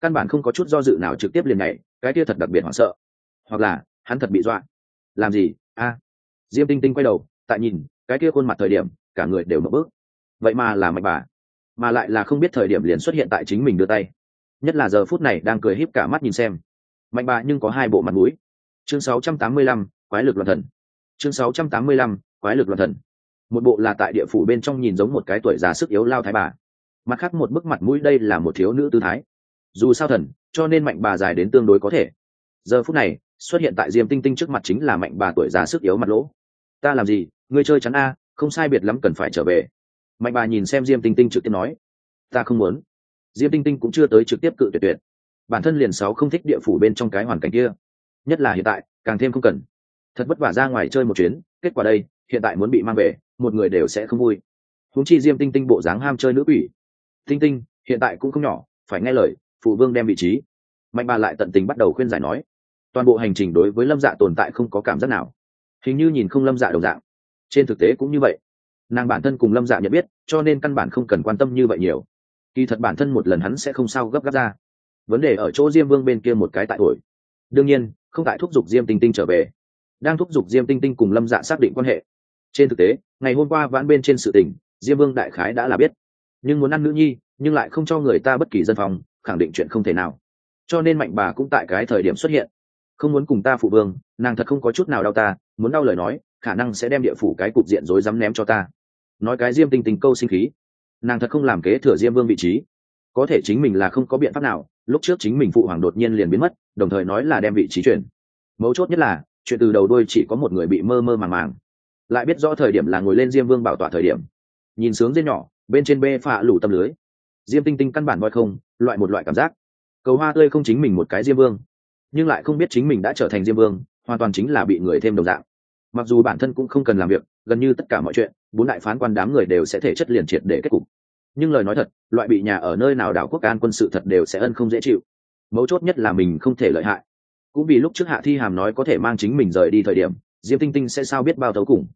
Căn bản không có chút do dự nào trực tiếp liền nhảy cái kia thật đặc biệt hoảng sợ. Hoặc là hắn thật bị dọa. Làm gì? A. Diêm tinh tinh quay đầu tại nhìn cái kia khuôn mặt thời điểm cả người đều mập bước vậy mà là mạch bà. Mà lại là không biết thời điểm liền xuất hiện tại chính mình đưa tay. Nhất là giờ phút này đang cười híp cả mắt nhìn xem. Mạnh bà nhưng có hai bộ mặt mũi. Chương 685, quái lực loạn thần. Chương 685, quái lực loạn thần. Một bộ là tại địa phủ bên trong nhìn giống một cái tuổi già sức yếu lao thái bà. Mặt khác một bức mặt mũi đây là một thiếu nữ tư thái. Dù sao thần, cho nên mạnh bà dài đến tương đối có thể. Giờ phút này, xuất hiện tại diêm tinh tinh trước mặt chính là mạnh bà tuổi già sức yếu mặt lỗ. Ta làm gì? Ngươi chơi chắn a, không sai biệt lắm cần phải trở về. Mạnh bà nhìn xem diêm tinh tinh trực tiếp nói. Ta không muốn. Diêm tinh tinh cũng chưa tới trực tiếp cự tuyệt tuyệt. Bản thân liền sáu không thích địa phủ bên trong cái hoàn cảnh kia. Nhất là hiện tại, càng thêm không cần. Thật vất vả ra ngoài chơi một chuyến, kết quả đây hiện tại muốn bị mang về, một người đều sẽ không vui. Húng chi diêm tinh tinh bộ dáng ham chơi nữ quỷ. Tinh tinh, hiện tại cũng không nhỏ, phải nghe lời, phụ vương đem vị trí. Mạnh bà lại tận tình bắt đầu khuyên giải nói. Toàn bộ hành trình đối với lâm dạ tồn tại không có cảm giác nào. Hình như nhìn không lâm dạ đồng dạng. Trên thực tế cũng như vậy. Nàng bản thân cùng lâm dạ nhận biết, cho nên căn bản không cần quan tâm như vậy nhiều. Kỳ thật bản thân một lần hắn sẽ không sao gấp gáp ra. Vấn đề ở chỗ diêm vương bên kia một cái tại tuổi. Đương nhiên, không tại thúc giục diêm tinh tinh trở về. Đang thúc giục diêm tinh tinh cùng lâm dạ xác định quan hệ trên thực tế, ngày hôm qua vãn bên trên sự tình, diêm vương đại khái đã là biết. Nhưng muốn ăn nữ nhi, nhưng lại không cho người ta bất kỳ dân phòng, khẳng định chuyện không thể nào. Cho nên mạnh bà cũng tại cái thời điểm xuất hiện. Không muốn cùng ta phụ vương, nàng thật không có chút nào đau ta, muốn đau lời nói, khả năng sẽ đem địa phủ cái cục diện rối rắm ném cho ta. Nói cái diêm tinh tình câu sinh khí. Nàng thật không làm kế thừa diêm vương vị trí. Có thể chính mình là không có biện pháp nào, lúc trước chính mình phụ hoàng đột nhiên liền biến mất, đồng thời nói là đem vị trí chuyển. Mấu chốt nhất là, chuyện từ đầu đôi chỉ có một người bị mơ mơ màng màng lại biết rõ thời điểm là ngồi lên diêm vương bảo tỏa thời điểm. Nhìn sướng dê nhỏ, bên trên bê phạ lủ tâm lưới. Diêm tinh tinh căn bản voi không, loại một loại cảm giác. Cầu hoa tươi không chính mình một cái diêm vương, nhưng lại không biết chính mình đã trở thành diêm vương, hoàn toàn chính là bị người thêm đồng dạng. Mặc dù bản thân cũng không cần làm việc, gần như tất cả mọi chuyện, bốn đại phán quan đám người đều sẽ thể chất liền triệt để kết cục. Nhưng lời nói thật, loại bị nhà ở nơi nào đảo quốc an quân sự thật đều sẽ ân không dễ chịu. Mấu chốt nhất là mình không thể lợi hại. Cũng vì lúc trước hạ thi hàm nói có thể mang chính mình rời đi thời điểm diêm tinh tinh sẽ sao biết bao thấu cùng.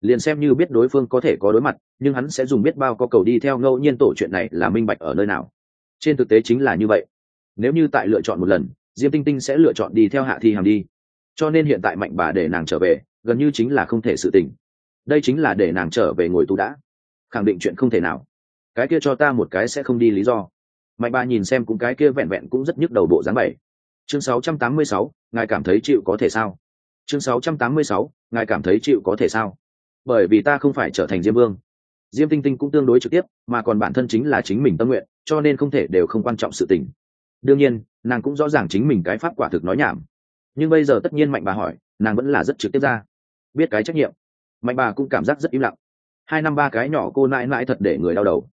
Liền xem như biết đối phương có thể có đối mặt nhưng hắn sẽ dùng biết bao có cầu đi theo ngẫu nhiên tổ chuyện này là minh bạch ở nơi nào. Trên thực tế chính là như vậy. Nếu như tại lựa chọn một lần diêm tinh tinh sẽ lựa chọn đi theo hạ thi hàm đi. Cho nên hiện tại mạnh bà để nàng trở về gần như chính là không thể sự tình. Đây chính là để nàng trở về ngồi tù đã. Khẳng định chuyện không thể nào. Cái kia cho ta một cái sẽ không đi lý do. Mạnh bà nhìn xem cũng cái kia vẹn vẹn cũng rất nhức đầu bộ dáng bảy. Chương 686, ngài cảm thấy chịu có thể sao? Chương 686, ngài cảm thấy chịu có thể sao? Bởi vì ta không phải trở thành diêm vương. Diêm tinh tinh cũng tương đối trực tiếp mà còn bản thân chính là chính mình tâm nguyện cho nên không thể đều không quan trọng sự tình. Đương nhiên nàng cũng rõ ràng chính mình cái pháp quả thực nói nhảm. Nhưng bây giờ tất nhiên mạnh bà hỏi nàng vẫn là rất trực tiếp ra. Biết cái trách nhiệm. Mạnh bà cũng cảm giác rất im lặng. Hai năm ba cái nhỏ cô nãi nãi thật để người đau đầu.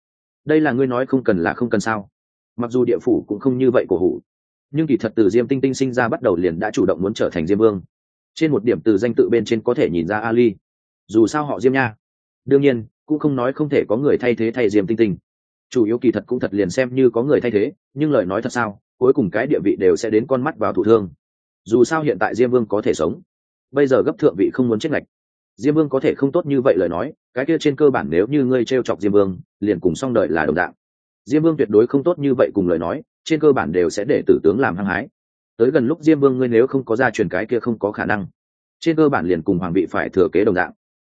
Đây là ngươi nói không cần là không cần sao? Mặc dù địa phủ cũng không như vậy cổ hủ. Nhưng kỳ thật từ diêm tinh tinh sinh ra bắt đầu liền đã chủ động muốn trở thành diêm vương trên một điểm từ danh tự bên trên có thể nhìn ra ali. Dù sao họ diêm nha. Đương nhiên, cũng không nói không thể có người thay thế thay diêm tinh tinh. Chủ yếu kỳ thật cũng thật liền xem như có người thay thế, nhưng lời nói thật sao, cuối cùng cái địa vị đều sẽ đến con mắt vào thủ thương. Dù sao hiện tại diêm vương có thể sống. Bây giờ gấp thượng vị không muốn chết ngạch. Diêm vương có thể không tốt như vậy lời nói, cái kia trên cơ bản nếu như ngươi t r e o chọc diêm vương, liền cùng xong đợi là đồng đạo diêm vương tuyệt đối không tốt như vậy cùng lời nói, trên cơ bản đều sẽ để tử tướng làm hăng hái tới gần lúc diêm vương ngươi nếu không có gia truyền cái kia không có khả năng. Trên cơ bản liền cùng hoàng vị phải thừa kế đồng dạng.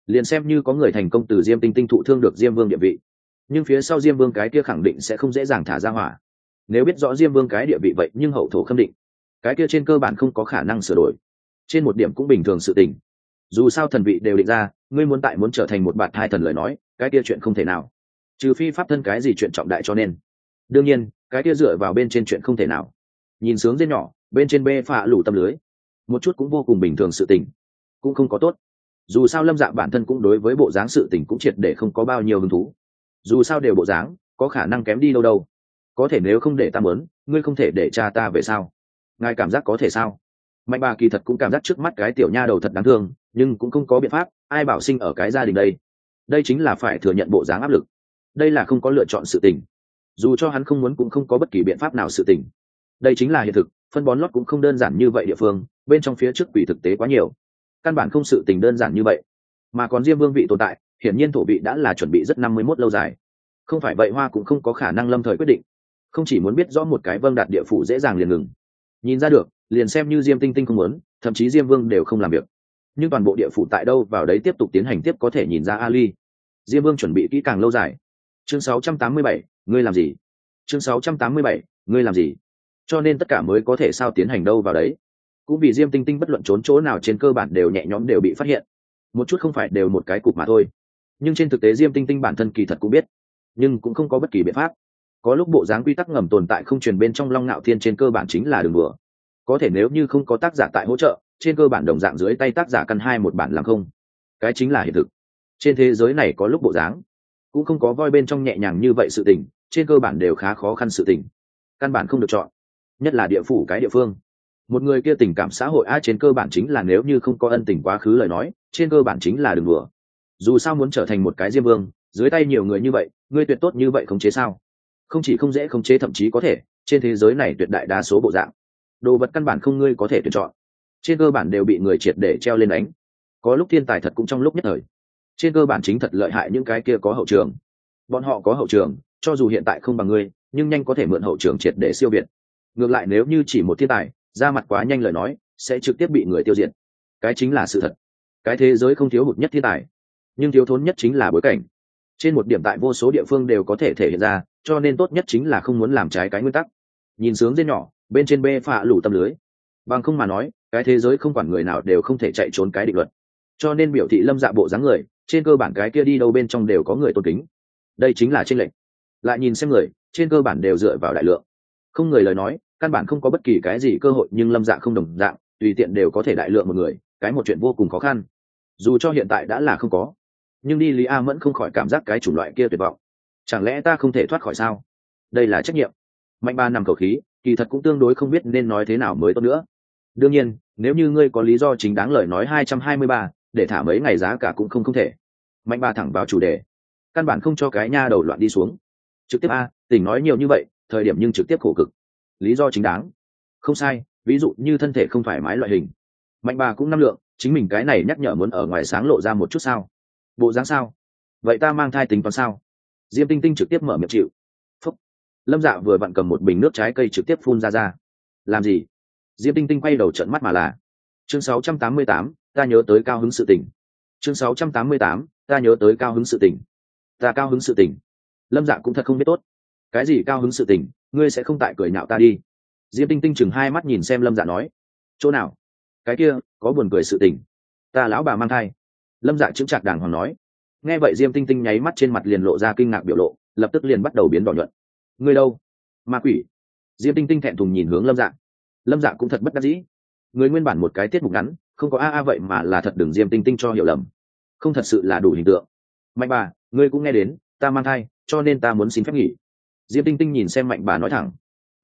Liền xem như có người thành công từ diêm tinh tinh thụ thương được diêm vương địa vị, nhưng phía sau diêm vương cái kia khẳng định sẽ không dễ dàng thả ra hỏa. Nếu biết rõ diêm vương cái địa vị vậy, nhưng hậu thổ khâm định, cái kia trên cơ bản không có khả năng sửa đổi. Trên một điểm cũng bình thường sự tình. Dù sao thần vị đều định ra, ngươi muốn tại muốn trở thành một bạt hai thần lời nói, cái kia chuyện không thể nào. Trừ phi pháp thân cái gì chuyện trọng đại cho nên. Đương nhiên, cái kia dựa vào bên trên chuyện không thể nào. Nhìn sướng dê nhỏ bên trên bê phạ lủ tâm lưới. Một chút cũng vô cùng bình thường sự tình, cũng không có tốt. Dù sao lâm dạ bản thân cũng đối với bộ dáng sự tình cũng triệt để không có bao nhiêu hứng thú. Dù sao đều bộ dáng, có khả năng kém đi đâu đâu. Có thể nếu không để ta mớn ngươi không thể để cha ta về sao? Ngài cảm giác có thể sao? Mạnh bà kỳ thật cũng cảm giác trước mắt cái tiểu nha đầu thật đáng thương, nhưng cũng không có biện pháp, ai bảo sinh ở cái gia đình đây? Đây chính là phải thừa nhận bộ dáng áp lực. Đây là không có lựa chọn sự tình. Dù cho hắn không muốn cũng không có bất kỳ biện pháp nào sự tình. Đây chính là hiện thực phân bón lót cũng không đơn giản như vậy địa phương bên trong phía trước quỷ thực tế quá nhiều. Căn bản không sự tình đơn giản như vậy. Mà còn Diêm vương vị tồn tại hiển nhiên thổ vị đã là chuẩn bị rất năm mươi mốt lâu dài. Không phải vậy hoa cũng không có khả năng lâm thời quyết định. Không chỉ muốn biết rõ một cái vâng đạt địa phủ dễ dàng liền ngừng. Nhìn ra được liền xem như diêm tinh tinh không muốn thậm chí diêm vương đều không làm việc. Nhưng toàn bộ địa phủ tại đâu vào đấy tiếp tục tiến hành tiếp có thể nhìn ra ali. Diêm vương chuẩn bị kỹ càng lâu dài. Chương 687, ngươi làm gì? Chương 687, ngươi làm gì? Cho nên tất cả mới có thể sao tiến hành đâu vào đấy. Cũng vì diêm tinh tinh bất luận trốn chỗ nào trên cơ bản đều nhẹ nhõm đều bị phát hiện. Một chút không phải đều một cái cục mà thôi. Nhưng trên thực tế diêm tinh tinh bản thân kỳ thật cũng biết, nhưng cũng không có bất kỳ biện pháp. Có lúc bộ dáng quy tắc ngầm tồn tại không truyền bên trong long ngạo thiên trên cơ bản chính là đường vừa có thể nếu như không có tác giả tại hỗ trợ, trên cơ bản đồng dạng dưới tay tác giả căn hai một bản làm không. Cái chính là hiện thực. Trên thế giới này có lúc bộ dáng, cũng không có voi bên trong nhẹ nhàng như vậy sự tình, trên cơ bản đều khá khó khăn sự tình. Căn bản không được chọn nhất là địa phủ cái địa phương. Một người kia tình cảm xã hội a trên cơ bản chính là nếu như không có ân tình quá khứ lời nói, trên cơ bản chính là đường đùa. Dù sao muốn trở thành một cái diêm vương, dưới tay nhiều người như vậy, ngươi tuyệt tốt như vậy khống chế sao? Không chỉ không dễ khống chế thậm chí có thể, trên thế giới này tuyệt đại đa số bộ dạng. Đồ vật căn bản không ngươi có thể tuyển chọn. Trên cơ bản đều bị người triệt để treo lên đánh. Có lúc thiên tài thật cũng trong lúc nhất thời. Trên cơ bản chính thật lợi hại những cái kia có hậu trường. Bọn họ có hậu trường, cho dù hiện tại không bằng ngươi, nhưng nhanh có thể mượn hậu trường triệt để siêu việt ngược lại nếu như chỉ một thiên tài, ra mặt quá nhanh lời nói, sẽ trực tiếp bị người tiêu diệt. Cái chính là sự thật. Cái thế giới không thiếu hụt nhất thiên tài, nhưng thiếu thốn nhất chính là bối cảnh. Trên một điểm tại vô số địa phương đều có thể thể hiện ra, cho nên tốt nhất chính là không muốn làm trái cái nguyên tắc. Nhìn sướng dê nhỏ, bên trên bê phạ lủ tâm lưới. Bằng không mà nói, cái thế giới không quản người nào đều không thể chạy trốn cái định luật. Cho nên biểu thị lâm dạ bộ dáng người, trên cơ bản cái kia đi đâu bên trong đều có người tôn kính. Đây chính là tranh lệch. Lại nhìn xem người, trên cơ bản đều dựa vào đại lượng. Không người lời nói căn bản không có bất kỳ cái gì cơ hội nhưng lâm dạ không đồng dạng, tùy tiện đều có thể đại lượng một người, cái một chuyện vô cùng khó khăn. Dù cho hiện tại đã là không có, nhưng đi lý a mẫn không khỏi cảm giác cái chủng loại kia tuyệt vọng. Chẳng lẽ ta không thể thoát khỏi sao? Đây là trách nhiệm. Mạnh ba nằm cầu khí, kỳ thật cũng tương đối không biết nên nói thế nào mới tốt nữa. Đương nhiên, nếu như ngươi có lý do chính đáng lời nói hai trăm hai mươi ba, để thả mấy ngày giá cả cũng không không thể. Mạnh ba thẳng vào chủ đề. Căn bản không cho cái nha đầu loạn đi xuống. Trực tiếp a, tỉnh nói nhiều như vậy, thời điểm nhưng trực tiếp khổ cực lý do chính đáng. Không sai ví dụ như thân thể không thoải mái loại hình. Mạnh bà cũng năm lượng chính mình cái này nhắc nhở muốn ở ngoài sáng lộ ra một chút sao? Bộ dáng sao? Vậy ta mang thai tính toán sao? Diêm tinh tinh trực tiếp mở miệng chịu. Phúc. Lâm dạ vừa vặn cầm một bình nước trái cây trực tiếp phun ra ra. Làm gì? Diêm tinh tinh quay đầu trận mắt mà là chương 688, ta nhớ tới cao hứng sự tỉnh. chương 688, ta nhớ tới cao hứng sự tỉnh. ta cao hứng sự tỉnh. lâm dạ cũng thật không biết tốt. Cái gì cao hứng sự tỉnh? Ngươi sẽ không tại cười nhạo ta đi. Diêm tinh tinh chừng hai mắt nhìn xem lâm dạ nói, chỗ nào? Cái kia, có buồn cười sự tình. Ta lão bà mang thai. Lâm dạ chững chạc đàng hoàng nói. Nghe vậy diêm tinh tinh nháy mắt trên mặt liền lộ ra kinh ngạc biểu lộ, lập tức liền bắt đầu biến đỏ nhuận. Ngươi đâu? Ma quỷ. Diêm tinh tinh thẹn thùng nhìn hướng lâm dạ. Lâm dạ cũng thật bất đắc dĩ. Người nguyên bản một cái tiết mục ngắn, không có a a vậy mà là thật đừng diêm tinh tinh cho hiểu lầm. Không thật sự là đủ hình tượng. Mạnh bà, ngươi cũng nghe đến, ta mang thai, cho nên ta muốn xin phép nghỉ diêm tinh tinh nhìn xem mạnh bà nói thẳng.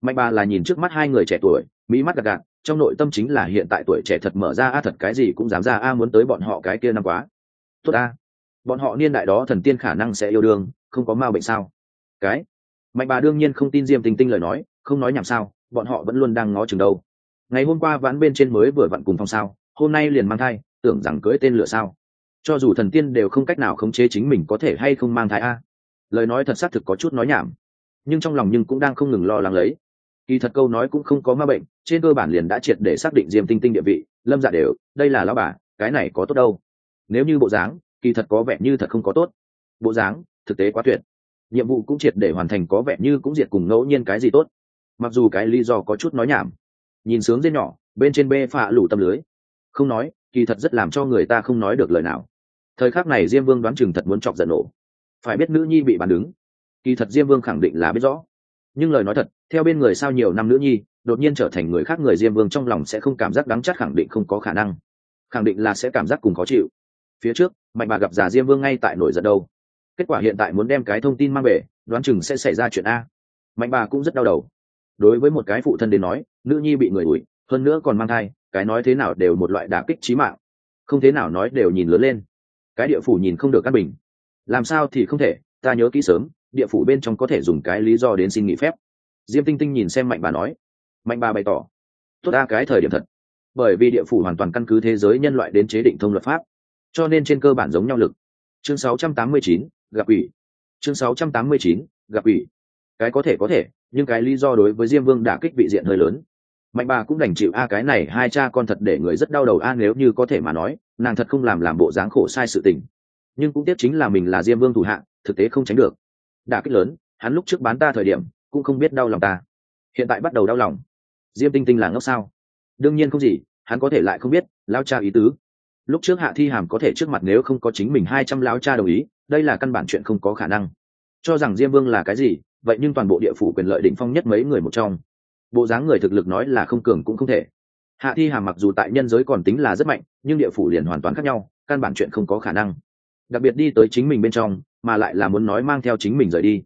Mạnh bà là nhìn trước mắt hai người trẻ tuổi, mỹ mắt gạt gạt, trong nội tâm chính là hiện tại tuổi trẻ thật mở ra, a, thật cái gì cũng dám ra, a, muốn tới bọn họ cái kia năm quá. Tốt, a. Bọn họ niên đại đó thần tiên khả năng sẽ yêu đương, không có ma bệnh sao? Cái. Mạnh bà đương nhiên không tin diêm tinh tinh lời nói, không nói nhảm sao, bọn họ vẫn luôn đang ngó chừng đâu. Ngày hôm qua vãn bên trên mới vừa vặn cùng phong sao, hôm nay liền mang thai, tưởng rằng cưới tên lửa sao. Cho dù thần tiên đều không cách nào khống chế chính mình có thể hay không mang thai, a. Lời nói thật xác thực có chút nói nhảm nhưng trong lòng nhưng cũng đang không ngừng lo lắng lấy. Kỳ thật câu nói cũng không có ma bệnh, trên cơ bản liền đã triệt để xác định diêm tinh tinh địa vị, lâm dạ đều, đây là lão bà, cái này có tốt đâu. Nếu như bộ dáng, kỳ thật có vẻ như thật không có tốt. Bộ dáng, thực tế quá tuyệt. Nhiệm vụ cũng triệt để hoàn thành có vẻ như cũng diệt cùng ngẫu nhiên cái gì tốt. Mặc dù cái lý do có chút nói nhảm. Nhìn sướng dê nhỏ, bên trên bê phạ lủ tâm lưới. Không nói, kỳ thật rất làm cho người ta không nói được lời nào. Thời khắc này diêm vương đoán chừng thật muốn chọc giận nổ. Phải biết nữ nhi bị bàn đứng kỳ thật diêm vương khẳng định là biết rõ. Nhưng lời nói thật, theo bên người sao nhiều năm nữ nhi, đột nhiên trở thành người khác người diêm vương trong lòng sẽ không cảm giác đắng chắc khẳng định không có khả năng. Khẳng định là sẽ cảm giác cùng khó chịu. Phía trước, mạnh bà gặp già diêm vương ngay tại nổi giận đâu. Kết quả hiện tại muốn đem cái thông tin mang về, đoán chừng sẽ xảy ra chuyện a. Mạnh bà cũng rất đau đầu. Đối với một cái phụ thân đến nói, nữ nhi bị người ủi, hơn nữa còn mang thai, cái nói thế nào đều một loại đả kích trí mạng. Không thế nào nói đều nhìn lớn lên. Cái địa phủ nhìn không được căn bình. Làm sao thì không thể, ta nhớ kỹ sớm địa phủ bên trong có thể dùng cái lý do đến xin nghỉ phép. Diêm tinh tinh nhìn xem mạnh bà nói. Mạnh bà bày tỏ. Tốt ra cái thời điểm thật. Bởi vì địa phủ hoàn toàn căn cứ thế giới nhân loại đến chế định thông luật pháp. Cho nên trên cơ bản giống nhau lực. Chương 689, gặp ủy. Chương 689, gặp ủy. Cái có thể có thể nhưng cái lý do đối với diêm vương đã kích vị diện hơi lớn. Mạnh bà cũng đành chịu a cái này hai cha con thật để người rất đau đầu a nếu như có thể mà nói nàng thật không làm làm bộ dáng khổ sai sự tình. Nhưng cũng tiếc chính là mình là diêm vương thủ hạng thực tế không tránh được đã kích lớn, hắn lúc trước bán ta thời điểm, cũng không biết đau lòng ta. Hiện tại bắt đầu đau lòng. Diêm tinh tinh là ngốc sao? Đương nhiên không gì, hắn có thể lại không biết, lao cha ý tứ. Lúc trước hạ thi hàm có thể trước mặt nếu không có chính mình hai trăm lao cha đồng ý, đây là căn bản chuyện không có khả năng. Cho rằng diêm vương là cái gì, vậy nhưng toàn bộ địa phủ quyền lợi đỉnh phong nhất mấy người một trong. Bộ dáng người thực lực nói là không cường cũng không thể. Hạ thi hàm mặc dù tại nhân giới còn tính là rất mạnh, nhưng địa phủ liền hoàn toàn khác nhau, căn bản chuyện không có khả năng. Đặc biệt đi tới chính mình bên trong mà lại là muốn nói mang theo chính mình rời đi.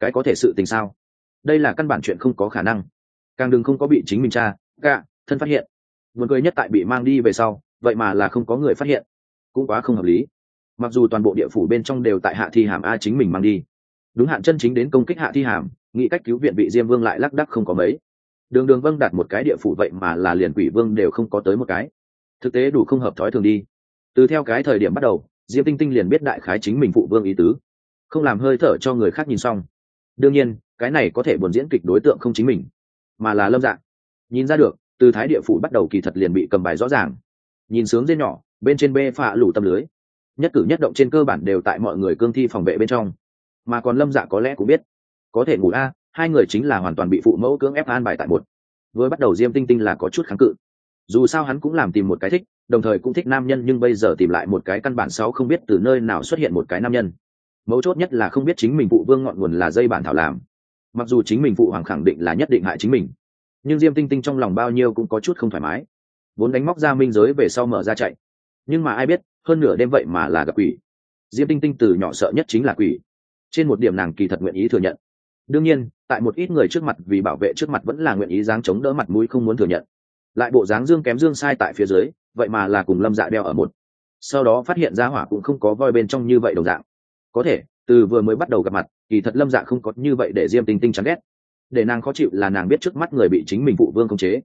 Cái có thể sự tình sao? Đây là căn bản chuyện không có khả năng. Càng đừng không có bị chính mình cha gạ, thân phát hiện. Buồn cười nhất tại bị mang đi về sau, vậy mà là không có người phát hiện. Cũng quá không hợp lý. Mặc dù toàn bộ địa phủ bên trong đều tại hạ thi hàm a chính mình mang đi. Đúng hạn chân chính đến công kích hạ thi hàm, nghĩ cách cứu viện bị diêm vương lại lắc đắc không có mấy. Đường đường vâng đặt một cái địa phủ vậy mà là liền quỷ vương đều không có tới một cái. Thực tế đủ không hợp thói thường đi. Từ theo cái thời điểm bắt đầu diêm tinh tinh liền biết đại khái chính mình phụ vương ý tứ. Không làm hơi thở cho người khác nhìn xong. Đương nhiên, cái này có thể buồn diễn kịch đối tượng không chính mình, mà là lâm dạng. Nhìn ra được, từ thái địa phủ bắt đầu kỳ thật liền bị cầm bài rõ ràng. Nhìn sướng dê nhỏ, bên trên bê phạ lủ tâm lưới. Nhất cử nhất động trên cơ bản đều tại mọi người cương thi phòng vệ bên trong. Mà còn lâm dạ có lẽ cũng biết. Có thể ngủ a, hai người chính là hoàn toàn bị phụ mẫu cưỡng ép an bài tại một. Với bắt đầu diêm tinh tinh là có chút kháng cự dù sao hắn cũng làm tìm một cái thích, đồng thời cũng thích nam nhân, nhưng bây giờ tìm lại một cái căn bản sau không biết từ nơi nào xuất hiện một cái nam nhân. Mấu chốt nhất là không biết chính mình phụ vương ngọn nguồn là dây bản thảo làm. Mặc dù chính mình phụ hoàng khẳng định là nhất định hại chính mình, nhưng diêm tinh tinh trong lòng bao nhiêu cũng có chút không thoải mái. Vốn đánh móc ra minh giới về sau mở ra chạy. Nhưng mà ai biết, hơn nửa đêm vậy mà là gặp quỷ. Diêm tinh tinh từ nhỏ sợ nhất chính là quỷ. Trên một điểm nàng kỳ thật nguyện ý thừa nhận. Đương nhiên, tại một ít người trước mặt vì bảo vệ trước mặt vẫn là nguyện ý dáng chống đỡ mặt mũi không muốn thừa nhận lại bộ dáng dương kém dương sai tại phía dưới, vậy mà là cùng lâm dạ đeo ở một. Sau đó phát hiện ra hỏa cũng không có voi bên trong như vậy đồng dạng. Có thể, từ vừa mới bắt đầu gặp mặt, kỳ thật lâm dạ không có như vậy để diêm tinh tinh chán ghét. Để nàng khó chịu là nàng biết trước mắt người bị chính mình phụ vương khống chế.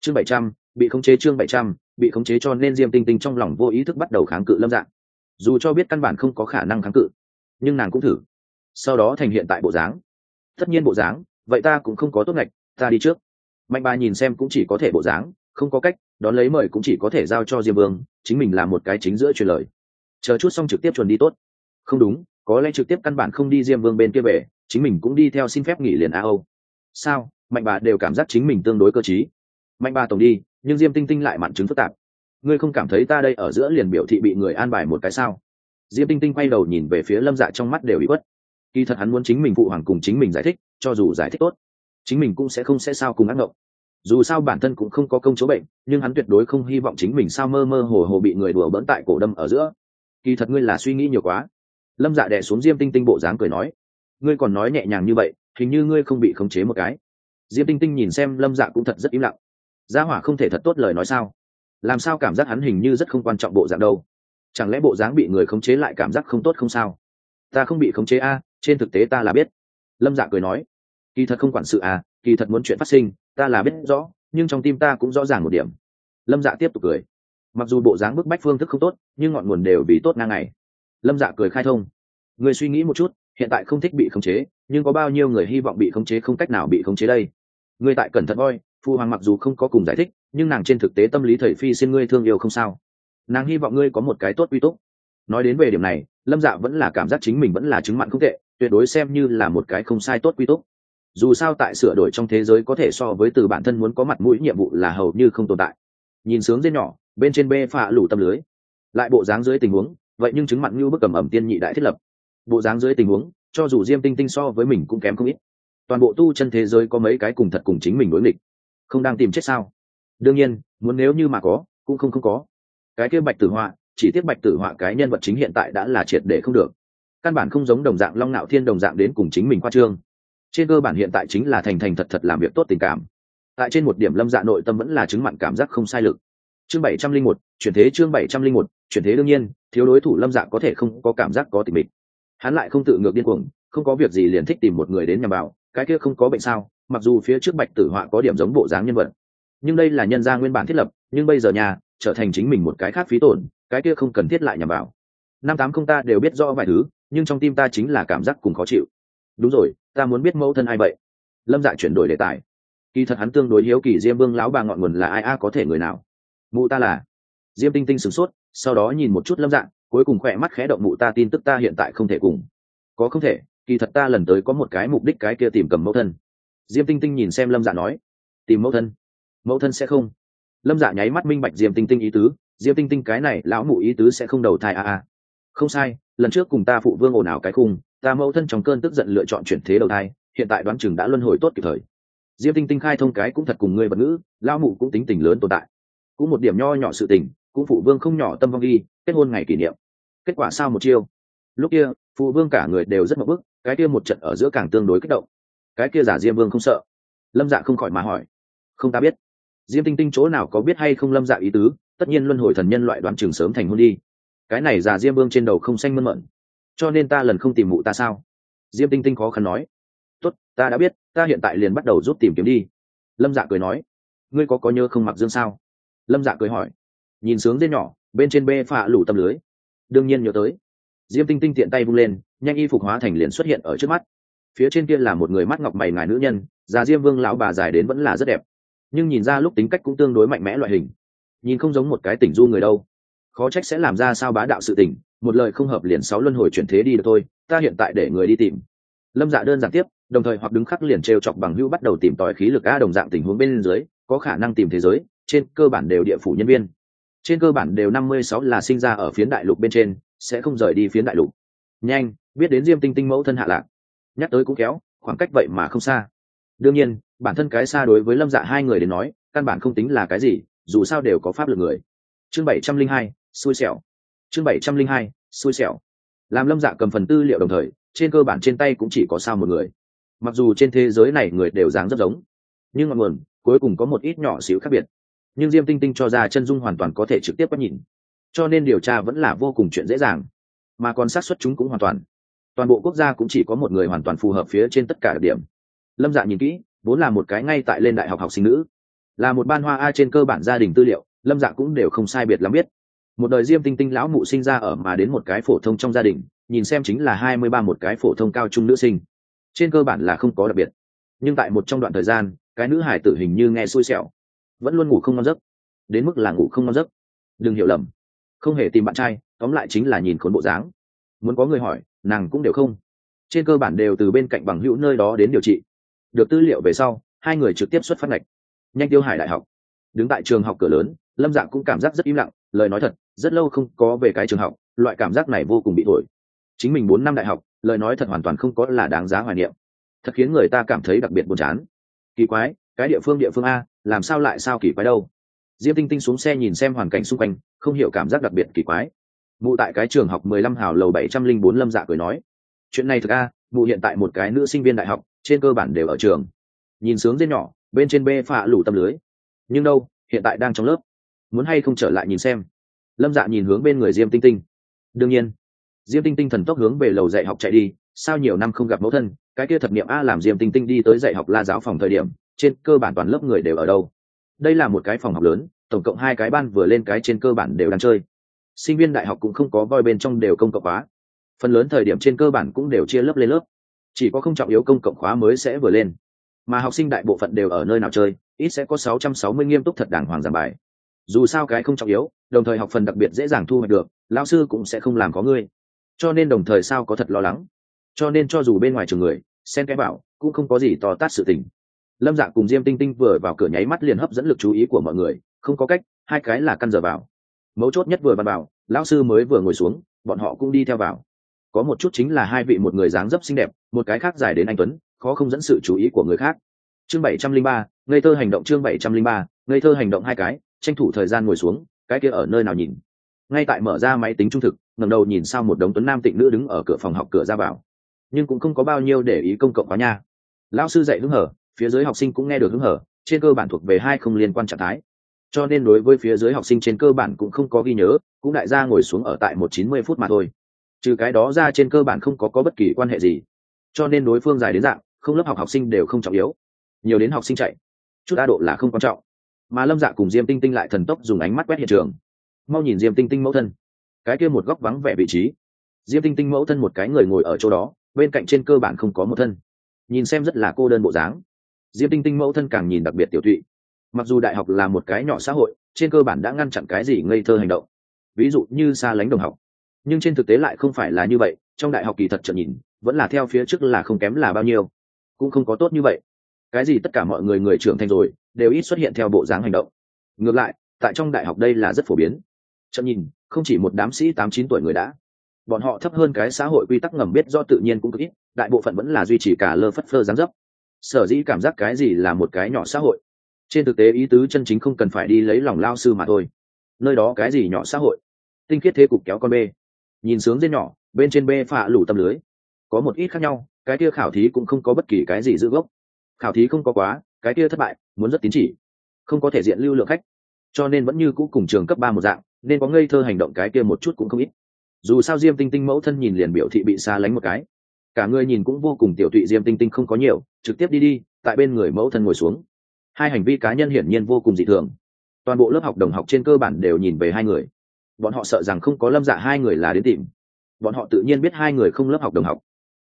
Chương bảy trăm, bị khống chế chương bảy trăm, bị khống chế cho nên diêm tinh tinh trong lòng vô ý thức bắt đầu kháng cự lâm dạ. Dù cho biết căn bản không có khả năng kháng cự, nhưng nàng cũng thử. Sau đó thành hiện tại bộ dáng. Tất nhiên bộ dáng, vậy ta cũng không có tốt ngạch, ta đi trước mạnh bà nhìn xem cũng chỉ có thể bộ dáng, không có cách, đón lấy mời cũng chỉ có thể giao cho diêm vương, chính mình là một cái chính giữa truyền lời. Chờ chút xong trực tiếp chuẩn đi tốt. Không đúng, có lẽ trực tiếp căn bản không đi diêm vương bên kia về, chính mình cũng đi theo xin phép nghỉ liền a âu. Sao? Mạnh bà đều cảm giác chính mình tương đối cơ t mạnh bà tổng đi, nhưng diêm tinh tinh lại mặn chứng phức tạp. Ngươi không cảm thấy ta đây ở giữa liền biểu thị bị người an bài một cái sao? Diêm tinh tinh quay đầu nhìn về phía lâm dạ trong mắt đều bị quất kỳ thật hắn muốn chính mình phụ hoàng cùng chính mình giải thích, cho dù giải thích tốt chính mình cũng sẽ không sẽ sao cùng ác mộng dù sao bản thân cũng không có công chữa bệnh, nhưng hắn tuyệt đối không hy vọng chính mình sao mơ mơ hồ hồ bị người đùa bỡn tại cổ đâm ở giữa. Kỳ thật ngươi là suy nghĩ nhiều quá. Lâm dạ đẻ xuống diêm tinh tinh bộ dáng cười nói, ngươi còn nói nhẹ nhàng như vậy, hình như ngươi không bị khống chế một cái. Diêm tinh tinh nhìn xem lâm dạ cũng thật rất im lặng. Gia hỏa không thể thật tốt lời nói sao? Làm sao cảm giác hắn hình như rất không quan trọng bộ dạng đâu? Chẳng lẽ bộ dáng bị người khống chế lại cảm giác không tốt không sao? Ta không bị khống chế a, trên thực tế ta là biết. Lâm dạ cười nói kỳ thật không quản sự à kỳ thật muốn chuyện phát sinh, ta là biết rõ, nhưng trong tim ta cũng rõ ràng một điểm. Lâm dạ tiếp tục cười. Mặc dù bộ dáng bức bách phương thức không tốt, nhưng ngọn nguồn đều vì tốt ngang ngày. Lâm dạ cười khai thông. Người suy nghĩ một chút, hiện tại không thích bị khống chế, nhưng có bao nhiêu người hy vọng bị khống chế không cách nào bị khống chế đây? Người tại cẩn thận voi phu hoàng mặc dù không có cùng giải thích, nhưng nàng trên thực tế tâm lý thầy phi xin ngươi thương yêu không sao. Nàng hy vọng ngươi có một cái tốt uy túc. Nói đến về điểm này, lâm dạ vẫn là cảm giác chính mình vẫn là chứng mặn không tệ, tuyệt đối xem như là một cái không sai tốt quy túc dù sao tại sửa đổi trong thế giới có thể so với từ bản thân muốn có mặt mũi nhiệm vụ là hầu như không tồn tại. Nhìn sướng dê nhỏ, bên trên bê phạ lủ tâm lưới. Lại bộ dáng dưới tình huống, vậy nhưng chứng mặn như bức cầm ẩm tiên nhị đại thiết lập. Bộ dáng dưới tình huống, cho dù diêm tinh tinh so với mình cũng kém không ít. Toàn bộ tu chân thế giới có mấy cái cùng thật cùng chính mình đối nghịch. Không đang tìm chết sao? Đương nhiên, muốn nếu như mà có, cũng không không có. Cái kia bạch tử họa, chỉ tiếc bạch tử họa cái nhân vật chính hiện tại đã là triệt để không được. Căn bản không giống đồng dạng long nạo thiên đồng dạng đến cùng chính mình qua trương trên cơ bản hiện tại chính là thành thành thật thật làm việc tốt tình cảm. Tại trên một điểm lâm dạ nội tâm vẫn là chứng mặn cảm giác không sai lực. Chương bảy trăm linh một, chuyển thế chương bảy trăm linh một, chuyển thế đương nhiên, thiếu đối thủ lâm dạ có thể không có cảm giác có tình mình hắn lại không tự ngược điên cuồng, không có việc gì liền thích tìm một người đến nhằm vào, cái kia không có bệnh sao, mặc dù phía trước bạch tử họa có điểm giống bộ dáng nhân vật. Nhưng đây là nhân gia nguyên bản thiết lập, nhưng bây giờ nhà, trở thành chính mình một cái khác phí tổn, cái kia không cần thiết lại nhằm vào. Năm tám không ta đều biết rõ vài thứ, nhưng trong tim ta chính là cảm giác cùng khó chịu. Đúng rồi ta muốn biết mẫu thân ai vậy? Lâm dạ chuyển đổi đề tài. Kỳ thật hắn tương đối hiếu kỳ diêm vương lão bà ngọn nguồn là ai a có thể người nào? Mụ ta là? Diêm tinh tinh sửng sốt sau đó nhìn một chút lâm dạng, cuối cùng khỏe mắt khẽ động mụ ta tin tức ta hiện tại không thể cùng. Có không thể kỳ thật ta lần tới có một cái mục đích cái kia tìm cầm mẫu thân. Diêm tinh tinh nhìn xem lâm dạ nói tìm mẫu thân? Mẫu thân sẽ không? Lâm dạ nháy mắt minh bạch diêm tinh tinh ý tứ diêm tinh tinh cái này lão mụ ý tứ sẽ không đầu thai a a. Không sai lần trước cùng ta phụ vương ồn ào cái khung ta mẫu thân trong cơn tức giận lựa chọn chuyển thế đầu thai, hiện tại đoán chừng đã luân hồi tốt kịp thời. Diêm tinh tinh khai thông cái cũng thật cùng ngươi vật ngữ lao mụ cũng tính tình lớn tồn tại. Cũng một điểm nho nhỏ sự tình, cũng phụ vương không nhỏ tâm vong ghi kết hôn ngày kỷ niệm. Kết quả sao một chiêu? Lúc kia, phụ vương cả người đều rất mập bức, cái kia một trận ở giữa càng tương đối kích động. Cái kia giả diêm vương không sợ? Lâm dạ không khỏi mà hỏi. Không ta biết. Diêm tinh tinh chỗ nào có biết hay không lâm dạ ý tứ, tất nhiên luân hồi thần nhân loại đoán chừng sớm thành hôn đi. Cái này giả diêm vương trên đầu không xanh mơn mận cho nên ta lần không tìm mụ ta sao? Diêm tinh tinh khó khăn nói. Tốt, ta đã biết, ta hiện tại liền bắt đầu giúp tìm kiếm đi. Lâm dạ cười nói. Ngươi có có nhớ không mặc dương sao? Lâm dạ cười hỏi. Nhìn sướng dê nhỏ, bên trên bê phạ lủ tâm lưới. Đương nhiên nhớ tới. Diêm tinh tinh tiện tay vung lên, nhanh y phục hóa thành liền xuất hiện ở trước mắt. Phía trên kia là một người mắt ngọc mày ngài nữ nhân, già diêm vương lão bà dài đến vẫn là rất đẹp. Nhưng nhìn ra lúc tính cách cũng tương đối mạnh mẽ loại hình. Nhìn không giống một cái tỉnh du người đâu. Khó trách sẽ làm ra sao bá đạo sự tình một lời không hợp liền sáu luân hồi chuyển thế đi được thôi, ta hiện tại để người đi tìm. Lâm dạ đơn giản tiếp, đồng thời hoặc đứng khắc liền t r e o chọc bằng hữu bắt đầu tìm tòi khí lực a đồng dạng tình huống bên dưới, có khả năng tìm thế giới, trên cơ bản đều địa phủ nhân viên. Trên cơ bản đều năm mươi sáu là sinh ra ở phiến đại lục bên trên, sẽ không rời đi phiến đại lục. Nhanh, biết đến diêm tinh tinh mẫu thân hạ lạc. Nhắc tới cũng kéo, khoảng cách vậy mà không xa. Đương nhiên, bản thân cái xa đối với lâm dạ hai người đến nói, căn bản không tính là cái gì, dù sao đều có pháp lực người. Chương bảy trăm linh hai, xui xẻo chương bảy trăm linh hai, xui xẻo. Làm lâm dạ cầm phần tư liệu đồng thời, trên cơ bản trên tay cũng chỉ có sao một người. Mặc dù trên thế giới này người đều dáng rất giống, nhưng ngọn nguồn cuối cùng có một ít nhỏ xíu khác biệt. Nhưng diêm tinh tinh cho ra chân dung hoàn toàn có thể trực tiếp bắt nhìn. Cho nên điều tra vẫn là vô cùng chuyện dễ dàng, mà còn xác suất chúng cũng hoàn toàn. Toàn bộ quốc gia cũng chỉ có một người hoàn toàn phù hợp phía trên tất cả đặc điểm. Lâm dạ nhìn kỹ, vốn là một cái ngay tại lên đại học học sinh nữ. Là một ban hoa a trên cơ bản gia đình tư liệu, lâm dạ cũng đều không sai biệt lắm biết một đời diêm tinh tinh lão mụ sinh ra ở mà đến một cái phổ thông trong gia đình, nhìn xem chính là hai mươi ba một cái phổ thông cao trung nữ sinh. Trên cơ bản là không có đặc biệt. Nhưng tại một trong đoạn thời gian, cái nữ hải tử hình như nghe xui xẻo. Vẫn luôn ngủ không ngon giấc. Đến mức là ngủ không ngon giấc. Đừng hiểu lầm. Không hề tìm bạn trai, tóm lại chính là nhìn khốn bộ dáng. Muốn có người hỏi, nàng cũng đều không. Trên cơ bản đều từ bên cạnh bằng hữu nơi đó đến điều trị. Được tư liệu về sau, hai người trực tiếp xuất phát ngạch. Nhanh tiêu hải đại học. Đứng tại trường học cửa lớn, lâm dạng cũng cảm giác rất im lặng, lời nói thật rất lâu không có về cái trường học, loại cảm giác này vô cùng bị thổi. Chính mình bốn năm đại học, lời nói thật hoàn toàn không có là đáng giá hoài niệm. Thật khiến người ta cảm thấy đặc biệt buồn chán. Kỳ quái, cái địa phương địa phương a, làm sao lại sao kỳ quái đâu? Diêm tinh tinh xuống xe nhìn xem hoàn cảnh xung quanh, không hiểu cảm giác đặc biệt kỳ quái. Mụ tại cái trường học mười lăm hào lầu bảy trăm linh bốn lâm dạ cười nói, chuyện này thực a, mụ hiện tại một cái nữ sinh viên đại học, trên cơ bản đều ở trường. Nhìn sướng dên nhỏ, bên trên bê phạ lủ tâm lưới. Nhưng đâu, hiện tại đang trong lớp, muốn hay không trở lại nhìn xem? Lâm dạ nhìn hướng bên người diêm tinh tinh. Đương nhiên. Diêm tinh tinh thần tốc hướng về lầu dạy học chạy đi, sao nhiều năm không gặp mẫu thân, cái kia thật niệm a làm diêm tinh tinh đi tới dạy học la giáo phòng thời điểm, trên cơ bản toàn lớp người đều ở đâu. Đây là một cái phòng học lớn, tổng cộng hai cái ban vừa lên cái trên cơ bản đều đang chơi. Sinh viên đại học cũng không có voi bên trong đều công cộng khóa. Phần lớn thời điểm trên cơ bản cũng đều chia lớp lên lớp. Chỉ có không trọng yếu công cộng khóa mới sẽ vừa lên. Mà học sinh đại bộ phận đều ở nơi nào chơi, ít sẽ có 660 nghiêm túc thật đàng hoàng giảng bài. Dù sao cái không trọng yếu đồng thời học phần đặc biệt dễ dàng thu hoạch được, lão sư cũng sẽ không làm có ngươi. Cho nên đồng thời sao có thật lo lắng? Cho nên cho dù bên ngoài trường người, xen cái bảo, cũng không có gì to tát sự tình. Lâm dạ cùng diêm tinh tinh vừa vào cửa nháy mắt liền hấp dẫn lực chú ý của mọi người, không có cách, hai cái là căn giờ vào. Mấu chốt nhất vừa bàn vào lão sư mới vừa ngồi xuống, bọn họ cũng đi theo vào. Có một chút chính là hai vị một người dáng dấp xinh đẹp, một cái khác dài đến anh tuấn, khó không dẫn sự chú ý của người khác. Chương bảy trăm linh ba, ngây thơ hành động chương bảy trăm linh ba, ngây thơ hành động hai cái, tranh thủ thời gian ngồi xuống cái kia ở nơi nào nhìn? Ngay tại mở ra máy tính trung thực, ngẩng đầu nhìn sao một đống tuấn nam tịnh nữ đứng ở cửa phòng học cửa ra vào. Nhưng cũng không có bao nhiêu để ý công cộng quá nha. Lão sư dạy hứng hở, phía dưới học sinh cũng nghe được hứng hở, trên cơ bản thuộc về hai không liên quan trạng thái. Cho nên đối với phía dưới học sinh trên cơ bản cũng không có ghi nhớ, cũng đại gia ngồi xuống ở tại một chín mươi phút mà thôi. Trừ cái đó ra trên cơ bản không có có bất kỳ quan hệ gì. Cho nên đối phương dài đến dạng, không lớp học học sinh đều không trọng yếu. Nhiều đến học sinh chạy. Chút đa độ là không quan trọng mà lâm dạ cùng diêm tinh tinh lại thần tốc dùng ánh mắt quét hiện trường mau nhìn diêm tinh tinh mẫu thân cái kia một góc vắng vẻ vị trí diêm tinh tinh mẫu thân một cái người ngồi ở chỗ đó bên cạnh trên cơ bản không có một thân nhìn xem rất là cô đơn bộ dáng diêm tinh tinh mẫu thân càng nhìn đặc biệt tiểu thụy mặc dù đại học là một cái nhỏ xã hội trên cơ bản đã ngăn chặn cái gì ngây thơ hành động ví dụ như xa lánh đồng học nhưng trên thực tế lại không phải là như vậy trong đại học kỳ thật trợn nhìn vẫn là theo phía trước là không kém là bao nhiêu cũng không có tốt như vậy cái gì tất cả mọi người người trưởng thành rồi đều ít xuất hiện theo bộ dáng hành động. Ngược lại, tại trong đại học đây là rất phổ biến. Chậm nhìn, không chỉ một đám sĩ tám chín tuổi người đã, bọn họ thấp hơn cái xã hội quy tắc ngầm biết do tự nhiên cũng cực ít, đại bộ phận vẫn là duy trì cả lơ phất phơ gián dấp. Sở dĩ cảm giác cái gì là một cái nhỏ xã hội. Trên thực tế ý tứ chân chính không cần phải đi lấy lòng lao sư mà thôi. Nơi đó cái gì nhỏ xã hội? Tinh khiết thế cục kéo con bê. Nhìn sướng dưới nhỏ, bên trên bê phạ lủ tâm lưới. Có một ít khác nhau, cái kia khảo thí cũng không có bất kỳ cái gì giữ gốc. Khảo thí không có quá cái kia thất bại, muốn rất tín chỉ, không có thể diện lưu lượng khách. Cho nên vẫn như cũ cùng trường cấp ba một dạng, nên có ngây thơ hành động cái kia một chút cũng không ít. Dù sao diêm tinh tinh mẫu thân nhìn liền biểu thị bị xa lánh một cái. Cả người nhìn cũng vô cùng tiểu thụy diêm tinh tinh không có nhiều, trực tiếp đi đi, tại bên người mẫu thân ngồi xuống. Hai hành vi cá nhân hiển nhiên vô cùng dị thường. Toàn bộ lớp học đồng học trên cơ bản đều nhìn về hai người. Bọn họ sợ rằng không có lâm dạ hai người là đến tìm. Bọn họ tự nhiên biết hai người không lớp học đồng học.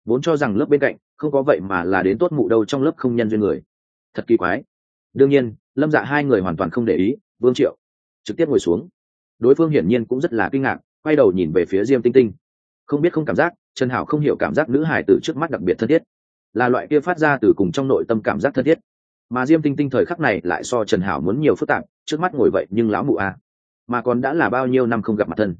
Vốn cho rằng lớp bên cạnh, không có vậy mà là đến tốt mụ đâu trong lớp không nhân duyên người thật kỳ quái. Đương nhiên, lâm dạ hai người hoàn toàn không để ý, vương triệu trực tiếp ngồi xuống. Đối phương hiển nhiên cũng rất là kinh ngạc, quay đầu nhìn về phía diêm tinh tinh. Không biết không cảm giác, trần hảo không hiểu cảm giác nữ hải từ trước mắt đặc biệt thân thiết. Là loại kia phát ra từ cùng trong nội tâm cảm giác thân thiết. Mà diêm tinh tinh thời khắc này lại so trần hảo muốn nhiều phức tạp, trước mắt ngồi vậy nhưng lão mụ a à. mà còn đã là bao nhiêu năm không gặp mặt thân.